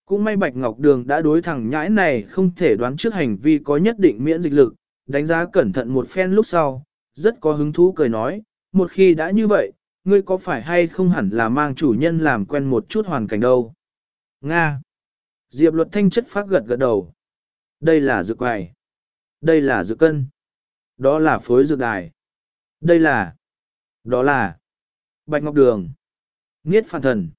Cũng may Bạch Ngọc Đường đã đối thẳng nhãi này không thể đoán trước hành vi có nhất định miễn dịch lực, đánh giá cẩn thận một phen lúc sau, rất có hứng thú cười nói, một khi đã như vậy, ngươi có phải hay không hẳn là mang chủ nhân làm quen một chút hoàn cảnh đâu. Nga. Diệp luật thanh chất phát gật gật đầu. Đây là dược quài. Đây là dược cân. Đó là phối dược đài. Đây là. Đó là. Bạch Ngọc Đường. Niết phản thần.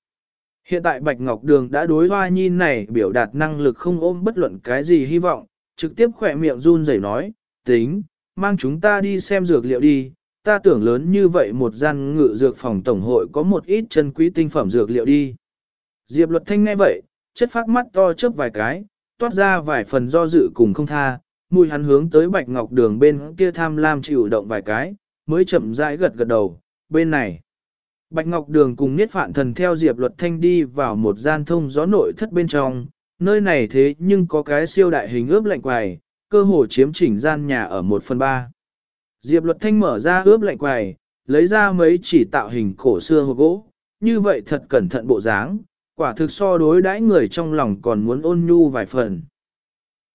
Hiện tại Bạch Ngọc Đường đã đối hoa nhi này biểu đạt năng lực không ôm bất luận cái gì hy vọng, trực tiếp khỏe miệng run rẩy nói, tính, mang chúng ta đi xem dược liệu đi, ta tưởng lớn như vậy một gian ngự dược phòng tổng hội có một ít chân quý tinh phẩm dược liệu đi. Diệp luật thanh nghe vậy, chất phát mắt to chớp vài cái, toát ra vài phần do dự cùng không tha, mùi hắn hướng tới bạch ngọc đường bên kia tham lam chịu động vài cái, mới chậm rãi gật gật đầu, bên này. Bạch Ngọc Đường cùng Niết Phạn Thần theo Diệp Luật Thanh đi vào một gian thông gió nội thất bên trong, nơi này thế nhưng có cái siêu đại hình ướp lạnh quầy, cơ hồ chiếm chỉnh gian nhà ở một phần ba. Diệp luật thanh mở ra ướp lạnh quầy, lấy ra mấy chỉ tạo hình cổ xưa hộp gỗ, như vậy thật cẩn thận bộ dáng, quả thực so đối đãi người trong lòng còn muốn ôn nhu vài phần.